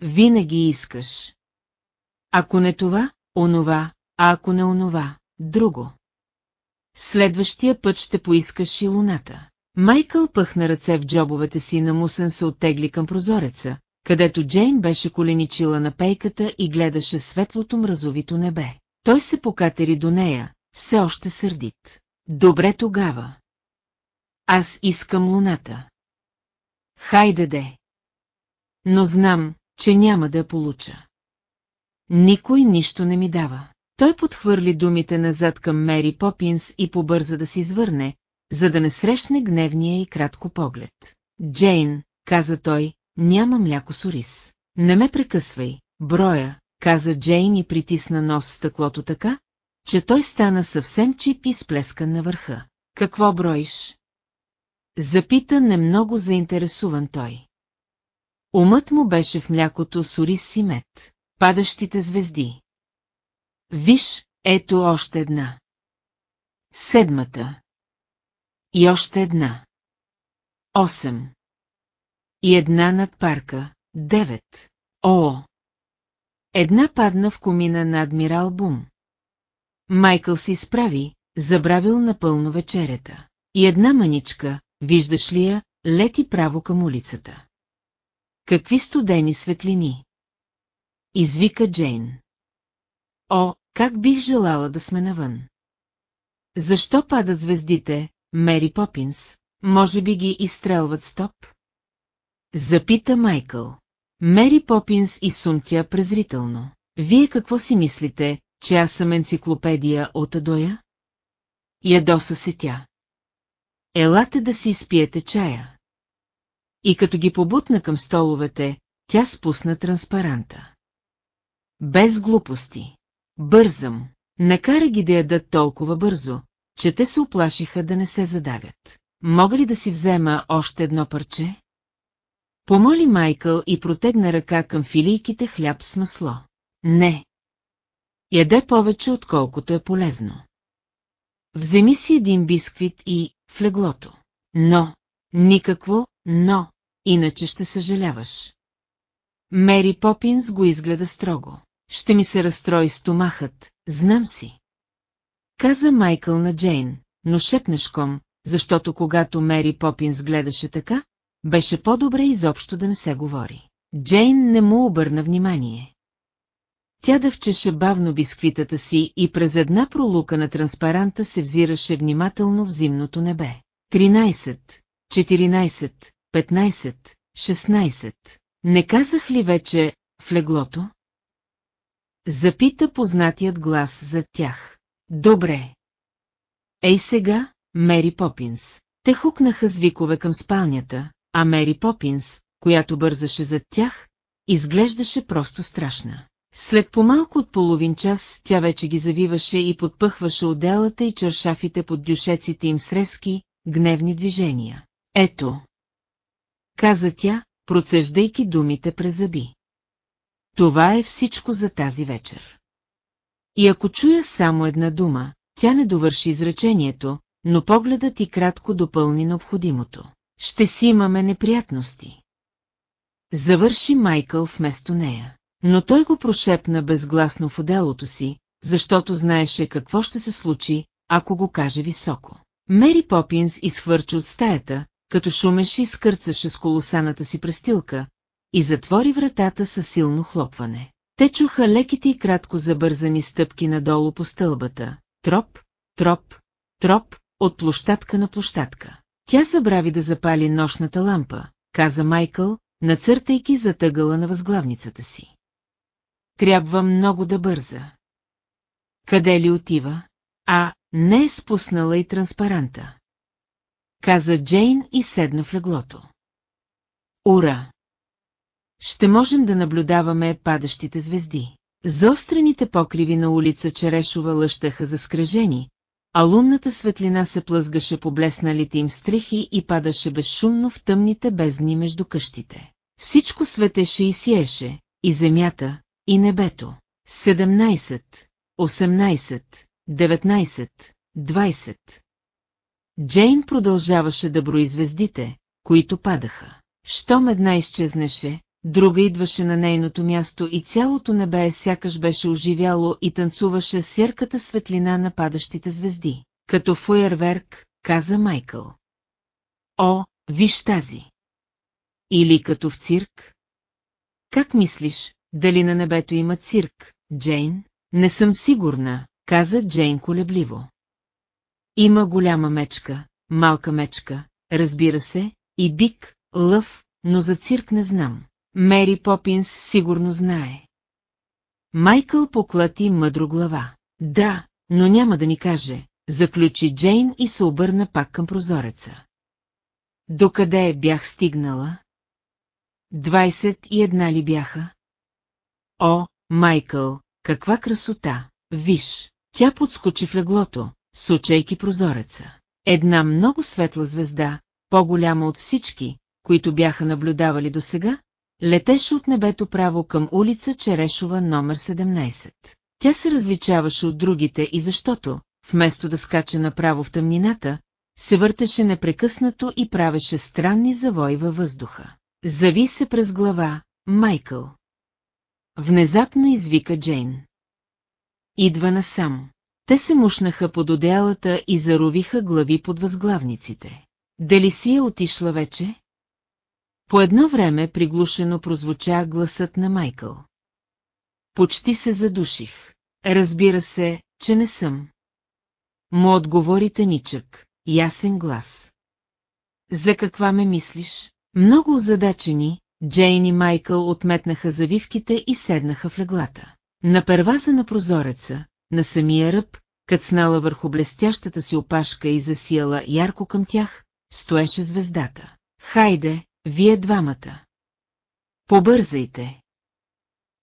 Винаги искаш. Ако не това, онова, а ако не онова, друго. Следващия път ще поискаш и луната. Майкъл пъхна ръце в джобовете си на мусен се оттегли към прозореца, където Джейн беше коленичила на пейката и гледаше светлото мразовито небе. Той се покатери до нея, все още сърдит. Добре тогава. Аз искам луната. Хайде де. Но знам, че няма да я получа. Никой нищо не ми дава. Той подхвърли думите назад към Мери Попинс и побърза да се извърне, за да не срещне гневния и кратко поглед. Джейн, каза той, няма мляко с ориз. Не ме прекъсвай, броя, каза Джейн и притисна нос стъклото така, че той стана съвсем чип и сплескан на върха. Какво броиш? Запита немного заинтересуван той. Умът му беше в млякото с ориз си мед, падащите звезди. Виж, ето още една. Седмата. И още една. Осем. И една над парка. Девет. О! Една падна в комина на адмирал Бум. Майкъл си справи, забравил напълно вечерята. И една маничка, виждаш ли я, лети право към улицата. Какви студени светлини! Извика Джейн. О, как бих желала да сме навън! Защо падат звездите, Мери Попинс? Може би ги изстрелват стоп? Запита Майкъл. Мери Попинс и сумтя презрително. Вие какво си мислите, че аз съм енциклопедия от Адоя? Ядоса се тя. Елате да си изпиете чая. И като ги побутна към столовете, тя спусна транспаранта. Без глупости. Бързам. Накара ги да ядат толкова бързо, че те се оплашиха да не се задавят. Мога ли да си взема още едно парче? Помоли Майкъл и протегна ръка към филийките хляб с масло. Не. Яде повече, отколкото е полезно. Вземи си един бисквит и в леглото. Но, никакво, но, иначе ще съжаляваш. Мери Попинс го изгледа строго. Ще ми се разстрои стомахът, знам си. Каза Майкъл на Джейн, но шепнешком, защото когато Мери Попинс гледаше така, беше по-добре изобщо да не се говори. Джейн не му обърна внимание. Тя дъвчеше бавно бисквитата си и през една пролука на транспаранта се взираше внимателно в зимното небе. 13, 14, 15, 16. Не казах ли вече в леглото? Запита познатият глас зад тях. Добре. Ей сега, Мери Попинс. Те хукнаха звикове към спалнята, а Мери Попинс, която бързаше зад тях, изглеждаше просто страшна. След по-малко от половин час тя вече ги завиваше и подпъхваше отделата и чершафите под дюшеците им с резки, гневни движения. Ето! Каза тя, процеждайки думите през зъби. Това е всичко за тази вечер. И ако чуя само една дума, тя не довърши изречението, но погледът и кратко допълни необходимото. Ще си имаме неприятности. Завърши Майкъл вместо нея. Но той го прошепна безгласно в отделото си, защото знаеше какво ще се случи, ако го каже високо. Мери Попинс изхвърча от стаята, като шумеше и скърцаше с колосаната си престилка, и затвори вратата със силно хлопване. Те чуха леките и кратко забързани стъпки надолу по стълбата. Троп, троп, троп, от площадка на площадка. Тя забрави да запали нощната лампа, каза Майкъл, нацъртайки затъгъла на възглавницата си. Трябва много да бърза. Къде ли отива? А, не е спуснала и транспаранта. Каза Джейн и седна в леглото. Ура! Ще можем да наблюдаваме падащите звезди. Заострените покриви на улица Черешова лъщаха заскрежени, а лунната светлина се плъзгаше по блесналите им стрехи и падаше безшумно в тъмните бездни между къщите. Всичко светеше и сиеше, и земята, и небето. 17, 18, 19, 20. Джейн продължаваше да брои звездите, които падаха. Щом една изчезнеше, друга идваше на нейното място и цялото небе сякаш беше оживяло и танцуваше с ярката светлина на падащите звезди. Като фуерверк, каза Майкъл. О, виж тази! Или като в цирк? Как мислиш, дали на небето има цирк, Джейн? Не съм сигурна, каза Джейн колебливо. Има голяма мечка, малка мечка, разбира се, и бик, лъв, но за цирк не знам. Мери Попинс сигурно знае. Майкъл поклати мъдро глава. Да, но няма да ни каже, заключи Джейн и се обърна пак към прозореца. Докъде бях стигнала? Двайсет и една ли бяха? О, Майкъл, каква красота! Виж, тя подскочи в леглото, сучейки прозореца. Една много светла звезда, по-голяма от всички, които бяха наблюдавали досега, летеше от небето право към улица Черешова номер 17. Тя се различаваше от другите и защото, вместо да скача направо в тъмнината, се въртеше непрекъснато и правеше странни завои във въздуха. Зави се през глава, Майкъл. Внезапно извика Джейн. Идва насам. Те се мушнаха под одеялата и заровиха глави под възглавниците. Дали си е отишла вече? По едно време приглушено прозвуча гласът на Майкъл. Почти се задуших. Разбира се, че не съм. Му отговори тъничък, ясен глас. За каква ме мислиш? Много озадачени, Джейн и Майкъл отметнаха завивките и седнаха в леглата. На перваза на прозореца, на самия ръб, кацнала върху блестящата си опашка и засияла ярко към тях, стоеше звездата. Хайде, вие двамата. Побързайте.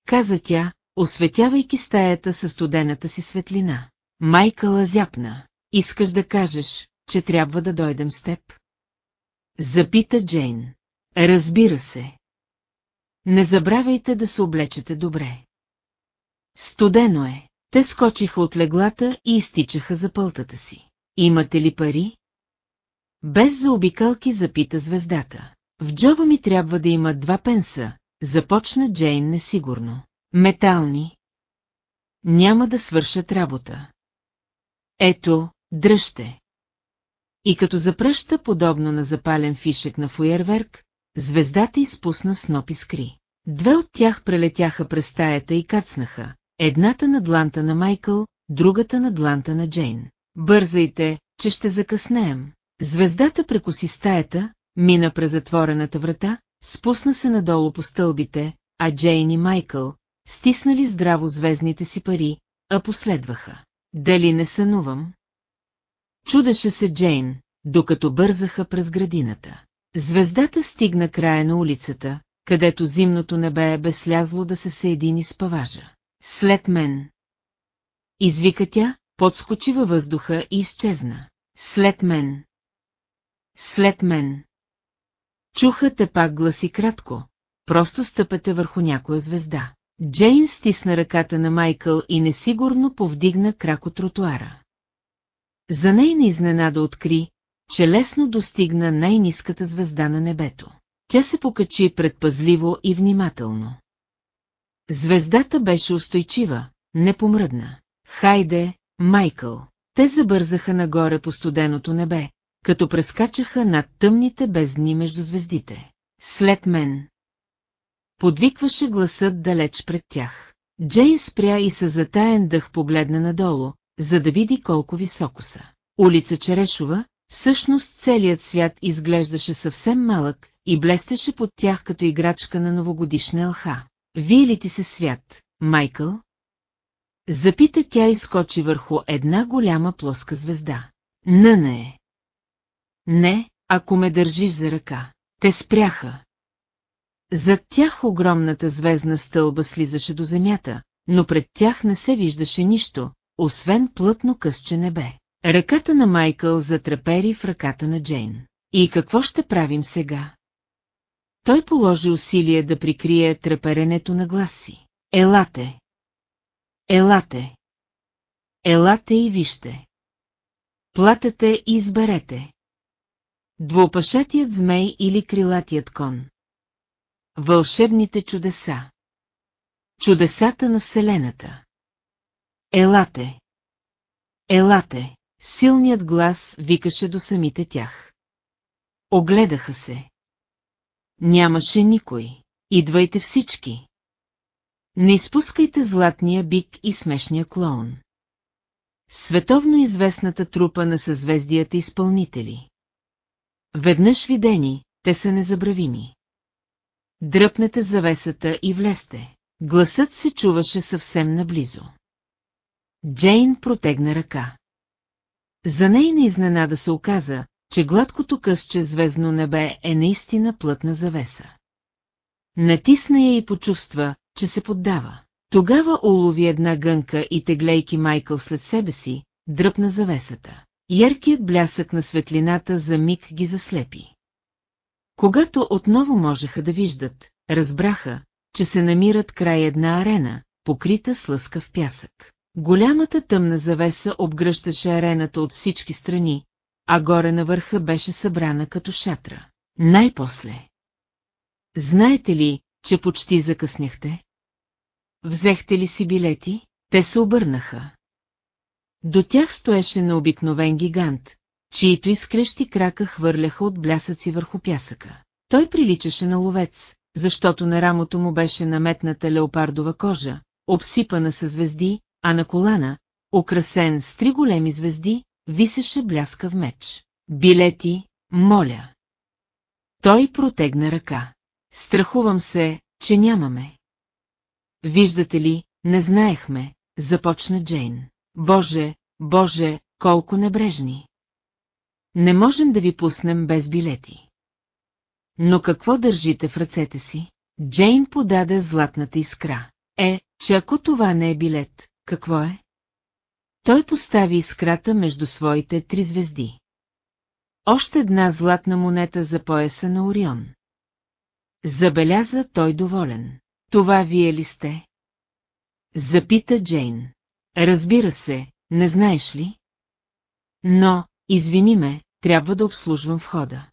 Каза тя, осветявайки стаята със студената си светлина. Майкъл зяпна. Искаш да кажеш, че трябва да дойдем с теб? Запита Джейн. Разбира се. Не забравяйте да се облечете добре. Студено е. Те скочиха от леглата и изтичаха за пълтата си. Имате ли пари? Без заобикалки запита звездата. В джоба ми трябва да има два пенса, започна Джейн несигурно. Метални. Няма да свършат работа. Ето, дръжте. И като запръща подобно на запален фишек на фуерверк, звездата изпусна сноп искри. Две от тях прелетяха през стаята и кацнаха, едната на дланта на Майкъл, другата на дланта на Джейн. Бързайте, че ще закъснеем. Звездата прекоси стаята, мина през затворената врата, спусна се надолу по стълбите, а Джейн и Майкъл, стиснали здраво звездните си пари, а последваха. Дали не сънувам? Чудеше се Джейн, докато бързаха през градината. Звездата стигна края на улицата, където зимното небе е безслязло да се съедини с паважа. След мен. Извика тя, подскочи във въздуха и изчезна. След мен. След мен. Чуха те пак гласи кратко. Просто стъпете върху някоя звезда. Джейн стисна ръката на Майкъл и несигурно повдигна крак от тротуара. За нейна изненада откри, че лесно достигна най-низката звезда на небето. Тя се покачи предпазливо и внимателно. Звездата беше устойчива, не помръдна. Хайде, Майкъл! Те забързаха нагоре по студеното небе, като прескачаха над тъмните бездни между звездите. След мен. подвикваше гласът далеч пред тях. Джейн спря и със затаен дъх погледна надолу, за да види колко високо са. Улица Черешова, всъщност целият свят изглеждаше съвсем малък и блестеше под тях като играчка на новогодишна елха. Вие ли ти се свят, Майкъл? Запита тя и скочи върху една голяма плоска звезда. Не, не. Не, ако ме държиш за ръка. Те спряха. Зад тях огромната звездна стълба слизаше до земята, но пред тях не се виждаше нищо, освен плътно късче небе. Ръката на Майкъл затрепери в ръката на Джейн. И какво ще правим сега? Той положи усилие да прикрие треперенето на глас си. Елате! Елате! Елате и вижте! Платете и изберете. Двуопашатият змей или крилатият кон. Вълшебните чудеса. Чудесата на Вселената. Елате! Елате! Силният глас викаше до самите тях. Огледаха се. Нямаше никой. Идвайте всички. Не изпускайте златния бик и смешния клоун. Световно известната трупа на съзвездията изпълнители. Веднъж видени, те са незабравими. Дръпнете завесата и влезте. Гласът се чуваше съвсем наблизо. Джейн протегна ръка. За нейна изненада се оказа, че гладкото късче звездно небе е наистина плътна завеса. Натисна я и почувства, че се поддава. Тогава улови една гънка и теглейки Майкъл след себе си, дръпна завесата. Яркият блясък на светлината за миг ги заслепи. Когато отново можеха да виждат, разбраха, че се намират край една арена, покрита с лъскав пясък. Голямата тъмна завеса обгръщаше арената от всички страни, а горе на върха беше събрана като шатра. Най-после. Знаете ли, че почти закъсняхте? Взехте ли си билети? Те се обърнаха. До тях стоеше на обикновен гигант, чието изкрещи крака хвърляха от блясъци върху пясъка. Той приличаше на ловец, защото на рамото му беше наметната леопардова кожа, обсипана със звезди, а на колана, украсен с три големи звезди, висеше бляскав меч. Билети, моля. Той протегна ръка. Страхувам се, че нямаме. Виждате ли, не знаехме, започна Джейн. Боже, Боже, колко небрежни. Не можем да ви пуснем без билети. Но какво държите в ръцете си? Джейн подаде златната искра. Е, че ако това не е билет, какво е? Той постави искрата между своите три звезди. Още една златна монета за пояса на Орион. Забеляза той доволен. Това вие ли сте? Запита Джейн. Разбира се, не знаеш ли? Но, извини ме, трябва да обслужвам входа.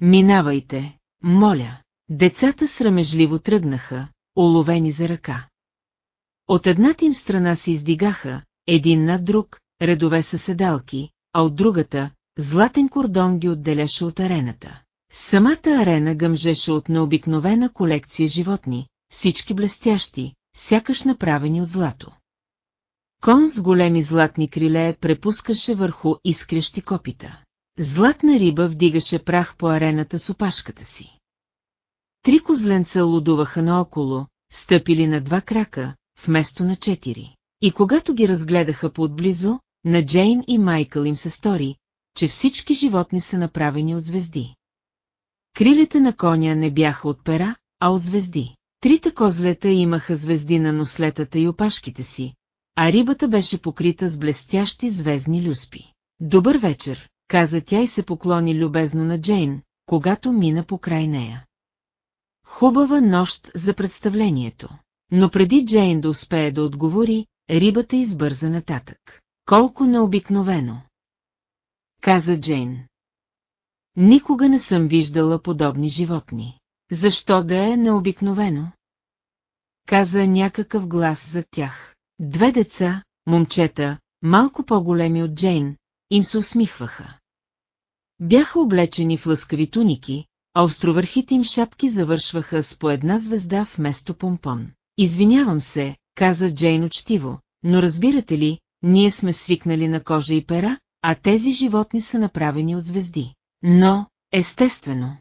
Минавайте, моля. Децата срамежливо тръгнаха, уловени за ръка. От едната им страна се издигаха, един над друг, редове са седалки, а от другата, златен кордон ги отделяше от арената. Самата арена гъмжеше от необикновена колекция животни, всички блестящи, сякаш направени от злато. Кон с големи златни криле препускаше върху изкрещи копита. Златна риба вдигаше прах по арената с опашката си. Три козленца лудуваха наоколо, стъпили на два крака, вместо на четири. И когато ги разгледаха поотблизо, на Джейн и Майкъл им се стори, че всички животни са направени от звезди. Крилите на коня не бяха от пера, а от звезди. Трите козлета имаха звезди на нослетата и опашките си, а рибата беше покрита с блестящи звездни люспи. Добър вечер, каза тя и се поклони любезно на Джейн, когато мина покрай нея. Хубава нощ за представлението. Но преди Джейн да успее да отговори, рибата избърза нататък. Колко необикновено! Каза Джейн. Никога не съм виждала подобни животни. Защо да е необикновено? Каза някакъв глас за тях. Две деца, момчета, малко по-големи от Джейн, им се усмихваха. Бяха облечени в лъскави туники, а островърхите им шапки завършваха с по една звезда вместо помпон. Извинявам се, каза Джейн учтиво, но разбирате ли, ние сме свикнали на кожа и пера, а тези животни са направени от звезди. Но, естествено.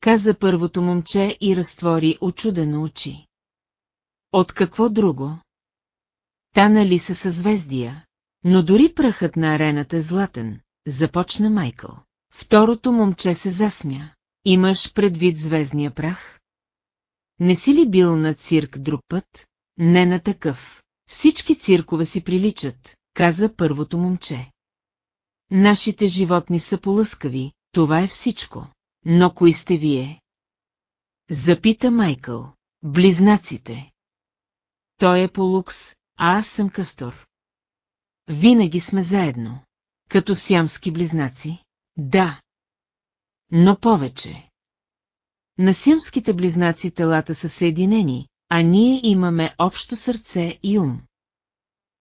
Каза първото момче и разтвори очудено очи. От какво друго? Та нали са съзвездия, но дори прахът на арената е златен, започна Майкъл. Второто момче се засмя. Имаш предвид звездния прах? Не си ли бил на цирк друг път? Не на такъв. Всички циркове си приличат, каза първото момче. Нашите животни са полъскави, това е всичко. Но кои сте вие? Запита Майкъл. Близнаците. Той е полукс, а аз съм Кастор. Винаги сме заедно. Като сямски близнаци? Да. Но повече. На сямските близнаци телата са съединени, а ние имаме общо сърце и ум.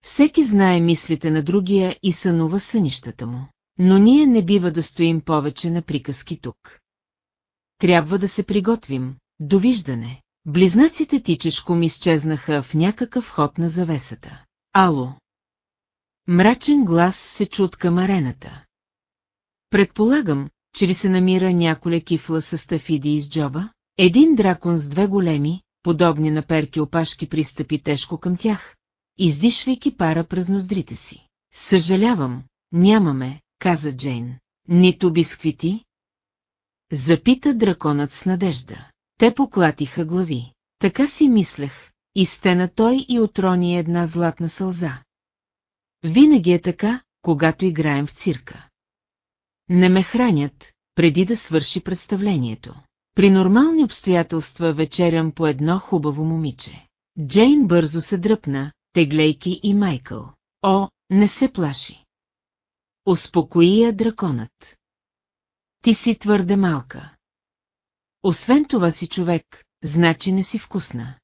Всеки знае мислите на другия и сънува сънищата му. Но ние не бива да стоим повече на приказки тук. Трябва да се приготвим. Довиждане. Близнаците тичешком изчезнаха в някакъв ход на завесата. Ало! Мрачен глас се чу от към арената. Предполагам, че ли се намира няколя кифла с стафиди из джоба? Един дракон с две големи, подобни на перки опашки пристъпи тежко към тях, издишвайки пара през ноздрите си. Съжалявам, нямаме, каза Джейн. Нито бисквити? Запита драконът с надежда. Те поклатиха глави. Така си мислех, и стена той и отрони една златна сълза. Винаги е така, когато играем в цирка. Не ме хранят, преди да свърши представлението. При нормални обстоятелства вечерям по едно хубаво момиче. Джейн бързо се дръпна, теглейки и Майкъл. О, не се плаши. Успокои я драконът. Ти си твърде малка. Освен това си човек, значи не си вкусна.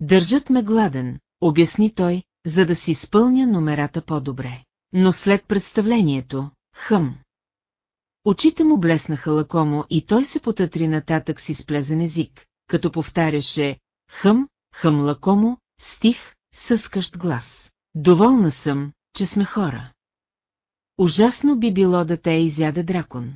Държат ме гладен, обясни той, за да си изпълня номерата по-добре. Но след представлението, хъм. Очите му блеснаха лакомо и той се потътри нататък с плезен език, като повтаряше «Хъм, хъм лакомо», стих, съскащ глас. Доволна съм, че сме хора. Ужасно би било да те изяде дракон.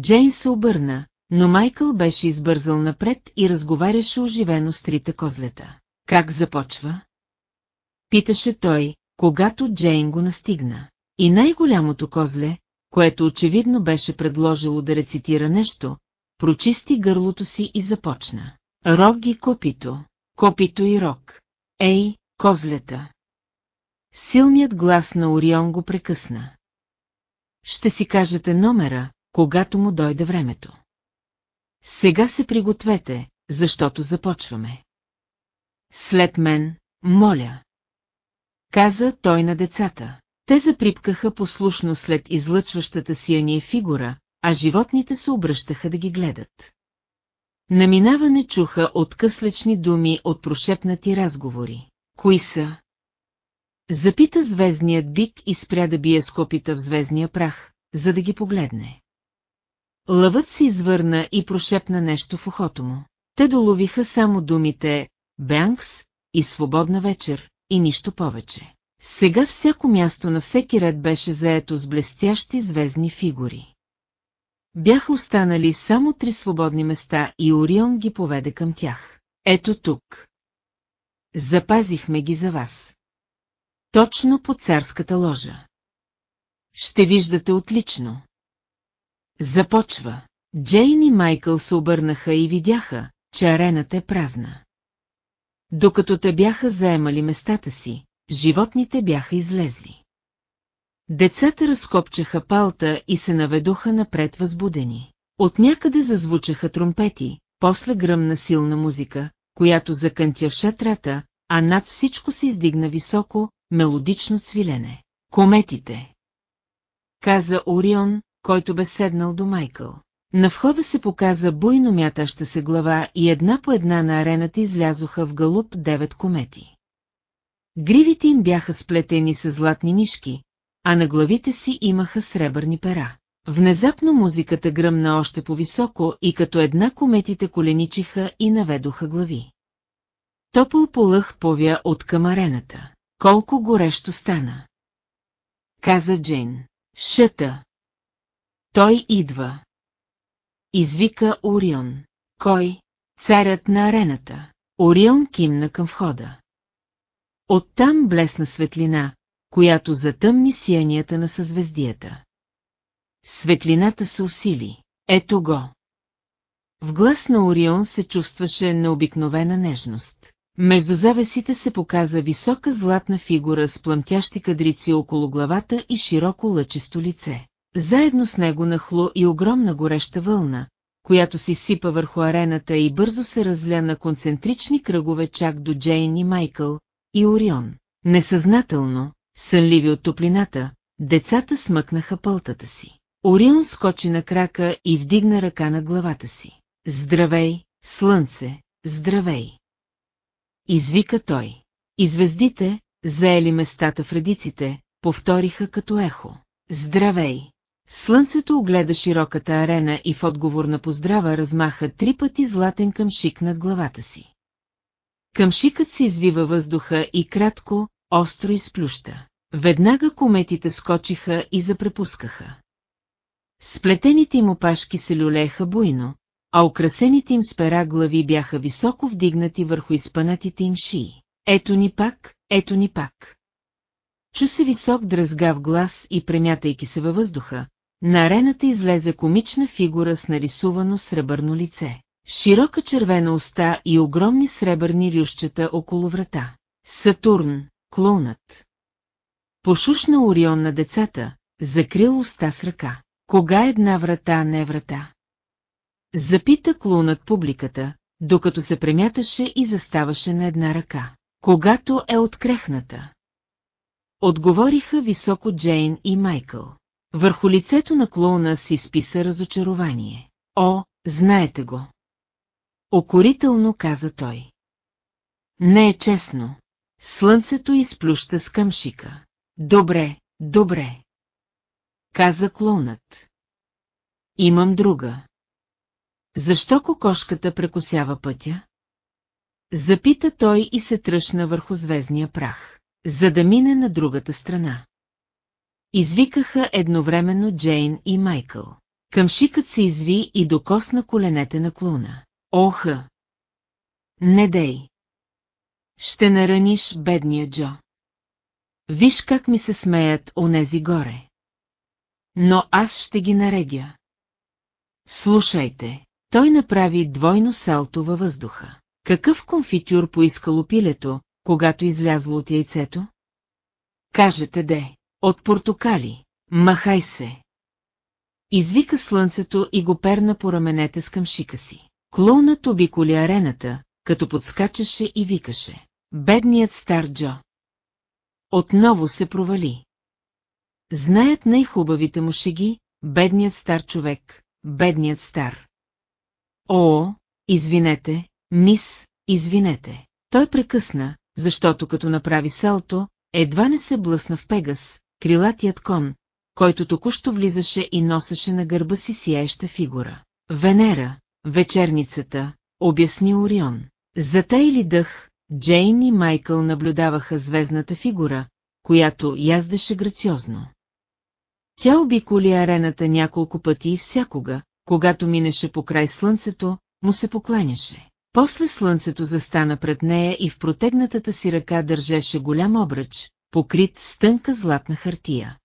Джейн се обърна, но Майкъл беше избързал напред и разговаряше оживено с трите козлета. Как започва? Питаше той, когато Джейн го настигна. И най-голямото козле, което очевидно беше предложило да рецитира нещо, прочисти гърлото си и започна. Рог и копито, копито и рог. Ей, козлета! Силният глас на Орион го прекъсна. Ще си кажете номера, когато му дойде времето. Сега се пригответе, защото започваме. След мен, моля. Каза той на децата. Те заприпкаха послушно след излъчващата сияние фигура, а животните се обръщаха да ги гледат. Наминаване чуха откъслечни думи от прошепнати разговори. Кои са? Запита звездният бик и спря да бие скопита в звездния прах, за да ги погледне. Лъвът се извърна и прошепна нещо в ухото му. Те доловиха само думите «Бянкс» и «Свободна вечер» и нищо повече. Сега всяко място на всеки ред беше заето с блестящи звездни фигури. Бяха останали само три свободни места и Орион ги поведе към тях. Ето тук. Запазихме ги за вас. Точно по царската ложа. Ще виждате отлично. Започва. Джейн и Майкъл се обърнаха и видяха, че арената е празна. Докато те бяха заемали местата си, животните бяха излезли. Децата разкопчаха палта и се наведоха напред възбудени. От някъде зазвучаха тромпети, после гръмна силна музика, която закънтя в шатрата, а над всичко се издигна високо, мелодично цвилене. Кометите! Каза Орион, който бе седнал до Майкъл. На входа се показа буйно мятаща се глава и една по една на арената излязоха в галуп девет комети. Гривите им бяха сплетени с златни нишки, а на главите си имаха сребърни пера. Внезапно музиката гръмна още по-високо и като една кометите коленичиха и наведоха глави. Топъл полъх повя от към арената. Колко горещо стана! Каза Джейн. Шъта! Той идва. Извика Орион. Кой? Царят на арената. Орион кимна към входа. Оттам блесна светлина, която затъмни сиянията на съзвездията. Светлината се усили. Ето го. В глас на Орион се чувстваше необикновена нежност. Между завесите се показа висока златна фигура с плъмтящи кадрици около главата и широко лъчесто лице. Заедно с него нахло и огромна гореща вълна, която си сипа върху арената и бързо се разля на концентрични кръгове чак до Джейн и Майкъл и Орион. Несъзнателно, сънливи от топлината, децата смъкнаха пълтата си. Орион скочи на крака и вдигна ръка на главата си. Здравей, слънце, здравей! Извика той. И звездите, заели местата в редиците, повториха като ехо. Здравей! Слънцето огледа широката арена и в отговор на поздрава размаха три пъти златен къмшик над главата си. Къмшикът се извива въздуха и кратко, остро изплюща. Веднага кометите скочиха и запрепускаха. Сплетените им опашки се люлееха буйно, а украсените им с пера глави бяха високо вдигнати върху изпънатите им шии. Ето ни пак, ето ни пак. Чу се висок дръзгав глас и премятайки се във въздуха, на арената излезе комична фигура с нарисувано сребърно лице. Широка червена уста и огромни сребърни рющета около врата. Сатурн, клоунът. Пошушна Орион на децата, закрил уста с ръка. Кога една врата не е врата? Запита клоунът публиката, докато се премяташе и заставаше на една ръка. Когато е открехната. Отговориха високо Джейн и Майкъл. Върху лицето на клоуна си списа разочарование. О, знаете го. Окорително каза той. Не е честно. Слънцето изплюща с къмшика. Добре, добре. Каза клоунът. Имам друга. Защо кокошката прекосява пътя? Запита той и се тръщна върху звездния прах, за да мине на другата страна. Извикаха едновременно Джейн и Майкъл. Къмшикът се изви и докосна коленете на клуна. Оха! Не дей! Ще нараниш бедния Джо. Виж как ми се смеят онези горе. Но аз ще ги наредя. Слушайте, той направи двойно салто във въздуха. Какъв конфитюр поискало пилето, когато излязло от яйцето? Кажете де. От портокали. Махай се. Извика слънцето и го перна по раменете с къмшика си. Клоунът обиколи арената, като подскачаше и викаше. Бедният стар Джо. Отново се провали. Знаят най-хубавите му шеги, бедният стар човек, бедният стар. О, извинете, мис, извинете. Той прекъсна, защото като направи салто, едва не се блъсна в Пегас, крилатият кон, който току-що влизаше и носеше на гърба си сияеща фигура. Венера, вечерницата, обясни Орион. Затейли дъх, Джейн и Майкъл наблюдаваха звездната фигура, която яздеше грациозно. Тя обиколи арената няколко пъти и всякога, когато минеше по край слънцето, му се покланяше. После слънцето застана пред нея и в протегнатата си ръка държеше голям обръч, покрит с тънка златна хартия.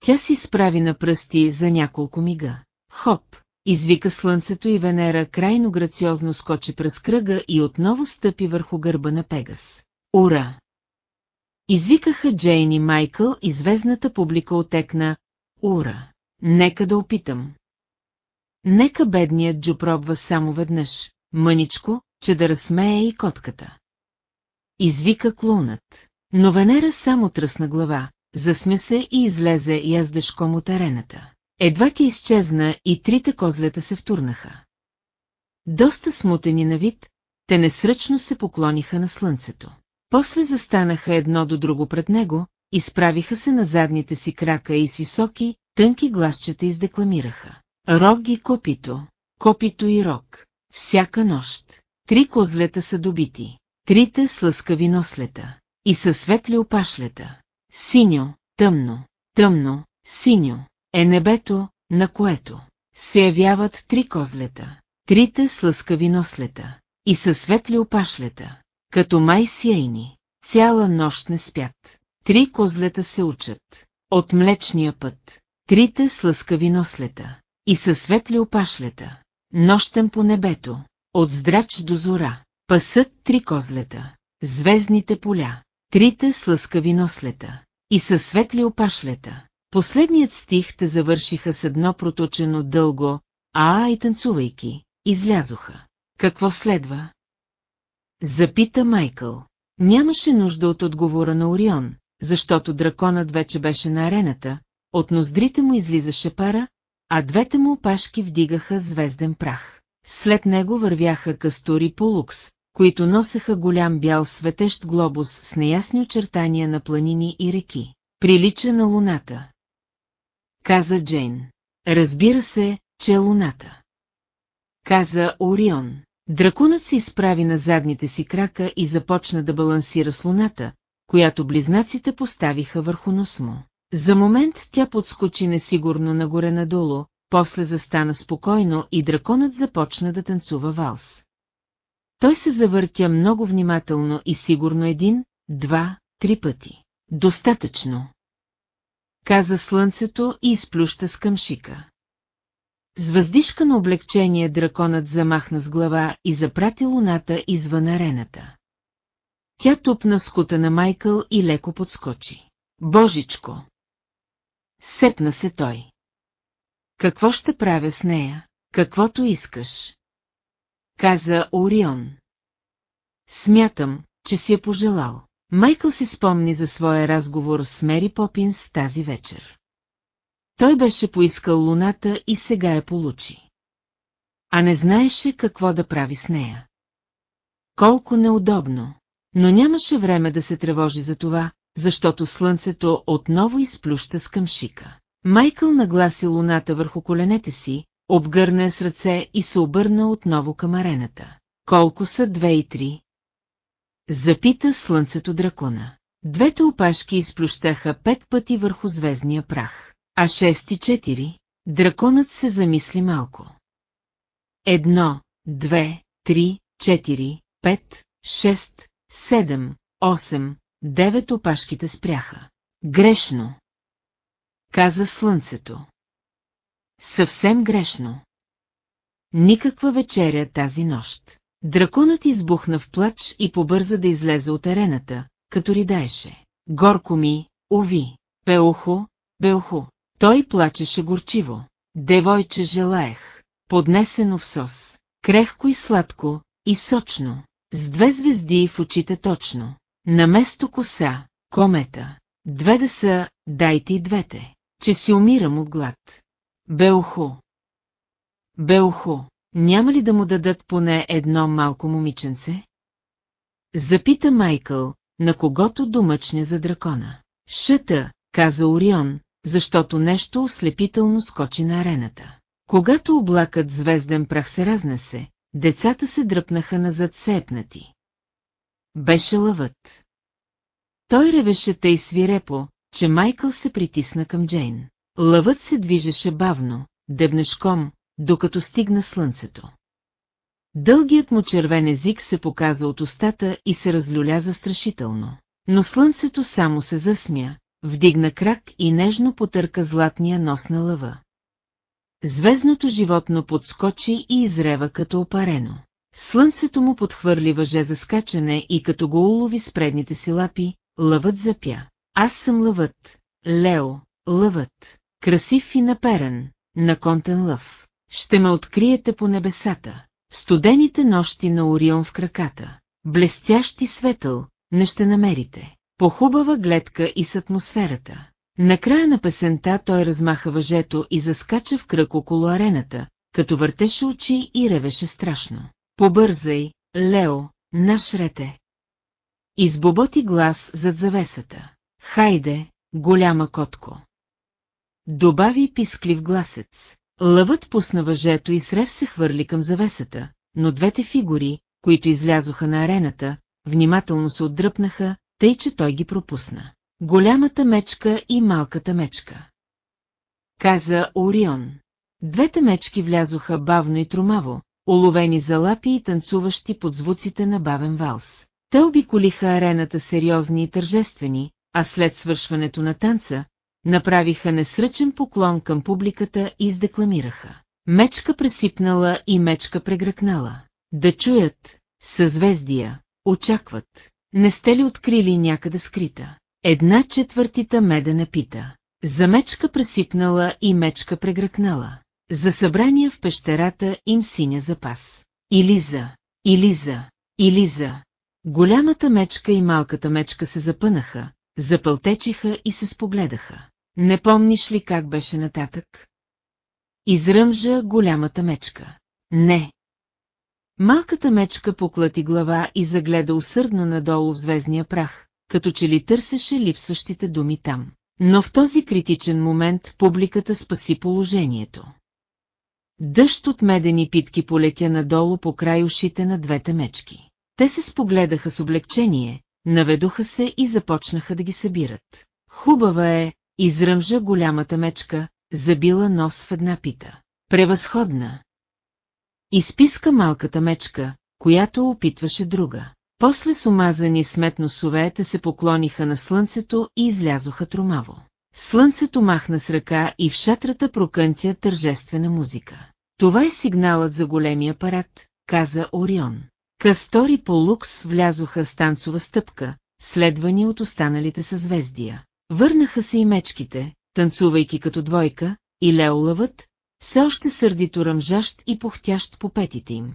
Тя си справи на пръсти за няколко мига. Хоп! Извика слънцето и Венера крайно грациозно скочи през кръга и отново стъпи върху гърба на Пегас. Ура! Извикаха Джейн и Майкъл и звездната публика отекна. Ура! Нека да опитам. Нека бедният Джо пробва само веднъж, мъничко, че да разсмее и котката. Извика клоунът. Но Венера само тръсна глава, засмя се и излезе яздешком от арената. Едва ти изчезна и трите козлета се втурнаха. Доста смутени на вид, те несръчно се поклониха на слънцето. После застанаха едно до друго пред него, изправиха се на задните си крака и с високи, тънки гласчета издекламираха. Рог и копито, копито и рог. Всяка нощ. Три козлета са добити. Трите с лъскави нослета. И със светли опашлета. Синьо, тъмно, тъмно, синьо е небето, на което се явяват три козлета. Трите с лъскави нослета. И със светли опашлета. Като май сияйни. Цяла нощ не спят. Три козлета се учат. От млечния път. Трите с лъскави нослета. И със светли опашлета. Нощем по небето. От здрач до зора. Пасът три козлета. Звездните поля. Трите с лъскави нослета. И със светли опашлета. Последният стих те завършиха с едно проточено дълго, а и танцувайки, излязоха. Какво следва? Запита Майкъл. Нямаше нужда от отговора на Орион, защото драконът вече беше на арената, от ноздрите му излизаше пара, а двете му опашки вдигаха звезден прах. След него вървяха кастори полукс, които носеха голям бял светещ глобус с неясни очертания на планини и реки. Прилича на луната. Каза Джейн. Разбира се, че е луната. Каза Орион. Драконът се изправи на задните си крака и започна да балансира с луната, която близнаците поставиха върху нос му. За момент тя подскочи несигурно нагоре-надолу, после застана спокойно и драконът започна да танцува валс. Той се завъртя много внимателно и сигурно един, два, три пъти. Достатъчно. Каза слънцето и изплюща с къмшика. С въздишка на облегчение драконът замахна с глава и запрати луната извън арената. Тя тупна скута на Майкъл и леко подскочи. Божичко! Сепна се той. Какво ще правя с нея? Каквото искаш. Каза Орион. Смятам, че си е пожелал. Майкъл си спомни за своя разговор с Мери Попинс тази вечер. Той беше поискал луната и сега я получи. А не знаеше какво да прави с нея. Колко неудобно, но нямаше време да се тревожи за това, защото слънцето отново изплюща с къмшика. Майкъл нагласи луната върху коленете си, обгърна с ръце и се обърна отново към арената. Колко са две и три? Запита слънцето дракона. Двете опашки изплющаха пет пъти върху звездния прах. А шест и четири? Драконът се замисли малко. Едно, две, три, четири, пет, шест, седем, осем, девет опашките спряха. Грешно. Каза слънцето. Съвсем грешно. Никаква вечеря тази нощ. Драконът избухна в плач и побърза да излезе от арената, като ридаеше. Горко ми, уви, пеухо, беухо. Той плачеше горчиво. Девойче желаех, поднесено в сос, крехко и сладко, и сочно, с две звезди в очите точно. Наместо коса, комета, две да са, дайте и двете, че си умирам от глад. Беухо. Беухо, няма ли да му дадат поне едно малко момиченце? Запита Майкъл, на когото домъчне за дракона. Шъта, каза Орион, защото нещо ослепително скочи на арената. Когато облакът звезден прах се разнесе, децата се дръпнаха назад сепнати. Беше лъвът. Той ревеше тъй свирепо, че Майкъл се притисна към Джейн. Лъвът се движеше бавно, дебнешком, докато стигна слънцето. Дългият му червен език се показа от устата и се разлюля застрашително. Но слънцето само се засмя, вдигна крак и нежно потърка златния нос на лъва. Звездното животно подскочи и изрева като опарено. Слънцето му подхвърли въже за скачане и като го улови с предните си лапи, лъвът запя. Аз съм лъвът, Лео, лъвът, красив и наперен, наконтен лъв. Ще ме откриете по небесата, студените нощи на Орион в краката, блестящ и светъл, не ще намерите. Похубава гледка и с атмосферата. Накрая на песента той размаха въжето и заскача в кръг около арената, като въртеше очи и ревеше страшно. Побързай, Лео, наш рете. Избоботи глас зад завесата. Хайде, голяма котко. Добави писклив гласец. Лъвът пусна въжето и срев се хвърли към завесата, но двете фигури, които излязоха на арената, внимателно се отдръпнаха, тъй че той ги пропусна. Голямата мечка и малката мечка. Каза Орион. Двете мечки влязоха бавно и тромаво, уловени за лапи и танцуващи под звуците на бавен валс. Те обиколиха арената сериозни и тържествени, а след свършването на танца, направиха несръчен поклон към публиката и издекламираха. Мечка пресипнала и мечка прегръкнала. Да чуят, съзвездия, очакват. Не сте ли открили някъде скрита? Една четвъртита медена пита. За мечка пресипнала и мечка прегръкнала. За събрания в пещерата им синя запас. Илиза, Илиза, Илиза. Голямата мечка и малката мечка се запънаха, запълтечиха и се спогледаха. Не помниш ли как беше нататък? Изръмжа голямата мечка. Не. Малката мечка поклати глава и загледа усърдно надолу в звездния прах, като че ли търсеше липсващите думи там. Но в този критичен момент публиката спаси положението. Дъжд от медени питки полетя надолу по край ушите на двете мечки. Те се спогледаха с облегчение, наведоха се и започнаха да ги събират. Хубава е, изръмжа голямата мечка, забила нос в една пита. Превъзходна. Изписка малката мечка, която опитваше друга. После с сметно совеете се поклониха на слънцето и излязоха тромаво. Слънцето махна с ръка и в шатрата прокънтя тържествена музика. Това е сигналът за големия апарат, каза Орион. Кастори по лукс влязоха с танцова стъпка, следвани от останалите съзвездия. Върнаха се и мечките, танцувайки като двойка, и леолъвът, все още сърдито ръмжащ и пухтящ по петите им.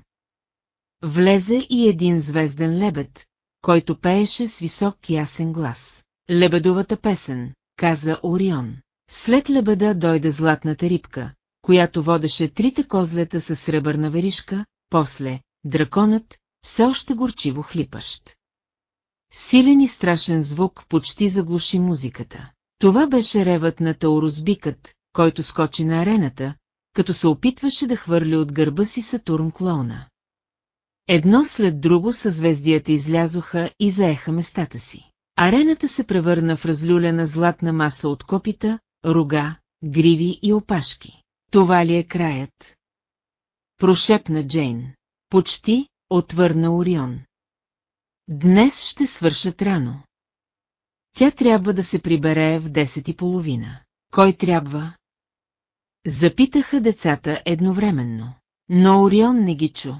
Влезе и един звезден лебед, който пееше с висок ясен глас. Лебедовата песен, каза Орион. След лебеда дойде златната рибка, която водеше трите козлета с сребърна веришка, после драконът, все още горчиво хлипащ. Силен и страшен звук почти заглуши музиката. Това беше ревът на Таурусбикът, който скочи на арената, като се опитваше да хвърли от гърба си Сатурн клоуна. Едно след друго съзвездията излязоха и заеха местата си. Арената се превърна в разлюлена златна маса от копита, рога, гриви и опашки. Това ли е краят? Прошепна Джейн. Почти, отвърна Орион. Днес ще свършат рано. Тя трябва да се прибере в десет и половина. Кой трябва? Запитаха децата едновременно. Но Орион не ги чу.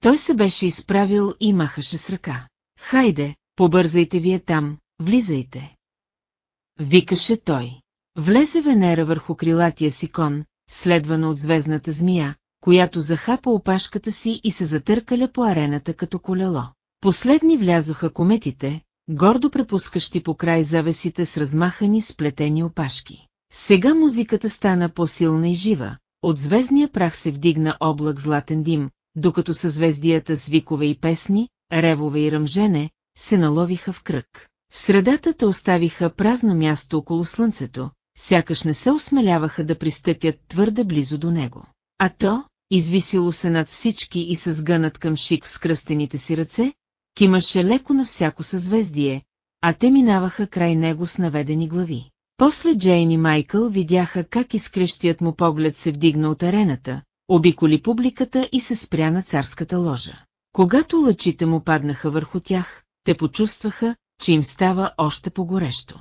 Той се беше изправил и махаше с ръка. Хайде, побързайте вие там, влизайте. Викаше той. Влезе Венера върху крилатия си кон, следвана от звездната змия, която захапа опашката си и се затъркаля по арената като колело. Последни влязоха кометите, гордо препускащи по край завесите с размахани сплетени опашки. Сега музиката стана по-силна и жива, от звездния прах се вдигна облак златен дим, докато съзвездията с викове и песни, ревове и ръмжене, се наловиха в кръг. В средата оставиха празно място около слънцето, сякаш не се осмеляваха да пристъпят твърде близо до него. А то, извисило се над всички и се сгънат към шик в скръстените си ръце, кимаше леко на всяко съзвездие, а те минаваха край него с наведени глави. После Джейн и Майкъл видяха как изкрещият му поглед се вдигна от арената, обиколи публиката и се спря на царската ложа. Когато лъчите му паднаха върху тях, те почувстваха, че им става още по-горещо.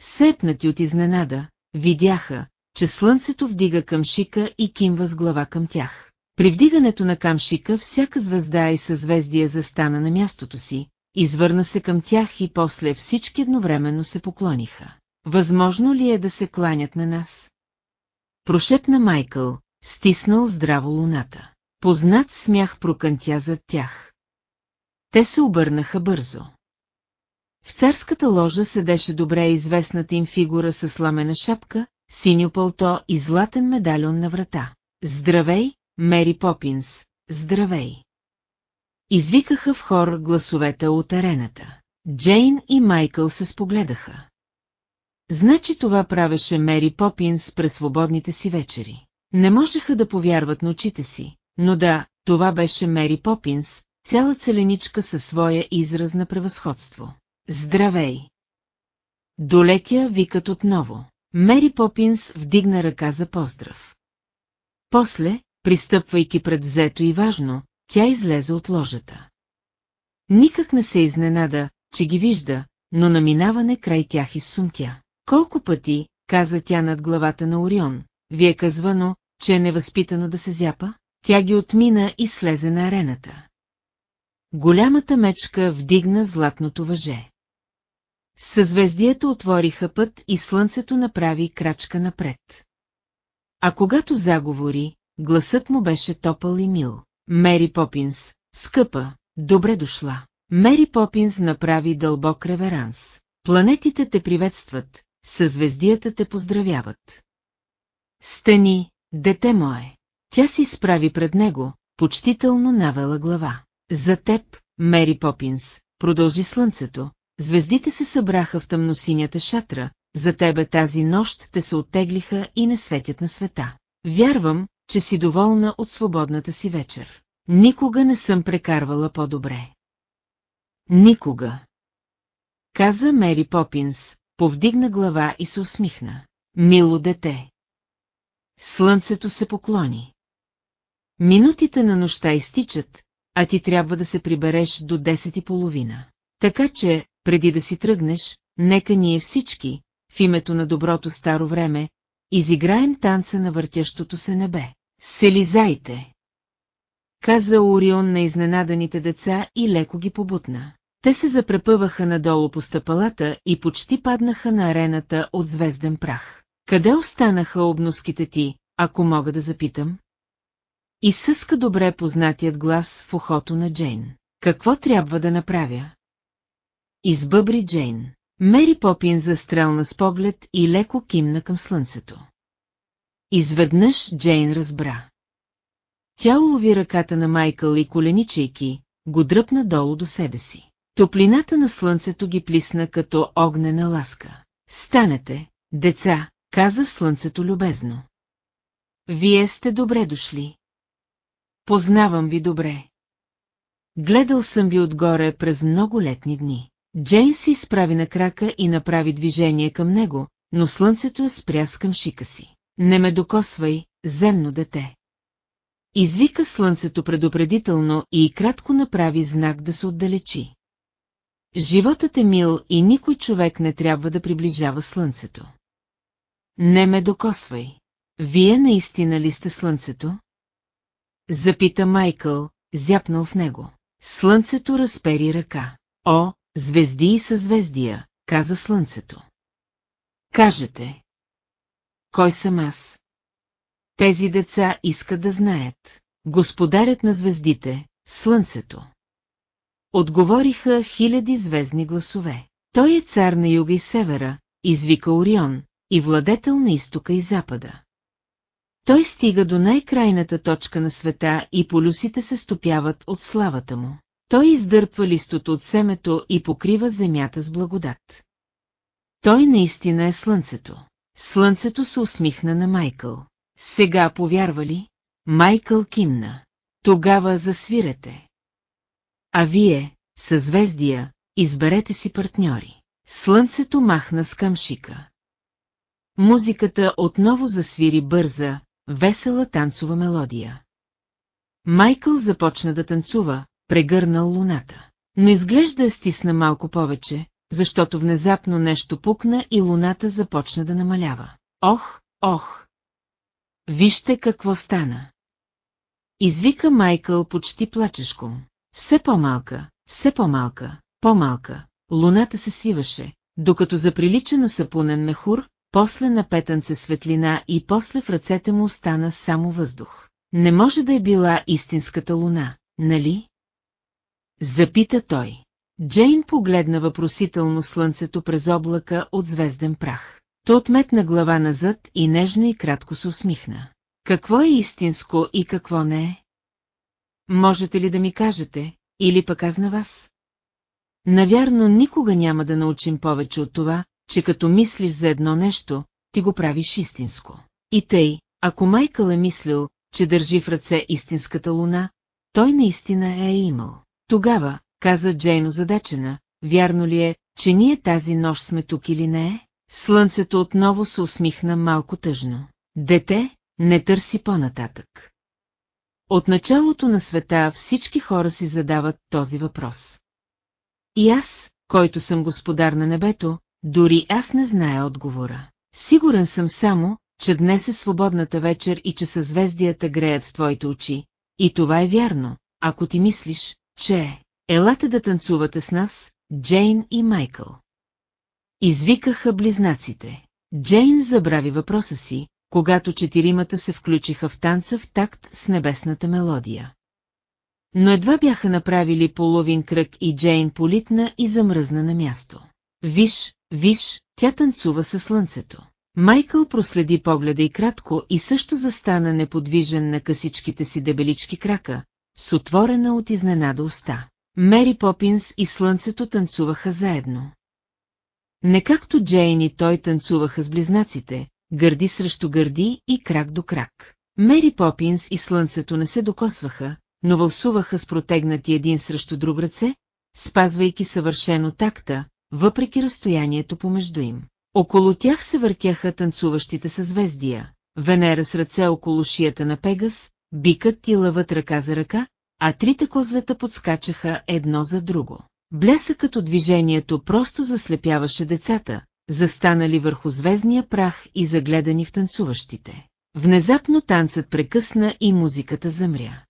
Сепнати от изненада, видяха, че слънцето вдига към шика и кимва с глава към тях. При вдигането на камшика всяка звезда и съзвездие застана на мястото си, извърна се към тях и после всички едновременно се поклониха. Възможно ли е да се кланят на нас? Прошепна Майкъл, стиснал здраво луната. Познат смях прокънтя зад тях. Те се обърнаха бързо. В царската ложа седеше добре известната им фигура с сламена шапка, синьо пълто и златен медальон на врата. Здравей, Мери Попинс, здравей! Извикаха в хор гласовете от арената. Джейн и Майкъл се спогледаха. Значи това правеше Мери Попинс през свободните си вечери. Не можеха да повярват на очите си, но да, това беше Мери Попинс, цяла целеничка със своя израз на превъзходство. Здравей! Долетя викат отново. Мери Попинс вдигна ръка за поздрав. После, пристъпвайки пред взето и важно, тя излезе от ложата. Никак не се изненада, че ги вижда, но наминаване край тях изсумтя. Колко пъти, каза тя над главата на Орион, ви е казвано, че е невъзпитано да се зяпа? Тя ги отмина и слезе на арената. Голямата мечка вдигна златното въже. Съзвездията отвориха път и слънцето направи крачка напред. А когато заговори, гласът му беше топъл и мил. Мери Попинс, скъпа, добре дошла. Мери Попинс направи дълбок реверанс. Планетите те приветстват, съзвездията те поздравяват. Стани, дете мое. Тя си справи пред него, почтително навела глава. За теб, Мери Попинс, продължи слънцето, звездите се събраха в тъмносинята шатра, за тебе тази нощ те се оттеглиха и не светят на света. Вярвам, че си доволна от свободната си вечер. Никога не съм прекарвала по-добре. Никога. Каза Мери Попинс, повдигна глава и се усмихна. Мило дете. Слънцето се поклони. Минутите на нощта изтичат, а ти трябва да се прибереш до 10 и половина. Така че, преди да си тръгнеш, нека ние всички, в името на доброто старо време, изиграем танца на въртящото се небе. Селизайте! Каза Орион на изненаданите деца и леко ги побутна. Те се запрепъваха надолу по стъпалата и почти паднаха на арената от звезден прах. Къде останаха обноските ти, ако мога да запитам? И съска добре познатият глас в ухото на Джейн. Какво трябва да направя? Избъбри Джейн. Мери Попин застрелна с поглед и леко кимна към слънцето. Изведнъж Джейн разбра. Тя улови ръката на Майкъл и коленичейки, го дръпна долу до себе си. Топлината на слънцето ги плисна като огнена ласка. Станете, деца, каза слънцето любезно. Вие сте добре дошли. Познавам ви добре. Гледал съм ви отгоре през много летни дни. Джейн се изправи на крака и направи движение към него, но слънцето я спря с към шика си. Не ме докосвай, земно дете. Извика слънцето предупредително и кратко направи знак да се отдалечи. Животът е мил и никой човек не трябва да приближава слънцето. Не ме докосвай. Вие наистина ли сте слънцето? Запита Майкъл, зяпнал в него. Слънцето разпери ръка. О, звезди и съзвездия, каза слънцето. Кажете. Кой съм аз? Тези деца искат да знаят. Господарят на звездите, слънцето. Отговориха хиляди звездни гласове. Той е цар на юга и севера, извика Орион, и владетел на изтока и запада. Той стига до най-крайната точка на света и полюсите се стопяват от славата му. Той издърпва листото от семето и покрива земята с благодат. Той наистина е слънцето. Слънцето се усмихна на Майкъл. Сега повярва ли? Майкъл кимна. Тогава засвирете. А вие, съзвездия, изберете си партньори. Слънцето махна с камшика. Музиката отново засвири бърза, весела танцова мелодия. Майкъл започна да танцува, прегърнал луната. Но изглежда стисна малко повече, защото внезапно нещо пукна и луната започна да намалява. Ох, ох! Вижте какво стана! Извика Майкъл почти плачешком. Все по-малка, все по-малка, по-малка. Луната се свиваше, докато заприлича на сапунен мехур, после на петънце светлина и после в ръцете му остана само въздух. Не може да е била истинската луна, нали? Запита той. Джейн погледна въпросително слънцето през облака от звезден прах. То отметна глава назад и нежно и кратко се усмихна. Какво е истинско и какво не е? Можете ли да ми кажете, или пък аз на вас? Навярно никога няма да научим повече от това, че като мислиш за едно нещо, ти го правиш истинско. И тъй, ако Майкъл е мислил, че държи в ръце истинската луна, той наистина е имал. Тогава, каза Джейно задачена, вярно ли е, че ние тази нощ сме тук или не е? Слънцето отново се усмихна малко тъжно. Дете, не търси по-нататък. От началото на света всички хора си задават този въпрос. И аз, който съм господар на небето, дори аз не зная отговора. Сигурен съм само, че днес е свободната вечер и че съзвездията греят в твоите очи. И това е вярно, ако ти мислиш, че е. Елате да танцувате с нас, Джейн и Майкъл. Извикаха близнаците. Джейн забрави въпроса си, когато четиримата се включиха в танца в такт с небесната мелодия. Но едва бяха направили половин кръг и Джейн политна и замръзна на място. Виж, виж, тя танцува със слънцето. Майкъл проследи погледа и кратко и също застана неподвижен на късичките си дебелички крака, с отворена от изненада уста. Мери Попинс и слънцето танцуваха заедно. Не както Джейн и той танцуваха с близнаците, гърди срещу гърди и крак до крак. Мери Попинс и слънцето не се докосваха, но вълсуваха с протегнати един срещу друг ръце, спазвайки съвършено такта, въпреки разстоянието помежду им. Около тях се въртяха танцуващите съзвездия, Венера с ръце около шията на Пегас, бикът и лъвът ръка за ръка, а трите козлета подскачаха едно за друго. Блясъкът от движението просто заслепяваше децата, застанали върху звездния прах и загледани в танцуващите. Внезапно танцът прекъсна и музиката замря.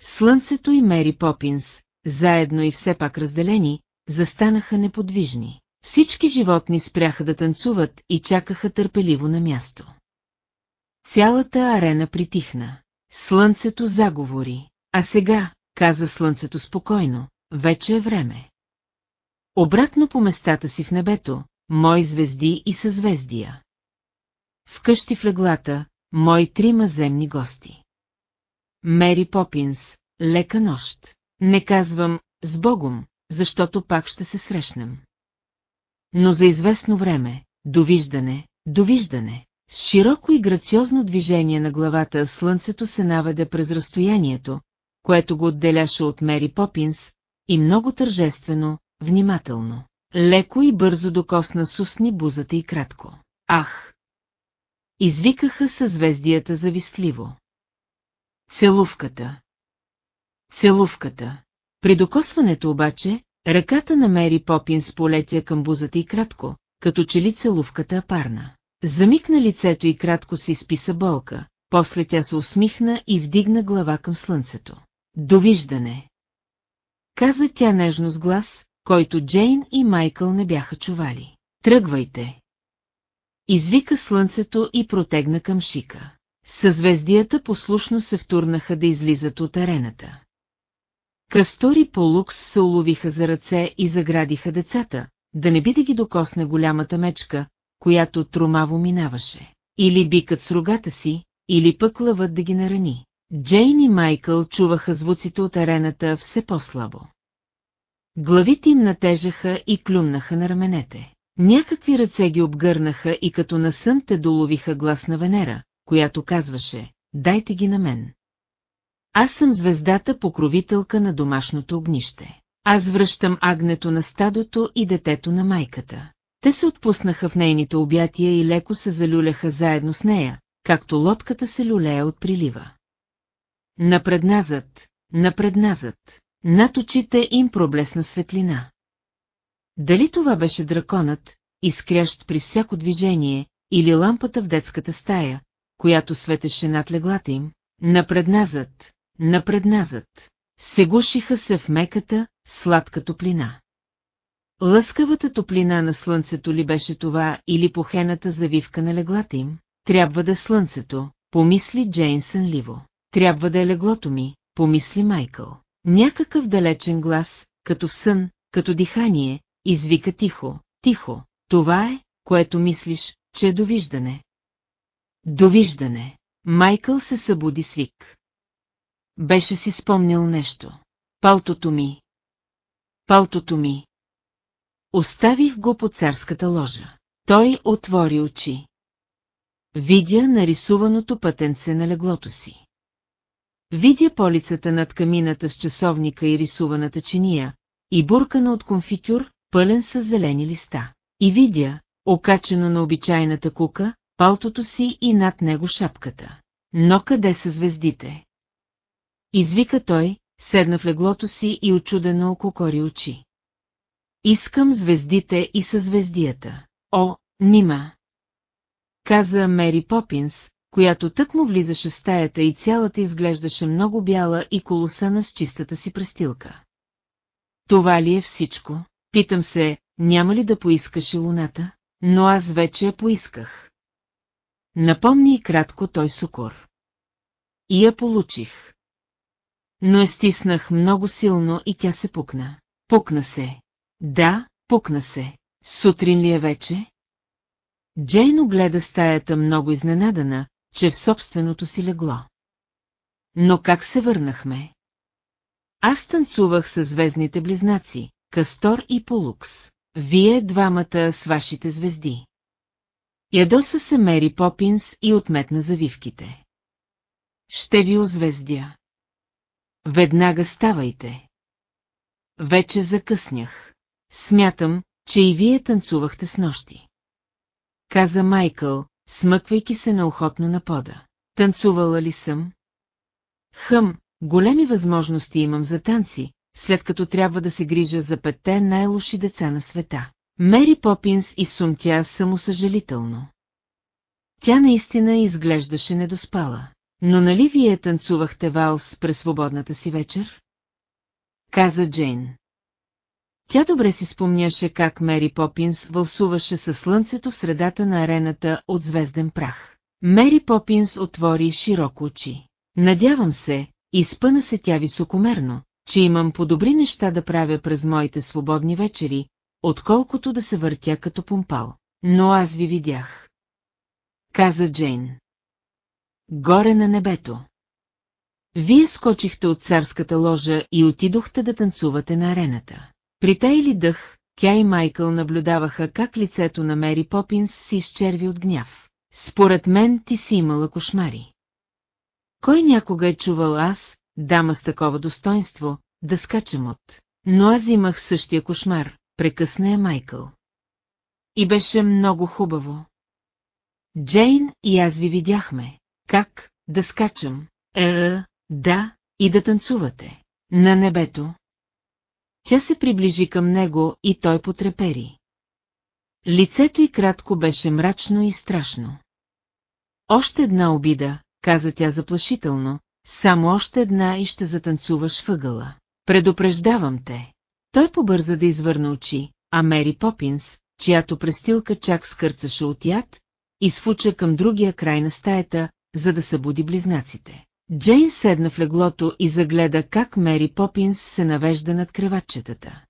Слънцето и Мери Попинс, заедно и все пак разделени, застанаха неподвижни. Всички животни спряха да танцуват и чакаха търпеливо на място. Цялата арена притихна. Слънцето заговори. А сега, каза Слънцето спокойно, вече е време. Обратно по местата си в небето, мои звезди и съзвездия. Вкъщи в леглата, мои трима земни гости. Мери Попинс, лека нощ. Не казвам «с Богом», защото пак ще се срещнем. Но за известно време, довиждане, довиждане. С широко и грациозно движение на главата слънцето се наведе през разстоянието, което го отделяше от Мери Попинс, и много тържествено, внимателно. Леко и бързо докосна с устни бузата и кратко. Ах! Извикаха съзвездията завистливо. Целувката. Целувката. При докосването обаче, ръката на Мери Попинс полетя към бузата и кратко, като че ли целувката парна. Замикна лицето и кратко си изписа болка, после тя се усмихна и вдигна глава към слънцето. Довиждане! Каза тя нежно с глас, който Джейн и Майкъл не бяха чували. Тръгвайте! Извика слънцето и протегна към Шика. Съзвездията послушно се втурнаха да излизат от арената. Кастори по лукс се уловиха за ръце и заградиха децата, да не би да ги докосне голямата мечка, която тромаво минаваше. Или бикът с рогата си, или пък лъвът да ги нарани. Джейн и Майкъл чуваха звуците от арената все по-слабо. Главите им натежаха и клюмнаха на раменете. Някакви ръце ги обгърнаха и като на сън те доловиха глас на Венера, която казваше, дайте ги на мен. Аз съм звездата покровителка на домашното огнище. Аз връщам агнето на стадото и детето на майката. Те се отпуснаха в нейните обятия и леко се залюляха заедно с нея, както лодката се люлея от прилива. Напредназът, напредназът, над очите им проблесна светлина. Дали това беше драконът, изкрящ при всяко движение, или лампата в детската стая, която светеше над леглата им, напредназът, напредназът, се гушиха се в меката, сладка топлина. Лъскавата топлина на слънцето ли беше това или похената завивка на леглата им? Трябва да е слънцето, помисли Джейнсън ливо. Трябва да е леглото ми, помисли Майкъл. Някакъв далечен глас, като в сън, като дихание, извика тихо, тихо. Това е, което мислиш, че е довиждане. Довиждане. Майкъл се събуди свик. Беше си спомнил нещо. Палтото ми. Палтото ми. Оставих го по царската ложа. Той отвори очи. Видя нарисуваното пътенце на леглото си. Видя полицата над камината с часовника и рисуваната чиния, и буркана от конфитюр, пълен с зелени листа. И видя, окачено на обичайната кука, палтото си и над него шапката. Но къде са звездите? Извика той, седна в леглото си и очудено ококори очи. Искам звездите и съзвездията. О, нима! Каза Мери Попинс, която тък му влизаше в стаята и цялата изглеждаше много бяла и колосана с чистата си престилка. Това ли е всичко? Питам се, няма ли да поискаш луната? Но аз вече я поисках. Напомни и кратко той сукор. И я получих. Но я стиснах много силно и тя се пукна. Пукна се. Да, пукна се. Сутрин ли е вече? Джейн гледа стаята много изненадана, че в собственото си легло. Но как се върнахме? Аз танцувах с звездните близнаци, Кастор и Полукс. Вие двамата с вашите звезди. Ядоса се Мери Попинс и отметна завивките. Ще ви озвездя. Веднага ставайте. Вече закъснях. Смятам, че и вие танцувахте с нощи. Каза Майкъл, смъквайки се наохотно на пода. Танцувала ли съм? Хъм, големи възможности имам за танци, след като трябва да се грижа за петте най-лоши деца на света. Мери Попинс и сумтя самосъжалително. Тя наистина изглеждаше недоспала. Но нали вие танцувахте валс през свободната си вечер? Каза Джейн. Тя добре си спомняше как Мери Попинс вълсуваше със слънцето в средата на арената от звезден прах. Мери Попинс отвори широко очи. Надявам се, изпъна се тя високомерно, че имам по-добри неща да правя през моите свободни вечери, отколкото да се въртя като помпал. Но аз ви видях. Каза Джейн. Горе на небето. Вие скочихте от царската ложа и отидохте да танцувате на арената. Притайли дъх, тя и Майкъл наблюдаваха как лицето на Мери Попинс си изчерви от гняв. Според мен ти си имала кошмари. Кой някога е чувал аз, дама с такова достоинство, да скачам от... Но аз имах същия кошмар, прекъсна я Майкъл. И беше много хубаво. Джейн и аз ви видяхме. Как, да скачам? Е, да, и да танцувате. На небето. Тя се приближи към него и той потрепери. Лицето й кратко беше мрачно и страшно. Още една обида, каза тя заплашително, само още една и ще затанцуваш въгъла. Предупреждавам те. Той побърза да извърна очи, а Мери Попинс, чиято престилка чак скърцаше от яд, изфуча към другия край на стаята, за да събуди близнаците. Джейн седна в леглото и загледа как Мери Попинс се навежда над креватчетата.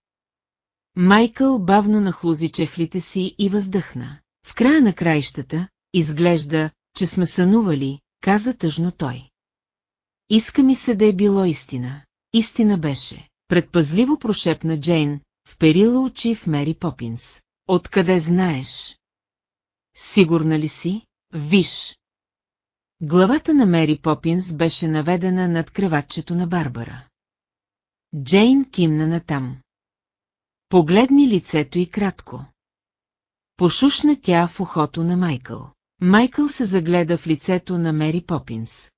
Майкъл бавно нахлузи чехлите си и въздъхна. В края на краищата, изглежда, че сме сънували, каза тъжно той. Иска ми се да е било истина. Истина беше. Предпазливо прошепна Джейн, вперила очи в Мери Попинс. Откъде знаеш? Сигурна ли си? Виж, Главата на Мери Попинс беше наведена над креватчето на Барбара. Джейн кимна натам. Погледни лицето и кратко. Пошушна тя в ухото на Майкъл. Майкъл се загледа в лицето на Мери Попинс.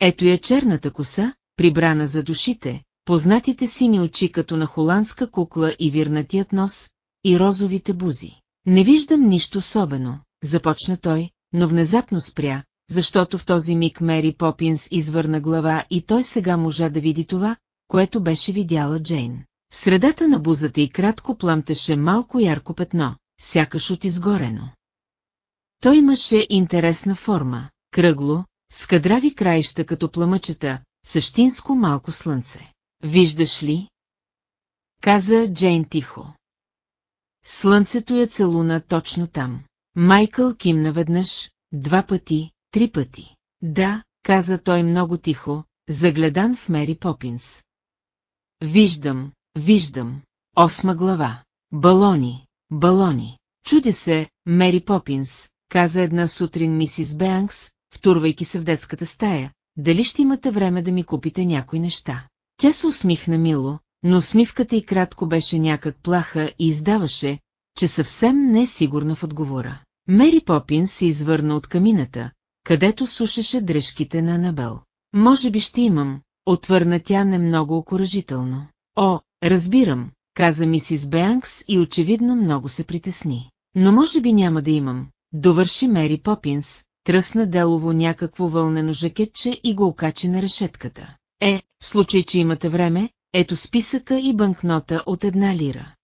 Ето я черната коса, прибрана за душите, познатите сини очи като на холандска кукла и вирнатият нос, и розовите бузи. Не виждам нищо особено, започна той, но внезапно спря, защото в този миг Мери Попинс извърна глава и той сега можа да види това, което беше видяла Джейн. средата на бузата и кратко пламтеше малко ярко петно, сякаш от изгорено. Той имаше интересна форма, кръгло, с кадрави краища като пламъчета, същинско малко слънце. Виждаш ли? Каза Джейн тихо. Слънцето я целуна точно там. Майкъл кимна веднъж, два пъти, Три пъти. Да, каза той много тихо, загледан в Мери Попинс. Виждам, виждам. Осма глава. Балони, балони. Чудя се, Мери Попинс, каза една сутрин мисис Беанкс, втурвайки се в детската стая, дали ще имате време да ми купите някои неща. Тя се усмихна мило, но усмивката й кратко беше някак плаха и издаваше, че съвсем не е сигурна в отговора. Мери Попин се извърна от камината, където сушеше дрежките на Анабел. Може би ще имам, отвърна тя немного окоръжително. О, разбирам, каза мисис Беанкс и очевидно много се притесни. Но може би няма да имам, довърши Мери Попинс, тръсна делово някакво вълнено жакетче и го окачи на решетката. Е, в случай, че имате време, ето списъка и банкнота от една лира.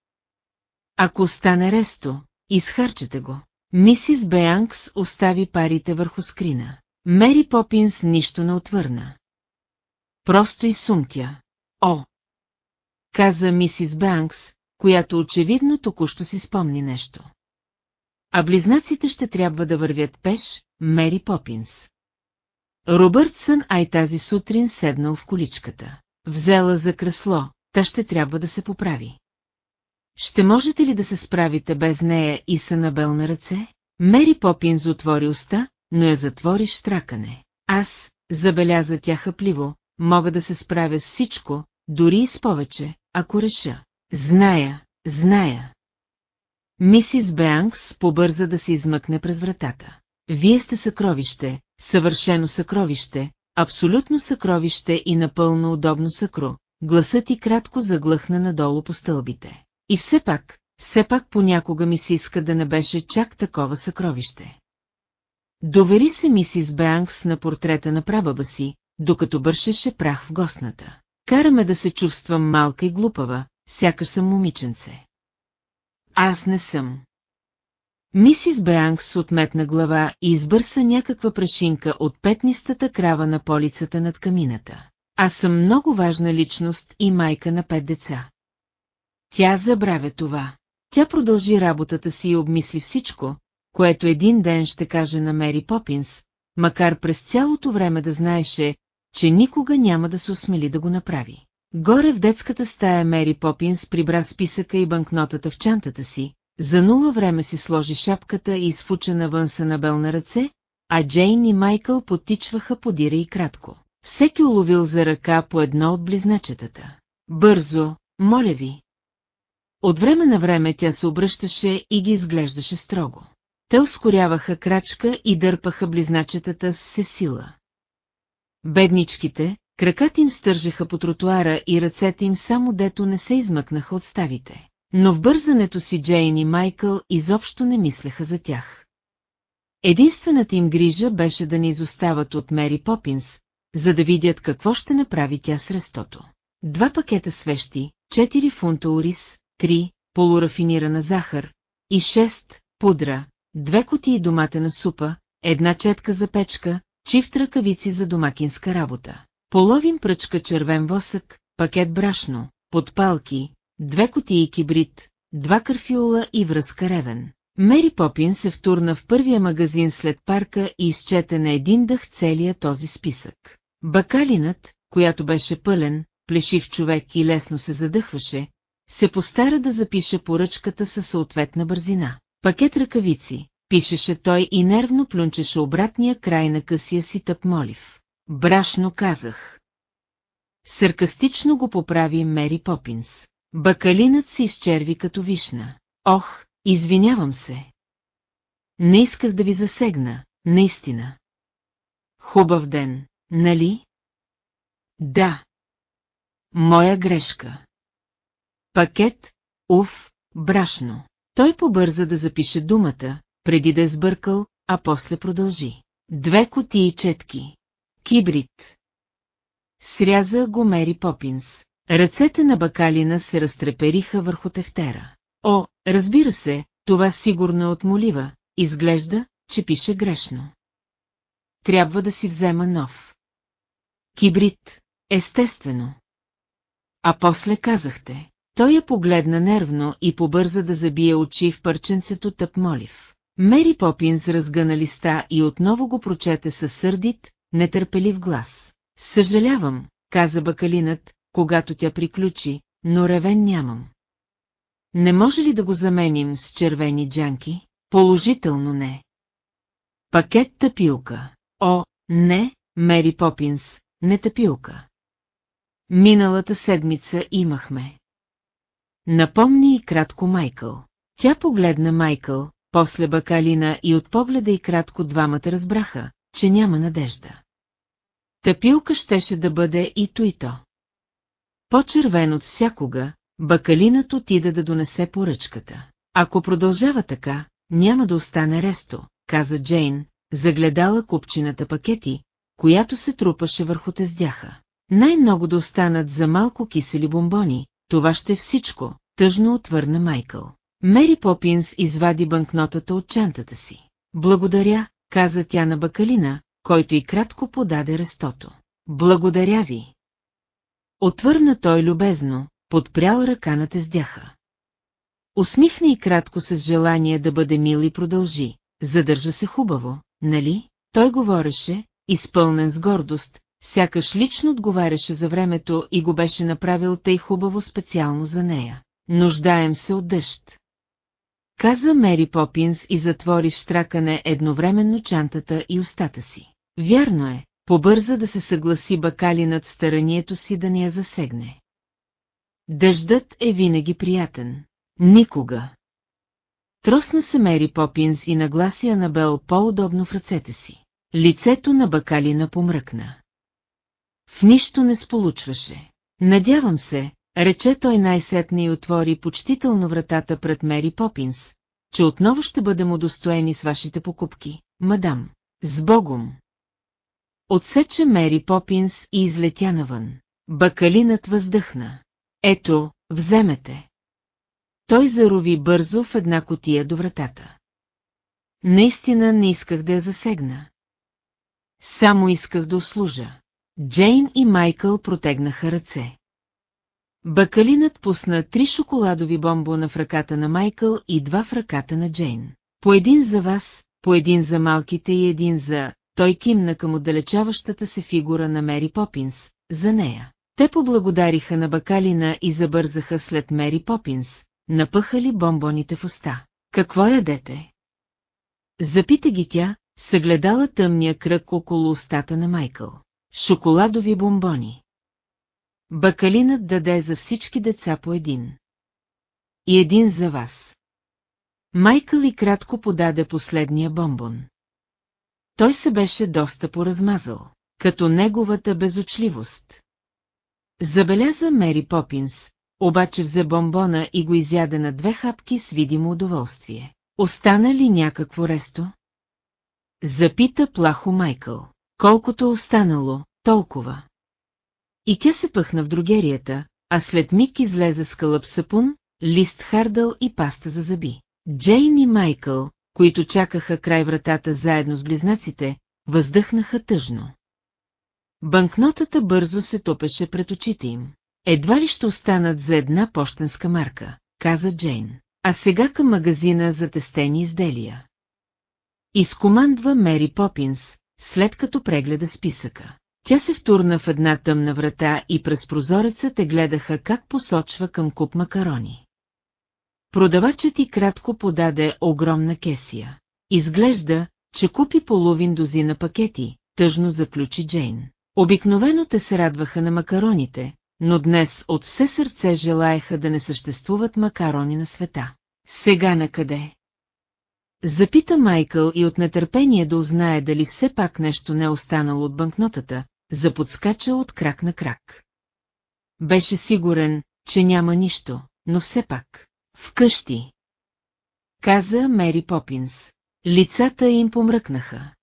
Ако стане ресто, изхарчете го. Мисис Беанкс остави парите върху скрина. Мери Попинс нищо не отвърна. Просто и сумтя. О! Каза мисис Беанкс, която очевидно току-що си спомни нещо. А близнаците ще трябва да вървят пеш, Мери Попинс. Робъртсън ай тази сутрин седнал в количката. Взела за кресло, та ще трябва да се поправи. Ще можете ли да се справите без нея и са набел на ръце? Мери Попинс отвори уста, но я затвори штракане. Аз, забеляза тя хъпливо, мога да се справя с всичко, дори и с повече, ако реша. Зная, зная. Мисис Беанкс побърза да се измъкне през вратата. Вие сте съкровище, съвършено съкровище, абсолютно съкровище и напълно удобно съкро. Гласът и кратко заглъхна надолу по стълбите. И все пак, все пак понякога ми се иска да не беше чак такова съкровище. Довери се мисис Беанкс на портрета на прабаба си, докато бършеше прах в гостната. Караме да се чувствам малка и глупава, сякаш съм момиченце. Аз не съм. Мисис Беанкс отметна глава и избърса някаква прешинка от петнистата крава на полицата над камината. Аз съм много важна личност и майка на пет деца. Тя забравя това. Тя продължи работата си и обмисли всичко, което един ден ще каже на Мери Попинс, макар през цялото време да знаеше, че никога няма да се осмели да го направи. Горе в детската стая Мери Попинс прибра списъка и банкнотата в чантата си, за нула време си сложи шапката и изфуча навън са набел на ръце, а Джейн и Майкъл потичваха подира и кратко. Всеки уловил за ръка по едно от близначетата. Бързо, моля ви. От време на време тя се обръщаше и ги изглеждаше строго. Те ускоряваха крачка и дърпаха близначетата с сила. Бедничките, краката им стържеха по тротуара и ръцете им само дето не се измъкнаха от ставите. Но в бързането си Джейн и Майкъл изобщо не мислеха за тях. Единствената им грижа беше да не изостават от Мери Попинс, за да видят какво ще направи тя с рестото. Два пакета свещи, 4 фунта ориз, 3 полурафинирана захар и 6 пудра, две кутии доматена супа, една четка за печка, чифт ръкавици за домакинска работа. Половин пръчка червен восък, пакет брашно, подпалки, две кутии кибрид, два карфиола и връзка ревен. Мери Попин се втурна в първия магазин след парка и изчете на един дъх целия този списък. Бакалинът, която беше пълен, плешив човек и лесно се задъхваше, се постара да запише поръчката със съответна бързина. Пакет ръкавици, пишеше той и нервно плюнчеше обратния край на късия си тъп молив. Брашно казах. Саркастично го поправи Мери Попинс. Бакалинът се изчерви като вишна. Ох, извинявам се. Не исках да ви засегна, наистина. Хубав ден, нали? Да. Моя грешка. Пакет, уф, брашно. Той побърза да запише думата, преди да е сбъркал, а после продължи. Две кутии четки. Кибрид. Сряза го Мери Попинс. Ръцете на бакалина се разтрепериха върху тефтера. О, разбира се, това сигурно е от молива, изглежда, че пише грешно. Трябва да си взема нов. Кибрид, естествено. А после казахте, той я погледна нервно и побърза да забие очи в парченцето тъп молив. Мери Попинс разгъна листа и отново го прочете със сърдит, нетърпелив глас. Съжалявам, каза бакалинът, когато тя приключи, но ревен нямам. Не може ли да го заменим с червени джанки? Положително не. Пакет тъпилка. О, не, Мери Попинс, не тъпилка. Миналата седмица имахме. Напомни и кратко Майкъл. Тя погледна Майкъл, после бакалина и от погледа и кратко двамата разбраха, че няма надежда. Тъпилка щеше да бъде и то и то. По-червен от всякога, бакалинът отида да донесе поръчката. Ако продължава така, няма да остане ресто, каза Джейн, загледала купчината пакети, която се трупаше върху тездяха. Най-много да останат за малко кисели бомбони, това ще е всичко, тъжно отвърна Майкъл. Мери Попинс извади банкнотата от чантата си. Благодаря, каза тя на Бакалина, който и кратко подаде рестото. Благодаря ви. Отвърна той любезно, подпрял ръка на тездяха. Усмихна и кратко с желание да бъде мил и продължи. Задържа се хубаво, нали? Той говореше, изпълнен с гордост, сякаш лично отговаряше за времето и го беше направил тъй хубаво специално за нея. Нуждаем се от дъжд. Каза Мери Попинс и затвори штракане едновременно чантата и устата си. Вярно е, побърза да се съгласи бакали над старанието си да не я засегне. Дъждът е винаги приятен. Никога. Тросна се Мери Попинс и нагласи Анабел по-удобно в ръцете си. Лицето на бакалина помръкна. В нищо не сполучваше. Надявам се, рече той най-сетне и отвори почтително вратата пред Мери Попинс, че отново ще бъдем удостоени с вашите покупки, мадам. С Богом! Отсече Мери Попинс и излетя навън. Бакалинът въздъхна. Ето, вземете. Той зарови бързо в една котия до вратата. Наистина не исках да я засегна. Само исках да услужа. Джейн и Майкъл протегнаха ръце. Бакалинът пусна три шоколадови бомбона в ръката на Майкъл и два в ръката на Джейн. По един за вас, по един за малките и един за... Той кимна към отдалечаващата се фигура на Мери Попинс, за нея. Те поблагодариха на Бакалина и забързаха след Мери Попинс, напъхали бомбоните в уста. Какво ядете? Запита ги тя, съгледала тъмния кръг около устата на Майкъл. Шоколадови бомбони. Бакалинът даде за всички деца по един. И един за вас. Майкъл и кратко подаде последния бомбон. Той се беше доста поразмазал, като неговата безочливост. Забеляза Мери Попинс, обаче взе бомбона и го изяде на две хапки с видимо удоволствие. Остана ли някакво ресто? Запита плахо Майкъл. Колкото останало, толкова. И тя се пъхна в другерията, а след миг излезе с кълъп сапун, лист хардъл и паста за зъби. Джейн и Майкъл, които чакаха край вратата заедно с близнаците, въздъхнаха тъжно. Банкнотата бързо се топеше пред очите им. Едва ли ще останат за една почтенска марка, каза Джейн. А сега към магазина за тестени изделия. Изкомандва Мери Попинс, след като прегледа списъка. Тя се втурна в една тъмна врата и през прозореца те гледаха как посочва към куп макарони. Продавачът и кратко подаде огромна кесия. Изглежда, че купи половин дозина пакети, тъжно заключи Джейн. Обикновено те се радваха на макароните, но днес от все сърце желаеха да не съществуват макарони на света. Сега на къде? Запита Майкъл и от нетърпение да узнае дали все пак нещо не е останало от банкнотата, заподскача от крак на крак. Беше сигурен, че няма нищо, но все пак. Вкъщи. Каза Мери Попинс. Лицата им помръкнаха.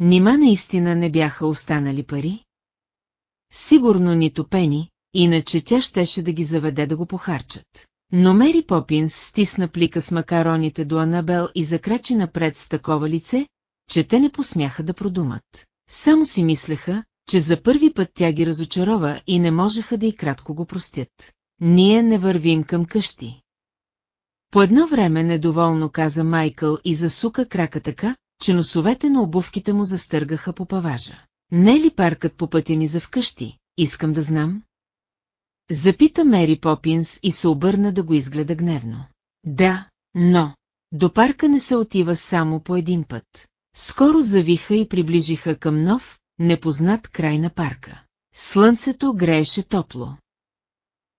Нима наистина не бяха останали пари? Сигурно нито пени, иначе тя щеше да ги заведе да го похарчат. Но Мери Попинс стисна плика с макароните до Анабел и закрачи напред с такова лице, че те не посмяха да продумат. Само си мислеха, че за първи път тя ги разочарова и не можеха да и кратко го простят. Ние не вървим към къщи. По едно време недоволно каза Майкъл и засука крака така, че носовете на обувките му застъргаха по паважа. Не е ли паркът по пътя ни за вкъщи, искам да знам? Запита Мери Попинс и се обърна да го изгледа гневно. Да, но... До парка не се отива само по един път. Скоро завиха и приближиха към нов, непознат край на парка. Слънцето грееше топло.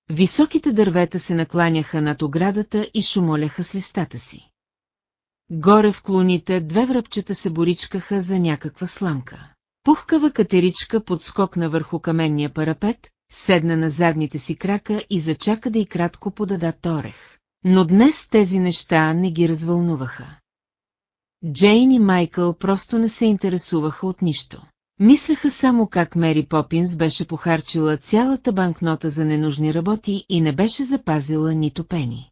Високите дървета се накланяха над оградата и шумоляха с листата си. Горе в клоните две връбчета се боричкаха за някаква сламка. Пухкава катеричка подскокна върху каменния парапет, седна на задните си крака и зачака да и кратко подада торех. Но днес тези неща не ги развълнуваха. Джейн и Майкъл просто не се интересуваха от нищо. Мислеха само как Мери Попинс беше похарчила цялата банкнота за ненужни работи и не беше запазила нито пени.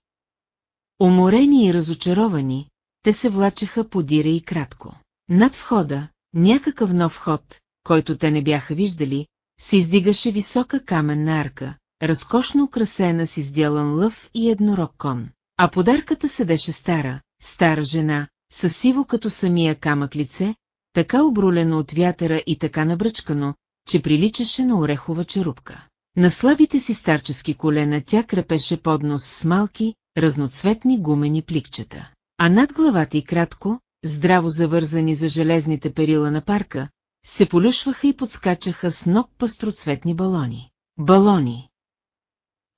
Уморени и разочаровани, те се влачеха подира и кратко. Над входа, някакъв нов ход, който те не бяха виждали, се издигаше висока каменна арка, разкошно украсена с изделан лъв и еднорог кон. А подарката седеше стара, стара жена, със сиво като самия камък лице, така обрулено от вятъра и така набръчкано, че приличаше на орехова черупка. На слабите си старчески колена тя крепеше поднос с малки, разноцветни гумени пликчета. А над главата и кратко, здраво завързани за железните перила на парка, се полюшваха и подскачаха с ног пастроцветни балони. Балони!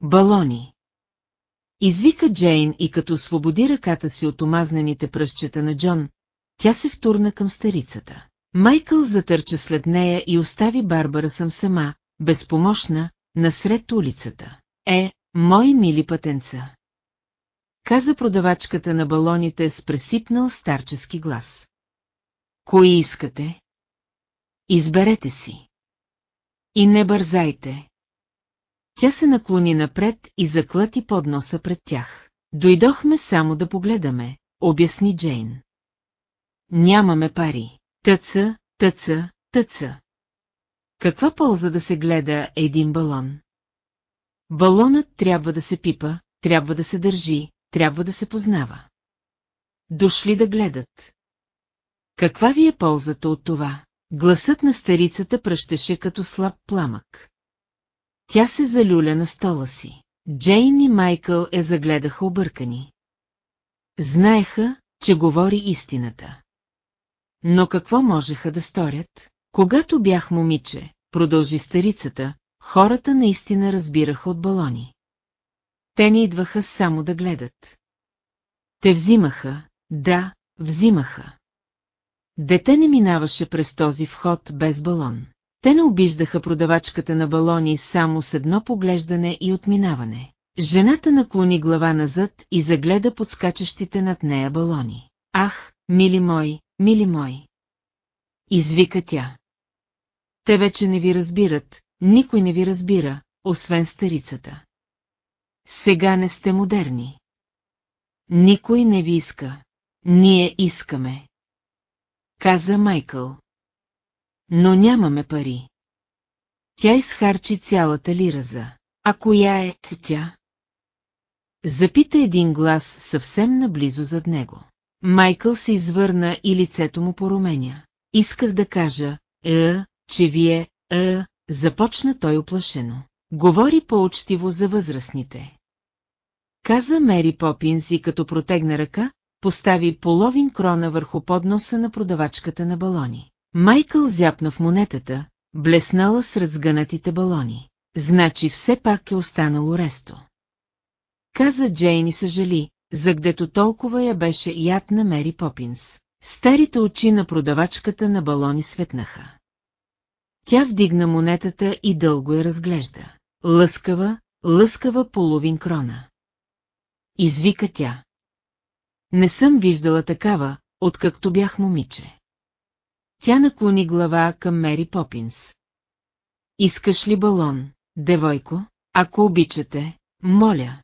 Балони! Извика Джейн и като освободи ръката си от омазнените пръстчета на Джон, тя се втурна към старицата. Майкъл затърча след нея и остави Барбара съм сама, безпомощна, насред улицата. Е, мои мили пътенца! Каза продавачката на балоните с пресипнал старчески глас. Кои искате? Изберете си. И не бързайте. Тя се наклони напред и заклати под носа пред тях. Дойдохме само да погледаме, обясни Джейн. Нямаме пари. Тъца, тъца, тъца. Каква полза да се гледа един балон? Балонът трябва да се пипа, трябва да се държи, трябва да се познава. Дошли да гледат. Каква ви е ползата от това? Гласът на старицата пръщеше като слаб пламък. Тя се залюля на стола си. Джейн и Майкъл е загледаха объркани. Знаеха, че говори истината. Но какво можеха да сторят? Когато бях момиче, продължи старицата, хората наистина разбираха от балони. Те не идваха само да гледат. Те взимаха, да, взимаха. Дете не минаваше през този вход без балон. Те не обиждаха продавачката на балони само с едно поглеждане и отминаване. Жената наклони глава назад и загледа подскачащите над нея балони. Ах, мили мой, мили мой! Извика тя. Те вече не ви разбират, никой не ви разбира, освен старицата. Сега не сте модерни. Никой не ви иска. Ние искаме. Каза Майкъл. Но нямаме пари. Тя изхарчи цялата лираза. А коя е тя? Запита един глас съвсем наблизо зад него. Майкъл се извърна и лицето му поруменя. Исках да кажа, е, че вие, е, започна той оплашено. Говори по-учтиво за възрастните. Каза Мери Попинс и като протегна ръка, постави половин крона върху подноса на продавачката на балони. Майкъл зяпна в монетата, блеснала сред сгънатите балони. Значи все пак е останало ресто. Каза Джейн и съжали, загдето толкова я беше яд на Мери Попинс. Старите очи на продавачката на балони светнаха. Тя вдигна монетата и дълго я разглежда. Лъскава, лъскава половин крона. Извика тя. Не съм виждала такава, откакто бях момиче. Тя наклони глава към Мери Попинс. Искаш ли балон, девойко? Ако обичате, моля.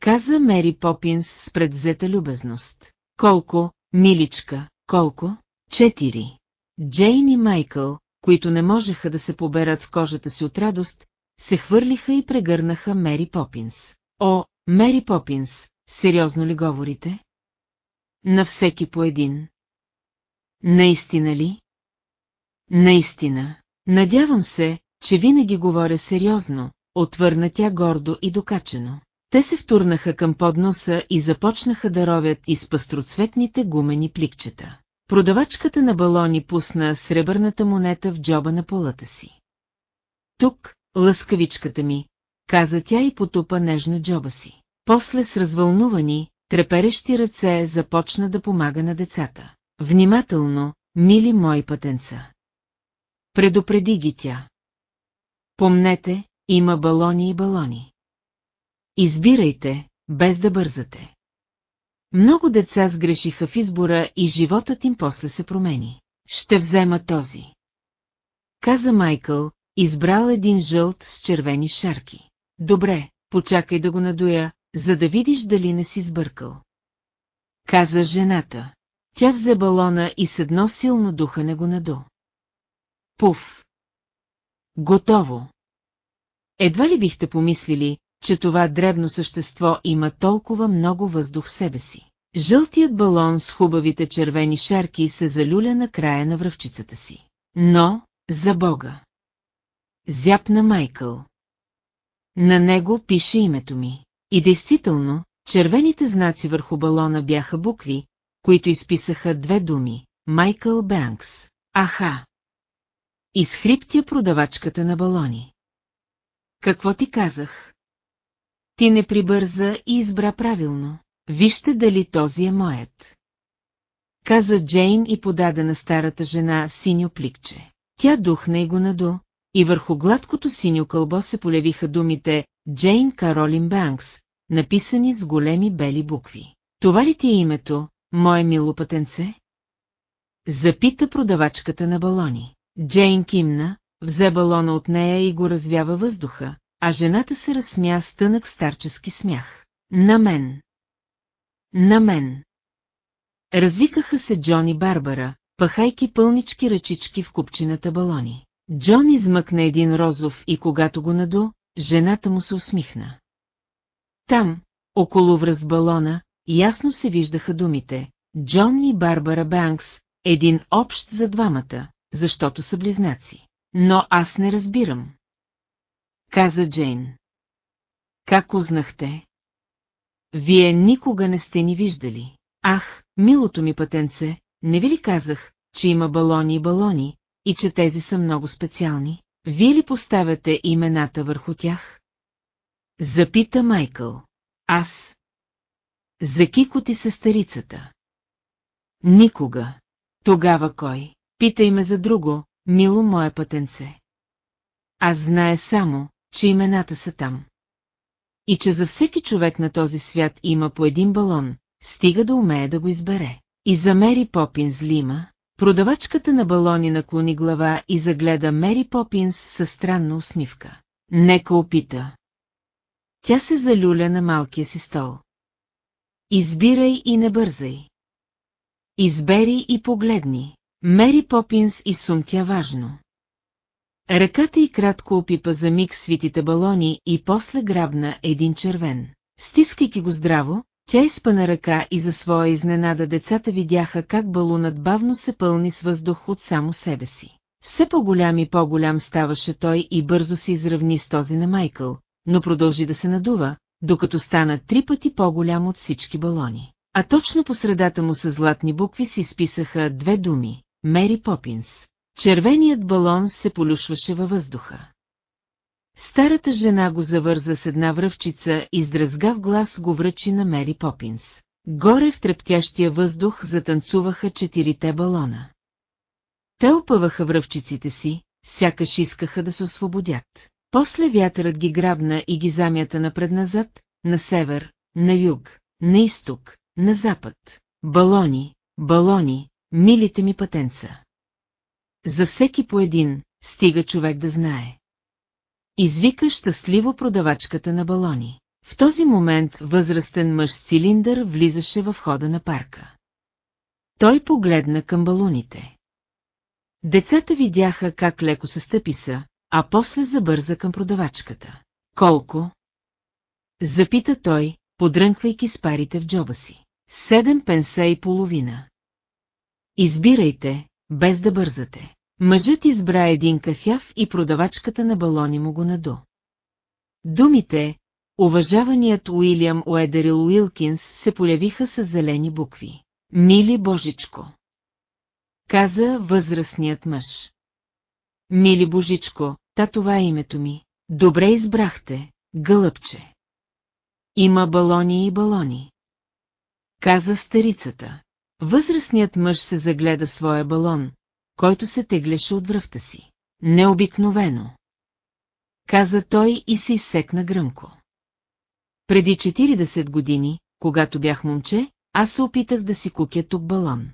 Каза Мери Попинс с предвзета любезност. Колко, миличка, колко? Четири. Джейн и Майкъл, които не можеха да се поберат в кожата си от радост, се хвърлиха и прегърнаха Мери Попинс. О, Мери Попинс, сериозно ли говорите? На всеки по един. Наистина ли? Наистина. Надявам се, че винаги говоря сериозно, отвърна тя гордо и докачено. Те се втурнаха към подноса и започнаха да ровят из пастроцветните гумени пликчета. Продавачката на балони пусна сребърната монета в джоба на полата си. Тук, лъскавичката ми, каза тя и потупа нежно джоба си. После с развълнувани, треперещи ръце започна да помага на децата. Внимателно, мили мои пътенца. Предупреди ги тя. Помнете, има балони и балони. Избирайте, без да бързате. Много деца сгрешиха в избора и животът им после се промени. Ще взема този. Каза Майкъл, избрал един жълт с червени шарки. Добре, почакай да го надуя, за да видиш дали не си сбъркал. Каза жената. Тя взе балона и с едно силно духане го надо. Пуф! Готово! Едва ли бихте помислили, че това дребно същество има толкова много въздух в себе си. Жълтият балон с хубавите червени шарки се залюля на края на връвчицата си. Но, за Бога! Зяпна Майкъл. На него пише името ми. И действително, червените знаци върху балона бяха букви, които изписаха две думи – Майкъл Бенкс. Аха! Изхриптя продавачката на балони. Какво ти казах? Ти не прибърза и избра правилно. Вижте дали този е моят. Каза Джейн и подаде на старата жена синьо пликче. Тя духна и го наду, и върху гладкото синьо кълбо се полявиха думите Джейн Каролин Банкс, написани с големи бели букви. Това ли ти е името, мое мило пътенце? Запита продавачката на балони. Джейн кимна, взе балона от нея и го развява въздуха, а жената се разсмя с тънък старчески смях. На мен! На мен! Развикаха се Джон и Барбара, пахайки пълнички ръчички в купчината балони. Джон измъкна един розов и когато го надо, жената му се усмихна. Там, около връз балона, ясно се виждаха думите Джон и Барбара Банкс, един общ за двамата, защото са близнаци. Но аз не разбирам. Каза Джейн. Как узнахте? Вие никога не сте ни виждали. Ах, милото ми пътенце, не ви ли казах, че има балони и балони, и че тези са много специални? Вие ли поставяте имената върху тях? Запита Майкъл. Аз. За Кико ти се старицата. Никога. Тогава кой? Питай ме за друго, мило мое пътенце. Аз знае само, че имената са там. И че за всеки човек на този свят има по един балон, стига да умее да го избере. И за Мери Попинс Лима, продавачката на балони наклони глава и загледа Мери Попинс със странна усмивка. Нека опита. Тя се залюля на малкия си стол. Избирай и не бързай. Избери и погледни. Мери Попинс и сумтя важно. Ръката й кратко опипа за миг свитите балони и после грабна един червен. Стискайки го здраво, тя изпъна ръка и за своя изненада децата видяха как балунът бавно се пълни с въздух от само себе си. Все по-голям и по-голям ставаше той и бързо се изравни с този на Майкъл, но продължи да се надува, докато стана три пъти по-голям от всички балони. А точно по средата му с златни букви се изписаха две думи – Мери Попинс. Червеният балон се полюшваше във въздуха. Старата жена го завърза с една връвчица и с дръзгав глас го връчи на Мери Попинс. Горе в трептящия въздух затанцуваха четирите балона. Те опъваха връвчиците си, сякаш искаха да се освободят. После вятърът ги грабна и ги замята напред-назад, на север, на юг, на изток, на запад. Балони, балони, милите ми пътенца. За всеки по един, стига човек да знае. Извика щастливо продавачката на балони. В този момент възрастен мъж с цилиндър влизаше в хода на парка. Той погледна към балоните. Децата видяха как леко се стъписа, а после забърза към продавачката. Колко? Запита той, подрънквайки с парите в джоба си. Седем пенса и половина. Избирайте, без да бързате. Мъжът избра един кафяв и продавачката на балони му го надо. Думите, уважаваният Уилям Уедерил Уилкинс се полявиха с зелени букви. Мили Божичко! Каза възрастният мъж. Мили Божичко, та това е името ми. Добре избрахте, гълъбче. Има балони и балони. Каза старицата. Възрастният мъж се загледа своя балон, който се теглеше от връвта си. Необикновено. Каза той и се изсекна гръмко. Преди 40 години, когато бях момче, аз се опитах да си купя тук балон.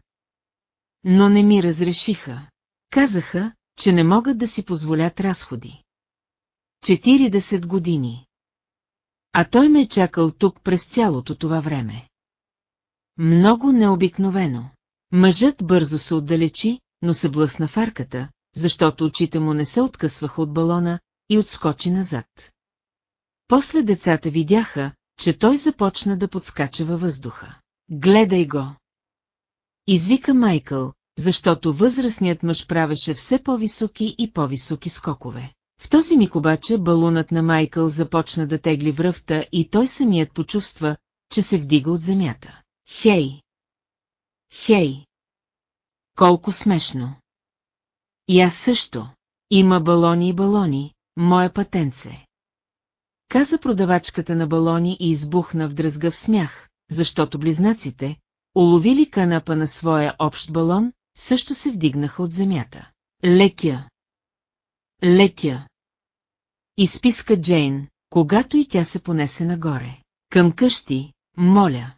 Но не ми разрешиха. Казаха, че не могат да си позволят разходи. 40 години. А той ме е чакал тук през цялото това време. Много необикновено. Мъжът бързо се отдалечи, но се блъсна в арката, защото очите му не се откъсваха от балона и отскочи назад. После децата видяха, че той започна да подскача във въздуха. Гледай го! Извика Майкъл, защото възрастният мъж правеше все по-високи и по-високи скокове. В този миг обаче балунът на Майкъл започна да тегли връвта и той самият почувства, че се вдига от земята. Хей! Хей! Колко смешно! И аз също. Има балони и балони, мое патенце. Каза продавачката на балони и избухна в дръзгав смях, защото близнаците, уловили канапа на своя общ балон, също се вдигнаха от земята. Летя! Летя! Изписка Джейн, когато и тя се понесе нагоре. Към къщи, моля.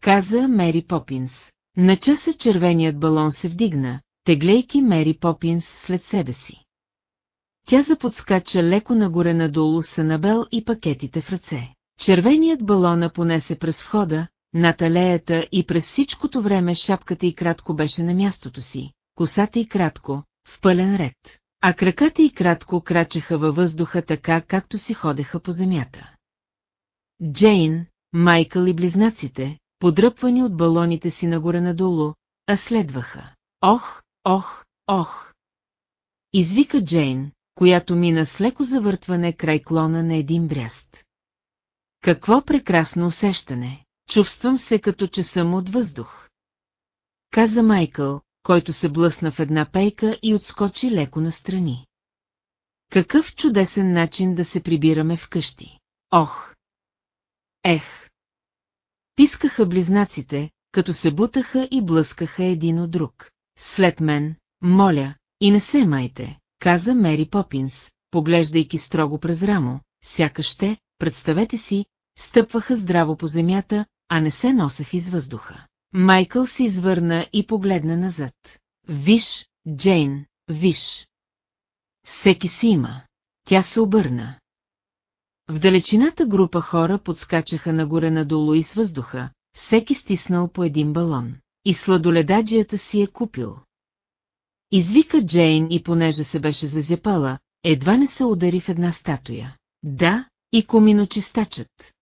Каза Мери Попинс. На часа червеният балон се вдигна, теглейки Мери Попинс след себе си. Тя заподскача леко нагоре надолу с Анабел и пакетите в ръце. Червеният балона понесе през входа, над алеята и през всичкото време шапката и кратко беше на мястото си, косата и кратко, в пълен ред, а краката и кратко крачеха във въздуха така, както си ходеха по земята. Джейн, Майкъл и близнаците, подръпвани от балоните си нагоре-надолу, а следваха. Ох, ох, ох! Извика Джейн, която мина с леко завъртване край клона на един бряст. Какво прекрасно усещане! Чувствам се като че съм от въздух. Каза Майкъл, който се блъсна в една пейка и отскочи леко настрани. Какъв чудесен начин да се прибираме вкъщи. Ох! Ех! Пискаха близнаците, като се бутаха и блъскаха един от друг. След мен, моля, и не се майте, каза Мери Попинс, поглеждайки строго през рамо, сякаш те, представете си, стъпваха здраво по земята, а не се носех из въздуха. Майкъл се извърна и погледна назад. Виж, Джейн, виж. Всеки си има. Тя се обърна. В далечината група хора подскачаха нагоре-надолу и с въздуха, всеки стиснал по един балон. И сладоледаджията си е купил. Извика Джейн и понеже се беше зазяпала, едва не се удари в една статуя. Да, и коминочистачът.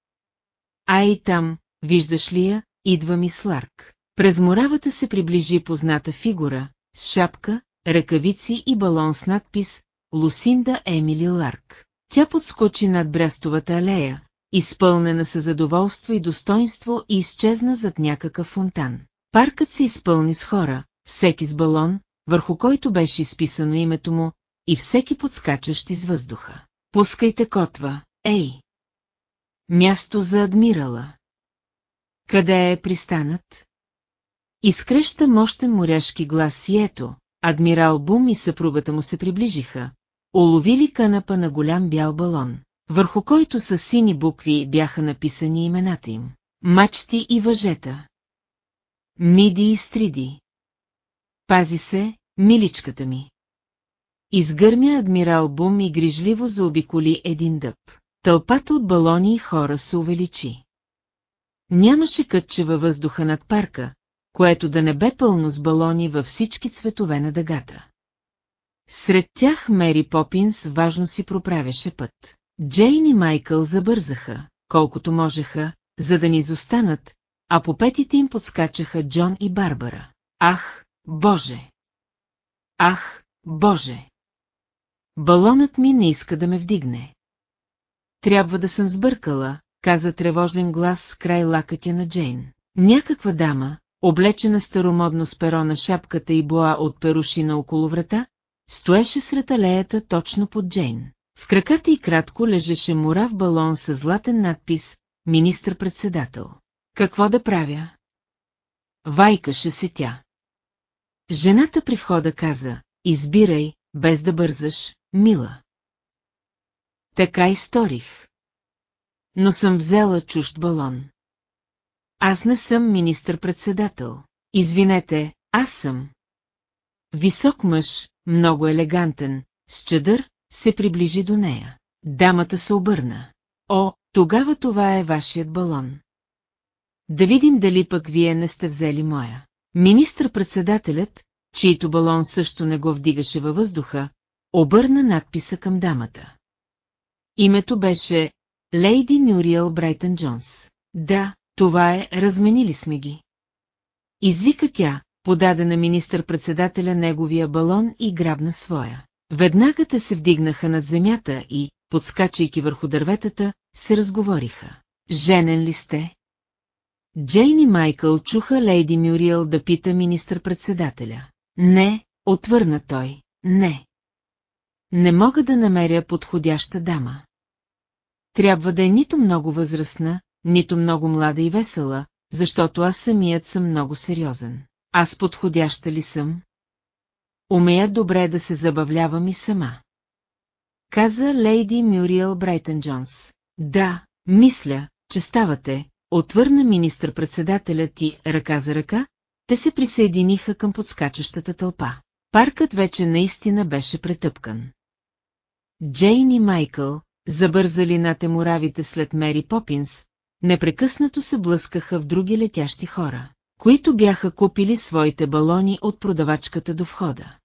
А и там, виждаш ли я, идва ми Сларк. През моравата се приближи позната фигура, с шапка, ръкавици и балон с надпис Лусинда Емили Ларк. Тя подскочи над брестовата алея, изпълнена със задоволство и достоинство и изчезна зад някакъв фонтан. Паркът се изпълни с хора, всеки с балон, върху който беше изписано името му, и всеки подскачащ из въздуха. Пускайте котва, ей! Място за адмирала. Къде е пристанът? Изкреща мощен моряшки глас и ето, адмирал Бум и съпругата му се приближиха, уловили канапа на голям бял балон, върху който с сини букви бяха написани имената им. Мачти и въжета. Миди и стриди. Пази се, миличката ми. Изгърмя адмирал Бум и грижливо заобиколи един дъб. Тълпата от балони и хора се увеличи. Нямаше кътче във въздуха над парка, което да не бе пълно с балони във всички цветове на дъгата. Сред тях Мери Попинс важно си проправяше път. Джейн и Майкъл забързаха, колкото можеха, за да ни изостанат, а по петите им подскачаха Джон и Барбара. Ах, Боже! Ах, Боже! Балонът ми не иска да ме вдигне. трябва да съм сбъркала, каза тревожен глас край лакътя на Джейн. Някаква дама, облечена старомодно с перо на шапката и боа от перушина около врата, стоеше сред алеята точно под Джейн. В краката и кратко лежеше мурав балон с златен надпис «Министър-председател». Какво да правя? Вайкаше се тя. Жената при входа каза, избирай, без да бързаш, мила. Така и сторих. Но съм взела чужд балон. Аз не съм министър-председател. Извинете, аз съм. Висок мъж, много елегантен, с чадър, се приближи до нея. Дамата се обърна. О, тогава това е вашият балон. Да видим дали пък вие не сте взели моя. Министър-председателят, чийто балон също не го вдигаше във въздуха, обърна надписа към дамата. Името беше Лейди Мюриел Брайтън Джонс. Да, това е, разменили сме ги. Извика тя, подаде на министър-председателя неговия балон и грабна своя. Веднага те се вдигнаха над земята и, подскачайки върху дърветата, се разговориха. Женен ли сте? Джейн и Майкъл чуха Лейди Мюриел да пита министър-председателя. Не, отвърна той, не. Не мога да намеря подходяща дама. Трябва да е нито много възрастна, нито много млада и весела, защото аз самият съм много сериозен. Аз подходяща ли съм? Умея добре да се забавлявам и сама. Каза лейди Мюриел Брайтън Джонс. Да, мисля, че ставате, отвърна министър-председателят и ръка за ръка, те се присъединиха към подскачащата тълпа. Паркът вече наистина беше претъпкан. Джейн и Майкъл, забързали над емуравите след Мери Попинс, непрекъснато се блъскаха в други летящи хора, които бяха купили своите балони от продавачката до входа.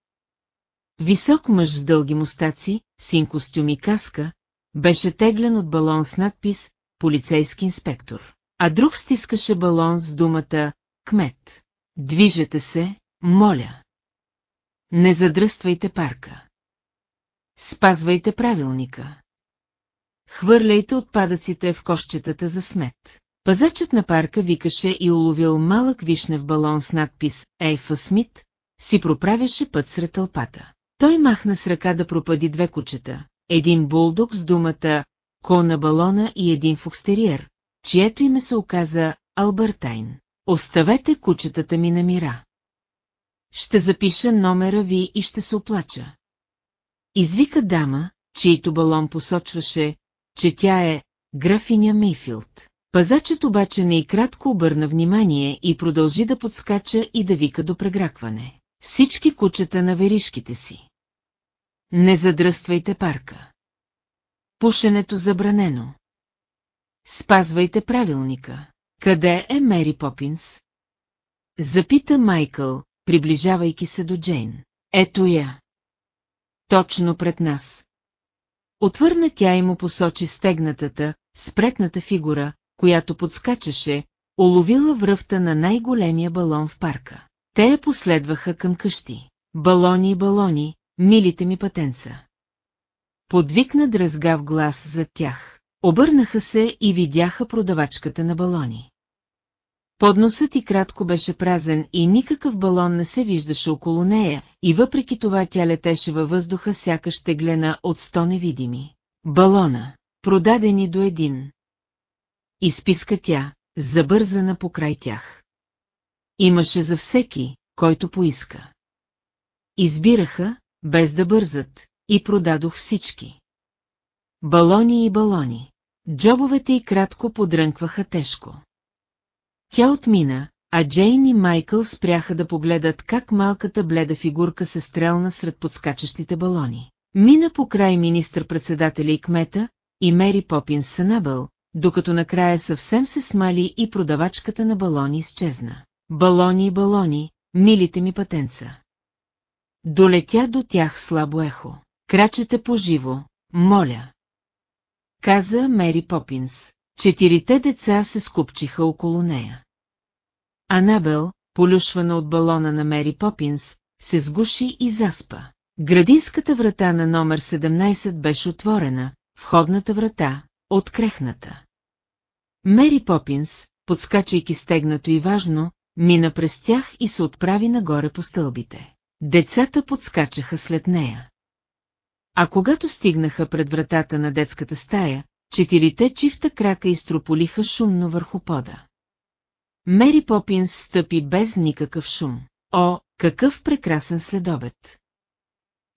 Висок мъж с дълги мустаци, син костюм и каска, беше теглен от балон с надпис «Полицейски инспектор», а друг стискаше балон с думата «Кмет». Движете се, моля. Не задръствайте парка. Спазвайте правилника. Хвърляйте отпадъците в кошчетата за смет. Пазачът на парка викаше и уловил малък вишнев балон с надпис Ейфа Смит, си проправяше път сред тълпата. Той махна с ръка да пропади две кучета, един булдог с думата «Ко на балона» и един фокстериер, чието име се оказа Албертайн. Оставете кучетата ми на мира. Ще запиша номера ви и ще се оплача. Извика дама, чийто балон посочваше, че тя е графиня Мейфилд. Пазачът обаче не и кратко обърна внимание и продължи да подскача и да вика до прегракване. Всички кучета на веришките си. Не задръствайте парка. Пушенето забранено. Спазвайте правилника. Къде е Мери Попинс? Запита Майкъл, приближавайки се до Джейн. Ето я. Точно пред нас. Отвърна тя и му посочи стегнатата, спретната фигура, която подскачаше, уловила връвта на най-големия балон в парка. Те я последваха към къщи. Балони балони, милите ми пътенца. Подвикна дръзгав глас зад тях. Обърнаха се и видяха продавачката на балони. Подносът и кратко беше празен и никакъв балон не се виждаше около нея, и въпреки това тя летеше във въздуха сякаш теглена от сто невидими. Балона, продадени до един. Изписка тя, забързана покрай тях. Имаше за всеки, който поиска. Избираха, без да бързат, и продадох всички. Балони и балони. Джобовете и кратко подрънкваха тежко. Тя отмина, а Джейн и Майкъл спряха да погледат как малката бледа фигурка се стрелна сред подскачащите балони. Мина по край министър-председателя и кмета, и Мери Попинс Санабъл, докато накрая съвсем се смали и продавачката на балони изчезна. Балони балони, милите ми пътенца. Долетя до тях слабо ехо. Крачете по живо, моля. Каза Мери Попинс. Четирите деца се скупчиха около нея. Анабел, полюшвана от балона на Мери Попинс, се сгуши и заспа. Градинската врата на номер 17 беше отворена, входната врата открехната. Мери Попинс, подскачайки стегнато и важно, мина през тях и се отправи нагоре по стълбите. Децата подскачаха след нея. А когато стигнаха пред вратата на детската стая, четирите чифта крака изтрополиха шумно върху пода. Мери Попинс стъпи без никакъв шум. О, какъв прекрасен следобед!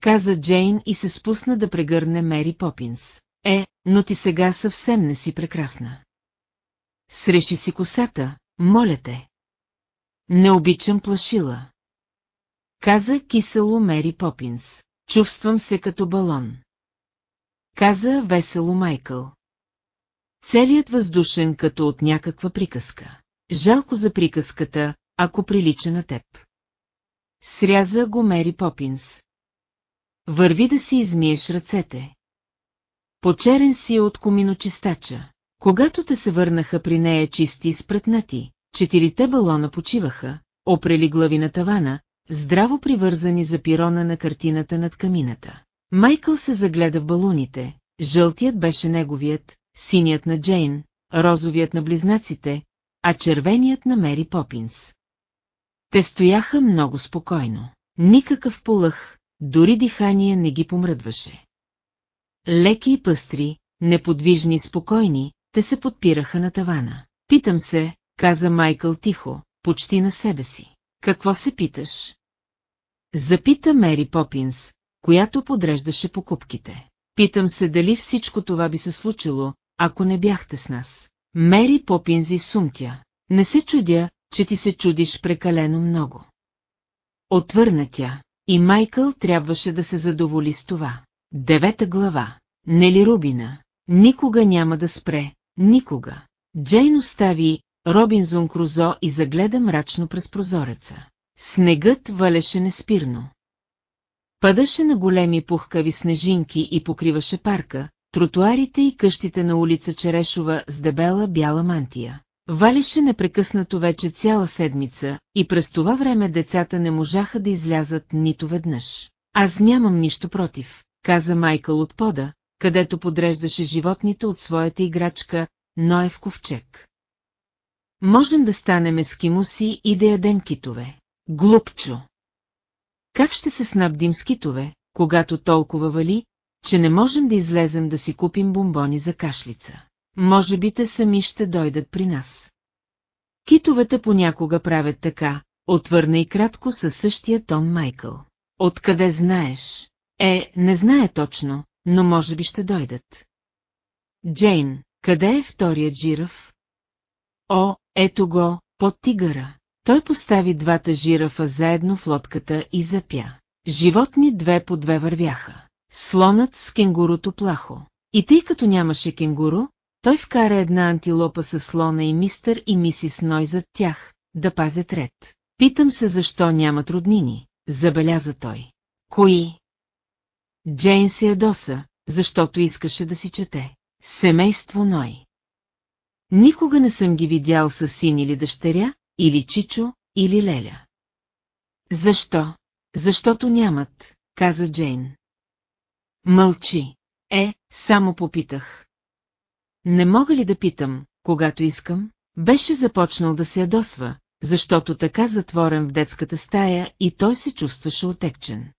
Каза Джейн и се спусна да прегърне Мери Попинс. Е, но ти сега съвсем не си прекрасна. Среши си косата, моля те. Не обичам плашила. Каза кисело Мери Попинс. Чувствам се като балон. Каза весело Майкъл. Целият въздушен като от някаква приказка. Жалко за приказката, ако прилича на теб. Сряза го Мери Попинс. Върви да си измиеш ръцете. Почерен си от коминочистача. Когато те се върнаха при нея чисти и спретнати, четирите балона почиваха, опрели глави на тавана, здраво привързани за пирона на картината над камината. Майкъл се загледа в балоните, жълтият беше неговият, синият на Джейн, розовият на близнаците, а червеният на Мери Попинс. Те стояха много спокойно. Никакъв полъх, дори дихание не ги помръдваше. Леки и пъстри, неподвижни и спокойни, те се подпираха на тавана. Питам се, каза Майкъл тихо, почти на себе си. Какво се питаш? Запита Мери Попинс, която подреждаше покупките. Питам се дали всичко това би се случило, ако не бяхте с нас. Мери Попинзи сумтя. Не се чудя, че ти се чудиш прекалено много. Отвърна тя, и Майкъл трябваше да се задоволи с това. Девета глава. Нели Рубина. Никога няма да спре, никога. Джейн остави Робинзон Крузо и загледа мрачно през прозореца. Снегът валеше неспирно. Падаше на големи пухкави снежинки и покриваше парка, тротуарите и къщите на улица Черешова с дебела бяла мантия. Валеше непрекъснато вече цяла седмица и през това време децата не можаха да излязат нито веднъж. Аз нямам нищо против, каза Майкъл от пода, където подреждаше животните от своята играчка Ноев ковчег. Можем да станем ескимуси и да ядем китове. Глупчо! Как ще се снабдим с китове, когато толкова вали, че не можем да излезем да си купим бомбони за кашлица? Може би те сами ще дойдат при нас. Китовете понякога правят така, отвърна и кратко със същия тон Майкъл. Откъде знаеш? Е, не знае точно, но може би ще дойдат. Джейн, къде е вторият жираф? О, ето го, под тигъра. Той постави двата жирафа заедно в лодката и запя. Животни две по две вървяха. Слонът с кенгурото плахо. И тъй като нямаше кенгуру, той вкара една антилопа с слона и мистър и мисис Ной зад тях, да пазят ред. Питам се защо нямат роднини, забеляза той. Кои? Джейн се ядоса, защото искаше да си чете. Семейство Ной. Никога не съм ги видял с син или дъщеря, или Чичо, или Леля. Защо? Защото нямат, каза Джейн. Мълчи. Е, само попитах. Не мога ли да питам, когато искам? Беше започнал да се ядосва, защото така затворен в детската стая и той се чувстваше отекчен.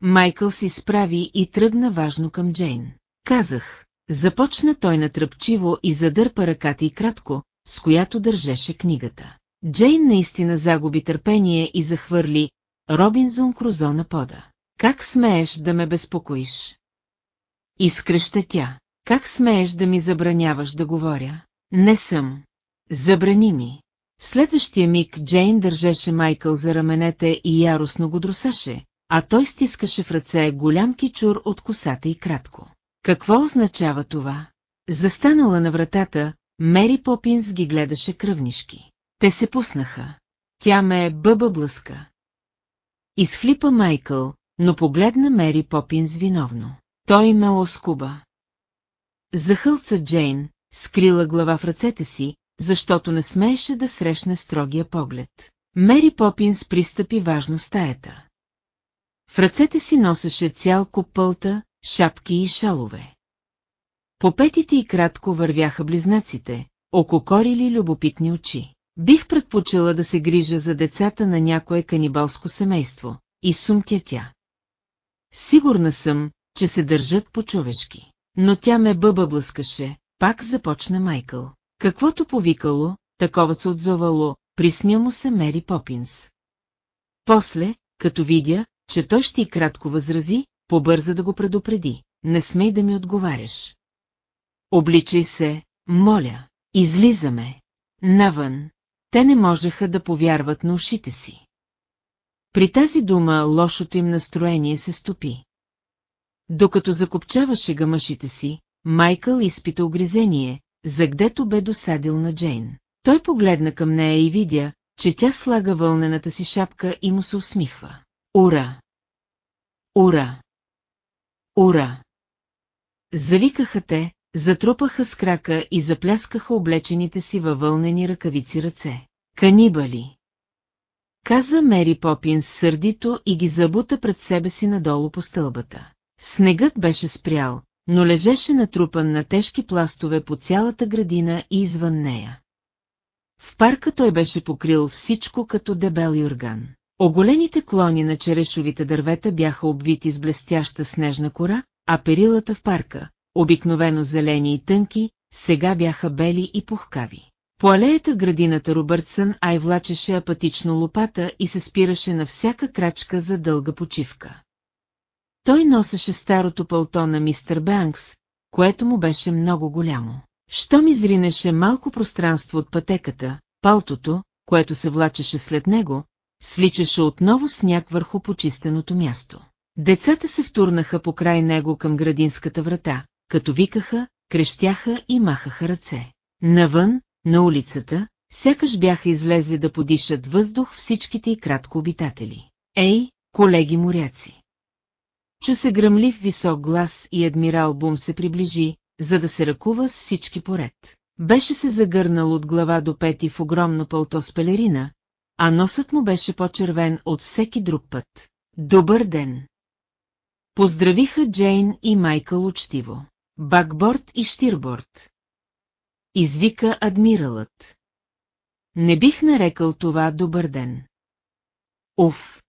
Майкъл си справи и тръгна важно към Джейн. Казах, започна той натръпчиво и задърпа ръката и кратко, с която държеше книгата. Джейн наистина загуби търпение и захвърли Робинзон Крузо на пода. Как смееш да ме безпокоиш? Изкръща тя. Как смееш да ми забраняваш да говоря? Не съм. Забрани ми. В следващия миг Джейн държеше Майкъл за раменете и яростно го друсаше, а той стискаше в ръце голям кичур от косата и кратко. Какво означава това? Застанала на вратата, Мери Попинс ги гледаше кръвнишки. Те се пуснаха. Тя ме е бъба блъска. Изхлипа Майкъл, но погледна Мери Попинс виновно. Той ме оскуба. Захълца Джейн, скрила глава в ръцете си, защото не смееше да срещне строгия поглед. Мери Попинс пристъпи важно стаята. В ръцете си носеше цял куп пълта, шапки и шалове. По петите и кратко вървяха близнаците, ококорили любопитни очи. Бих предпочела да се грижа за децата на някое канибалско семейство, и сумтя тя. Сигурна съм, че се държат по-човешки. Но тя ме бъба блъскаше, пак започна Майкъл. Каквото повикало, такова се отзовало, присмя му се Мери Попинс. После, като видя, че той ще и кратко възрази, побърза да го предупреди. Не смей да ми отговаряш. Обличай се, моля, излизаме. Навън. Те не можеха да повярват на ушите си. При тази дума лошото им настроение се стопи. Докато закопчаваше гамашите си, Майкъл изпита огризение, за гдето бе досадил на Джейн. Той погледна към нея и видя, че тя слага вълнената си шапка и му се усмихва. Ура! Ура! Ура! Завикаха те, затрупаха с крака и запляскаха облечените си във вълнени ръкавици ръце. Канибали! Каза Мери Попинс сърдито и ги забута пред себе си надолу по стълбата. Снегът беше спрял, но лежеше натрупан на тежки пластове по цялата градина и извън нея. В парка той беше покрил всичко като дебел юрган. Оголените клони на черешовите дървета бяха обвити с блестяща снежна кора, а перилата в парка, обикновено зелени и тънки, сега бяха бели и пухкави. По алеята градината Робъртсън Ай влачеше апатично лопата и се спираше на всяка крачка за дълга почивка. Той носеше старото пълто на мистер Бенкс, което му беше много голямо. Щом изринеше малко пространство от пътеката, палтото, което се влачеше след него, свличаше отново сняг върху почистеното място. Децата се втурнаха по край него към градинската врата, като викаха, крещяха и махаха ръце. Навън, на улицата, сякаш бяха излезли да подишат въздух всичките и кратко обитатели. Ей, колеги моряци! Чу се гръмлив висок глас и адмирал Бум се приближи, за да се ръкува с всички поред. Беше се загърнал от глава до пети в огромно пълто с пелерина, а носът му беше по-червен от всеки друг път. Добър ден! Поздравиха Джейн и Майкъл учтиво. Бакборд и Штирборд. Извика адмиралът. Не бих нарекал това добър ден. Уф!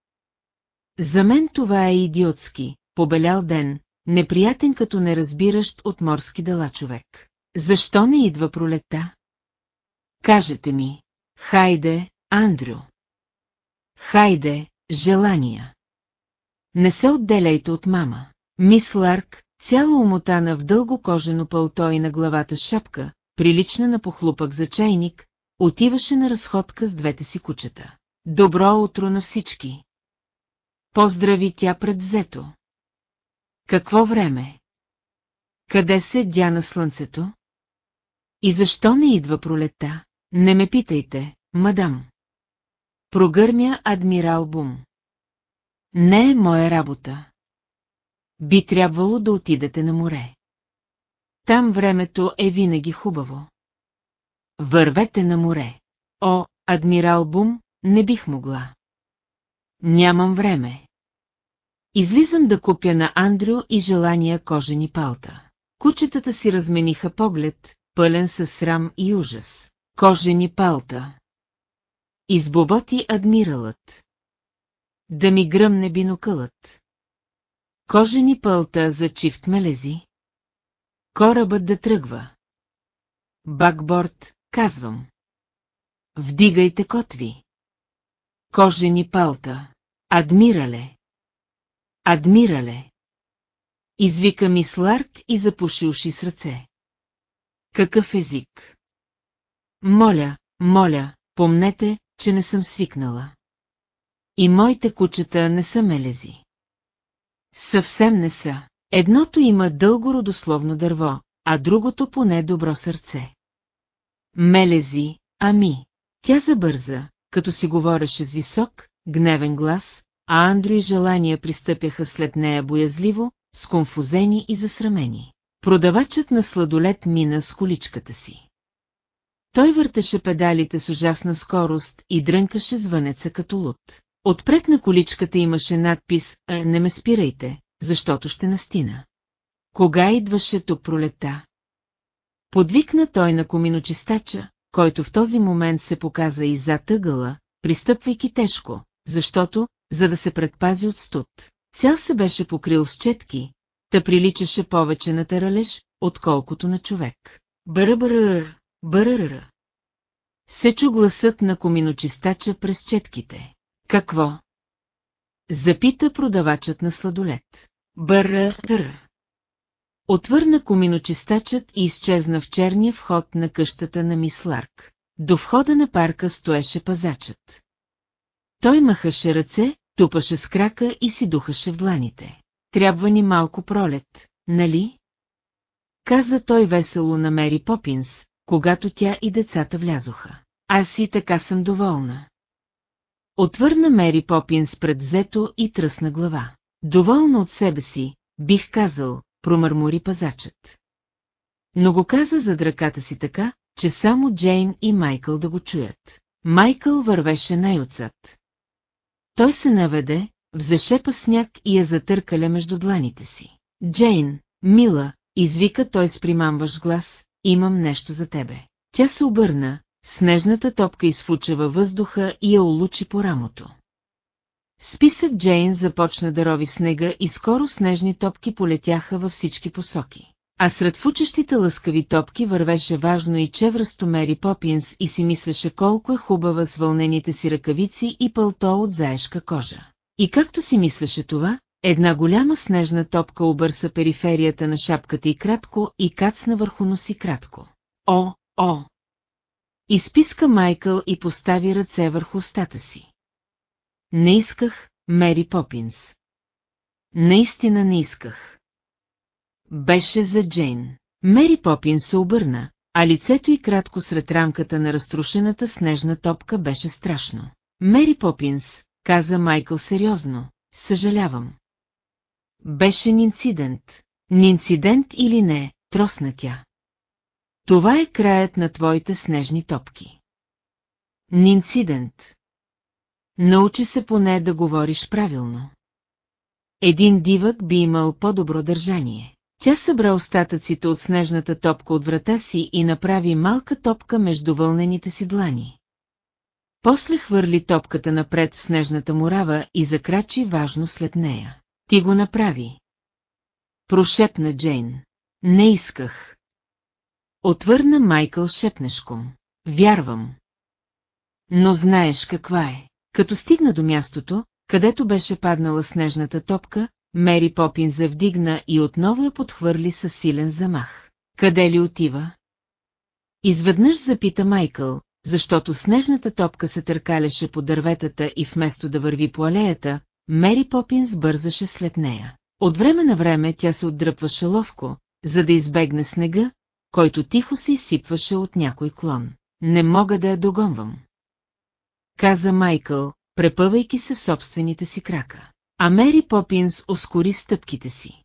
За мен това е идиотски, побелял ден, неприятен като неразбиращ от морски дела човек. Защо не идва пролета? Кажете ми, хайде, Андрю. Хайде, желания. Не се отделяйте от мама. Мис Ларк, цяла умотана в дълго кожено пълто и на главата шапка, прилична на похлупък за чайник, отиваше на разходка с двете си кучета. Добро утро на всички! Поздрави тя пред взето. Какво време? Къде се дя на слънцето? И защо не идва пролета? Не ме питайте, мадам. Прогърмя адмирал Бум. Не е моя работа. Би трябвало да отидете на море. Там времето е винаги хубаво. Вървете на море. О, адмирал Бум, не бих могла. Нямам време. Излизам да купя на Андрю и желания кожени палта. Кучетата си размениха поглед, пълен със срам и ужас. Кожени палта. Избоботи адмиралът. Да ми гръмне бинокълът. Кожени пълта за чифт мелези. Корабът да тръгва. Бакборд, казвам. Вдигайте котви. Кожени палта. Адмирале. Адмирале. Извика мис Ларк и запуши уши с ръце. Какъв език? Моля, моля, помнете, че не съм свикнала. И моите кучета не са мелези. Съвсем не са. Едното има дълго родословно дърво, а другото поне добро сърце. Мелези, ами. Тя забърза, като си говореше с висок, гневен глас, а Андрю и желания пристъпяха след нея боязливо, сконфузени и засрамени. Продавачът на сладолет мина с количката си. Той въртеше педалите с ужасна скорост и дрънкаше звънеца като луд. Отпред на количката имаше надпис «Не ме спирайте, защото ще настина». Кога идваше тук пролета? Подвикна той на коминочистача, който в този момент се показа и зад тъгъла, пристъпвайки тежко, защото, за да се предпази от студ, цял се беше покрил с четки, та приличаше повече на таралеж, отколкото на човек. Бъра-бъра, бъра Се чу гласът на коминочистача през четките. Какво? Запита продавачът на сладолет. бъра Отвърна коминочистачът и изчезна в черния вход на къщата на мис Ларк. До входа на парка стоеше пазачът. Той махаше ръце, тупаше с крака и си духаше в дланите. Трябва ни малко пролет, нали? Каза той весело на Мери Попинс, когато тя и децата влязоха. Аз и така съм доволна. Отвърна Мери Попинс пред зето и тръсна глава. Доволна от себе си, бих казал, промърмори пазачът. Но го каза за драката си така, че само Джейн и Майкъл да го чуят. Майкъл вървеше най-отзад. Той се наведе, взе сняг и я затъркаля между дланите си. Джейн, мила, извика той с примамващ глас, имам нещо за тебе. Тя се обърна, снежната топка изфуча въздуха и я улучи по рамото. Списък Джейн започна да рови снега и скоро снежни топки полетяха във всички посоки. А сред фучещите лъскави топки вървеше важно и чевръсто Мери Попинс и си мислеше колко е хубава с вълнените си ръкавици и пълто от заешка кожа. И както си мислеше това, една голяма снежна топка обърса периферията на шапката и кратко и кацна върху носи кратко. О, о! Изписка Майкъл и постави ръце върху устата си. Не исках, Мери Попинс. Наистина не исках. Беше за Джейн. Мери Попинс се обърна, а лицето й кратко сред рамката на разрушената снежна топка беше страшно. Мери Попинс, каза Майкъл сериозно, съжалявам. Беше инцидент. Ни инцидент или не, тросна тя. Това е краят на твоите снежни топки. Ни инцидент. Научи се поне да говориш правилно. Един дивък би имал по-добро държание. Тя събра остатъците от снежната топка от врата си и направи малка топка между вълнените си длани. После хвърли топката напред в снежната мурава и закрачи важно след нея. Ти го направи. Прошепна Джейн. Не исках. Отвърна Майкъл шепнешком. Вярвам. Но знаеш каква е. Като стигна до мястото, където беше паднала снежната топка, Мери Попин завдигна и отново я подхвърли със силен замах. Къде ли отива? Изведнъж запита Майкъл, защото снежната топка се търкаляше по дърветата и вместо да върви по алеята, Мери Попинс бързаше след нея. От време на време тя се отдръпваше ловко, за да избегне снега, който тихо се изсипваше от някой клон. Не мога да я догонвам. Каза Майкъл, препъвайки се в собствените си крака. А Мери Попинс ускори стъпките си.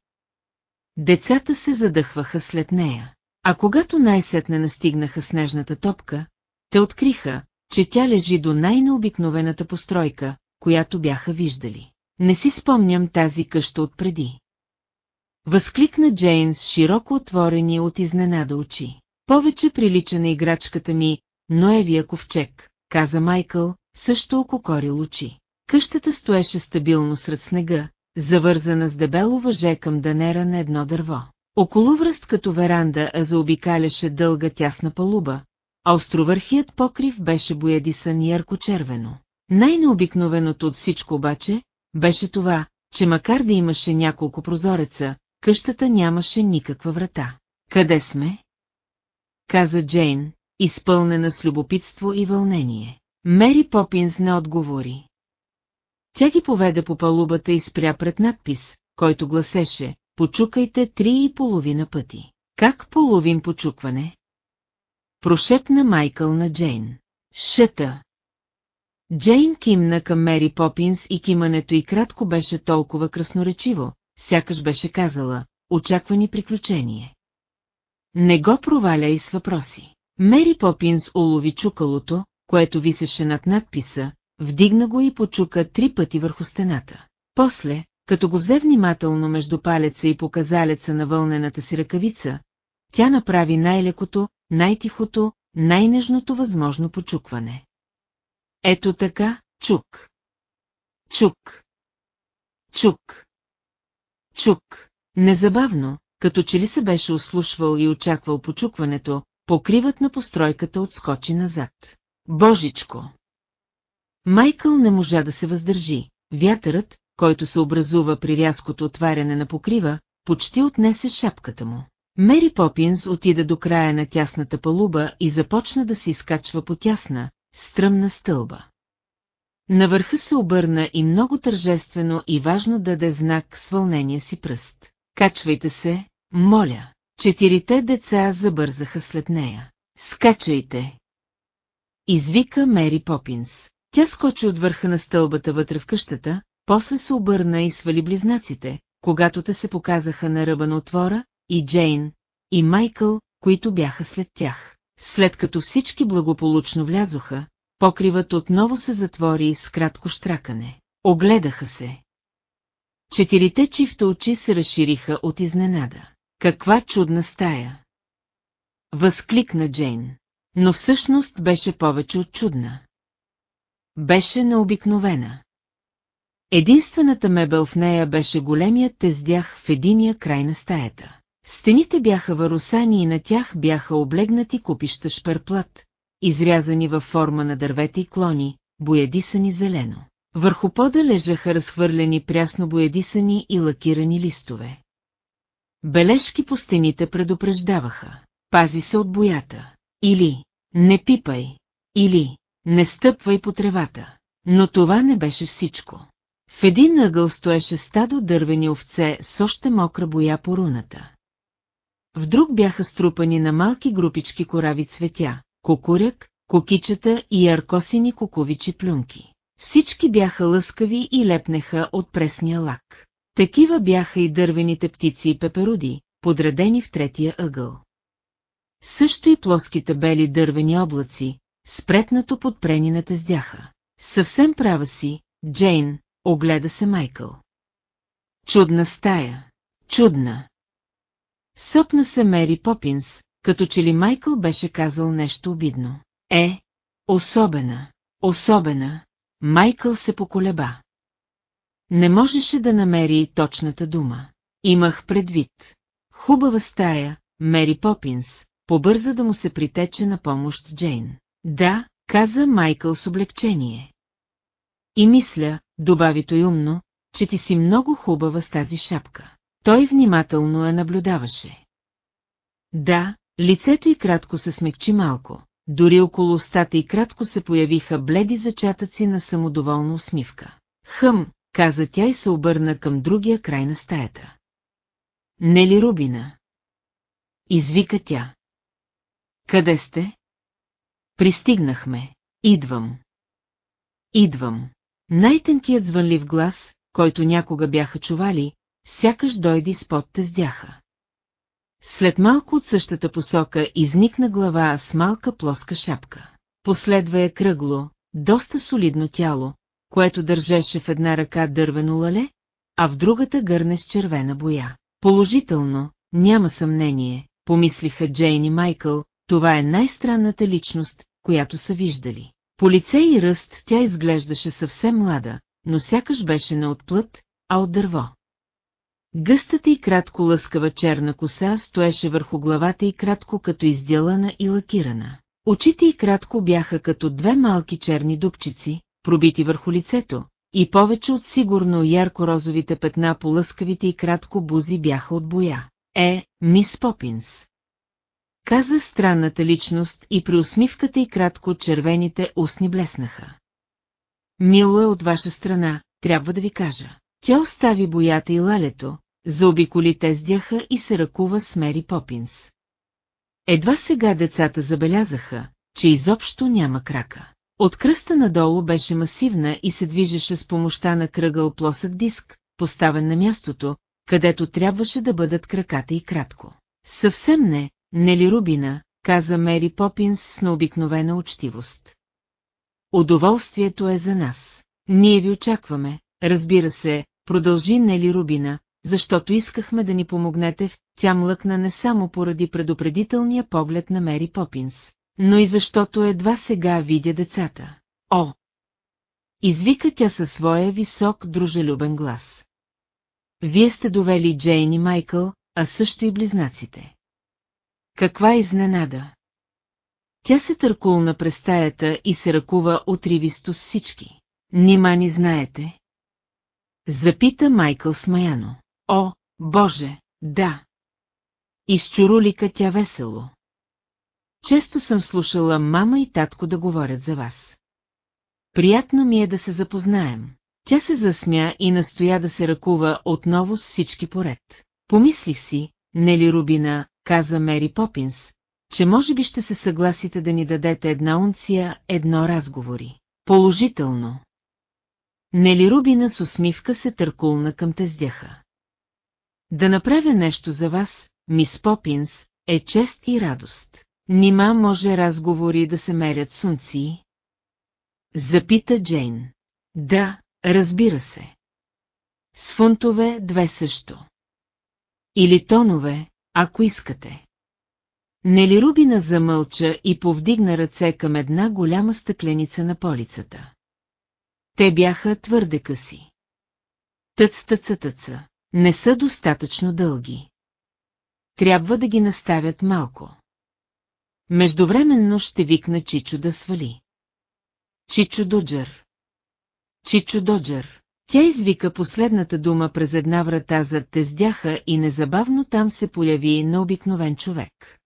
Децата се задъхваха след нея. А когато най-сетне настигнаха снежната топка, те откриха, че тя лежи до най-необикновената постройка, която бяха виждали. Не си спомням тази къща отпреди. Възкликна Джейн с широко отворени от изненада очи. Повече прилича на играчката ми, Ноевия ковчег, каза Майкъл, също ококорил очи. Къщата стоеше стабилно сред снега, завързана с дебело въже към данера на едно дърво. Около връст като веранда а заобикаляше дълга тясна палуба, а островърхият покрив беше боядисан ярко-червено. Най-необикновеното от всичко обаче, беше това, че макар да имаше няколко прозореца, къщата нямаше никаква врата. Къде сме? Каза Джейн, изпълнена с любопитство и вълнение. Мери Попинс не отговори. Тя ги поведе по палубата и спря пред надпис, който гласеше «Почукайте три и половина пъти». Как половин почукване? Прошепна Майкъл на Джейн. Шета. Джейн кимна към Мери Попинс и кимането и кратко беше толкова красноречиво, сякаш беше казала, очаквани приключение. Не го проваляй с въпроси. Мери Попинс улови чукалото, което висеше над надписа, вдигна го и почука три пъти върху стената. После, като го взе внимателно между палеца и показалеца на вълнената си ръкавица, тя направи най-лекото, най-тихото, най-нежното възможно почукване. Ето така, чук. Чук. Чук. Чук. Незабавно, като че ли се беше ослушвал и очаквал почукването, покривът на постройката отскочи назад. Божичко! Майкъл не можа да се въздържи. Вятърът, който се образува при рязкото отваряне на покрива, почти отнесе шапката му. Мери Попинс отида до края на тясната палуба и започна да се изкачва по тясна, стръмна стълба. На върха се обърна и много тържествено и важно даде знак с вълнения си пръст. Качвайте се, моля. Четирите деца забързаха след нея. Скачайте! Извика Мери Попинс. Тя скочи от върха на стълбата вътре в къщата, после се обърна и свали близнаците, когато те се показаха на ръба на отвора, и Джейн, и Майкъл, които бяха след тях. След като всички благополучно влязоха, покривът отново се затвори с кратко штракане. Огледаха се. Четирите чифта очи се разшириха от изненада. Каква чудна стая! Възкликна Джейн. Но всъщност беше повече от чудна. Беше необикновена. Единствената мебел в нея беше големият тездях в единия край на стаята. Стените бяха варусани и на тях бяха облегнати купища шперплат, изрязани във форма на дървета и клони, боядисани зелено. Върху пода лежаха разхвърлени прясно боядисани и лакирани листове. Бележки по стените предупреждаваха. Пази се от боята. Или не пипай. Или не стъпвай по тревата. Но това не беше всичко. В един ъгъл стоеше стадо дървени овце с още мокра боя по руната. В друг бяха струпани на малки групички корави цветя, кукуряк, кокичета и аркосини куковичи плюнки. Всички бяха лъскави и лепнеха от пресния лак. Такива бяха и дървените птици и пеперуди, подредени в третия ъгъл. Също и плоските бели дървени облаци, спретнато подпрени на тездяха. Съвсем права си, Джейн, огледа се Майкъл. Чудна стая, чудна. Съпна се Мери Попинс, като че ли Майкъл беше казал нещо обидно. Е, особена, особена, Майкъл се поколеба. Не можеше да намери точната дума. Имах предвид. Хубава стая, Мери Попинс, побърза да му се притече на помощ Джейн. Да, каза Майкъл с облегчение. И мисля, добави той умно, че ти си много хубава с тази шапка. Той внимателно я наблюдаваше. Да, лицето й кратко се смекчи малко, дори около устата и кратко се появиха бледи зачатъци на самодоволна усмивка. Хъм, каза тя и се обърна към другия край на стаята. Нели Рубина? Извика тя. Къде сте? Пристигнахме. Идвам. Идвам. Най-тънкият звънлив глас, който някога бяха чували, сякаш дойди спод тездяха. След малко от същата посока изникна глава с малка плоска шапка. Последва е кръгло, доста солидно тяло, което държеше в една ръка дървено лале, а в другата гърне с червена боя. Положително, няма съмнение, помислиха Джейн и Майкъл, това е най-странната личност, която са виждали. По лице и ръст тя изглеждаше съвсем млада, но сякаш беше не от плът, а от дърво. Гъстата и кратко лъскава черна коса стоеше върху главата и кратко като издялана и лакирана. Очите и кратко бяха като две малки черни дупчици, пробити върху лицето, и повече от сигурно ярко-розовите петна по лъскавите и кратко бузи бяха от боя. Е, мис Попинс. Каза странната личност и при усмивката и кратко червените устни блеснаха. Мило е от ваша страна, трябва да ви кажа. Тя остави боята и лалето, заобиколи тездяха и се ръкува с Мери Попинс. Едва сега децата забелязаха, че изобщо няма крака. От кръста надолу беше масивна и се движеше с помощта на кръгъл плосък диск, поставен на мястото, където трябваше да бъдат краката и кратко. Съвсем не, не ли Рубина, каза Мери Попинс с необикновена учтивост. Удоволствието е за нас. Ние ви очакваме, разбира се, продължи Нели Рубина, защото искахме да ни помогнете в... Тя млъкна не само поради предупредителния поглед на Мери Попинс, но и защото едва сега видя децата. О! Извика тя със своя висок, дружелюбен глас. Вие сте довели Джейн и Майкъл, а също и близнаците. Каква изненада! Тя се търкулна през стаята и се ръкува отривисто с всички. Нима ни знаете? Запита Майкъл смаяно. О, Боже, да! Изчурулика тя весело. Често съм слушала мама и татко да говорят за вас. Приятно ми е да се запознаем. Тя се засмя и настоя да се ръкува отново с всички поред. Помислих си, Нели Рубина, каза Мери Попинс, че може би ще се съгласите да ни дадете една унция, едно разговори. Положително. Нели Рубина с усмивка се търкулна към тездяха. Да направя нещо за вас, мис Попинс, е чест и радост. Нима може разговори да се мерят с? Запита Джейн. Да, разбира се. С фунтове две също. Или тонове, ако искате. Нели Рубина замълча и повдигна ръце към една голяма стъкленица на полицата. Те бяха твърде къси. Тъц-тъца-тъца. Не са достатъчно дълги. Трябва да ги наставят малко. Междувременно ще викна Чичо да свали. Чичо Доджер. Чичо Доджер. Тя извика последната дума през една врата зад тездяха и незабавно там се появи на обикновен човек.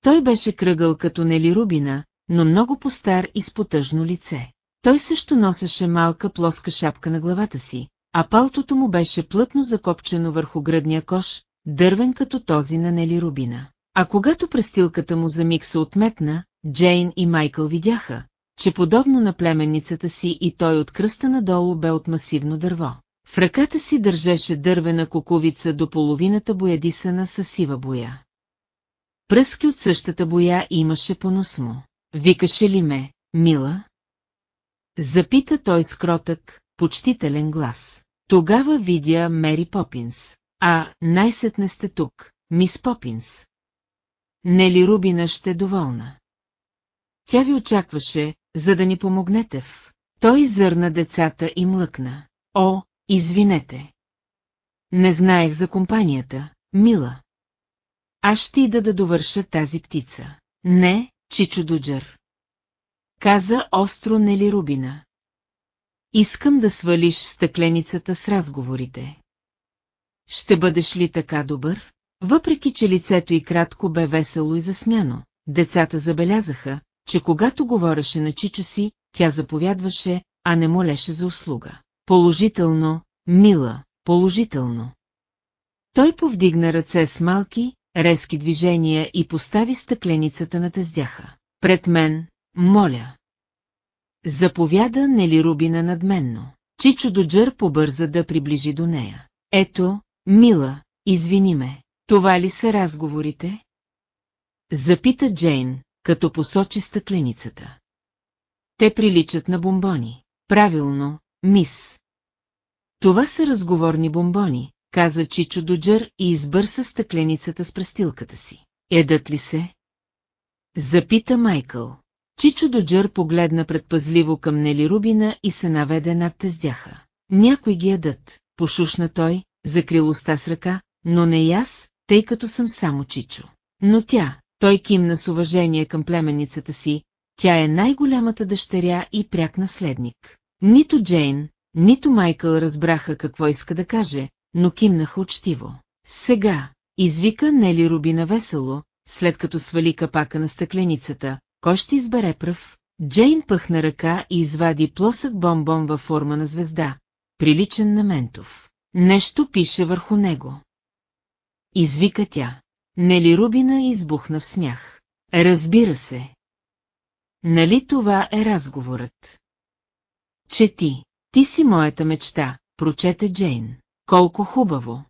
Той беше кръгъл като Нели Рубина, но много по-стар и с потъжно лице. Той също носеше малка плоска шапка на главата си, а палтото му беше плътно закопчено върху гръдния кош, дървен като този на Нели Рубина. А когато престилката му за миг се отметна, Джейн и Майкъл видяха, че подобно на племенницата си и той от кръста надолу бе от масивно дърво. В ръката си държеше дървена куковица до половината боядисана със сива боя. Пръски от същата боя имаше по нос му. Викаше ли ме, мила? Запита той с кротък, почтителен глас. Тогава видя Мери Попинс. А, най-сетне сте тук, мис Попинс. Нели Рубина ще е доволна. Тя ви очакваше, за да ни помогнете в... Той зърна децата и млъкна. О, извинете. Не знаех за компанията, мила. Аз ще ида да довърша тази птица. Не, Чичо Дуджер. Каза остро Нели Рубина. Искам да свалиш стъкленицата с разговорите. Ще бъдеш ли така добър? Въпреки, че лицето й кратко бе весело и засмяно, децата забелязаха, че когато говореше на Чичо си, тя заповядваше, а не молеше за услуга. Положително, мила, положително. Той повдигна ръце с малки, резки движения и постави стъкленицата на тездяха. Пред мен, моля. Заповяда Нели Рубина надменно. Чичо Доджър побърза да приближи до нея. Ето, мила, извини ме, това ли са разговорите? Запита Джейн, като посочи стъкленицата. Те приличат на бомбони. Правилно, мис. Това са разговорни бомбони, каза Чичо Доджър и избърса стъкленицата с престилката си. Едат ли се? Запита Майкъл. Чичо Доджър погледна предпазливо към Нели Рубина и се наведе над тездяха. Някой ги ядат, пошушна той, закрил уста с ръка, но не и аз, тъй като съм само Чичо. Но тя, той кимна с уважение към племенницата си, тя е най-голямата дъщеря и пряк наследник. Нито Джейн, нито Майкъл разбраха какво иска да каже, но кимнаха учтиво. Сега, извика Нели Рубина весело, след като свали капака на стъкленицата, кой ще избере пръв? Джейн пъхна ръка и извади плосък бомбон във форма на звезда, приличен на ментов. Нещо пише върху него. Извика тя. Нели Рубина избухна в смях. Разбира се. Нали това е разговорът? Че ти, ти си моята мечта, прочете Джейн. Колко хубаво!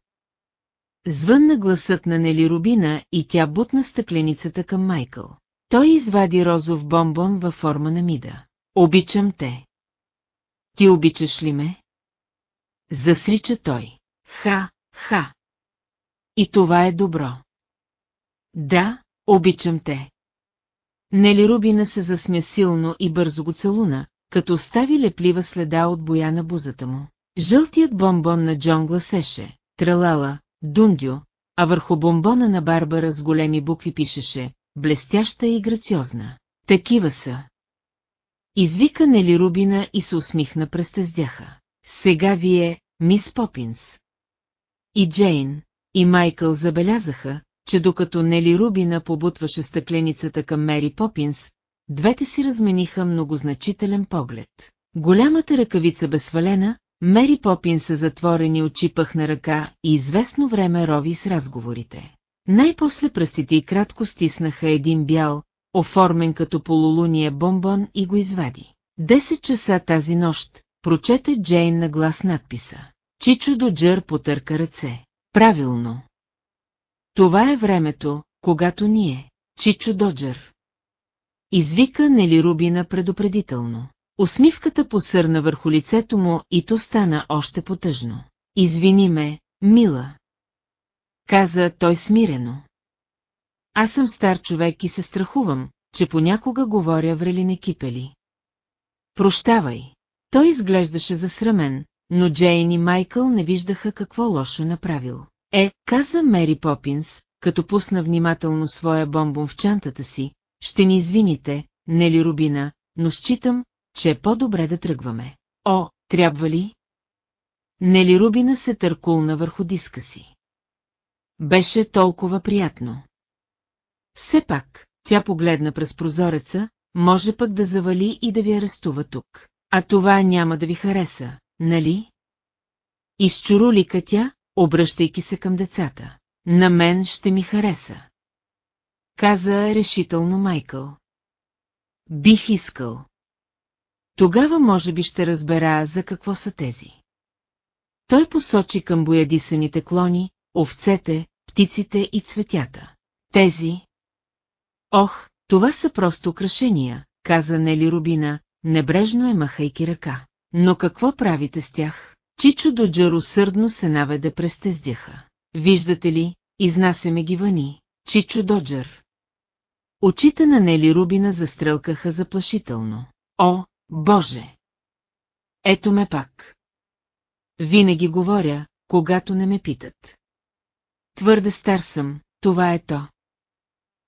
Звънна гласът на Нели Рубина и тя бутна стъкленицата към Майкъл. Той извади розов бомбон във форма на мида. Обичам те. Ти обичаш ли ме? Засрича той. Ха, Ха! И това е добро. Да, обичам те. Нели Рубина се засмя силно и бързо го целуна, като остави леплива следа от боя на бузата му. Жълтият бомбон на Джон гласеше, тралала, дундю, а върху бомбона на Барбара с големи букви пишеше, блестяща и грациозна. Такива са. Извика Нели Рубина и се усмихна през тездяха. Сега вие, мис Попинс. И Джейн, и Майкъл забелязаха, че докато Нели Рубина побутваше стъкленицата към Мери Попинс, двете си размениха многозначителен поглед. Голямата ръкавица бе свалена, Мери Попинс са затворени очи пъхна ръка и известно време рови с разговорите. Най-после пръстите и кратко стиснаха един бял, оформен като полулуния бомбон и го извади. Десет часа тази нощ, прочете Джейн на глас надписа. Чичо Доджър потърка ръце. Правилно. Това е времето, когато ние, Чичо Доджър. Извика Нели Рубина предупредително. Усмивката посърна върху лицето му и то стана още потъжно. Извини ме, мила. Каза той смирено. Аз съм стар човек и се страхувам, че понякога говоря врелине кипели. Прощавай. Той изглеждаше засрамен, но Джейн и Майкъл не виждаха какво лошо направил. Е, каза Мери Попинс, като пусна внимателно своя бомбон в чантата си, ще ни извините, Нели Рубина, но считам, че е по-добре да тръгваме. О, трябва ли? Нели Рубина се търкулна върху диска си. Беше толкова приятно. Все пак, тя погледна през прозореца, може пък да завали и да ви арестува тук. А това няма да ви хареса, нали? Изчурулика тя, обръщайки се към децата. На мен ще ми хареса. Каза решително Майкъл. Бих искал. Тогава може би ще разбера за какво са тези. Той посочи към боядисаните клони, овцете, птиците и цветята. Тези, Ох, това са просто украшения, каза Нели Рубина, небрежно е махайки ръка. Но какво правите с тях? Чичо Доджар усърдно се наведе през тездяха. Виждате ли, изнасяме ги вани. Чичо Доджар. Очите на Нели Рубина застрелкаха заплашително. О, Боже! Ето ме пак. Винаги говоря, когато не ме питат. Твърде стар съм, това е то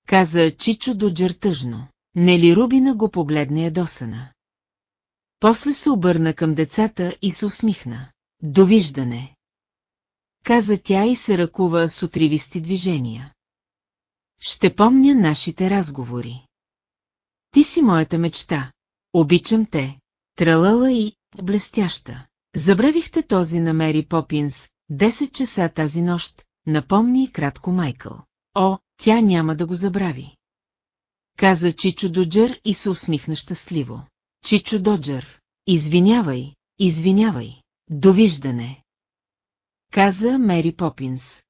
каза Чичо Доджер тъжно. Нели Рубина го погледне ядосана. После се обърна към децата и се усмихна. Довиждане! Каза тя и се ръкува с отривисти движения. Ще помня нашите разговори. Ти си моята мечта. Обичам те. Тралала и блестяща. Забравихте този на Мери Попинс, 10 часа тази нощ, напомни кратко Майкъл. О, тя няма да го забрави. Каза Чичо Доджър и се усмихна щастливо. Чичо Доджър, извинявай, извинявай, довиждане. Каза Мери Попинс.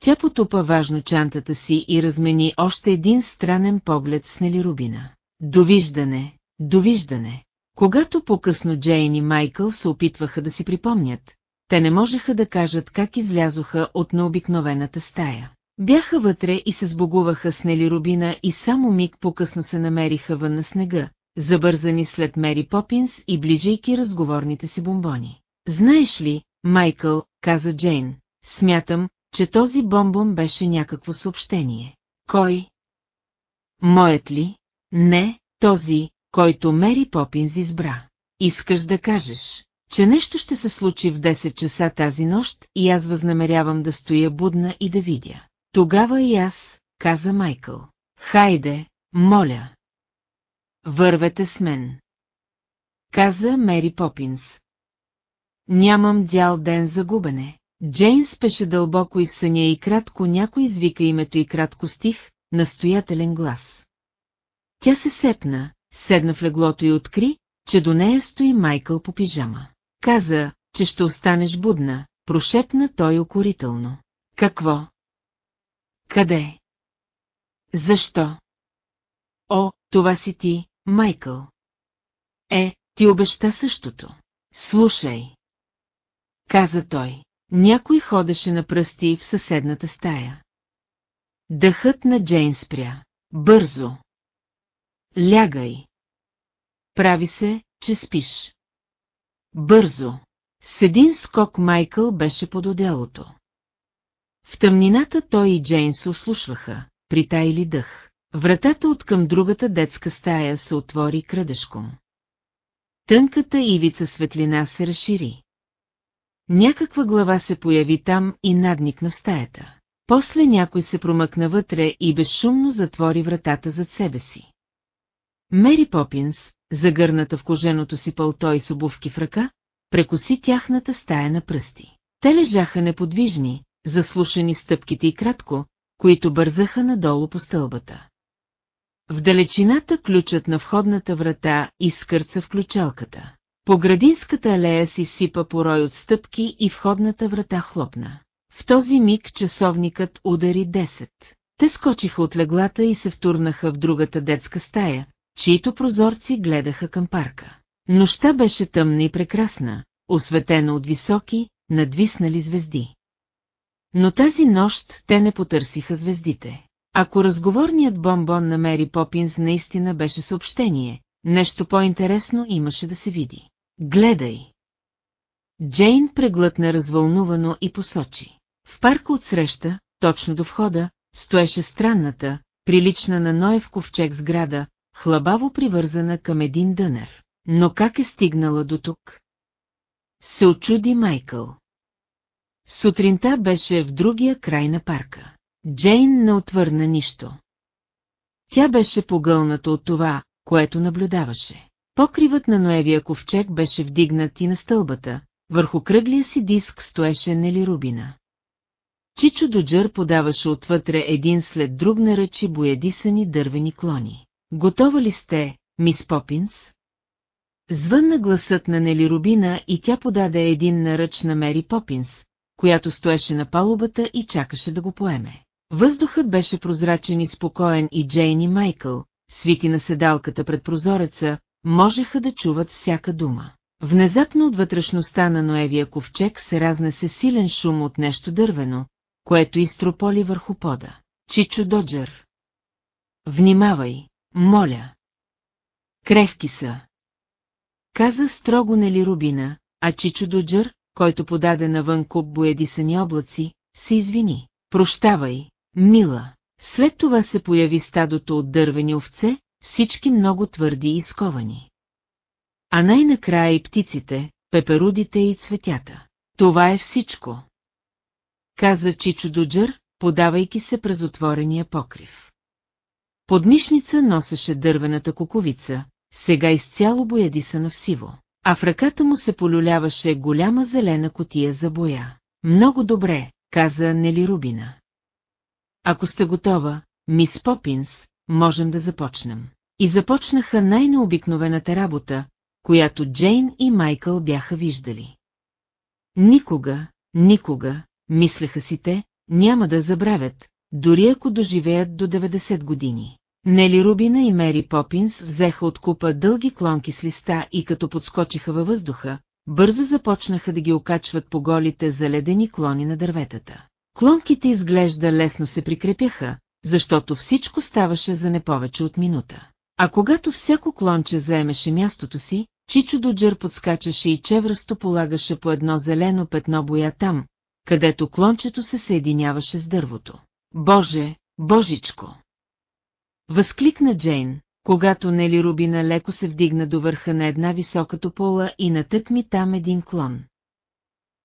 Тя потупа важно чантата си и размени още един странен поглед с Нели Рубина. Довиждане, довиждане. Когато по-късно Джейн и Майкъл се опитваха да си припомнят, те не можеха да кажат как излязоха от необикновената стая. Бяха вътре и се сбогуваха с Нели Рубина и само миг по-късно се намериха вън на снега, забързани след Мери Попинс и ближейки разговорните си бомбони. Знаеш ли, Майкъл, каза Джейн, смятам, че този бомбон беше някакво съобщение. Кой? Моят ли? Не, този, който Мери Попинс избра. Искаш да кажеш, че нещо ще се случи в 10 часа тази нощ и аз възнамерявам да стоя будна и да видя. Тогава и аз, каза Майкъл. Хайде, моля. Вървете с мен. Каза Мери Попинс. Нямам дял ден за губене. Джейн спеше дълбоко и в съня и кратко някой извика името и кратко стих, настоятелен глас. Тя се сепна, седна в леглото и откри, че до нея стои Майкъл по пижама. Каза, че ще останеш будна, прошепна той окорително. Какво? Къде? Защо? О, това си ти, Майкъл. Е, ти обеща същото. Слушай. Каза той. Някой ходеше на пръсти в съседната стая. Дъхът на Джейн спря. Бързо. Лягай. Прави се, че спиш. Бързо. С един скок Майкъл беше под отделото. В тъмнината той и Джейн се ослушваха, притайли дъх. Вратата от към другата детска стая се отвори крадешком. Тънката ивица светлина се разшири. Някаква глава се появи там и надникна в стаята. После някой се промъкна вътре и безшумно затвори вратата зад себе си. Мери Попинс, загърната в коженото си пълто и с обувки в ръка, прекоси тяхната стая на пръсти. Те лежаха неподвижни, заслушани стъпките и кратко, които бързаха надолу по стълбата. В далечината ключът на входната врата изкърца в ключалката. По градинската алея си сипа порой от стъпки и входната врата хлопна. В този миг часовникът удари 10. Те скочиха от леглата и се втурнаха в другата детска стая, чието прозорци гледаха към парка. Нощта беше тъмна и прекрасна, осветена от високи, надвиснали звезди. Но тази нощ те не потърсиха звездите. Ако разговорният бомбон на Мери Попинс наистина беше съобщение, нещо по-интересно имаше да се види. Гледай! Джейн преглътна развълнувано и посочи. В парка отсреща, точно до входа, стоеше странната, прилична на Ноев ковчег сграда, хлабаво привързана към един дънер. Но как е стигнала до тук? Се очуди Майкъл. Сутринта беше в другия край на парка. Джейн не отвърна нищо. Тя беше погълната от това, което наблюдаваше. Покривът на Ноевия ковчег беше вдигнат и на стълбата, върху кръглия си диск стоеше Нели Рубина. Чичо Доджър подаваше отвътре един след друг наръчи боядисани дървени клони. Готова ли сте, мис Попинс? Звънна гласът на Нели Рубина и тя подаде един наръч на Мери Попинс, която стоеше на палубата и чакаше да го поеме. Въздухът беше прозрачен и спокоен и Джейн и Майкъл, свити на седалката пред прозореца, можеха да чуват всяка дума. Внезапно от вътрешността на Ноевия ковчег се разнесе силен шум от нещо дървено, което изтрополи върху пода. Чичо Доджер. Внимавай, моля. Крехки са. Каза строго Нели Рубина, а Чичо Доджер, който подаде навън куп боядисани облаци, се извини. Прощавай, мила. След това се появи стадото от дървени овце, всички много твърди и изковани. А най-накрая и птиците, пеперудите и цветята. Това е всичко. Каза Чичо Дуджър, подавайки се през отворения покрив. Подмишница носеше дървената куковица, сега изцяло боядисана в сиво, а в ръката му се полюляваше голяма зелена котия за боя. Много добре, каза Нели Рубина. Ако сте готова, мис Попинс, можем да започнем. И започнаха най-необикновената работа, която Джейн и Майкъл бяха виждали. Никога, никога, мислеха си те, няма да забравят, дори ако доживеят до 90 години. Нели Рубина и Мери Попинс взеха от купа дълги клонки с листа и като подскочиха във въздуха, бързо започнаха да ги окачват по голите заледени клони на дърветата. Клонките изглежда лесно се прикрепяха, защото всичко ставаше за не повече от минута. А когато всяко клонче заемеше мястото си, Чичо Доджер подскачаше и чевръсто полагаше по едно зелено петно боя там, където клончето се съединяваше с дървото. Боже, божичко! Възкликна Джейн, когато Нели Рубина леко се вдигна до върха на една висока топола и натъкми там един клон.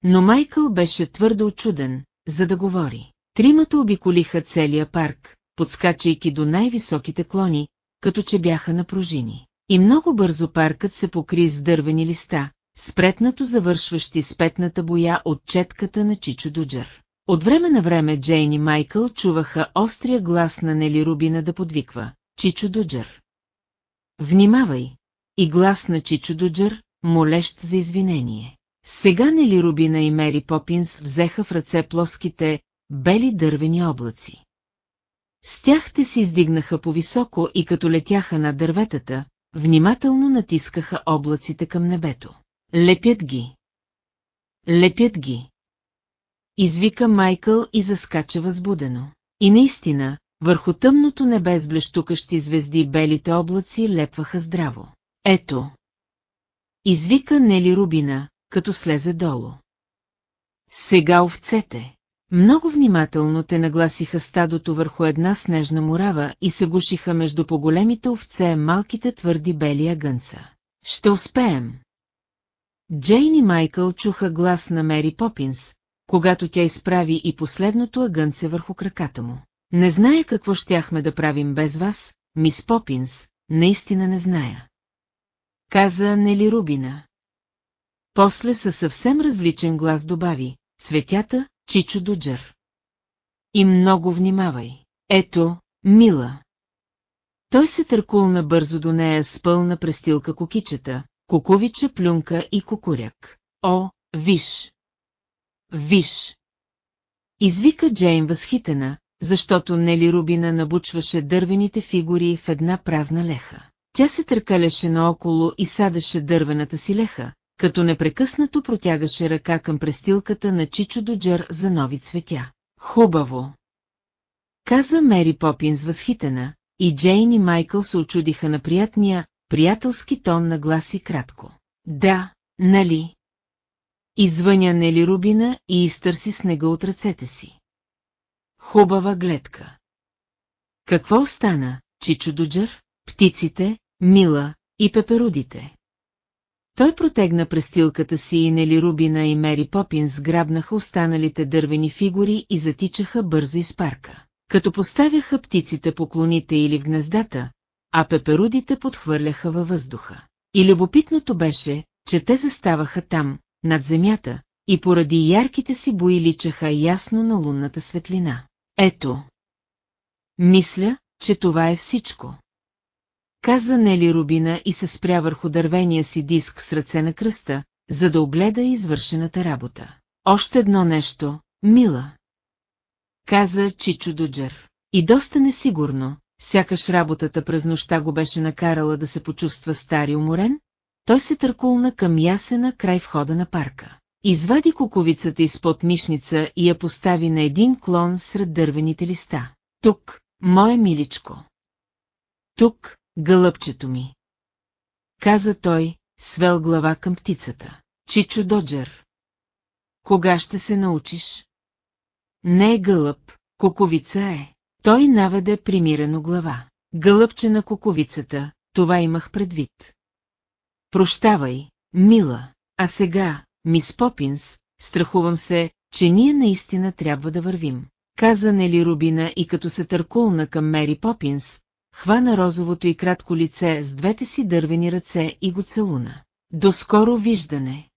Но Майкъл беше твърдо очуден, за да говори. Тримата обиколиха целия парк, подскачайки до най-високите клони, като че бяха на пружини. И много бързо паркът се покри с дървени листа, спретнато завършващи с петната боя от четката на Чичо Дуджър. От време на време Джейн и Майкъл чуваха острия глас на Нели Рубина да подвиква «Чичо Дуджър». Внимавай! И глас на Чичо Дуджър, молещ за извинение. Сега Нели Рубина и Мери Попинс взеха в ръце плоските, бели дървени облаци. С тях те си издигнаха по-високо и като летяха над дърветата, внимателно натискаха облаците към небето. Лепят ги. Лепят ги. Извика Майкъл и заскача възбудено. И наистина, върху тъмното небе с блещукащи звезди белите облаци лепваха здраво. Ето! Извика Нели Рубина, като слезе долу. Сега овцете. Много внимателно те нагласиха стадото върху една снежна морава и се гушиха между по-големите овце малките твърди бели агънца. Ще успеем. Джейн и Майкъл чуха глас на Мери Попинс, когато тя изправи и последното агънце върху краката му. Не зная какво щяхме да правим без вас, мис Попинс, наистина не зная. Каза Нели Рубина. После със съвсем различен глас добави, светята, Чичо Дуджер. И много внимавай. Ето, мила. Той се търкулна бързо до нея с пълна престилка кокичета, куковича плюнка и кукуряк. О, виж! Виж! Извика Джейн възхитена, защото Нели Рубина набучваше дървените фигури в една празна леха. Тя се търкаляше наоколо и садаше дървената си леха, като непрекъснато протягаше ръка към престилката на Чичо Доджер за нови цветя. Хубаво! Каза Мери Попинс възхитена, и Джейн и Майкъл се очудиха на приятния, приятелски тон на глас и кратко. Да, нали? Извъня Нели Рубина и изтърси снега от ръцете си. Хубава гледка. Какво остана, Чичо Дуджер? Птиците, Мила и пеперудите. Той протегна престилката си и Нели Рубина и Мери Попинс грабнаха останалите дървени фигури и затичаха бързо из парка. Като поставяха птиците по клоните или в гнездата, а пеперудите подхвърляха във въздуха. И любопитното беше, че те заставаха там, над земята, и поради ярките си бои личаха ясно на лунната светлина. Ето. Мисля, че това е всичко. Каза Нели Рубина и се спря върху дървения си диск с ръце на кръста, за да огледа извършената работа. Още едно нещо, мила. Каза Чичо Дуджер. И доста несигурно, сякаш работата през нощта го беше накарала да се почувства стар и уморен, той се търкулна към ясена край входа на парка. Извади куковицата изпод мишница и я постави на един клон сред дървените листа. Тук, мое миличко. Тук, гълъбчето ми. Каза той, свел глава към птицата. Чичо Доджер. Кога ще се научиш? Не е гълъб, куковица е. Той наведе примирено глава. Гълъбче на куковицата, това имах предвид. Прощавай, мила, а сега, мис Попинс, страхувам се, че ние наистина трябва да вървим. Каза Нели Рубина и като се търкулна към Мери Попинс, хвана розовото и кратко лице с двете си дървени ръце и го целуна. До скоро виждане!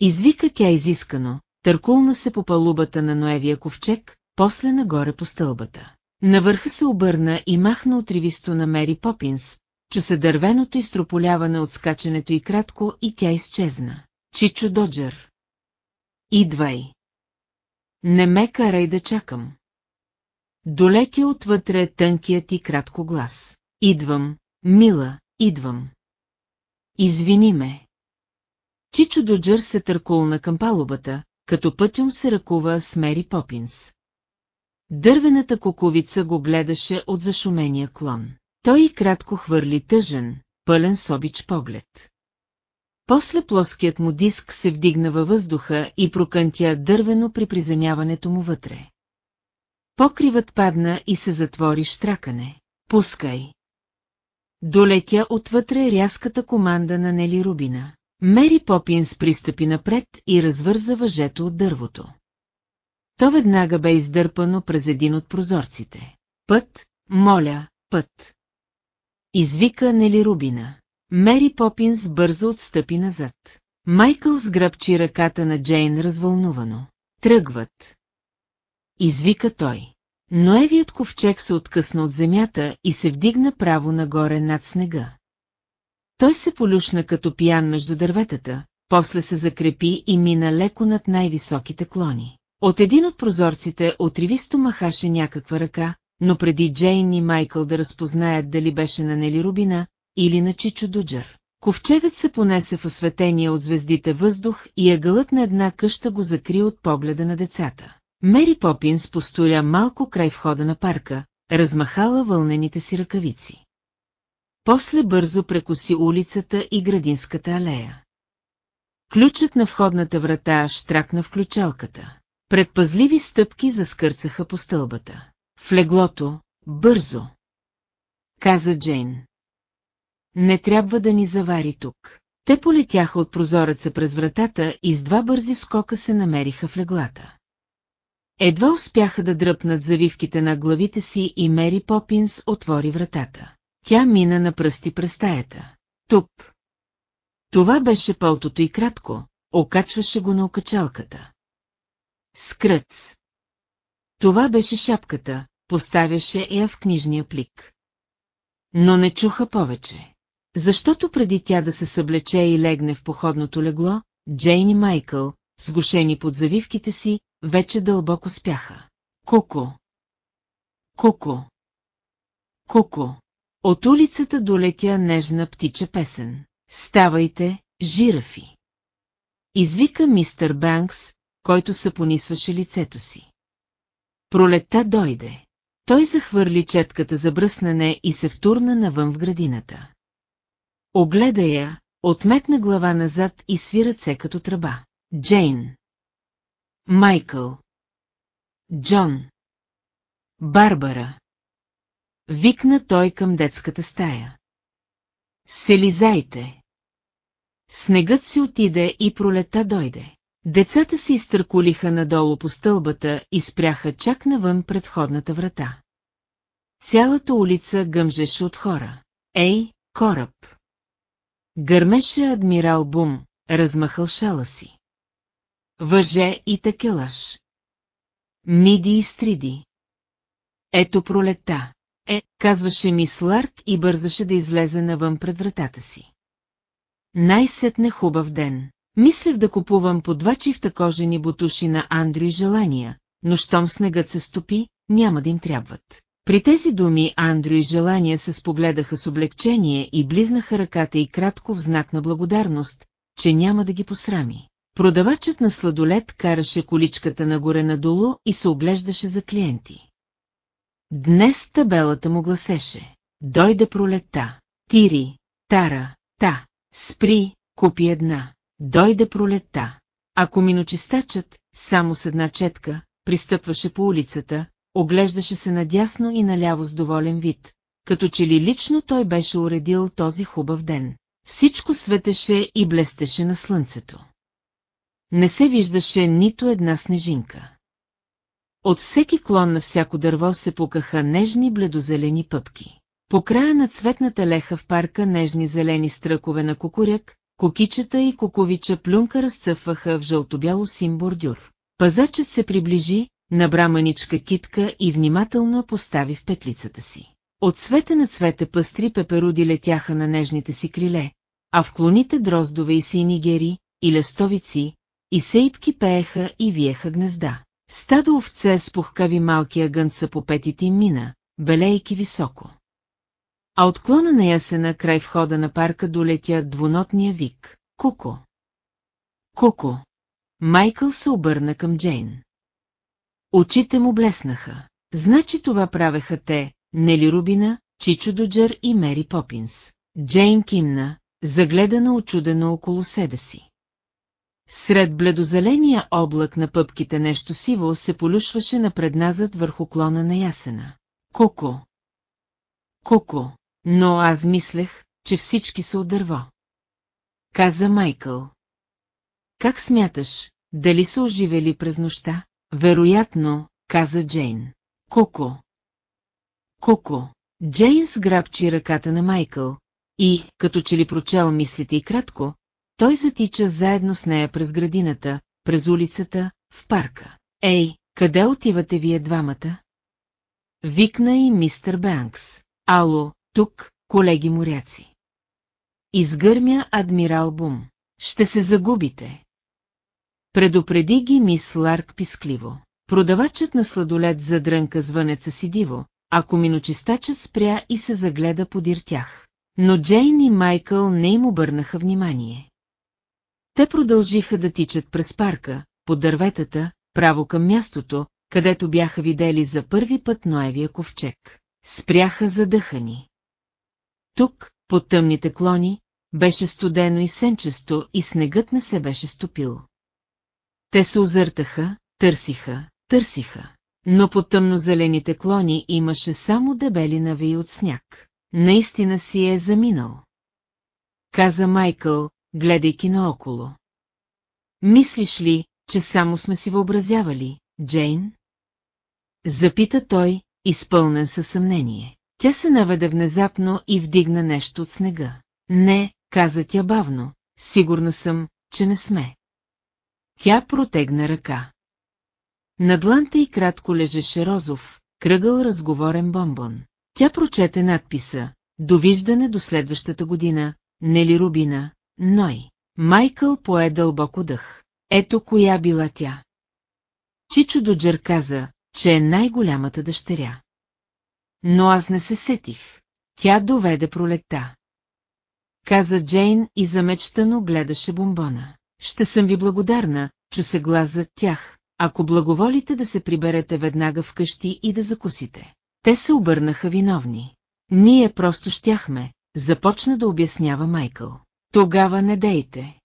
Извика тя изискано, търкулна се по палубата на Ноевия ковчег, после нагоре по стълбата. Навърха се обърна и махна отривисто на Мери Попинс, чу се дървеното изтрополяване от скачането и кратко и тя изчезна. Чичо Доджер. Идвай. Не ме карай да чакам. Долеки отвътре тънкият и кратко глас. Идвам, мила, идвам. Извини ме. Чичо Доджер се търкулна към палубата, като пътюм се ръкува с Мери Попинс. Дървената куковица го гледаше от зашумения клон. Той и кратко хвърли тъжен, пълен собич поглед. После плоският му диск се вдигна във въздуха и прокънтя дървено при приземяването му вътре. Покривът падна и се затвори штракане. Пускай! Долетя отвътре рязката команда на Нели Рубина. Мери Попинс пристъпи напред и развърза въжето от дървото. То веднага бе издърпано през един от прозорците. Път, моля, път. Извика Нели Рубина. Мери Попинс бързо отстъпи назад. Майкъл сгръбчи ръката на Джейн развълнувано. Тръгват. Извика той. Ноевият ковчег се откъсна от земята и се вдигна право нагоре над снега. Той се полюшна като пиян между дърветата, после се закрепи и мина леко над най-високите клони. От един от прозорците отривисто махаше някаква ръка, но преди Джейн и Майкъл да разпознаят дали беше на Нели Рубина или на Чичо Дуджер. Ковчегът се понесе в осветения от звездите въздух и ъгълът на една къща го закри от погледа на децата. Мери Попинс постоя малко край входа на парка, размахала вълнените си ръкавици. После бързо прекоси улицата и градинската алея. Ключът на входната врата штракна в ключалката. Предпазливи стъпки заскърцаха по стълбата. В леглото, бързо. Каза Джейн. Не трябва да ни завари тук. Те полетяха от прозореца през вратата и с два бързи скока се намериха в леглата. Едва успяха да дръпнат завивките на главите си и Мери Попинс отвори вратата. Тя мина на пръсти през стаята. Туп. Това беше пълтото и кратко, окачваше го на окачалката. Скръц. Това беше шапката, поставяше я в книжния плик. Но не чуха повече. Защото преди тя да се съблече и легне в походното легло, Джейн и Майкъл, сгушени под завивките си, вече дълбоко спяха. Куко! Куко! Куко! От улицата долетя нежна птича песен. Ставайте, жирафи! Извика мистър Банкс, който съпонисваше лицето си. Пролетта дойде. Той захвърли четката за бръснане и се втурна навън в градината. Огледа я, отметна глава назад и сви ръце като тръба. Джейн. Майкъл. Джон. Барбара. Викна той към детската стая. Селизайте. Снегът си отиде и пролета дойде. Децата се изтърколиха надолу по стълбата и спряха чак навън пред входната врата. Цялата улица гъмжеше от хора. Ей, кораб! Гърмеше адмирал Бум, размахал шала си. Въже и такелаш. Миди и стриди. Ето пролета. Е, казваше мис Ларк и бързаше да излезе навън пред вратата си. Най-сетне хубав ден. Мислех да купувам по два чифта кожени бутуши на Андрю и желания, но щом снегът се стопи, няма да им трябват. При тези думи Андрю и желания се спогледаха с облегчение и близнаха ръката и кратко в знак на благодарност, че няма да ги посрами. Продавачът на сладолет караше количката нагоре-надолу и се оглеждаше за клиенти. Днес табелата му гласеше. Дойде пролетта. Тири, Тара, Та, спри, купи една. Дойде пролетта. Ако миночистачът, само с една четка, пристъпваше по улицата, оглеждаше се надясно и наляво с доволен вид, като че ли лично той беше уредил този хубав ден. Всичко светеше и блестеше на слънцето. Не се виждаше нито една снежинка. От всеки клон на всяко дърво се пукаха нежни бледозелени пъпки. По края на цветната леха в парка нежни зелени стръкове на кукуряк, кокичета и куковича плюнка разцъфваха в жълтобяло сим бордюр. Пазачът се приближи, набра маничка китка и внимателно постави в петлицата си. От цвета на цвете пъстри пеперуди летяха на нежните си криле, а в клоните дроздове и сини гери, и лестовици, и сейпки пееха и виеха гнезда. Стадо овце с пухкави малки агънца по петите мина, белейки високо. А от клона на ясена край входа на парка долетя двунотния вик. Куко! Куко! Майкъл се обърна към Джейн. Очите му блеснаха. Значи това правеха те, Нели Рубина, Чичо Доджер и Мери Попинс. Джейн кимна, загледана очудено около себе си. Сред бледозеления облак на пъпките нещо сиво се полюшваше напредназад върху клона на ясена. Коко! Коко! Но аз мислех, че всички са от дърво. Каза Майкъл. Как смяташ, дали са оживели през нощта? Вероятно, каза Джейн. Коко. Коко. Джейн сграбчи ръката на Майкъл и, като че ли прочел мислите и кратко, той затича заедно с нея през градината, през улицата, в парка. Ей, къде отивате вие двамата? Викна и мистер Бенкс. Ало, тук, колеги моряци. Изгърмя адмирал Бум. Ще се загубите. Предупреди ги мис Ларк пискливо. Продавачът на сладолет задрънка звънеца си диво, ако миночистачът спря и се загледа подир тях. но Джейн и Майкъл не им обърнаха внимание. Те продължиха да тичат през парка, по дърветата, право към мястото, където бяха видели за първи път Ноевия ковчег. Спряха задъхани. Тук, под тъмните клони, беше студено и сенчесто и снегът не се беше стопил. Те се озъртаха, търсиха, търсиха, но по тъмнозелените клони имаше само дебели нави от сняг. Наистина си е заминал. Каза Майкъл, гледайки наоколо. Мислиш ли, че само сме си въобразявали, Джейн? Запита той, изпълнен със съмнение. Тя се наведе внезапно и вдигна нещо от снега. Не, каза тя бавно, сигурна съм, че не сме. Тя протегна ръка. На дланта и кратко лежеше розов, кръгъл разговорен бомбон. Тя прочете надписа «Довиждане до следващата година, Нели Рубина, Ной». Майкъл пое дълбоко дъх. Ето коя била тя. Чичо Доджер каза, че е най-голямата дъщеря. Но аз не се сетих. Тя доведе пролетта. Каза Джейн и замечтано гледаше бомбона. Ще съм ви благодарна, че се глас зад тях, ако благоволите да се приберете веднага вкъщи и да закусите. Те се обърнаха виновни. Ние просто щяхме, започна да обяснява Майкъл. Тогава не дейте.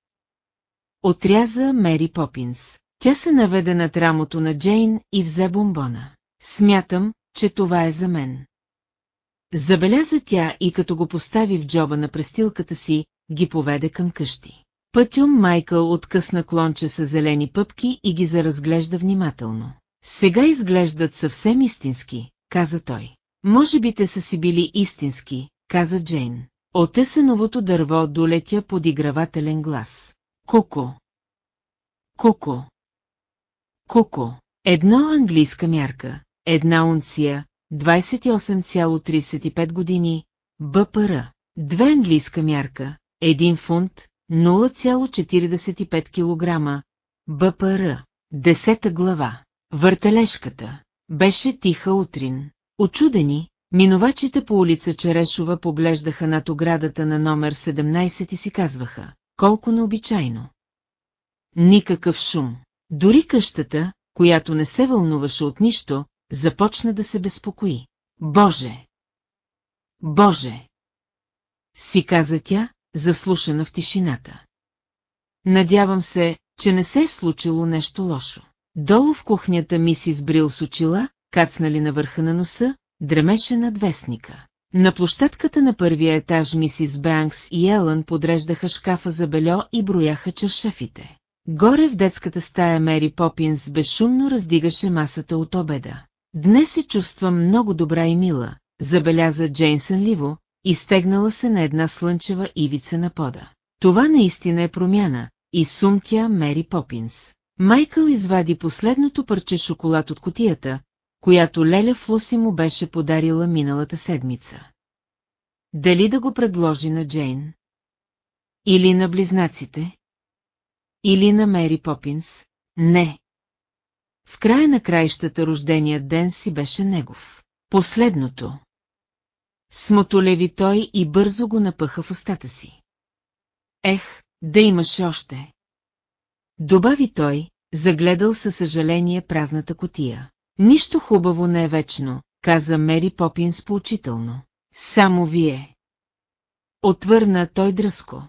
Отряза Мери Попинс. Тя се наведе над рамото на Джейн и взе бомбона. Смятам, че това е за мен. Забеляза тя и като го постави в джоба на престилката си, ги поведе към къщи. Пътюм Майкъл откъсна клонче с зелени пъпки и ги заразглежда внимателно. Сега изглеждат съвсем истински, каза той. Може би те са си били истински, каза Джейн. От есеновото дърво долетя подигравателен глас. Куко. Куко. Куко. Едно английска мярка, една унция, 28,35 години, БПР. Две английска мярка, един фунт, 0,45 кг, БПР. Десета глава. Въртележката. Беше тиха утрин. Очудени, минувачите по улица Черешова поглеждаха над оградата на номер 17 и си казваха, колко необичайно. Никакъв шум. Дори къщата, която не се вълнуваше от нищо, започна да се безпокои. Боже! Боже! Си каза тя, заслушана в тишината. Надявам се, че не се е случило нещо лошо. Долу в кухнята мисис Брил с очила, кацнали на върха на носа, дремеше над вестника. На площадката на първия етаж мисис Бенкс и Елън подреждаха шкафа за бельо и брояха чершафите. Горе в детската стая Мери Попинс безшумно раздигаше масата от обеда. Днес се чувствам много добра и мила, забеляза Джейнсън ливо, изтегнала се на една слънчева ивица на пода. Това наистина е промяна, и сумтя Мери Попинс. Майкъл извади последното парче шоколад от котията, която Леля Флуси му беше подарила миналата седмица. Дали да го предложи на Джейн? Или на близнаците? Или на Мери Попинс? Не. В края на краищата рожденият ден си беше негов. Последното. Смотолеви той и бързо го напъха в устата си. Ех, да имаше още. Добави той, загледал със съжаление празната котия. Нищо хубаво не е вечно, каза Мери Попинс поучително. Само вие. Отвърна той дръско.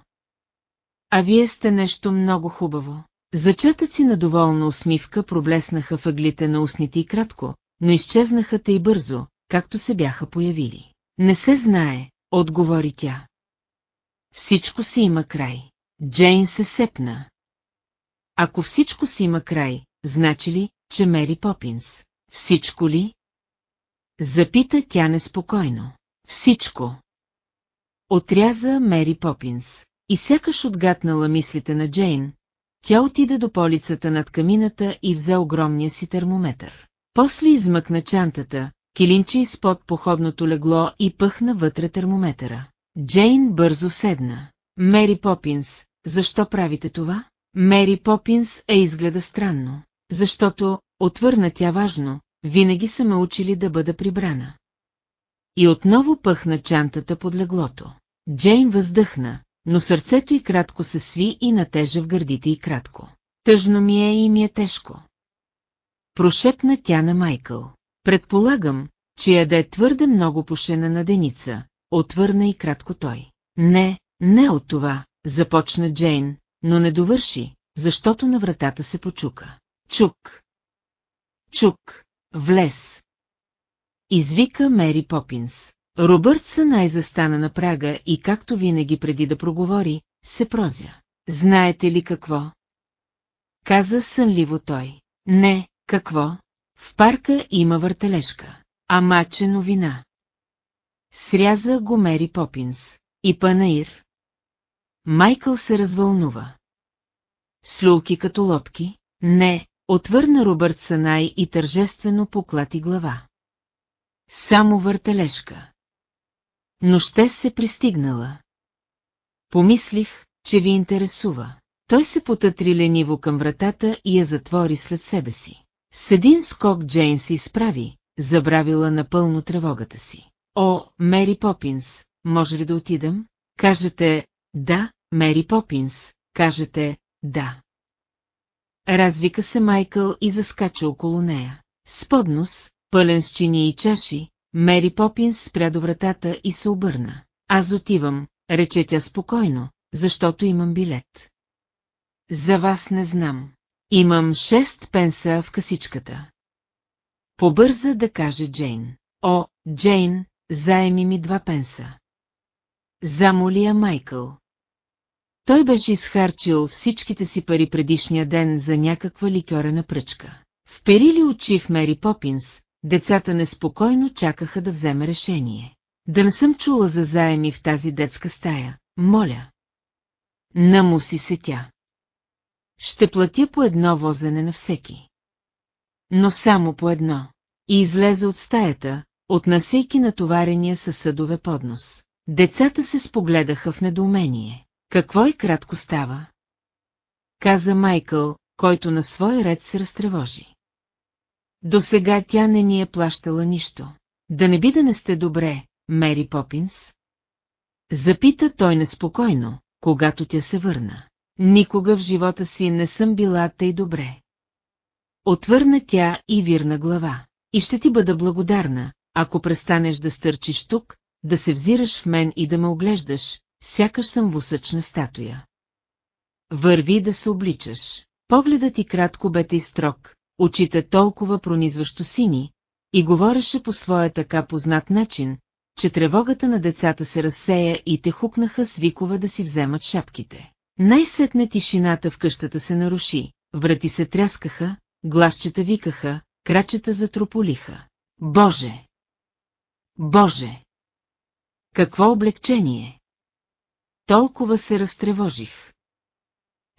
А вие сте нещо много хубаво. Зачатъци на доволна усмивка проблеснаха въглите на устните и кратко, но изчезнаха те и бързо, както се бяха появили. Не се знае, отговори тя. Всичко си има край. Джейн се сепна. Ако всичко си има край, значи ли, че Мери Попинс? Всичко ли? Запита тя неспокойно. Всичко. Отряза Мери Попинс. И сякаш отгатнала мислите на Джейн, тя отида до полицата над камината и взе огромния си термометър. После измъкна чантата, килинчи изпод походното легло и пъхна вътре термометъра. Джейн бързо седна. Мери Попинс, защо правите това? Мери Попинс е изгледа странно, защото, отвърна тя важно, винаги са ме учили да бъда прибрана. И отново пъхна чантата под леглото. Джейн въздъхна, но сърцето й кратко се сви и натежа в гърдите й кратко. Тъжно ми е и ми е тежко. Прошепна тя на Майкъл. Предполагам, че яде твърде много пушена на деница, отвърна и кратко той. Не, не от това, започна Джейн, но не довърши, защото на вратата се почука. Чук! Чук! Влез! Извика Мери Попинс. Робъртсън най-застана на прага и както винаги преди да проговори, се прозя. Знаете ли какво? Каза сънливо той. Не, какво? В парка има въртележка. А маче новина. Сряза го Мери Попинс. И Панаир. Майкъл се развълнува. Слулки като лодки? Не, отвърна Робърт Санай и тържествено поклати глава. Само въртележка. Но ще се пристигнала. Помислих, че ви интересува. Той се потътри лениво към вратата и я затвори след себе си. С един скок Джейн се изправи, забравила напълно тревогата си. О, Мери Попинс, може ли да отидем? Кажете, да, Мери Попинс, кажете, да. Развика се Майкъл и заскача около нея. С поднос, пълен с чини и чаши, Мери Попинс спря до вратата и се обърна. Аз отивам, рече тя спокойно, защото имам билет. За вас не знам. Имам шест пенса в касичката. Побърза да каже Джейн. О, Джейн, заеми ми два пенса. Замолия Майкъл. Той беше изхарчил всичките си пари предишния ден за някаква ликьорена пръчка. Вперили очи в Мери Попинс, децата неспокойно чакаха да вземе решение. Да не съм чула за заеми в тази детска стая, моля. Намуси се тя. Ще платя по едно возене на всеки. Но само по едно. И излезе от стаята, отнасейки натоварения със съдове поднос. Децата се спогледаха в недоумение. Какво и кратко става? Каза Майкъл, който на свой ред се разтревожи. До сега тя не ни е плащала нищо. Да не би да не сте добре, Мери Попинс? Запита той неспокойно, когато тя се върна. Никога в живота си не съм била тъй добре. Отвърна тя и вирна глава. И ще ти бъда благодарна, ако престанеш да стърчиш тук, да се взираш в мен и да ме оглеждаш, сякаш съм восъчна статуя. Върви да се обличаш. Погледът ти кратко бе и строг, очите толкова пронизващо сини, и говореше по своя така познат начин, че тревогата на децата се разсея и те хукнаха с викове да си вземат шапките. Най-сетне тишината в къщата се наруши, врати се тряскаха, гласчета викаха, крачета затрополиха. Боже! Боже! Какво облегчение! Толкова се разтревожих.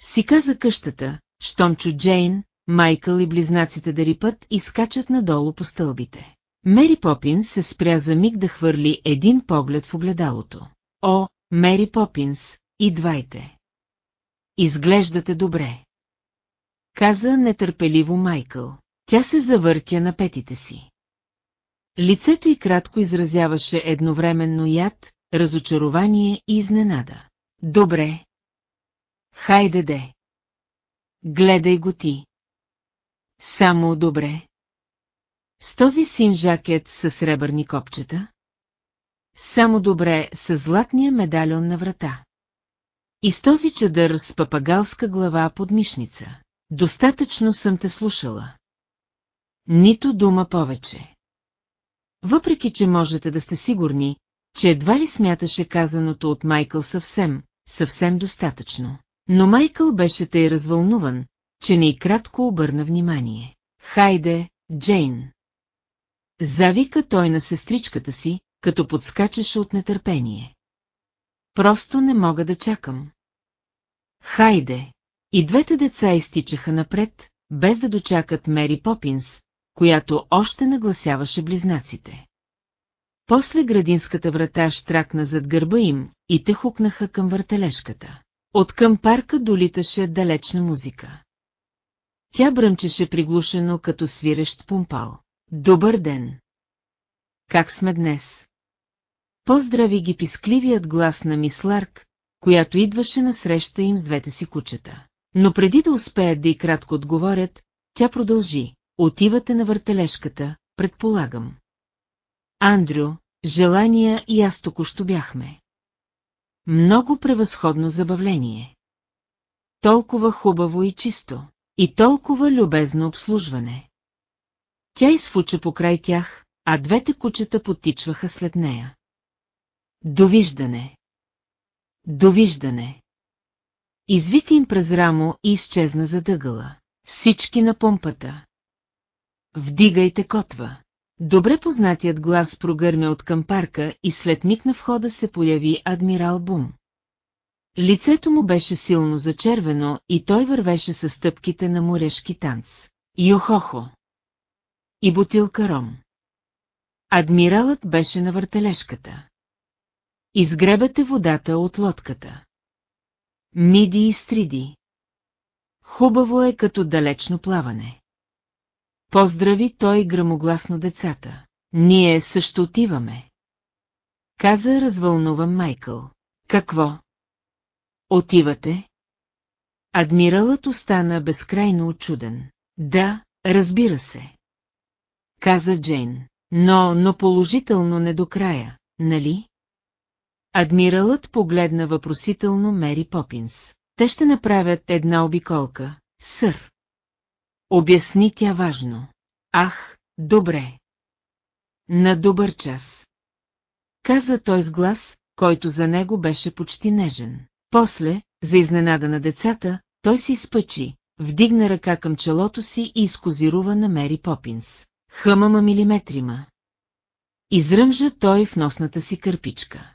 Си каза къщата, щом чу Джейн, Майкъл и близнаците да рипат и скачат надолу по стълбите. Мери Попинс се спря за миг да хвърли един поглед в огледалото. О, Мери Попинс, идвайте! Изглеждате добре. Каза нетърпеливо Майкъл. Тя се завъртя на петите си. Лицето й кратко изразяваше едновременно яд, разочарование и изненада. Добре. Хайде де. Гледай го ти. Само добре. С този син жакет с сребърни копчета? Само добре с златния медальон на врата. И с този чадър с папагалска глава под мишница. Достатъчно съм те слушала. Нито дума повече. Въпреки, че можете да сте сигурни, че едва ли смяташе казаното от Майкъл съвсем, съвсем достатъчно. Но Майкъл беше тъй развълнуван, че не и кратко обърна внимание. Хайде, Джейн! Завика той на сестричката си, като подскачаше от нетърпение. Просто не мога да чакам. Хайде! И двете деца изтичаха напред, без да дочакат Мери Попинс, която още нагласяваше близнаците. После градинската врата штракна зад гърба им и те хукнаха към въртележката. От към парка долиташе далечна музика. Тя бръмчеше приглушено като свирещ пумпал. Добър ден! Как сме днес? Поздрави ги пискливият глас на мис Ларк, която идваше насреща им с двете си кучета. Но преди да успеят да и кратко отговорят, тя продължи. Отивате на въртележката, предполагам. Андрю, желания и аз току-що бяхме. Много превъзходно забавление. Толкова хубаво и чисто, и толкова любезно обслужване. Тя изфуча покрай тях, а двете кучета потичваха след нея. Довиждане! Довиждане! Извика им през рамо и изчезна задъгъла. Всички на помпата. Вдигайте котва. Добре познатият глас прогърмя от към парка и след миг на входа се появи адмирал Бум. Лицето му беше силно зачервено и той вървеше със стъпките на морешки танц. Йохохо! И бутилка ром. Адмиралът беше на въртележката. Изгребете водата от лодката. Миди и стриди. Хубаво е като далечно плаване. Поздрави той грамогласно децата. Ние също отиваме. Каза развълнуван Майкъл. Какво? Отивате? Адмиралът остана безкрайно очуден. Да, разбира се. Каза Джейн. Но, но положително не до края, нали? Адмиралът погледна въпросително Мери Попинс. Те ще направят една обиколка, сър. Обясни тя важно. Ах, добре. На добър час. Каза той с глас, който за него беше почти нежен. После, за изненада на децата, той си изпъчи, вдигна ръка към челото си и изкозирува на Мери Попинс. Хъмама милиметрима. Изръмжа той в носната си кърпичка.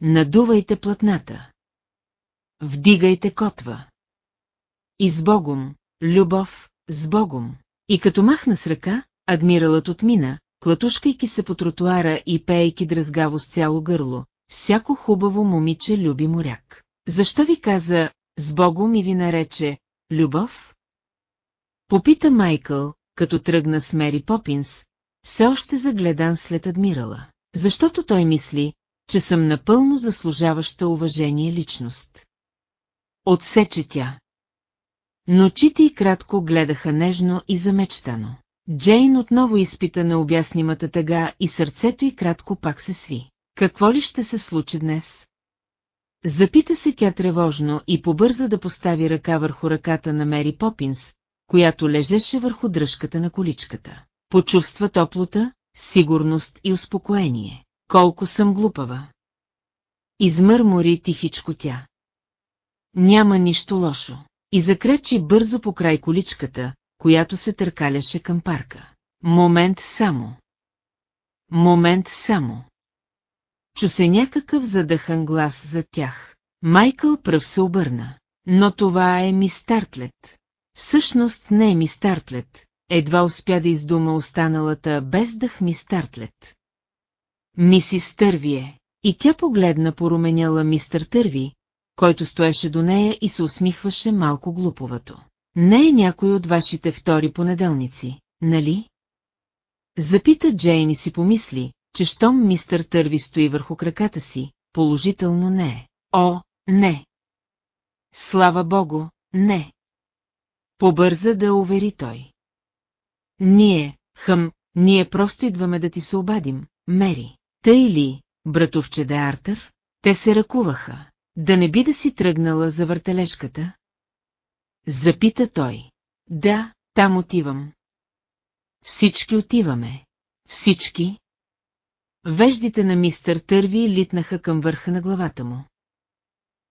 Надувайте платната. Вдигайте котва. И с Богом, любов, с Богом. И като махна с ръка, адмиралът отмина, клатушкайки се по тротуара и пейки дразгаво с цяло гърло. Всяко хубаво момиче люби моряк. Защо ви каза, с Богом и ви нарече, любов? Попита Майкъл, като тръгна с Мери Попинс, все още загледан след адмирала. Защото той мисли, че съм напълно заслужаваща уважение личност. Отсече тя. Но очите й кратко гледаха нежно и замечтано. Джейн отново изпита на обяснимата тъга и сърцето й кратко пак се сви. Какво ли ще се случи днес? Запита се тя тревожно и побърза да постави ръка върху ръката на Мери Попинс, която лежеше върху дръжката на количката. Почувства топлота, сигурност и успокоение. Колко съм глупава. Измърмори тихичко тя. Няма нищо лошо. И закречи бързо по край количката, която се търкаляше към парка. Момент само. Момент само. Чу се някакъв задъхан глас за тях. Майкъл пръв се обърна. Но това е ми Стартлет. Всъщност не е ми Стартлет. Едва успя да издума останалата без дъх ми Стартлет. Мисис Тървие. И тя погледна поруменяла мистър Търви, който стоеше до нея и се усмихваше малко глуповато. Не е някой от вашите втори понеделници, нали? Запита Джейн и си помисли, че щом мистър Търви стои върху краката си, положително не е. О, не! Слава богу, не! Побърза да увери той. Ние, хъм, ние просто идваме да ти се обадим, Мери. Тъй ли, братовче де Артър? Те се ръкуваха. Да не би да си тръгнала за въртележката? Запита той. Да, там отивам. Всички отиваме. Всички? Веждите на мистър Търви литнаха към върха на главата му.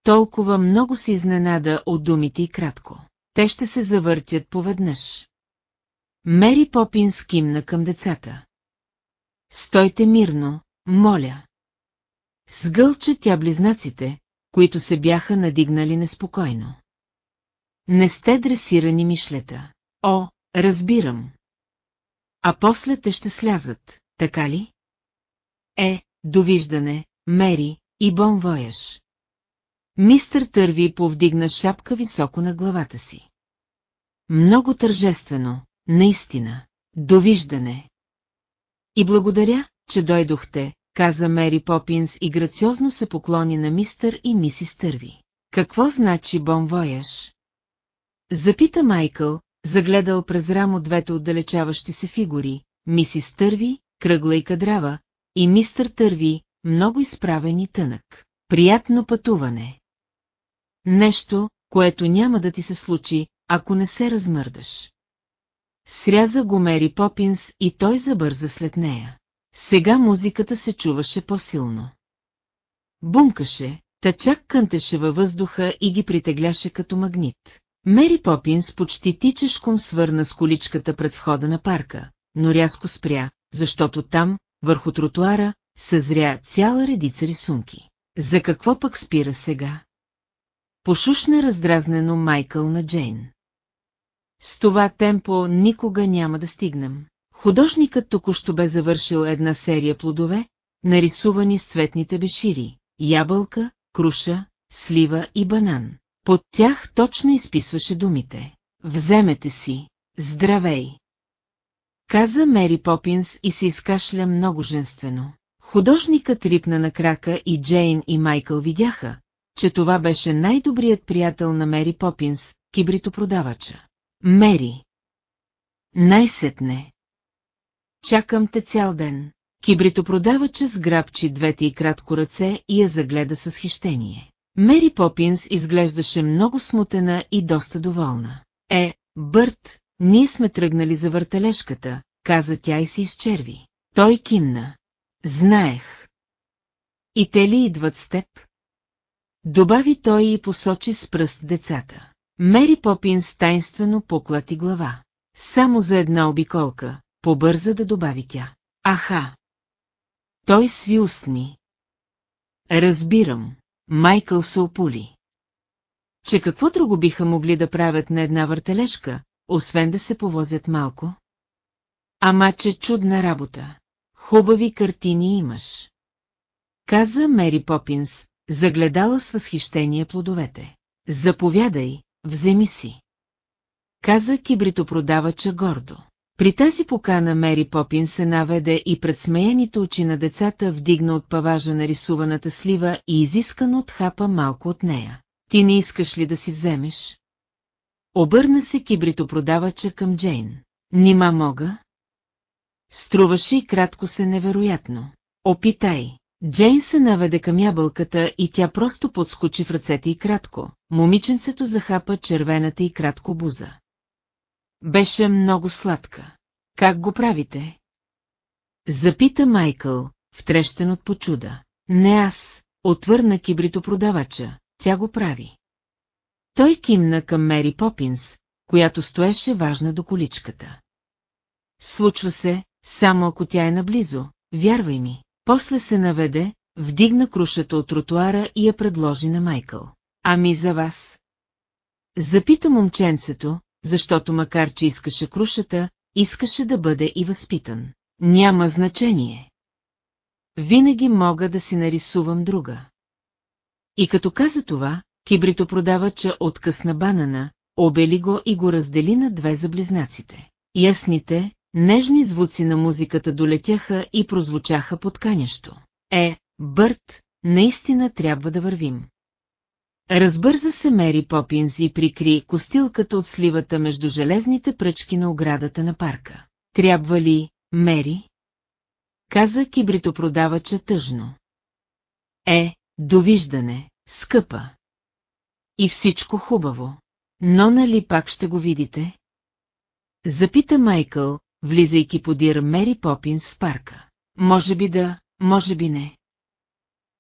Толкова много се изненада от думите и кратко. Те ще се завъртят поведнъж. Мери Попин скимна към децата. Стойте мирно, моля. Сгълча тя близнаците, които се бяха надигнали неспокойно. Не сте дресирани мишлета. О, разбирам. А после те ще слязат, така ли? Е, довиждане, Мери и бон вояж. Мистър Търви повдигна шапка високо на главата си. Много тържествено, наистина. Довиждане. И благодаря, че дойдохте, каза Мери Попинс и грациозно се поклони на мистър и мисис Търви. Какво значи бон вояж? Запита Майкъл, загледал през рамо двете отдалечаващи се фигури, мисис Търви, кръгла и кадрава, и мистър Търви, много изправен и тънък. Приятно пътуване. Нещо, което няма да ти се случи, ако не се размърдаш. Сряза го Мери Попинс и той забърза след нея. Сега музиката се чуваше по-силно. Бумкаше, та чак кънтеше във въздуха и ги притегляше като магнит. Мери Попинс почти тичешком свърна с количката пред входа на парка, но рязко спря, защото там, върху тротуара, съзря цяла редица рисунки. За какво пък спира сега? Пошушна раздразнено Майкъл на Джейн. С това темпо никога няма да стигнем. Художникът току-що бе завършил една серия плодове, нарисувани с цветните бешири, ябълка, круша, слива и банан. Под тях точно изписваше думите. Вземете си, здравей! Каза Мери Попинс и се изкашля много женствено. Художникът рипна на крака и Джейн и Майкъл видяха, че това беше най-добрият приятел на Мери Попинс, кибритопродавача. Мери. Най-сетне. Чакам те цял ден. Кибритопродавача сграбчи двете и кратко ръце и я загледа с хищение. Мери Попинс изглеждаше много смутена и доста доволна. Е, Бърт, ние сме тръгнали за въртележката, каза тя и се изчерви. Той кимна. Знаех. И те ли идват с теб? Добави той и посочи с пръст децата. Мери Попинс тайнствено поклати глава. Само за една обиколка, побърза да добави тя. Аха! Той сви устни. Разбирам. Майкъл се опули. Че какво друго биха могли да правят на една въртележка, освен да се повозят малко? Ама че чудна работа. Хубави картини имаш. Каза Мери Попинс, загледала с възхищение плодовете. Заповядай, вземи си. Каза кибритопродавача гордо. При тази покана Мери Попин се наведе и пред смеяните очи на децата вдигна от паважа на рисуваната слива и изискано отхапа малко от нея. Ти не искаш ли да си вземеш? Обърна се кибритопродавача към Джейн. Нима мога? Струваше и кратко се невероятно. Опитай. Джейн се наведе към ябълката и тя просто подскочи в ръцете и кратко. Момиченцето захапа червената и кратко буза. Беше много сладка. Как го правите? Запита Майкъл, втрещен от почуда. Не аз, отвърна кибритопродавача, тя го прави. Той кимна към Мери Попинс, която стоеше важна до количката. Случва се, само ако тя е наблизо, вярвай ми. После се наведе, вдигна крушата от тротуара и я предложи на Майкъл. Ами за вас? Запита момченцето, защото макар че искаше крушата, искаше да бъде и възпитан. Няма значение. Винаги мога да си нарисувам друга. И като каза това, кибритопродавача откъсна банана, обели го и го раздели на две за близнаците. Ясните, нежни звуци на музиката долетяха и прозвучаха подканящо. Е, Бърт, наистина трябва да вървим. Разбърза се Мери Попинс и прикри костилката от сливата между железните пръчки на оградата на парка. Трябва ли, Мери? Каза кибритопродавача тъжно. Е, довиждане, скъпа. И всичко хубаво. Но нали пак ще го видите? Запита Майкъл, влизайки подир Мери Попинс в парка. Може би да, може би не.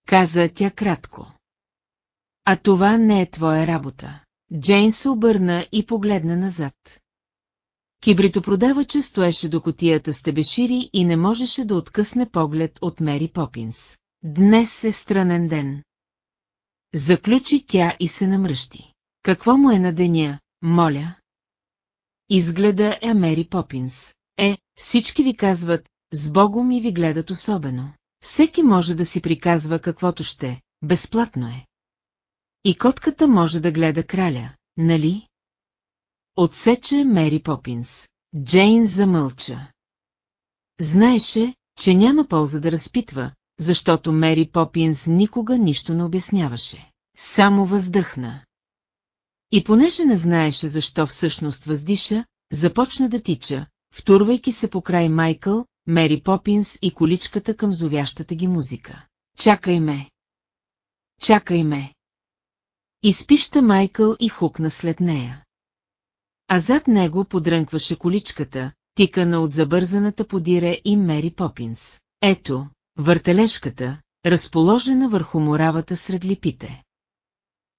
Каза тя кратко. А това не е твоя работа. Джейн се обърна и погледна назад. Кибритопродавача стоеше до котията с тебешири и не можеше да откъсне поглед от Мери Попинс. Днес е странен ден. Заключи тя и се намръщи. Какво му е на деня, моля? Изгледа е Мери Попинс. Е, всички ви казват, с Богом и ви гледат особено. Всеки може да си приказва каквото ще, безплатно е. И котката може да гледа краля, нали? Отсече Мери Попинс. Джейн замълча. Знаеше, че няма полза да разпитва, защото Мери Попинс никога нищо не обясняваше. Само въздъхна. И понеже не знаеше защо всъщност въздиша, започна да тича, втурвайки се по край Майкъл, Мери Попинс и количката към зовящата ги музика. Чакай ме! Чакай ме! Изпища Майкъл и хукна след нея. А зад него подрънкваше количката, тикана от забързаната подире и Мери Попинс. Ето, въртележката, разположена върху моравата сред липите.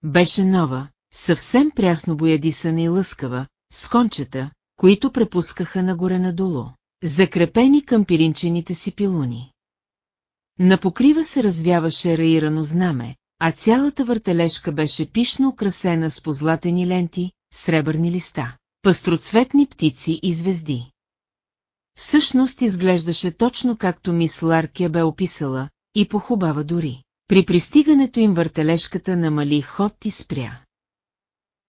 Беше нова, съвсем прясно боядисана и лъскава, с кончета, които препускаха нагоре-надолу, закрепени към пиринчените си пилуни. На покрива се развяваше раирано знаме, а цялата въртележка беше пишно украсена с позлатени ленти, сребърни листа, пастроцветни птици и звезди. Всъщност изглеждаше точно както мис Ларкия бе описала, и похубава дори. При пристигането им въртележката намали ход и спря.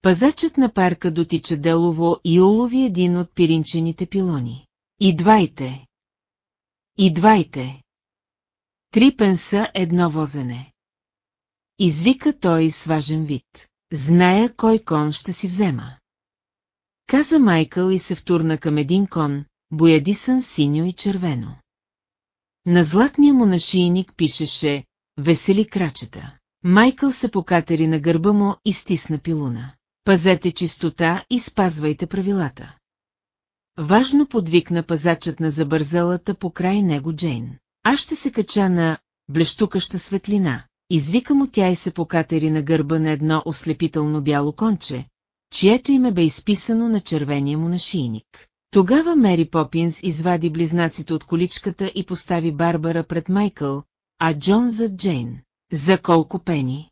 Пазачът на парка дотича делово и улови един от пиринчените пилони. Идвайте! Идвайте! Три пенса едно возене. Извика той с важен вид. Зная кой кон ще си взема. Каза Майкъл и се втурна към един кон, боядисан синьо и червено. На златния му нашийник пишеше «Весели крачета». Майкъл се покатери на гърба му и стисна пилуна. Пазете чистота и спазвайте правилата. Важно подвикна пазачът на забързалата по край него Джейн. Аз ще се кача на блещукаща светлина. Извика му тя и се покатери на гърба на едно ослепително бяло конче, чието име бе изписано на червения му нашийник. Тогава Мери Попинс извади близнаците от количката и постави Барбара пред Майкъл, а Джон зад Джейн. За колко пени?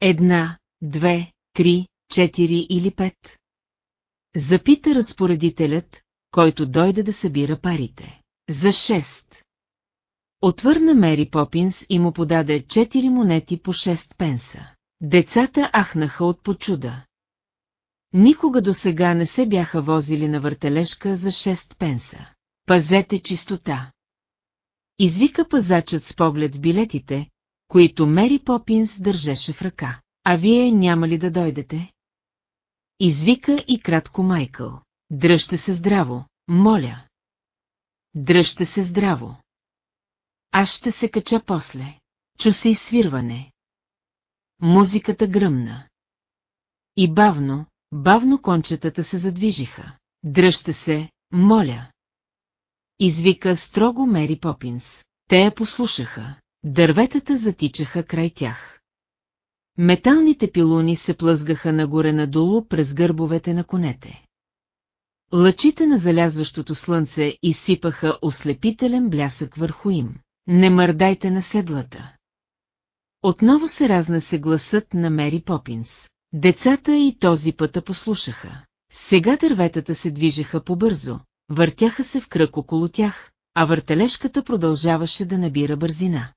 Една, две, три, четири или пет? Запита разпоредителят, който дойде да събира парите. За шест. Отвърна Мери Попинс и му подаде четири монети по шест пенса. Децата ахнаха от почуда. Никога до сега не се бяха возили на въртележка за шест пенса. Пазете чистота. Извика пазачът с поглед билетите, които Мери Попинс държеше в ръка. А вие няма ли да дойдете? Извика и кратко Майкъл. Дръжте се здраво, моля. Дръжте се здраво. Аз ще се кача после. Чу се изсвирване. Музиката гръмна. И бавно, бавно кончетата се задвижиха. Дръжте се, моля. Извика строго Мери Попинс. Те я послушаха. Дърветата затичаха край тях. Металните пилуни се плъзгаха нагоре-надолу през гърбовете на конете. Лъчите на залязващото слънце изсипаха ослепителен блясък върху им. Не мърдайте на седлата. Отново се разнесе гласът на Мери Попинс. Децата и този пъта послушаха. Сега дърветата се движеха побързо, въртяха се в кръг около тях, а въртележката продължаваше да набира бързина.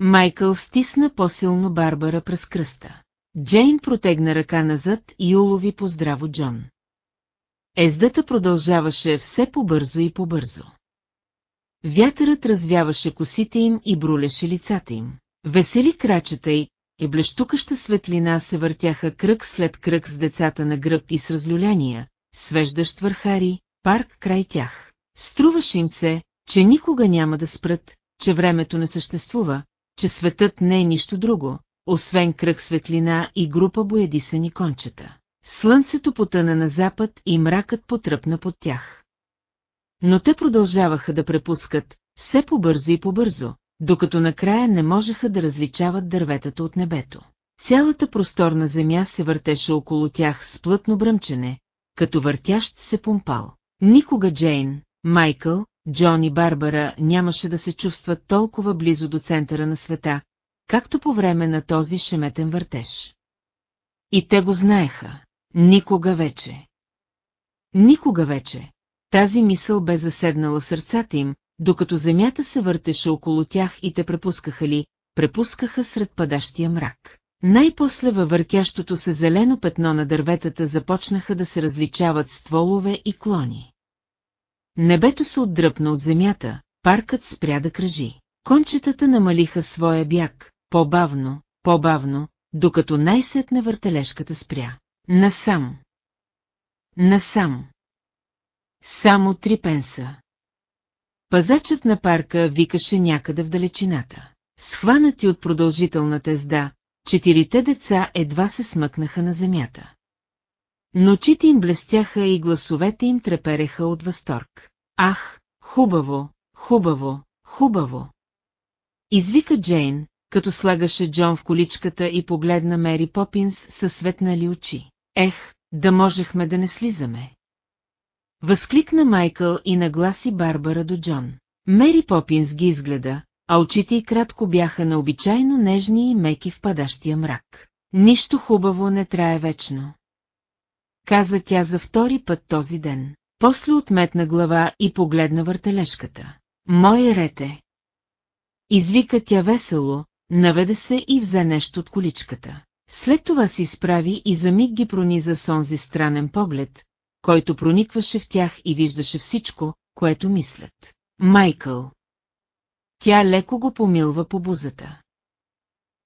Майкъл стисна по-силно Барбара през кръста. Джейн протегна ръка назад и улови по здраво Джон. Ездата продължаваше все по-бързо и по-бързо. Вятърът развяваше косите им и брулеше лицата им. Весели крачета й и блещукаща светлина се въртяха кръг след кръг с децата на гръб и с разлюляния, свеждащ върхари, парк край тях. Струваше им се, че никога няма да спрат, че времето не съществува, че светът не е нищо друго, освен кръг светлина и група боядисани кончета. Слънцето потъна на запад и мракът потръпна под тях. Но те продължаваха да препускат, все по-бързо и по-бързо, докато накрая не можеха да различават дърветата от небето. Цялата просторна земя се въртеше около тях с плътно бръмчене, като въртящ се помпал. Никога Джейн, Майкъл, Джон и Барбара нямаше да се чувстват толкова близо до центъра на света, както по време на този шеметен въртеж. И те го знаеха. Никога вече. Никога вече. Тази мисъл бе заседнала сърцата им, докато земята се въртеше около тях и те препускаха ли, препускаха сред падащия мрак. Най-после във въртящото се зелено петно на дърветата започнаха да се различават стволове и клони. Небето се отдръпна от земята, паркът спря да кръжи. Кончетата намалиха своя бяг, по-бавно, по-бавно, докато най-сетне въртележката спря. Насам. Насам. Само три пенса. Пазачът на парка викаше някъде в далечината. Схванати от продължителната езда, четирите деца едва се смъкнаха на земята. Но очите им блестяха и гласовете им трепереха от възторг. Ах, хубаво, хубаво, хубаво! Извика Джейн, като слагаше Джон в количката и погледна Мери Попинс със светнали очи. Ех, да можехме да не слизаме. Възкликна Майкъл и нагласи Барбара до Джон. Мери Попинс ги изгледа, а очите й кратко бяха необичайно нежни и меки в падащия мрак. Нищо хубаво не трае вечно. Каза тя за втори път този ден. После отметна глава и погледна въртележката. Мое рете! Извика тя весело, наведе се и взе нещо от количката. След това се изправи и за миг ги прониза с онзи странен поглед, който проникваше в тях и виждаше всичко, което мислят. Майкъл. Тя леко го помилва по бузата.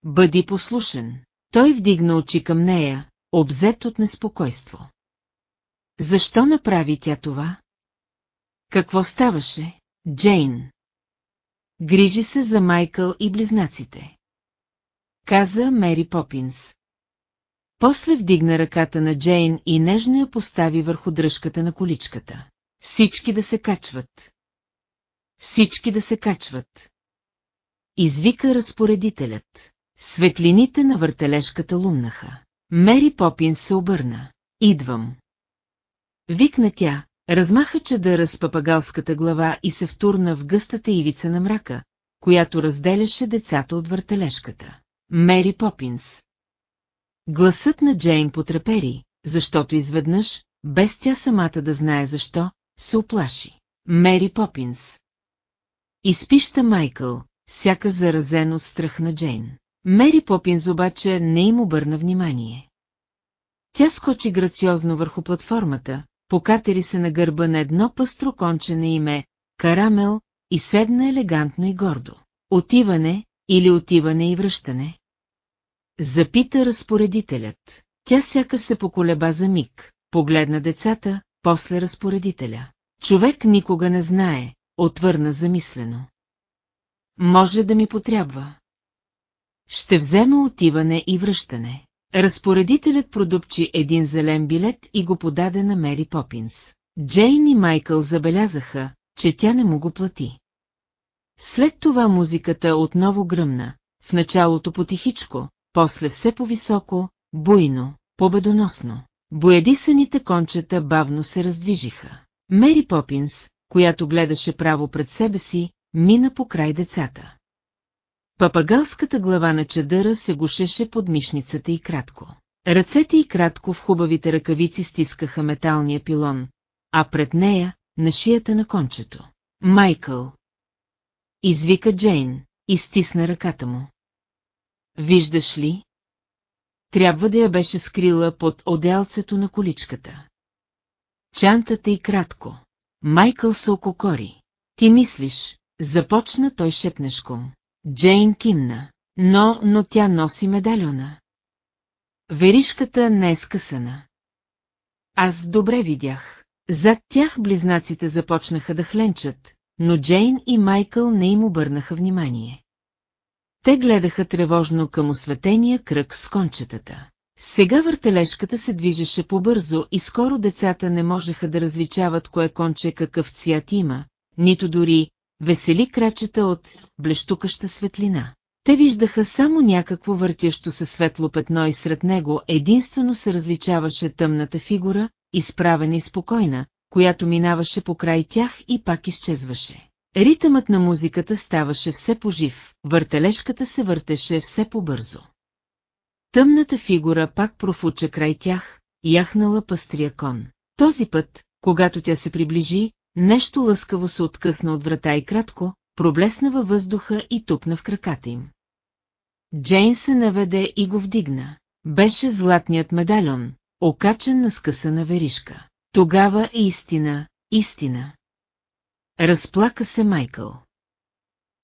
Бъди послушен. Той вдигна очи към нея, обзет от неспокойство. Защо направи тя това? Какво ставаше, Джейн? Грижи се за Майкъл и близнаците. Каза Мери Попинс. После вдигна ръката на Джейн и нежно я постави върху дръжката на количката. Всички да се качват. Всички да се качват. Извика разпоредителят. Светлините на въртележката лумнаха. Мери Попинс се обърна. Идвам. Викна тя, размаха чадъра с папагалската глава и се втурна в гъстата ивица на мрака, която разделяше децата от въртележката. Мери Попинс. Гласът на Джейн потрепери, защото изведнъж, без тя самата да знае защо, се оплаши. Мери Попинс. Изпища Майкъл, сякаш заразен от страх на Джейн. Мери Попинс обаче не им обърна внимание. Тя скочи грациозно върху платформата, покатери се на гърба на едно пъстро конче на име Карамел и седна елегантно и гордо. Отиване или отиване и връщане? Запита разпоредителят. Тя сякаш се поколеба за миг, погледна децата, после разпоредителя. Човек никога не знае, отвърна замислено. Може да ми потрябва. Ще взема отиване и връщане. Разпоредителят продупчи един зелен билет и го подаде на Мери Попинс. Джейн и Майкъл забелязаха, че тя не му го плати. След това музиката отново гръмна, в началото потихичко, после все по-високо, буйно, победоносно. Боядисаните кончета бавно се раздвижиха. Мери Попинс, която гледаше право пред себе си, мина по край децата. Папагалската глава на чадъра се гушеше под мишницата и кратко. Ръцете и кратко в хубавите ръкавици стискаха металния пилон, а пред нея, на шията на кончето. Майкъл. Извика Джейн и стисна ръката му. Виждаш ли? Трябва да я беше скрила под одеалцето на количката. Чантата и кратко. Майкъл се ококори. Ти мислиш, започна той шепнешком. Джейн кимна, но, но тя носи медальона. Веришката не е скъсана. Аз добре видях. Зад тях близнаците започнаха да хленчат, но Джейн и Майкъл не им обърнаха внимание. Те гледаха тревожно към осветения кръг с кончетата. Сега въртележката се движеше побързо и скоро децата не можеха да различават кое конче какъв цвят има, нито дори весели крачета от блещукаща светлина. Те виждаха само някакво въртящо се светло петно и сред него единствено се различаваше тъмната фигура, изправена и спокойна, която минаваше покрай тях и пак изчезваше. Ритъмът на музиката ставаше все пожив, въртележката се въртеше все по-бързо. Тъмната фигура пак профуча край тях, яхнала пъстрия кон. Този път, когато тя се приближи, нещо лъскаво се откъсна от врата и кратко, проблесна във въздуха и тупна в краката им. Джейн се наведе и го вдигна. Беше златният медальон, окачен на скъсана веришка. Тогава е истина, истина. Разплака се Майкъл.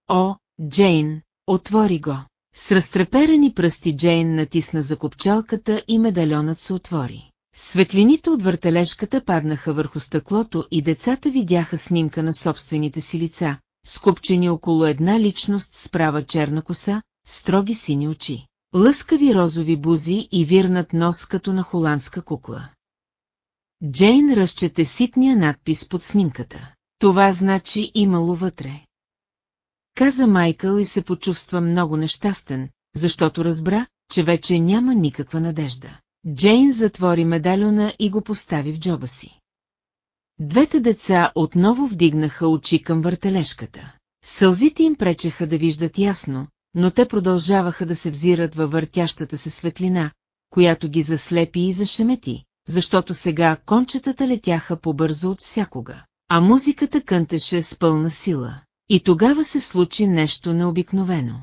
О, Джейн, отвори го. С разтреперени пръсти Джейн натисна за копчалката и медальонът се отвори. Светлините от въртележката паднаха върху стъклото и децата видяха снимка на собствените си лица, скупчени около една личност с права черна коса, строги сини очи, лъскави розови бузи и вирнат нос като на холандска кукла. Джейн разчете ситния надпис под снимката. Това значи имало вътре. Каза Майкъл и се почувства много нещастен, защото разбра, че вече няма никаква надежда. Джейн затвори медальона и го постави в джоба си. Двете деца отново вдигнаха очи към въртележката. Сълзите им пречеха да виждат ясно, но те продължаваха да се взират във въртящата се светлина, която ги заслепи и зашемети, защото сега кончетата летяха по-бързо от всякога, а музиката кънтеше с пълна сила. И тогава се случи нещо необикновено.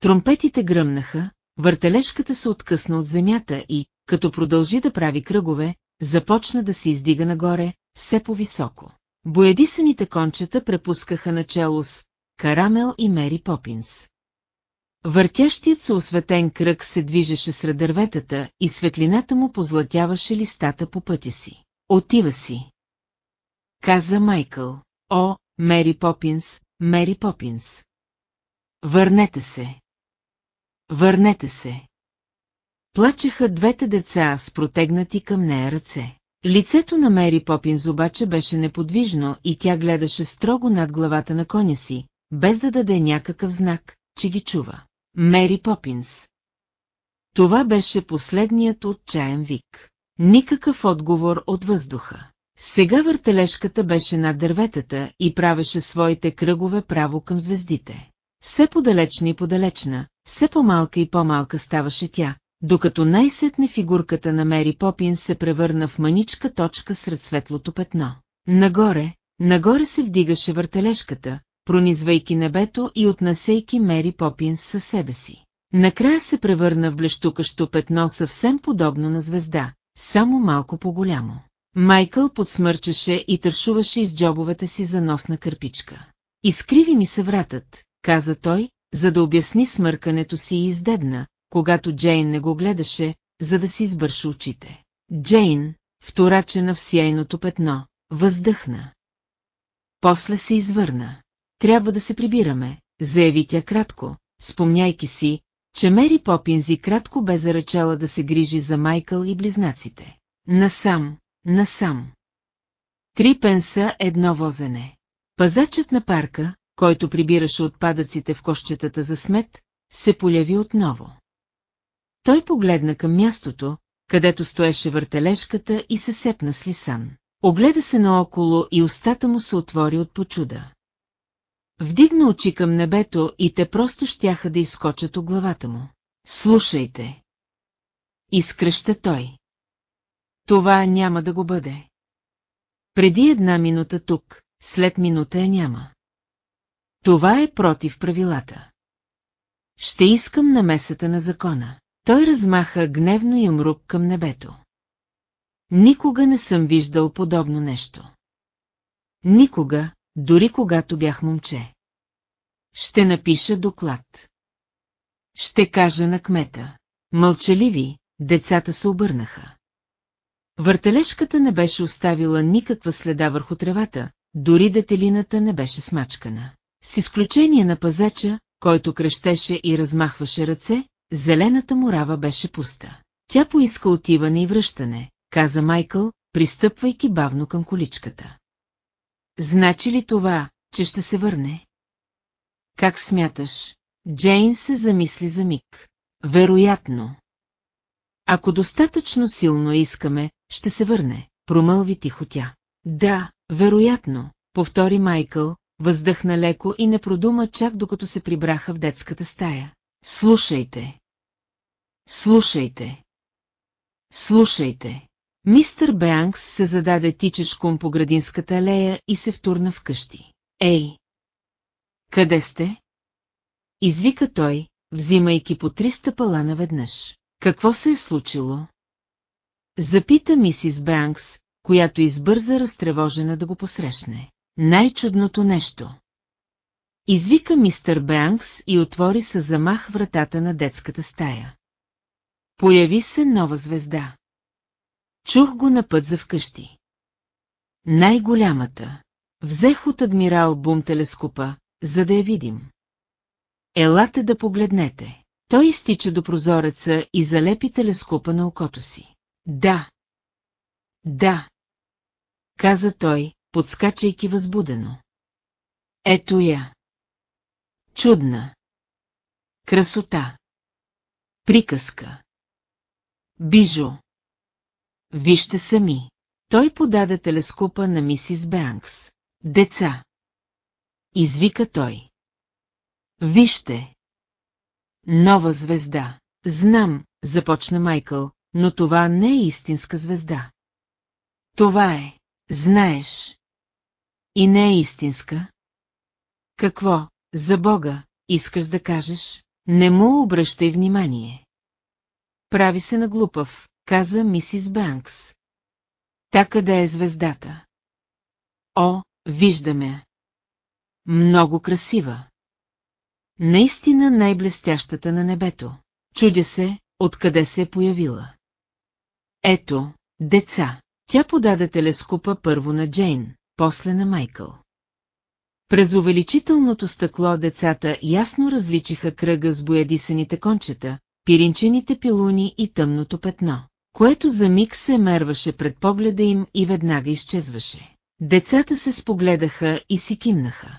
Тромпетите гръмнаха, въртележката се откъсна от земята и, като продължи да прави кръгове, започна да се издига нагоре, все по-високо. Боядисаните кончета препускаха начало с Карамел и Мери Попинс. Въртящият се осветен кръг се движеше сред дърветата и светлината му позлатяваше листата по пътя си. Отива си. Каза Майкъл. О, Мери Попинс, Мери Попинс. Върнете се. Върнете се. Плачеха двете деца с протегнати към нея ръце. Лицето на Мери Попинс обаче беше неподвижно и тя гледаше строго над главата на коня си, без да даде някакъв знак, че ги чува. Мери Попинс. Това беше последният отчаян вик. Никакъв отговор от въздуха. Сега въртележката беше над дърветата и правеше своите кръгове право към звездите. Все подалечна и подалечна, все по-малка и по-малка ставаше тя, докато най-сетне фигурката на Мери Попин се превърна в маничка точка сред светлото петно. Нагоре, нагоре се вдигаше въртележката, пронизвайки небето и отнасейки Мери Попинс със себе си. Накрая се превърна в блещукащо петно съвсем подобно на звезда, само малко по-голямо. Майкъл подсмърчеше и тършуваше из джобовете си за носна кърпичка. Изкриви ми се вратът, каза той, за да обясни смъркането си и издебна, когато Джейн не го гледаше, за да си избърши очите. Джейн, вторачена в сияйното петно, въздъхна. После се извърна. Трябва да се прибираме, заяви тя кратко, спомняйки си, че Мери Попинзи кратко бе заръчала да се грижи за Майкъл и близнаците. Насам, насам. Три пенса едно возене. Пазачът на парка, който прибираше отпадъците в кощетата за смет, се поляви отново. Той погледна към мястото, където стоеше въртележката и се сепна с лисан. Огледа се наоколо и устата му се отвори от почуда. Вдигна очи към небето и те просто щяха да изкочат от главата му. Слушайте! Изкръща той. Това няма да го бъде. Преди една минута тук, след минута я няма. Това е против правилата. Ще искам намесата на закона. Той размаха гневно и мрук към небето. Никога не съм виждал подобно нещо. Никога, дори когато бях момче. Ще напиша доклад. Ще кажа на кмета. Мълчаливи, децата се обърнаха. Въртележката не беше оставила никаква следа върху тревата, дори детелината не беше смачкана. С изключение на пазача, който крещеше и размахваше ръце, зелената морава беше пуста. Тя поиска отиване и връщане, каза Майкъл, пристъпвайки бавно към количката. Значи ли това, че ще се върне? Как смяташ? Джейн се замисли за миг. Вероятно. Ако достатъчно силно искаме, ще се върне, промълви тихо тя. Да, вероятно, повтори Майкъл, въздъхна леко и не продума чак докато се прибраха в детската стая. Слушайте. Слушайте. Слушайте. Мистър Беанкс се зададе тичешком по градинската алея и се втурна в къщи. Ей! Къде сте? Извика той, взимайки по три стъпала наведнъж. Какво се е случило? Запита мисис Бенкс, която избърза разтревожена да го посрещне. Най-чудното нещо. Извика мистер Бенкс и отвори с замах вратата на детската стая. Появи се нова звезда. Чух го на път за вкъщи. Най-голямата. Взех от адмирал Бум телескопа, за да я видим. Елате да погледнете. Той изтича до прозореца и залепи телескопа на окото си. Да. Да. Каза той, подскачайки възбудено. Ето я. Чудна. Красота. Приказка. Бижо. Вижте сами. Той подаде телескопа на мисис Бенкс. Деца. Извика той. Вижте. Нова звезда. Знам, започна Майкъл, но това не е истинска звезда. Това е, знаеш. И не е истинска. Какво, за Бога, искаш да кажеш? Не му обръщай внимание. Прави се на глупав, каза мисис Банкс. Та къде е звездата? О, виждаме. Много красива. Наистина най-блестящата на небето. Чудя се, откъде се е появила. Ето, деца. Тя подаде телескопа първо на Джейн, после на Майкъл. През увеличителното стъкло децата ясно различиха кръга с боядисаните кончета, пиринчените пилуни и тъмното петно, което за миг се мерваше пред погледа им и веднага изчезваше. Децата се спогледаха и си кимнаха.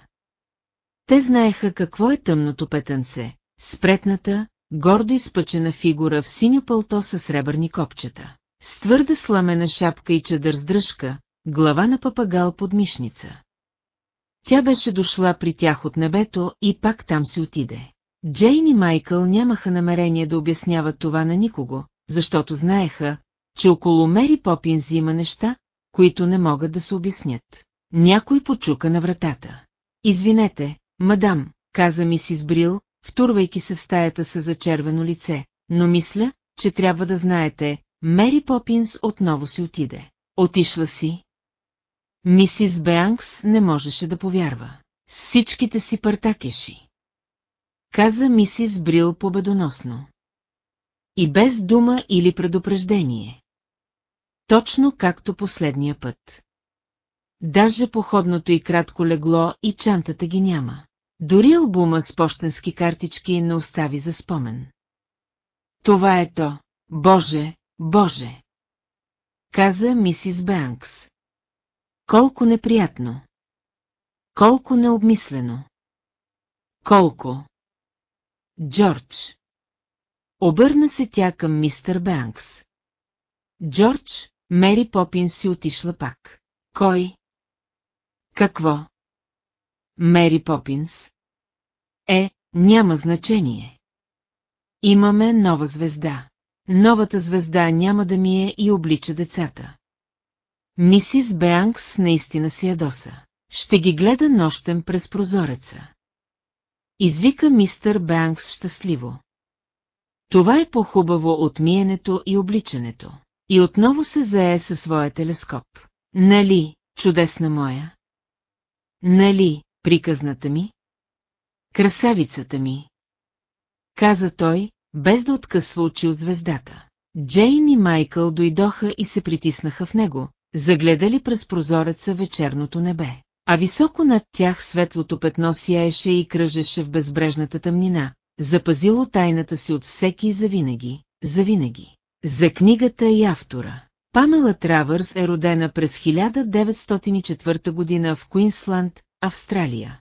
Те знаеха какво е тъмното петънце, спретната, гордо изпъчена фигура в синьо пълто със сребърни копчета, с твърда сламена шапка и чадър с дръжка, глава на папагал под мишница. Тя беше дошла при тях от небето и пак там си отиде. Джейн и Майкъл нямаха намерение да обясняват това на никого, защото знаеха, че около Мери Попинс има неща, които не могат да се обяснят. Някой почука на вратата. Извинете, мадам, каза мисис Брил, втурвайки се в стаята с зачервено лице, но мисля, че трябва да знаете, Мери Попинс отново си отиде. Отишла си, Мисис Беанкс не можеше да повярва. Всичките си партакеши. Каза мисис Брил победоносно. И без дума или предупреждение. Точно както последния път. Даже походното и кратко легло и чантата ги няма. Дори албума с почтенски картички не остави за спомен. Това е то. Боже, Боже! Каза мисис Бенкс. Колко неприятно. Колко необмислено. Колко. Джордж. Обърна се тя към мистер Бенкс. Джордж, Мери Попин си отишла пак. Кой? Какво? Мери Попинс. Е, няма значение. Имаме нова звезда. Новата звезда няма да ми е и облича децата. Мисис Беанкс наистина си ядоса. Ще ги гледа нощем през прозореца. Извика мистър Беанкс щастливо. Това е по-хубаво от миенето и обличането. И отново се зае със своя телескоп. Нали, чудесна моя? Нали, приказната ми? Красавицата ми. Каза той, без да откъсва очи от звездата. Джейн и Майкъл дойдоха и се притиснаха в него, загледали през прозореца вечерното небе. А високо над тях светлото петно сияеше и кръжеше в безбрежната тъмнина, запазило тайната си от всеки завинаги, завинаги. За книгата и автора. Памела Травърс е родена през 1904 година в Куинсланд, Австралия.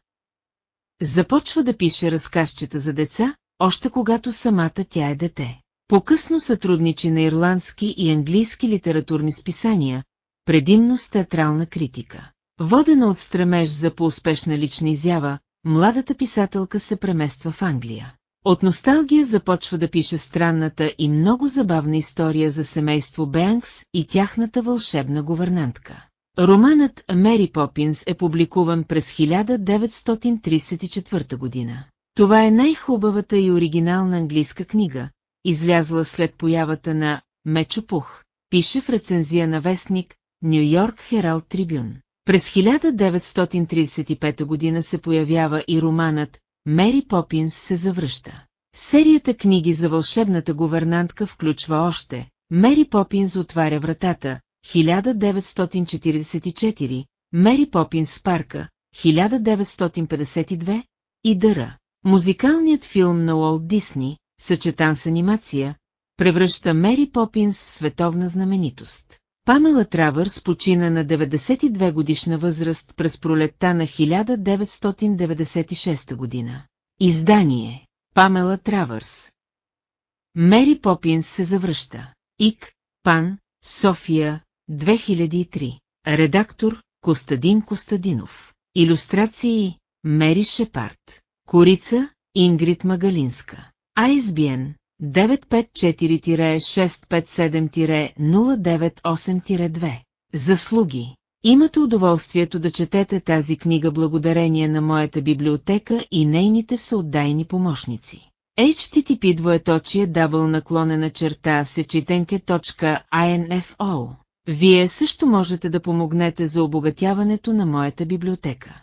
Започва да пише разказчета за деца, още когато самата тя е дете. По-късно сътрудничи на ирландски и английски литературни списания, предимно с театрална критика. Водена от стремеж за по-успешна лична изява, младата писателка се премества в Англия. От носталгия започва да пише странната и много забавна история за семейство Бенкс и тяхната вълшебна говернантка. Романът Мери Попинс е публикуван през 1934 година. Това е най-хубавата и оригинална английска книга, излязла след появата на Мечопух, пише в рецензия на вестник Нью Йорк Хералд Трибюн. През 1935 година се появява и романът Мери Попинс се завръща. Серията книги за вълшебната гувернантка включва още Мери Попинс отваря вратата, 1944, Мери Попинс в парка, 1952 и Дъра. Музикалният филм на Уолт Дисни, съчетан с анимация, превръща Мери Попинс в световна знаменитост. Памела Травърс почина на 92 годишна възраст през пролетта на 1996 година. Издание Памела Травърс Мери Попинс се завръща. ИК, Пан, София, 2003. Редактор Костадин Костадинов. Иллюстрации Мери Шепард. Корица Ингрид Магалинска. ISBN 954-657-098-2. Заслуги. Имате удоволствието да четете тази книга благодарение на моята библиотека и нейните всеотдайни помощници. HTTP двоеточие дабл наклонена черта сечетенке.info Вие също можете да помогнете за обогатяването на моята библиотека.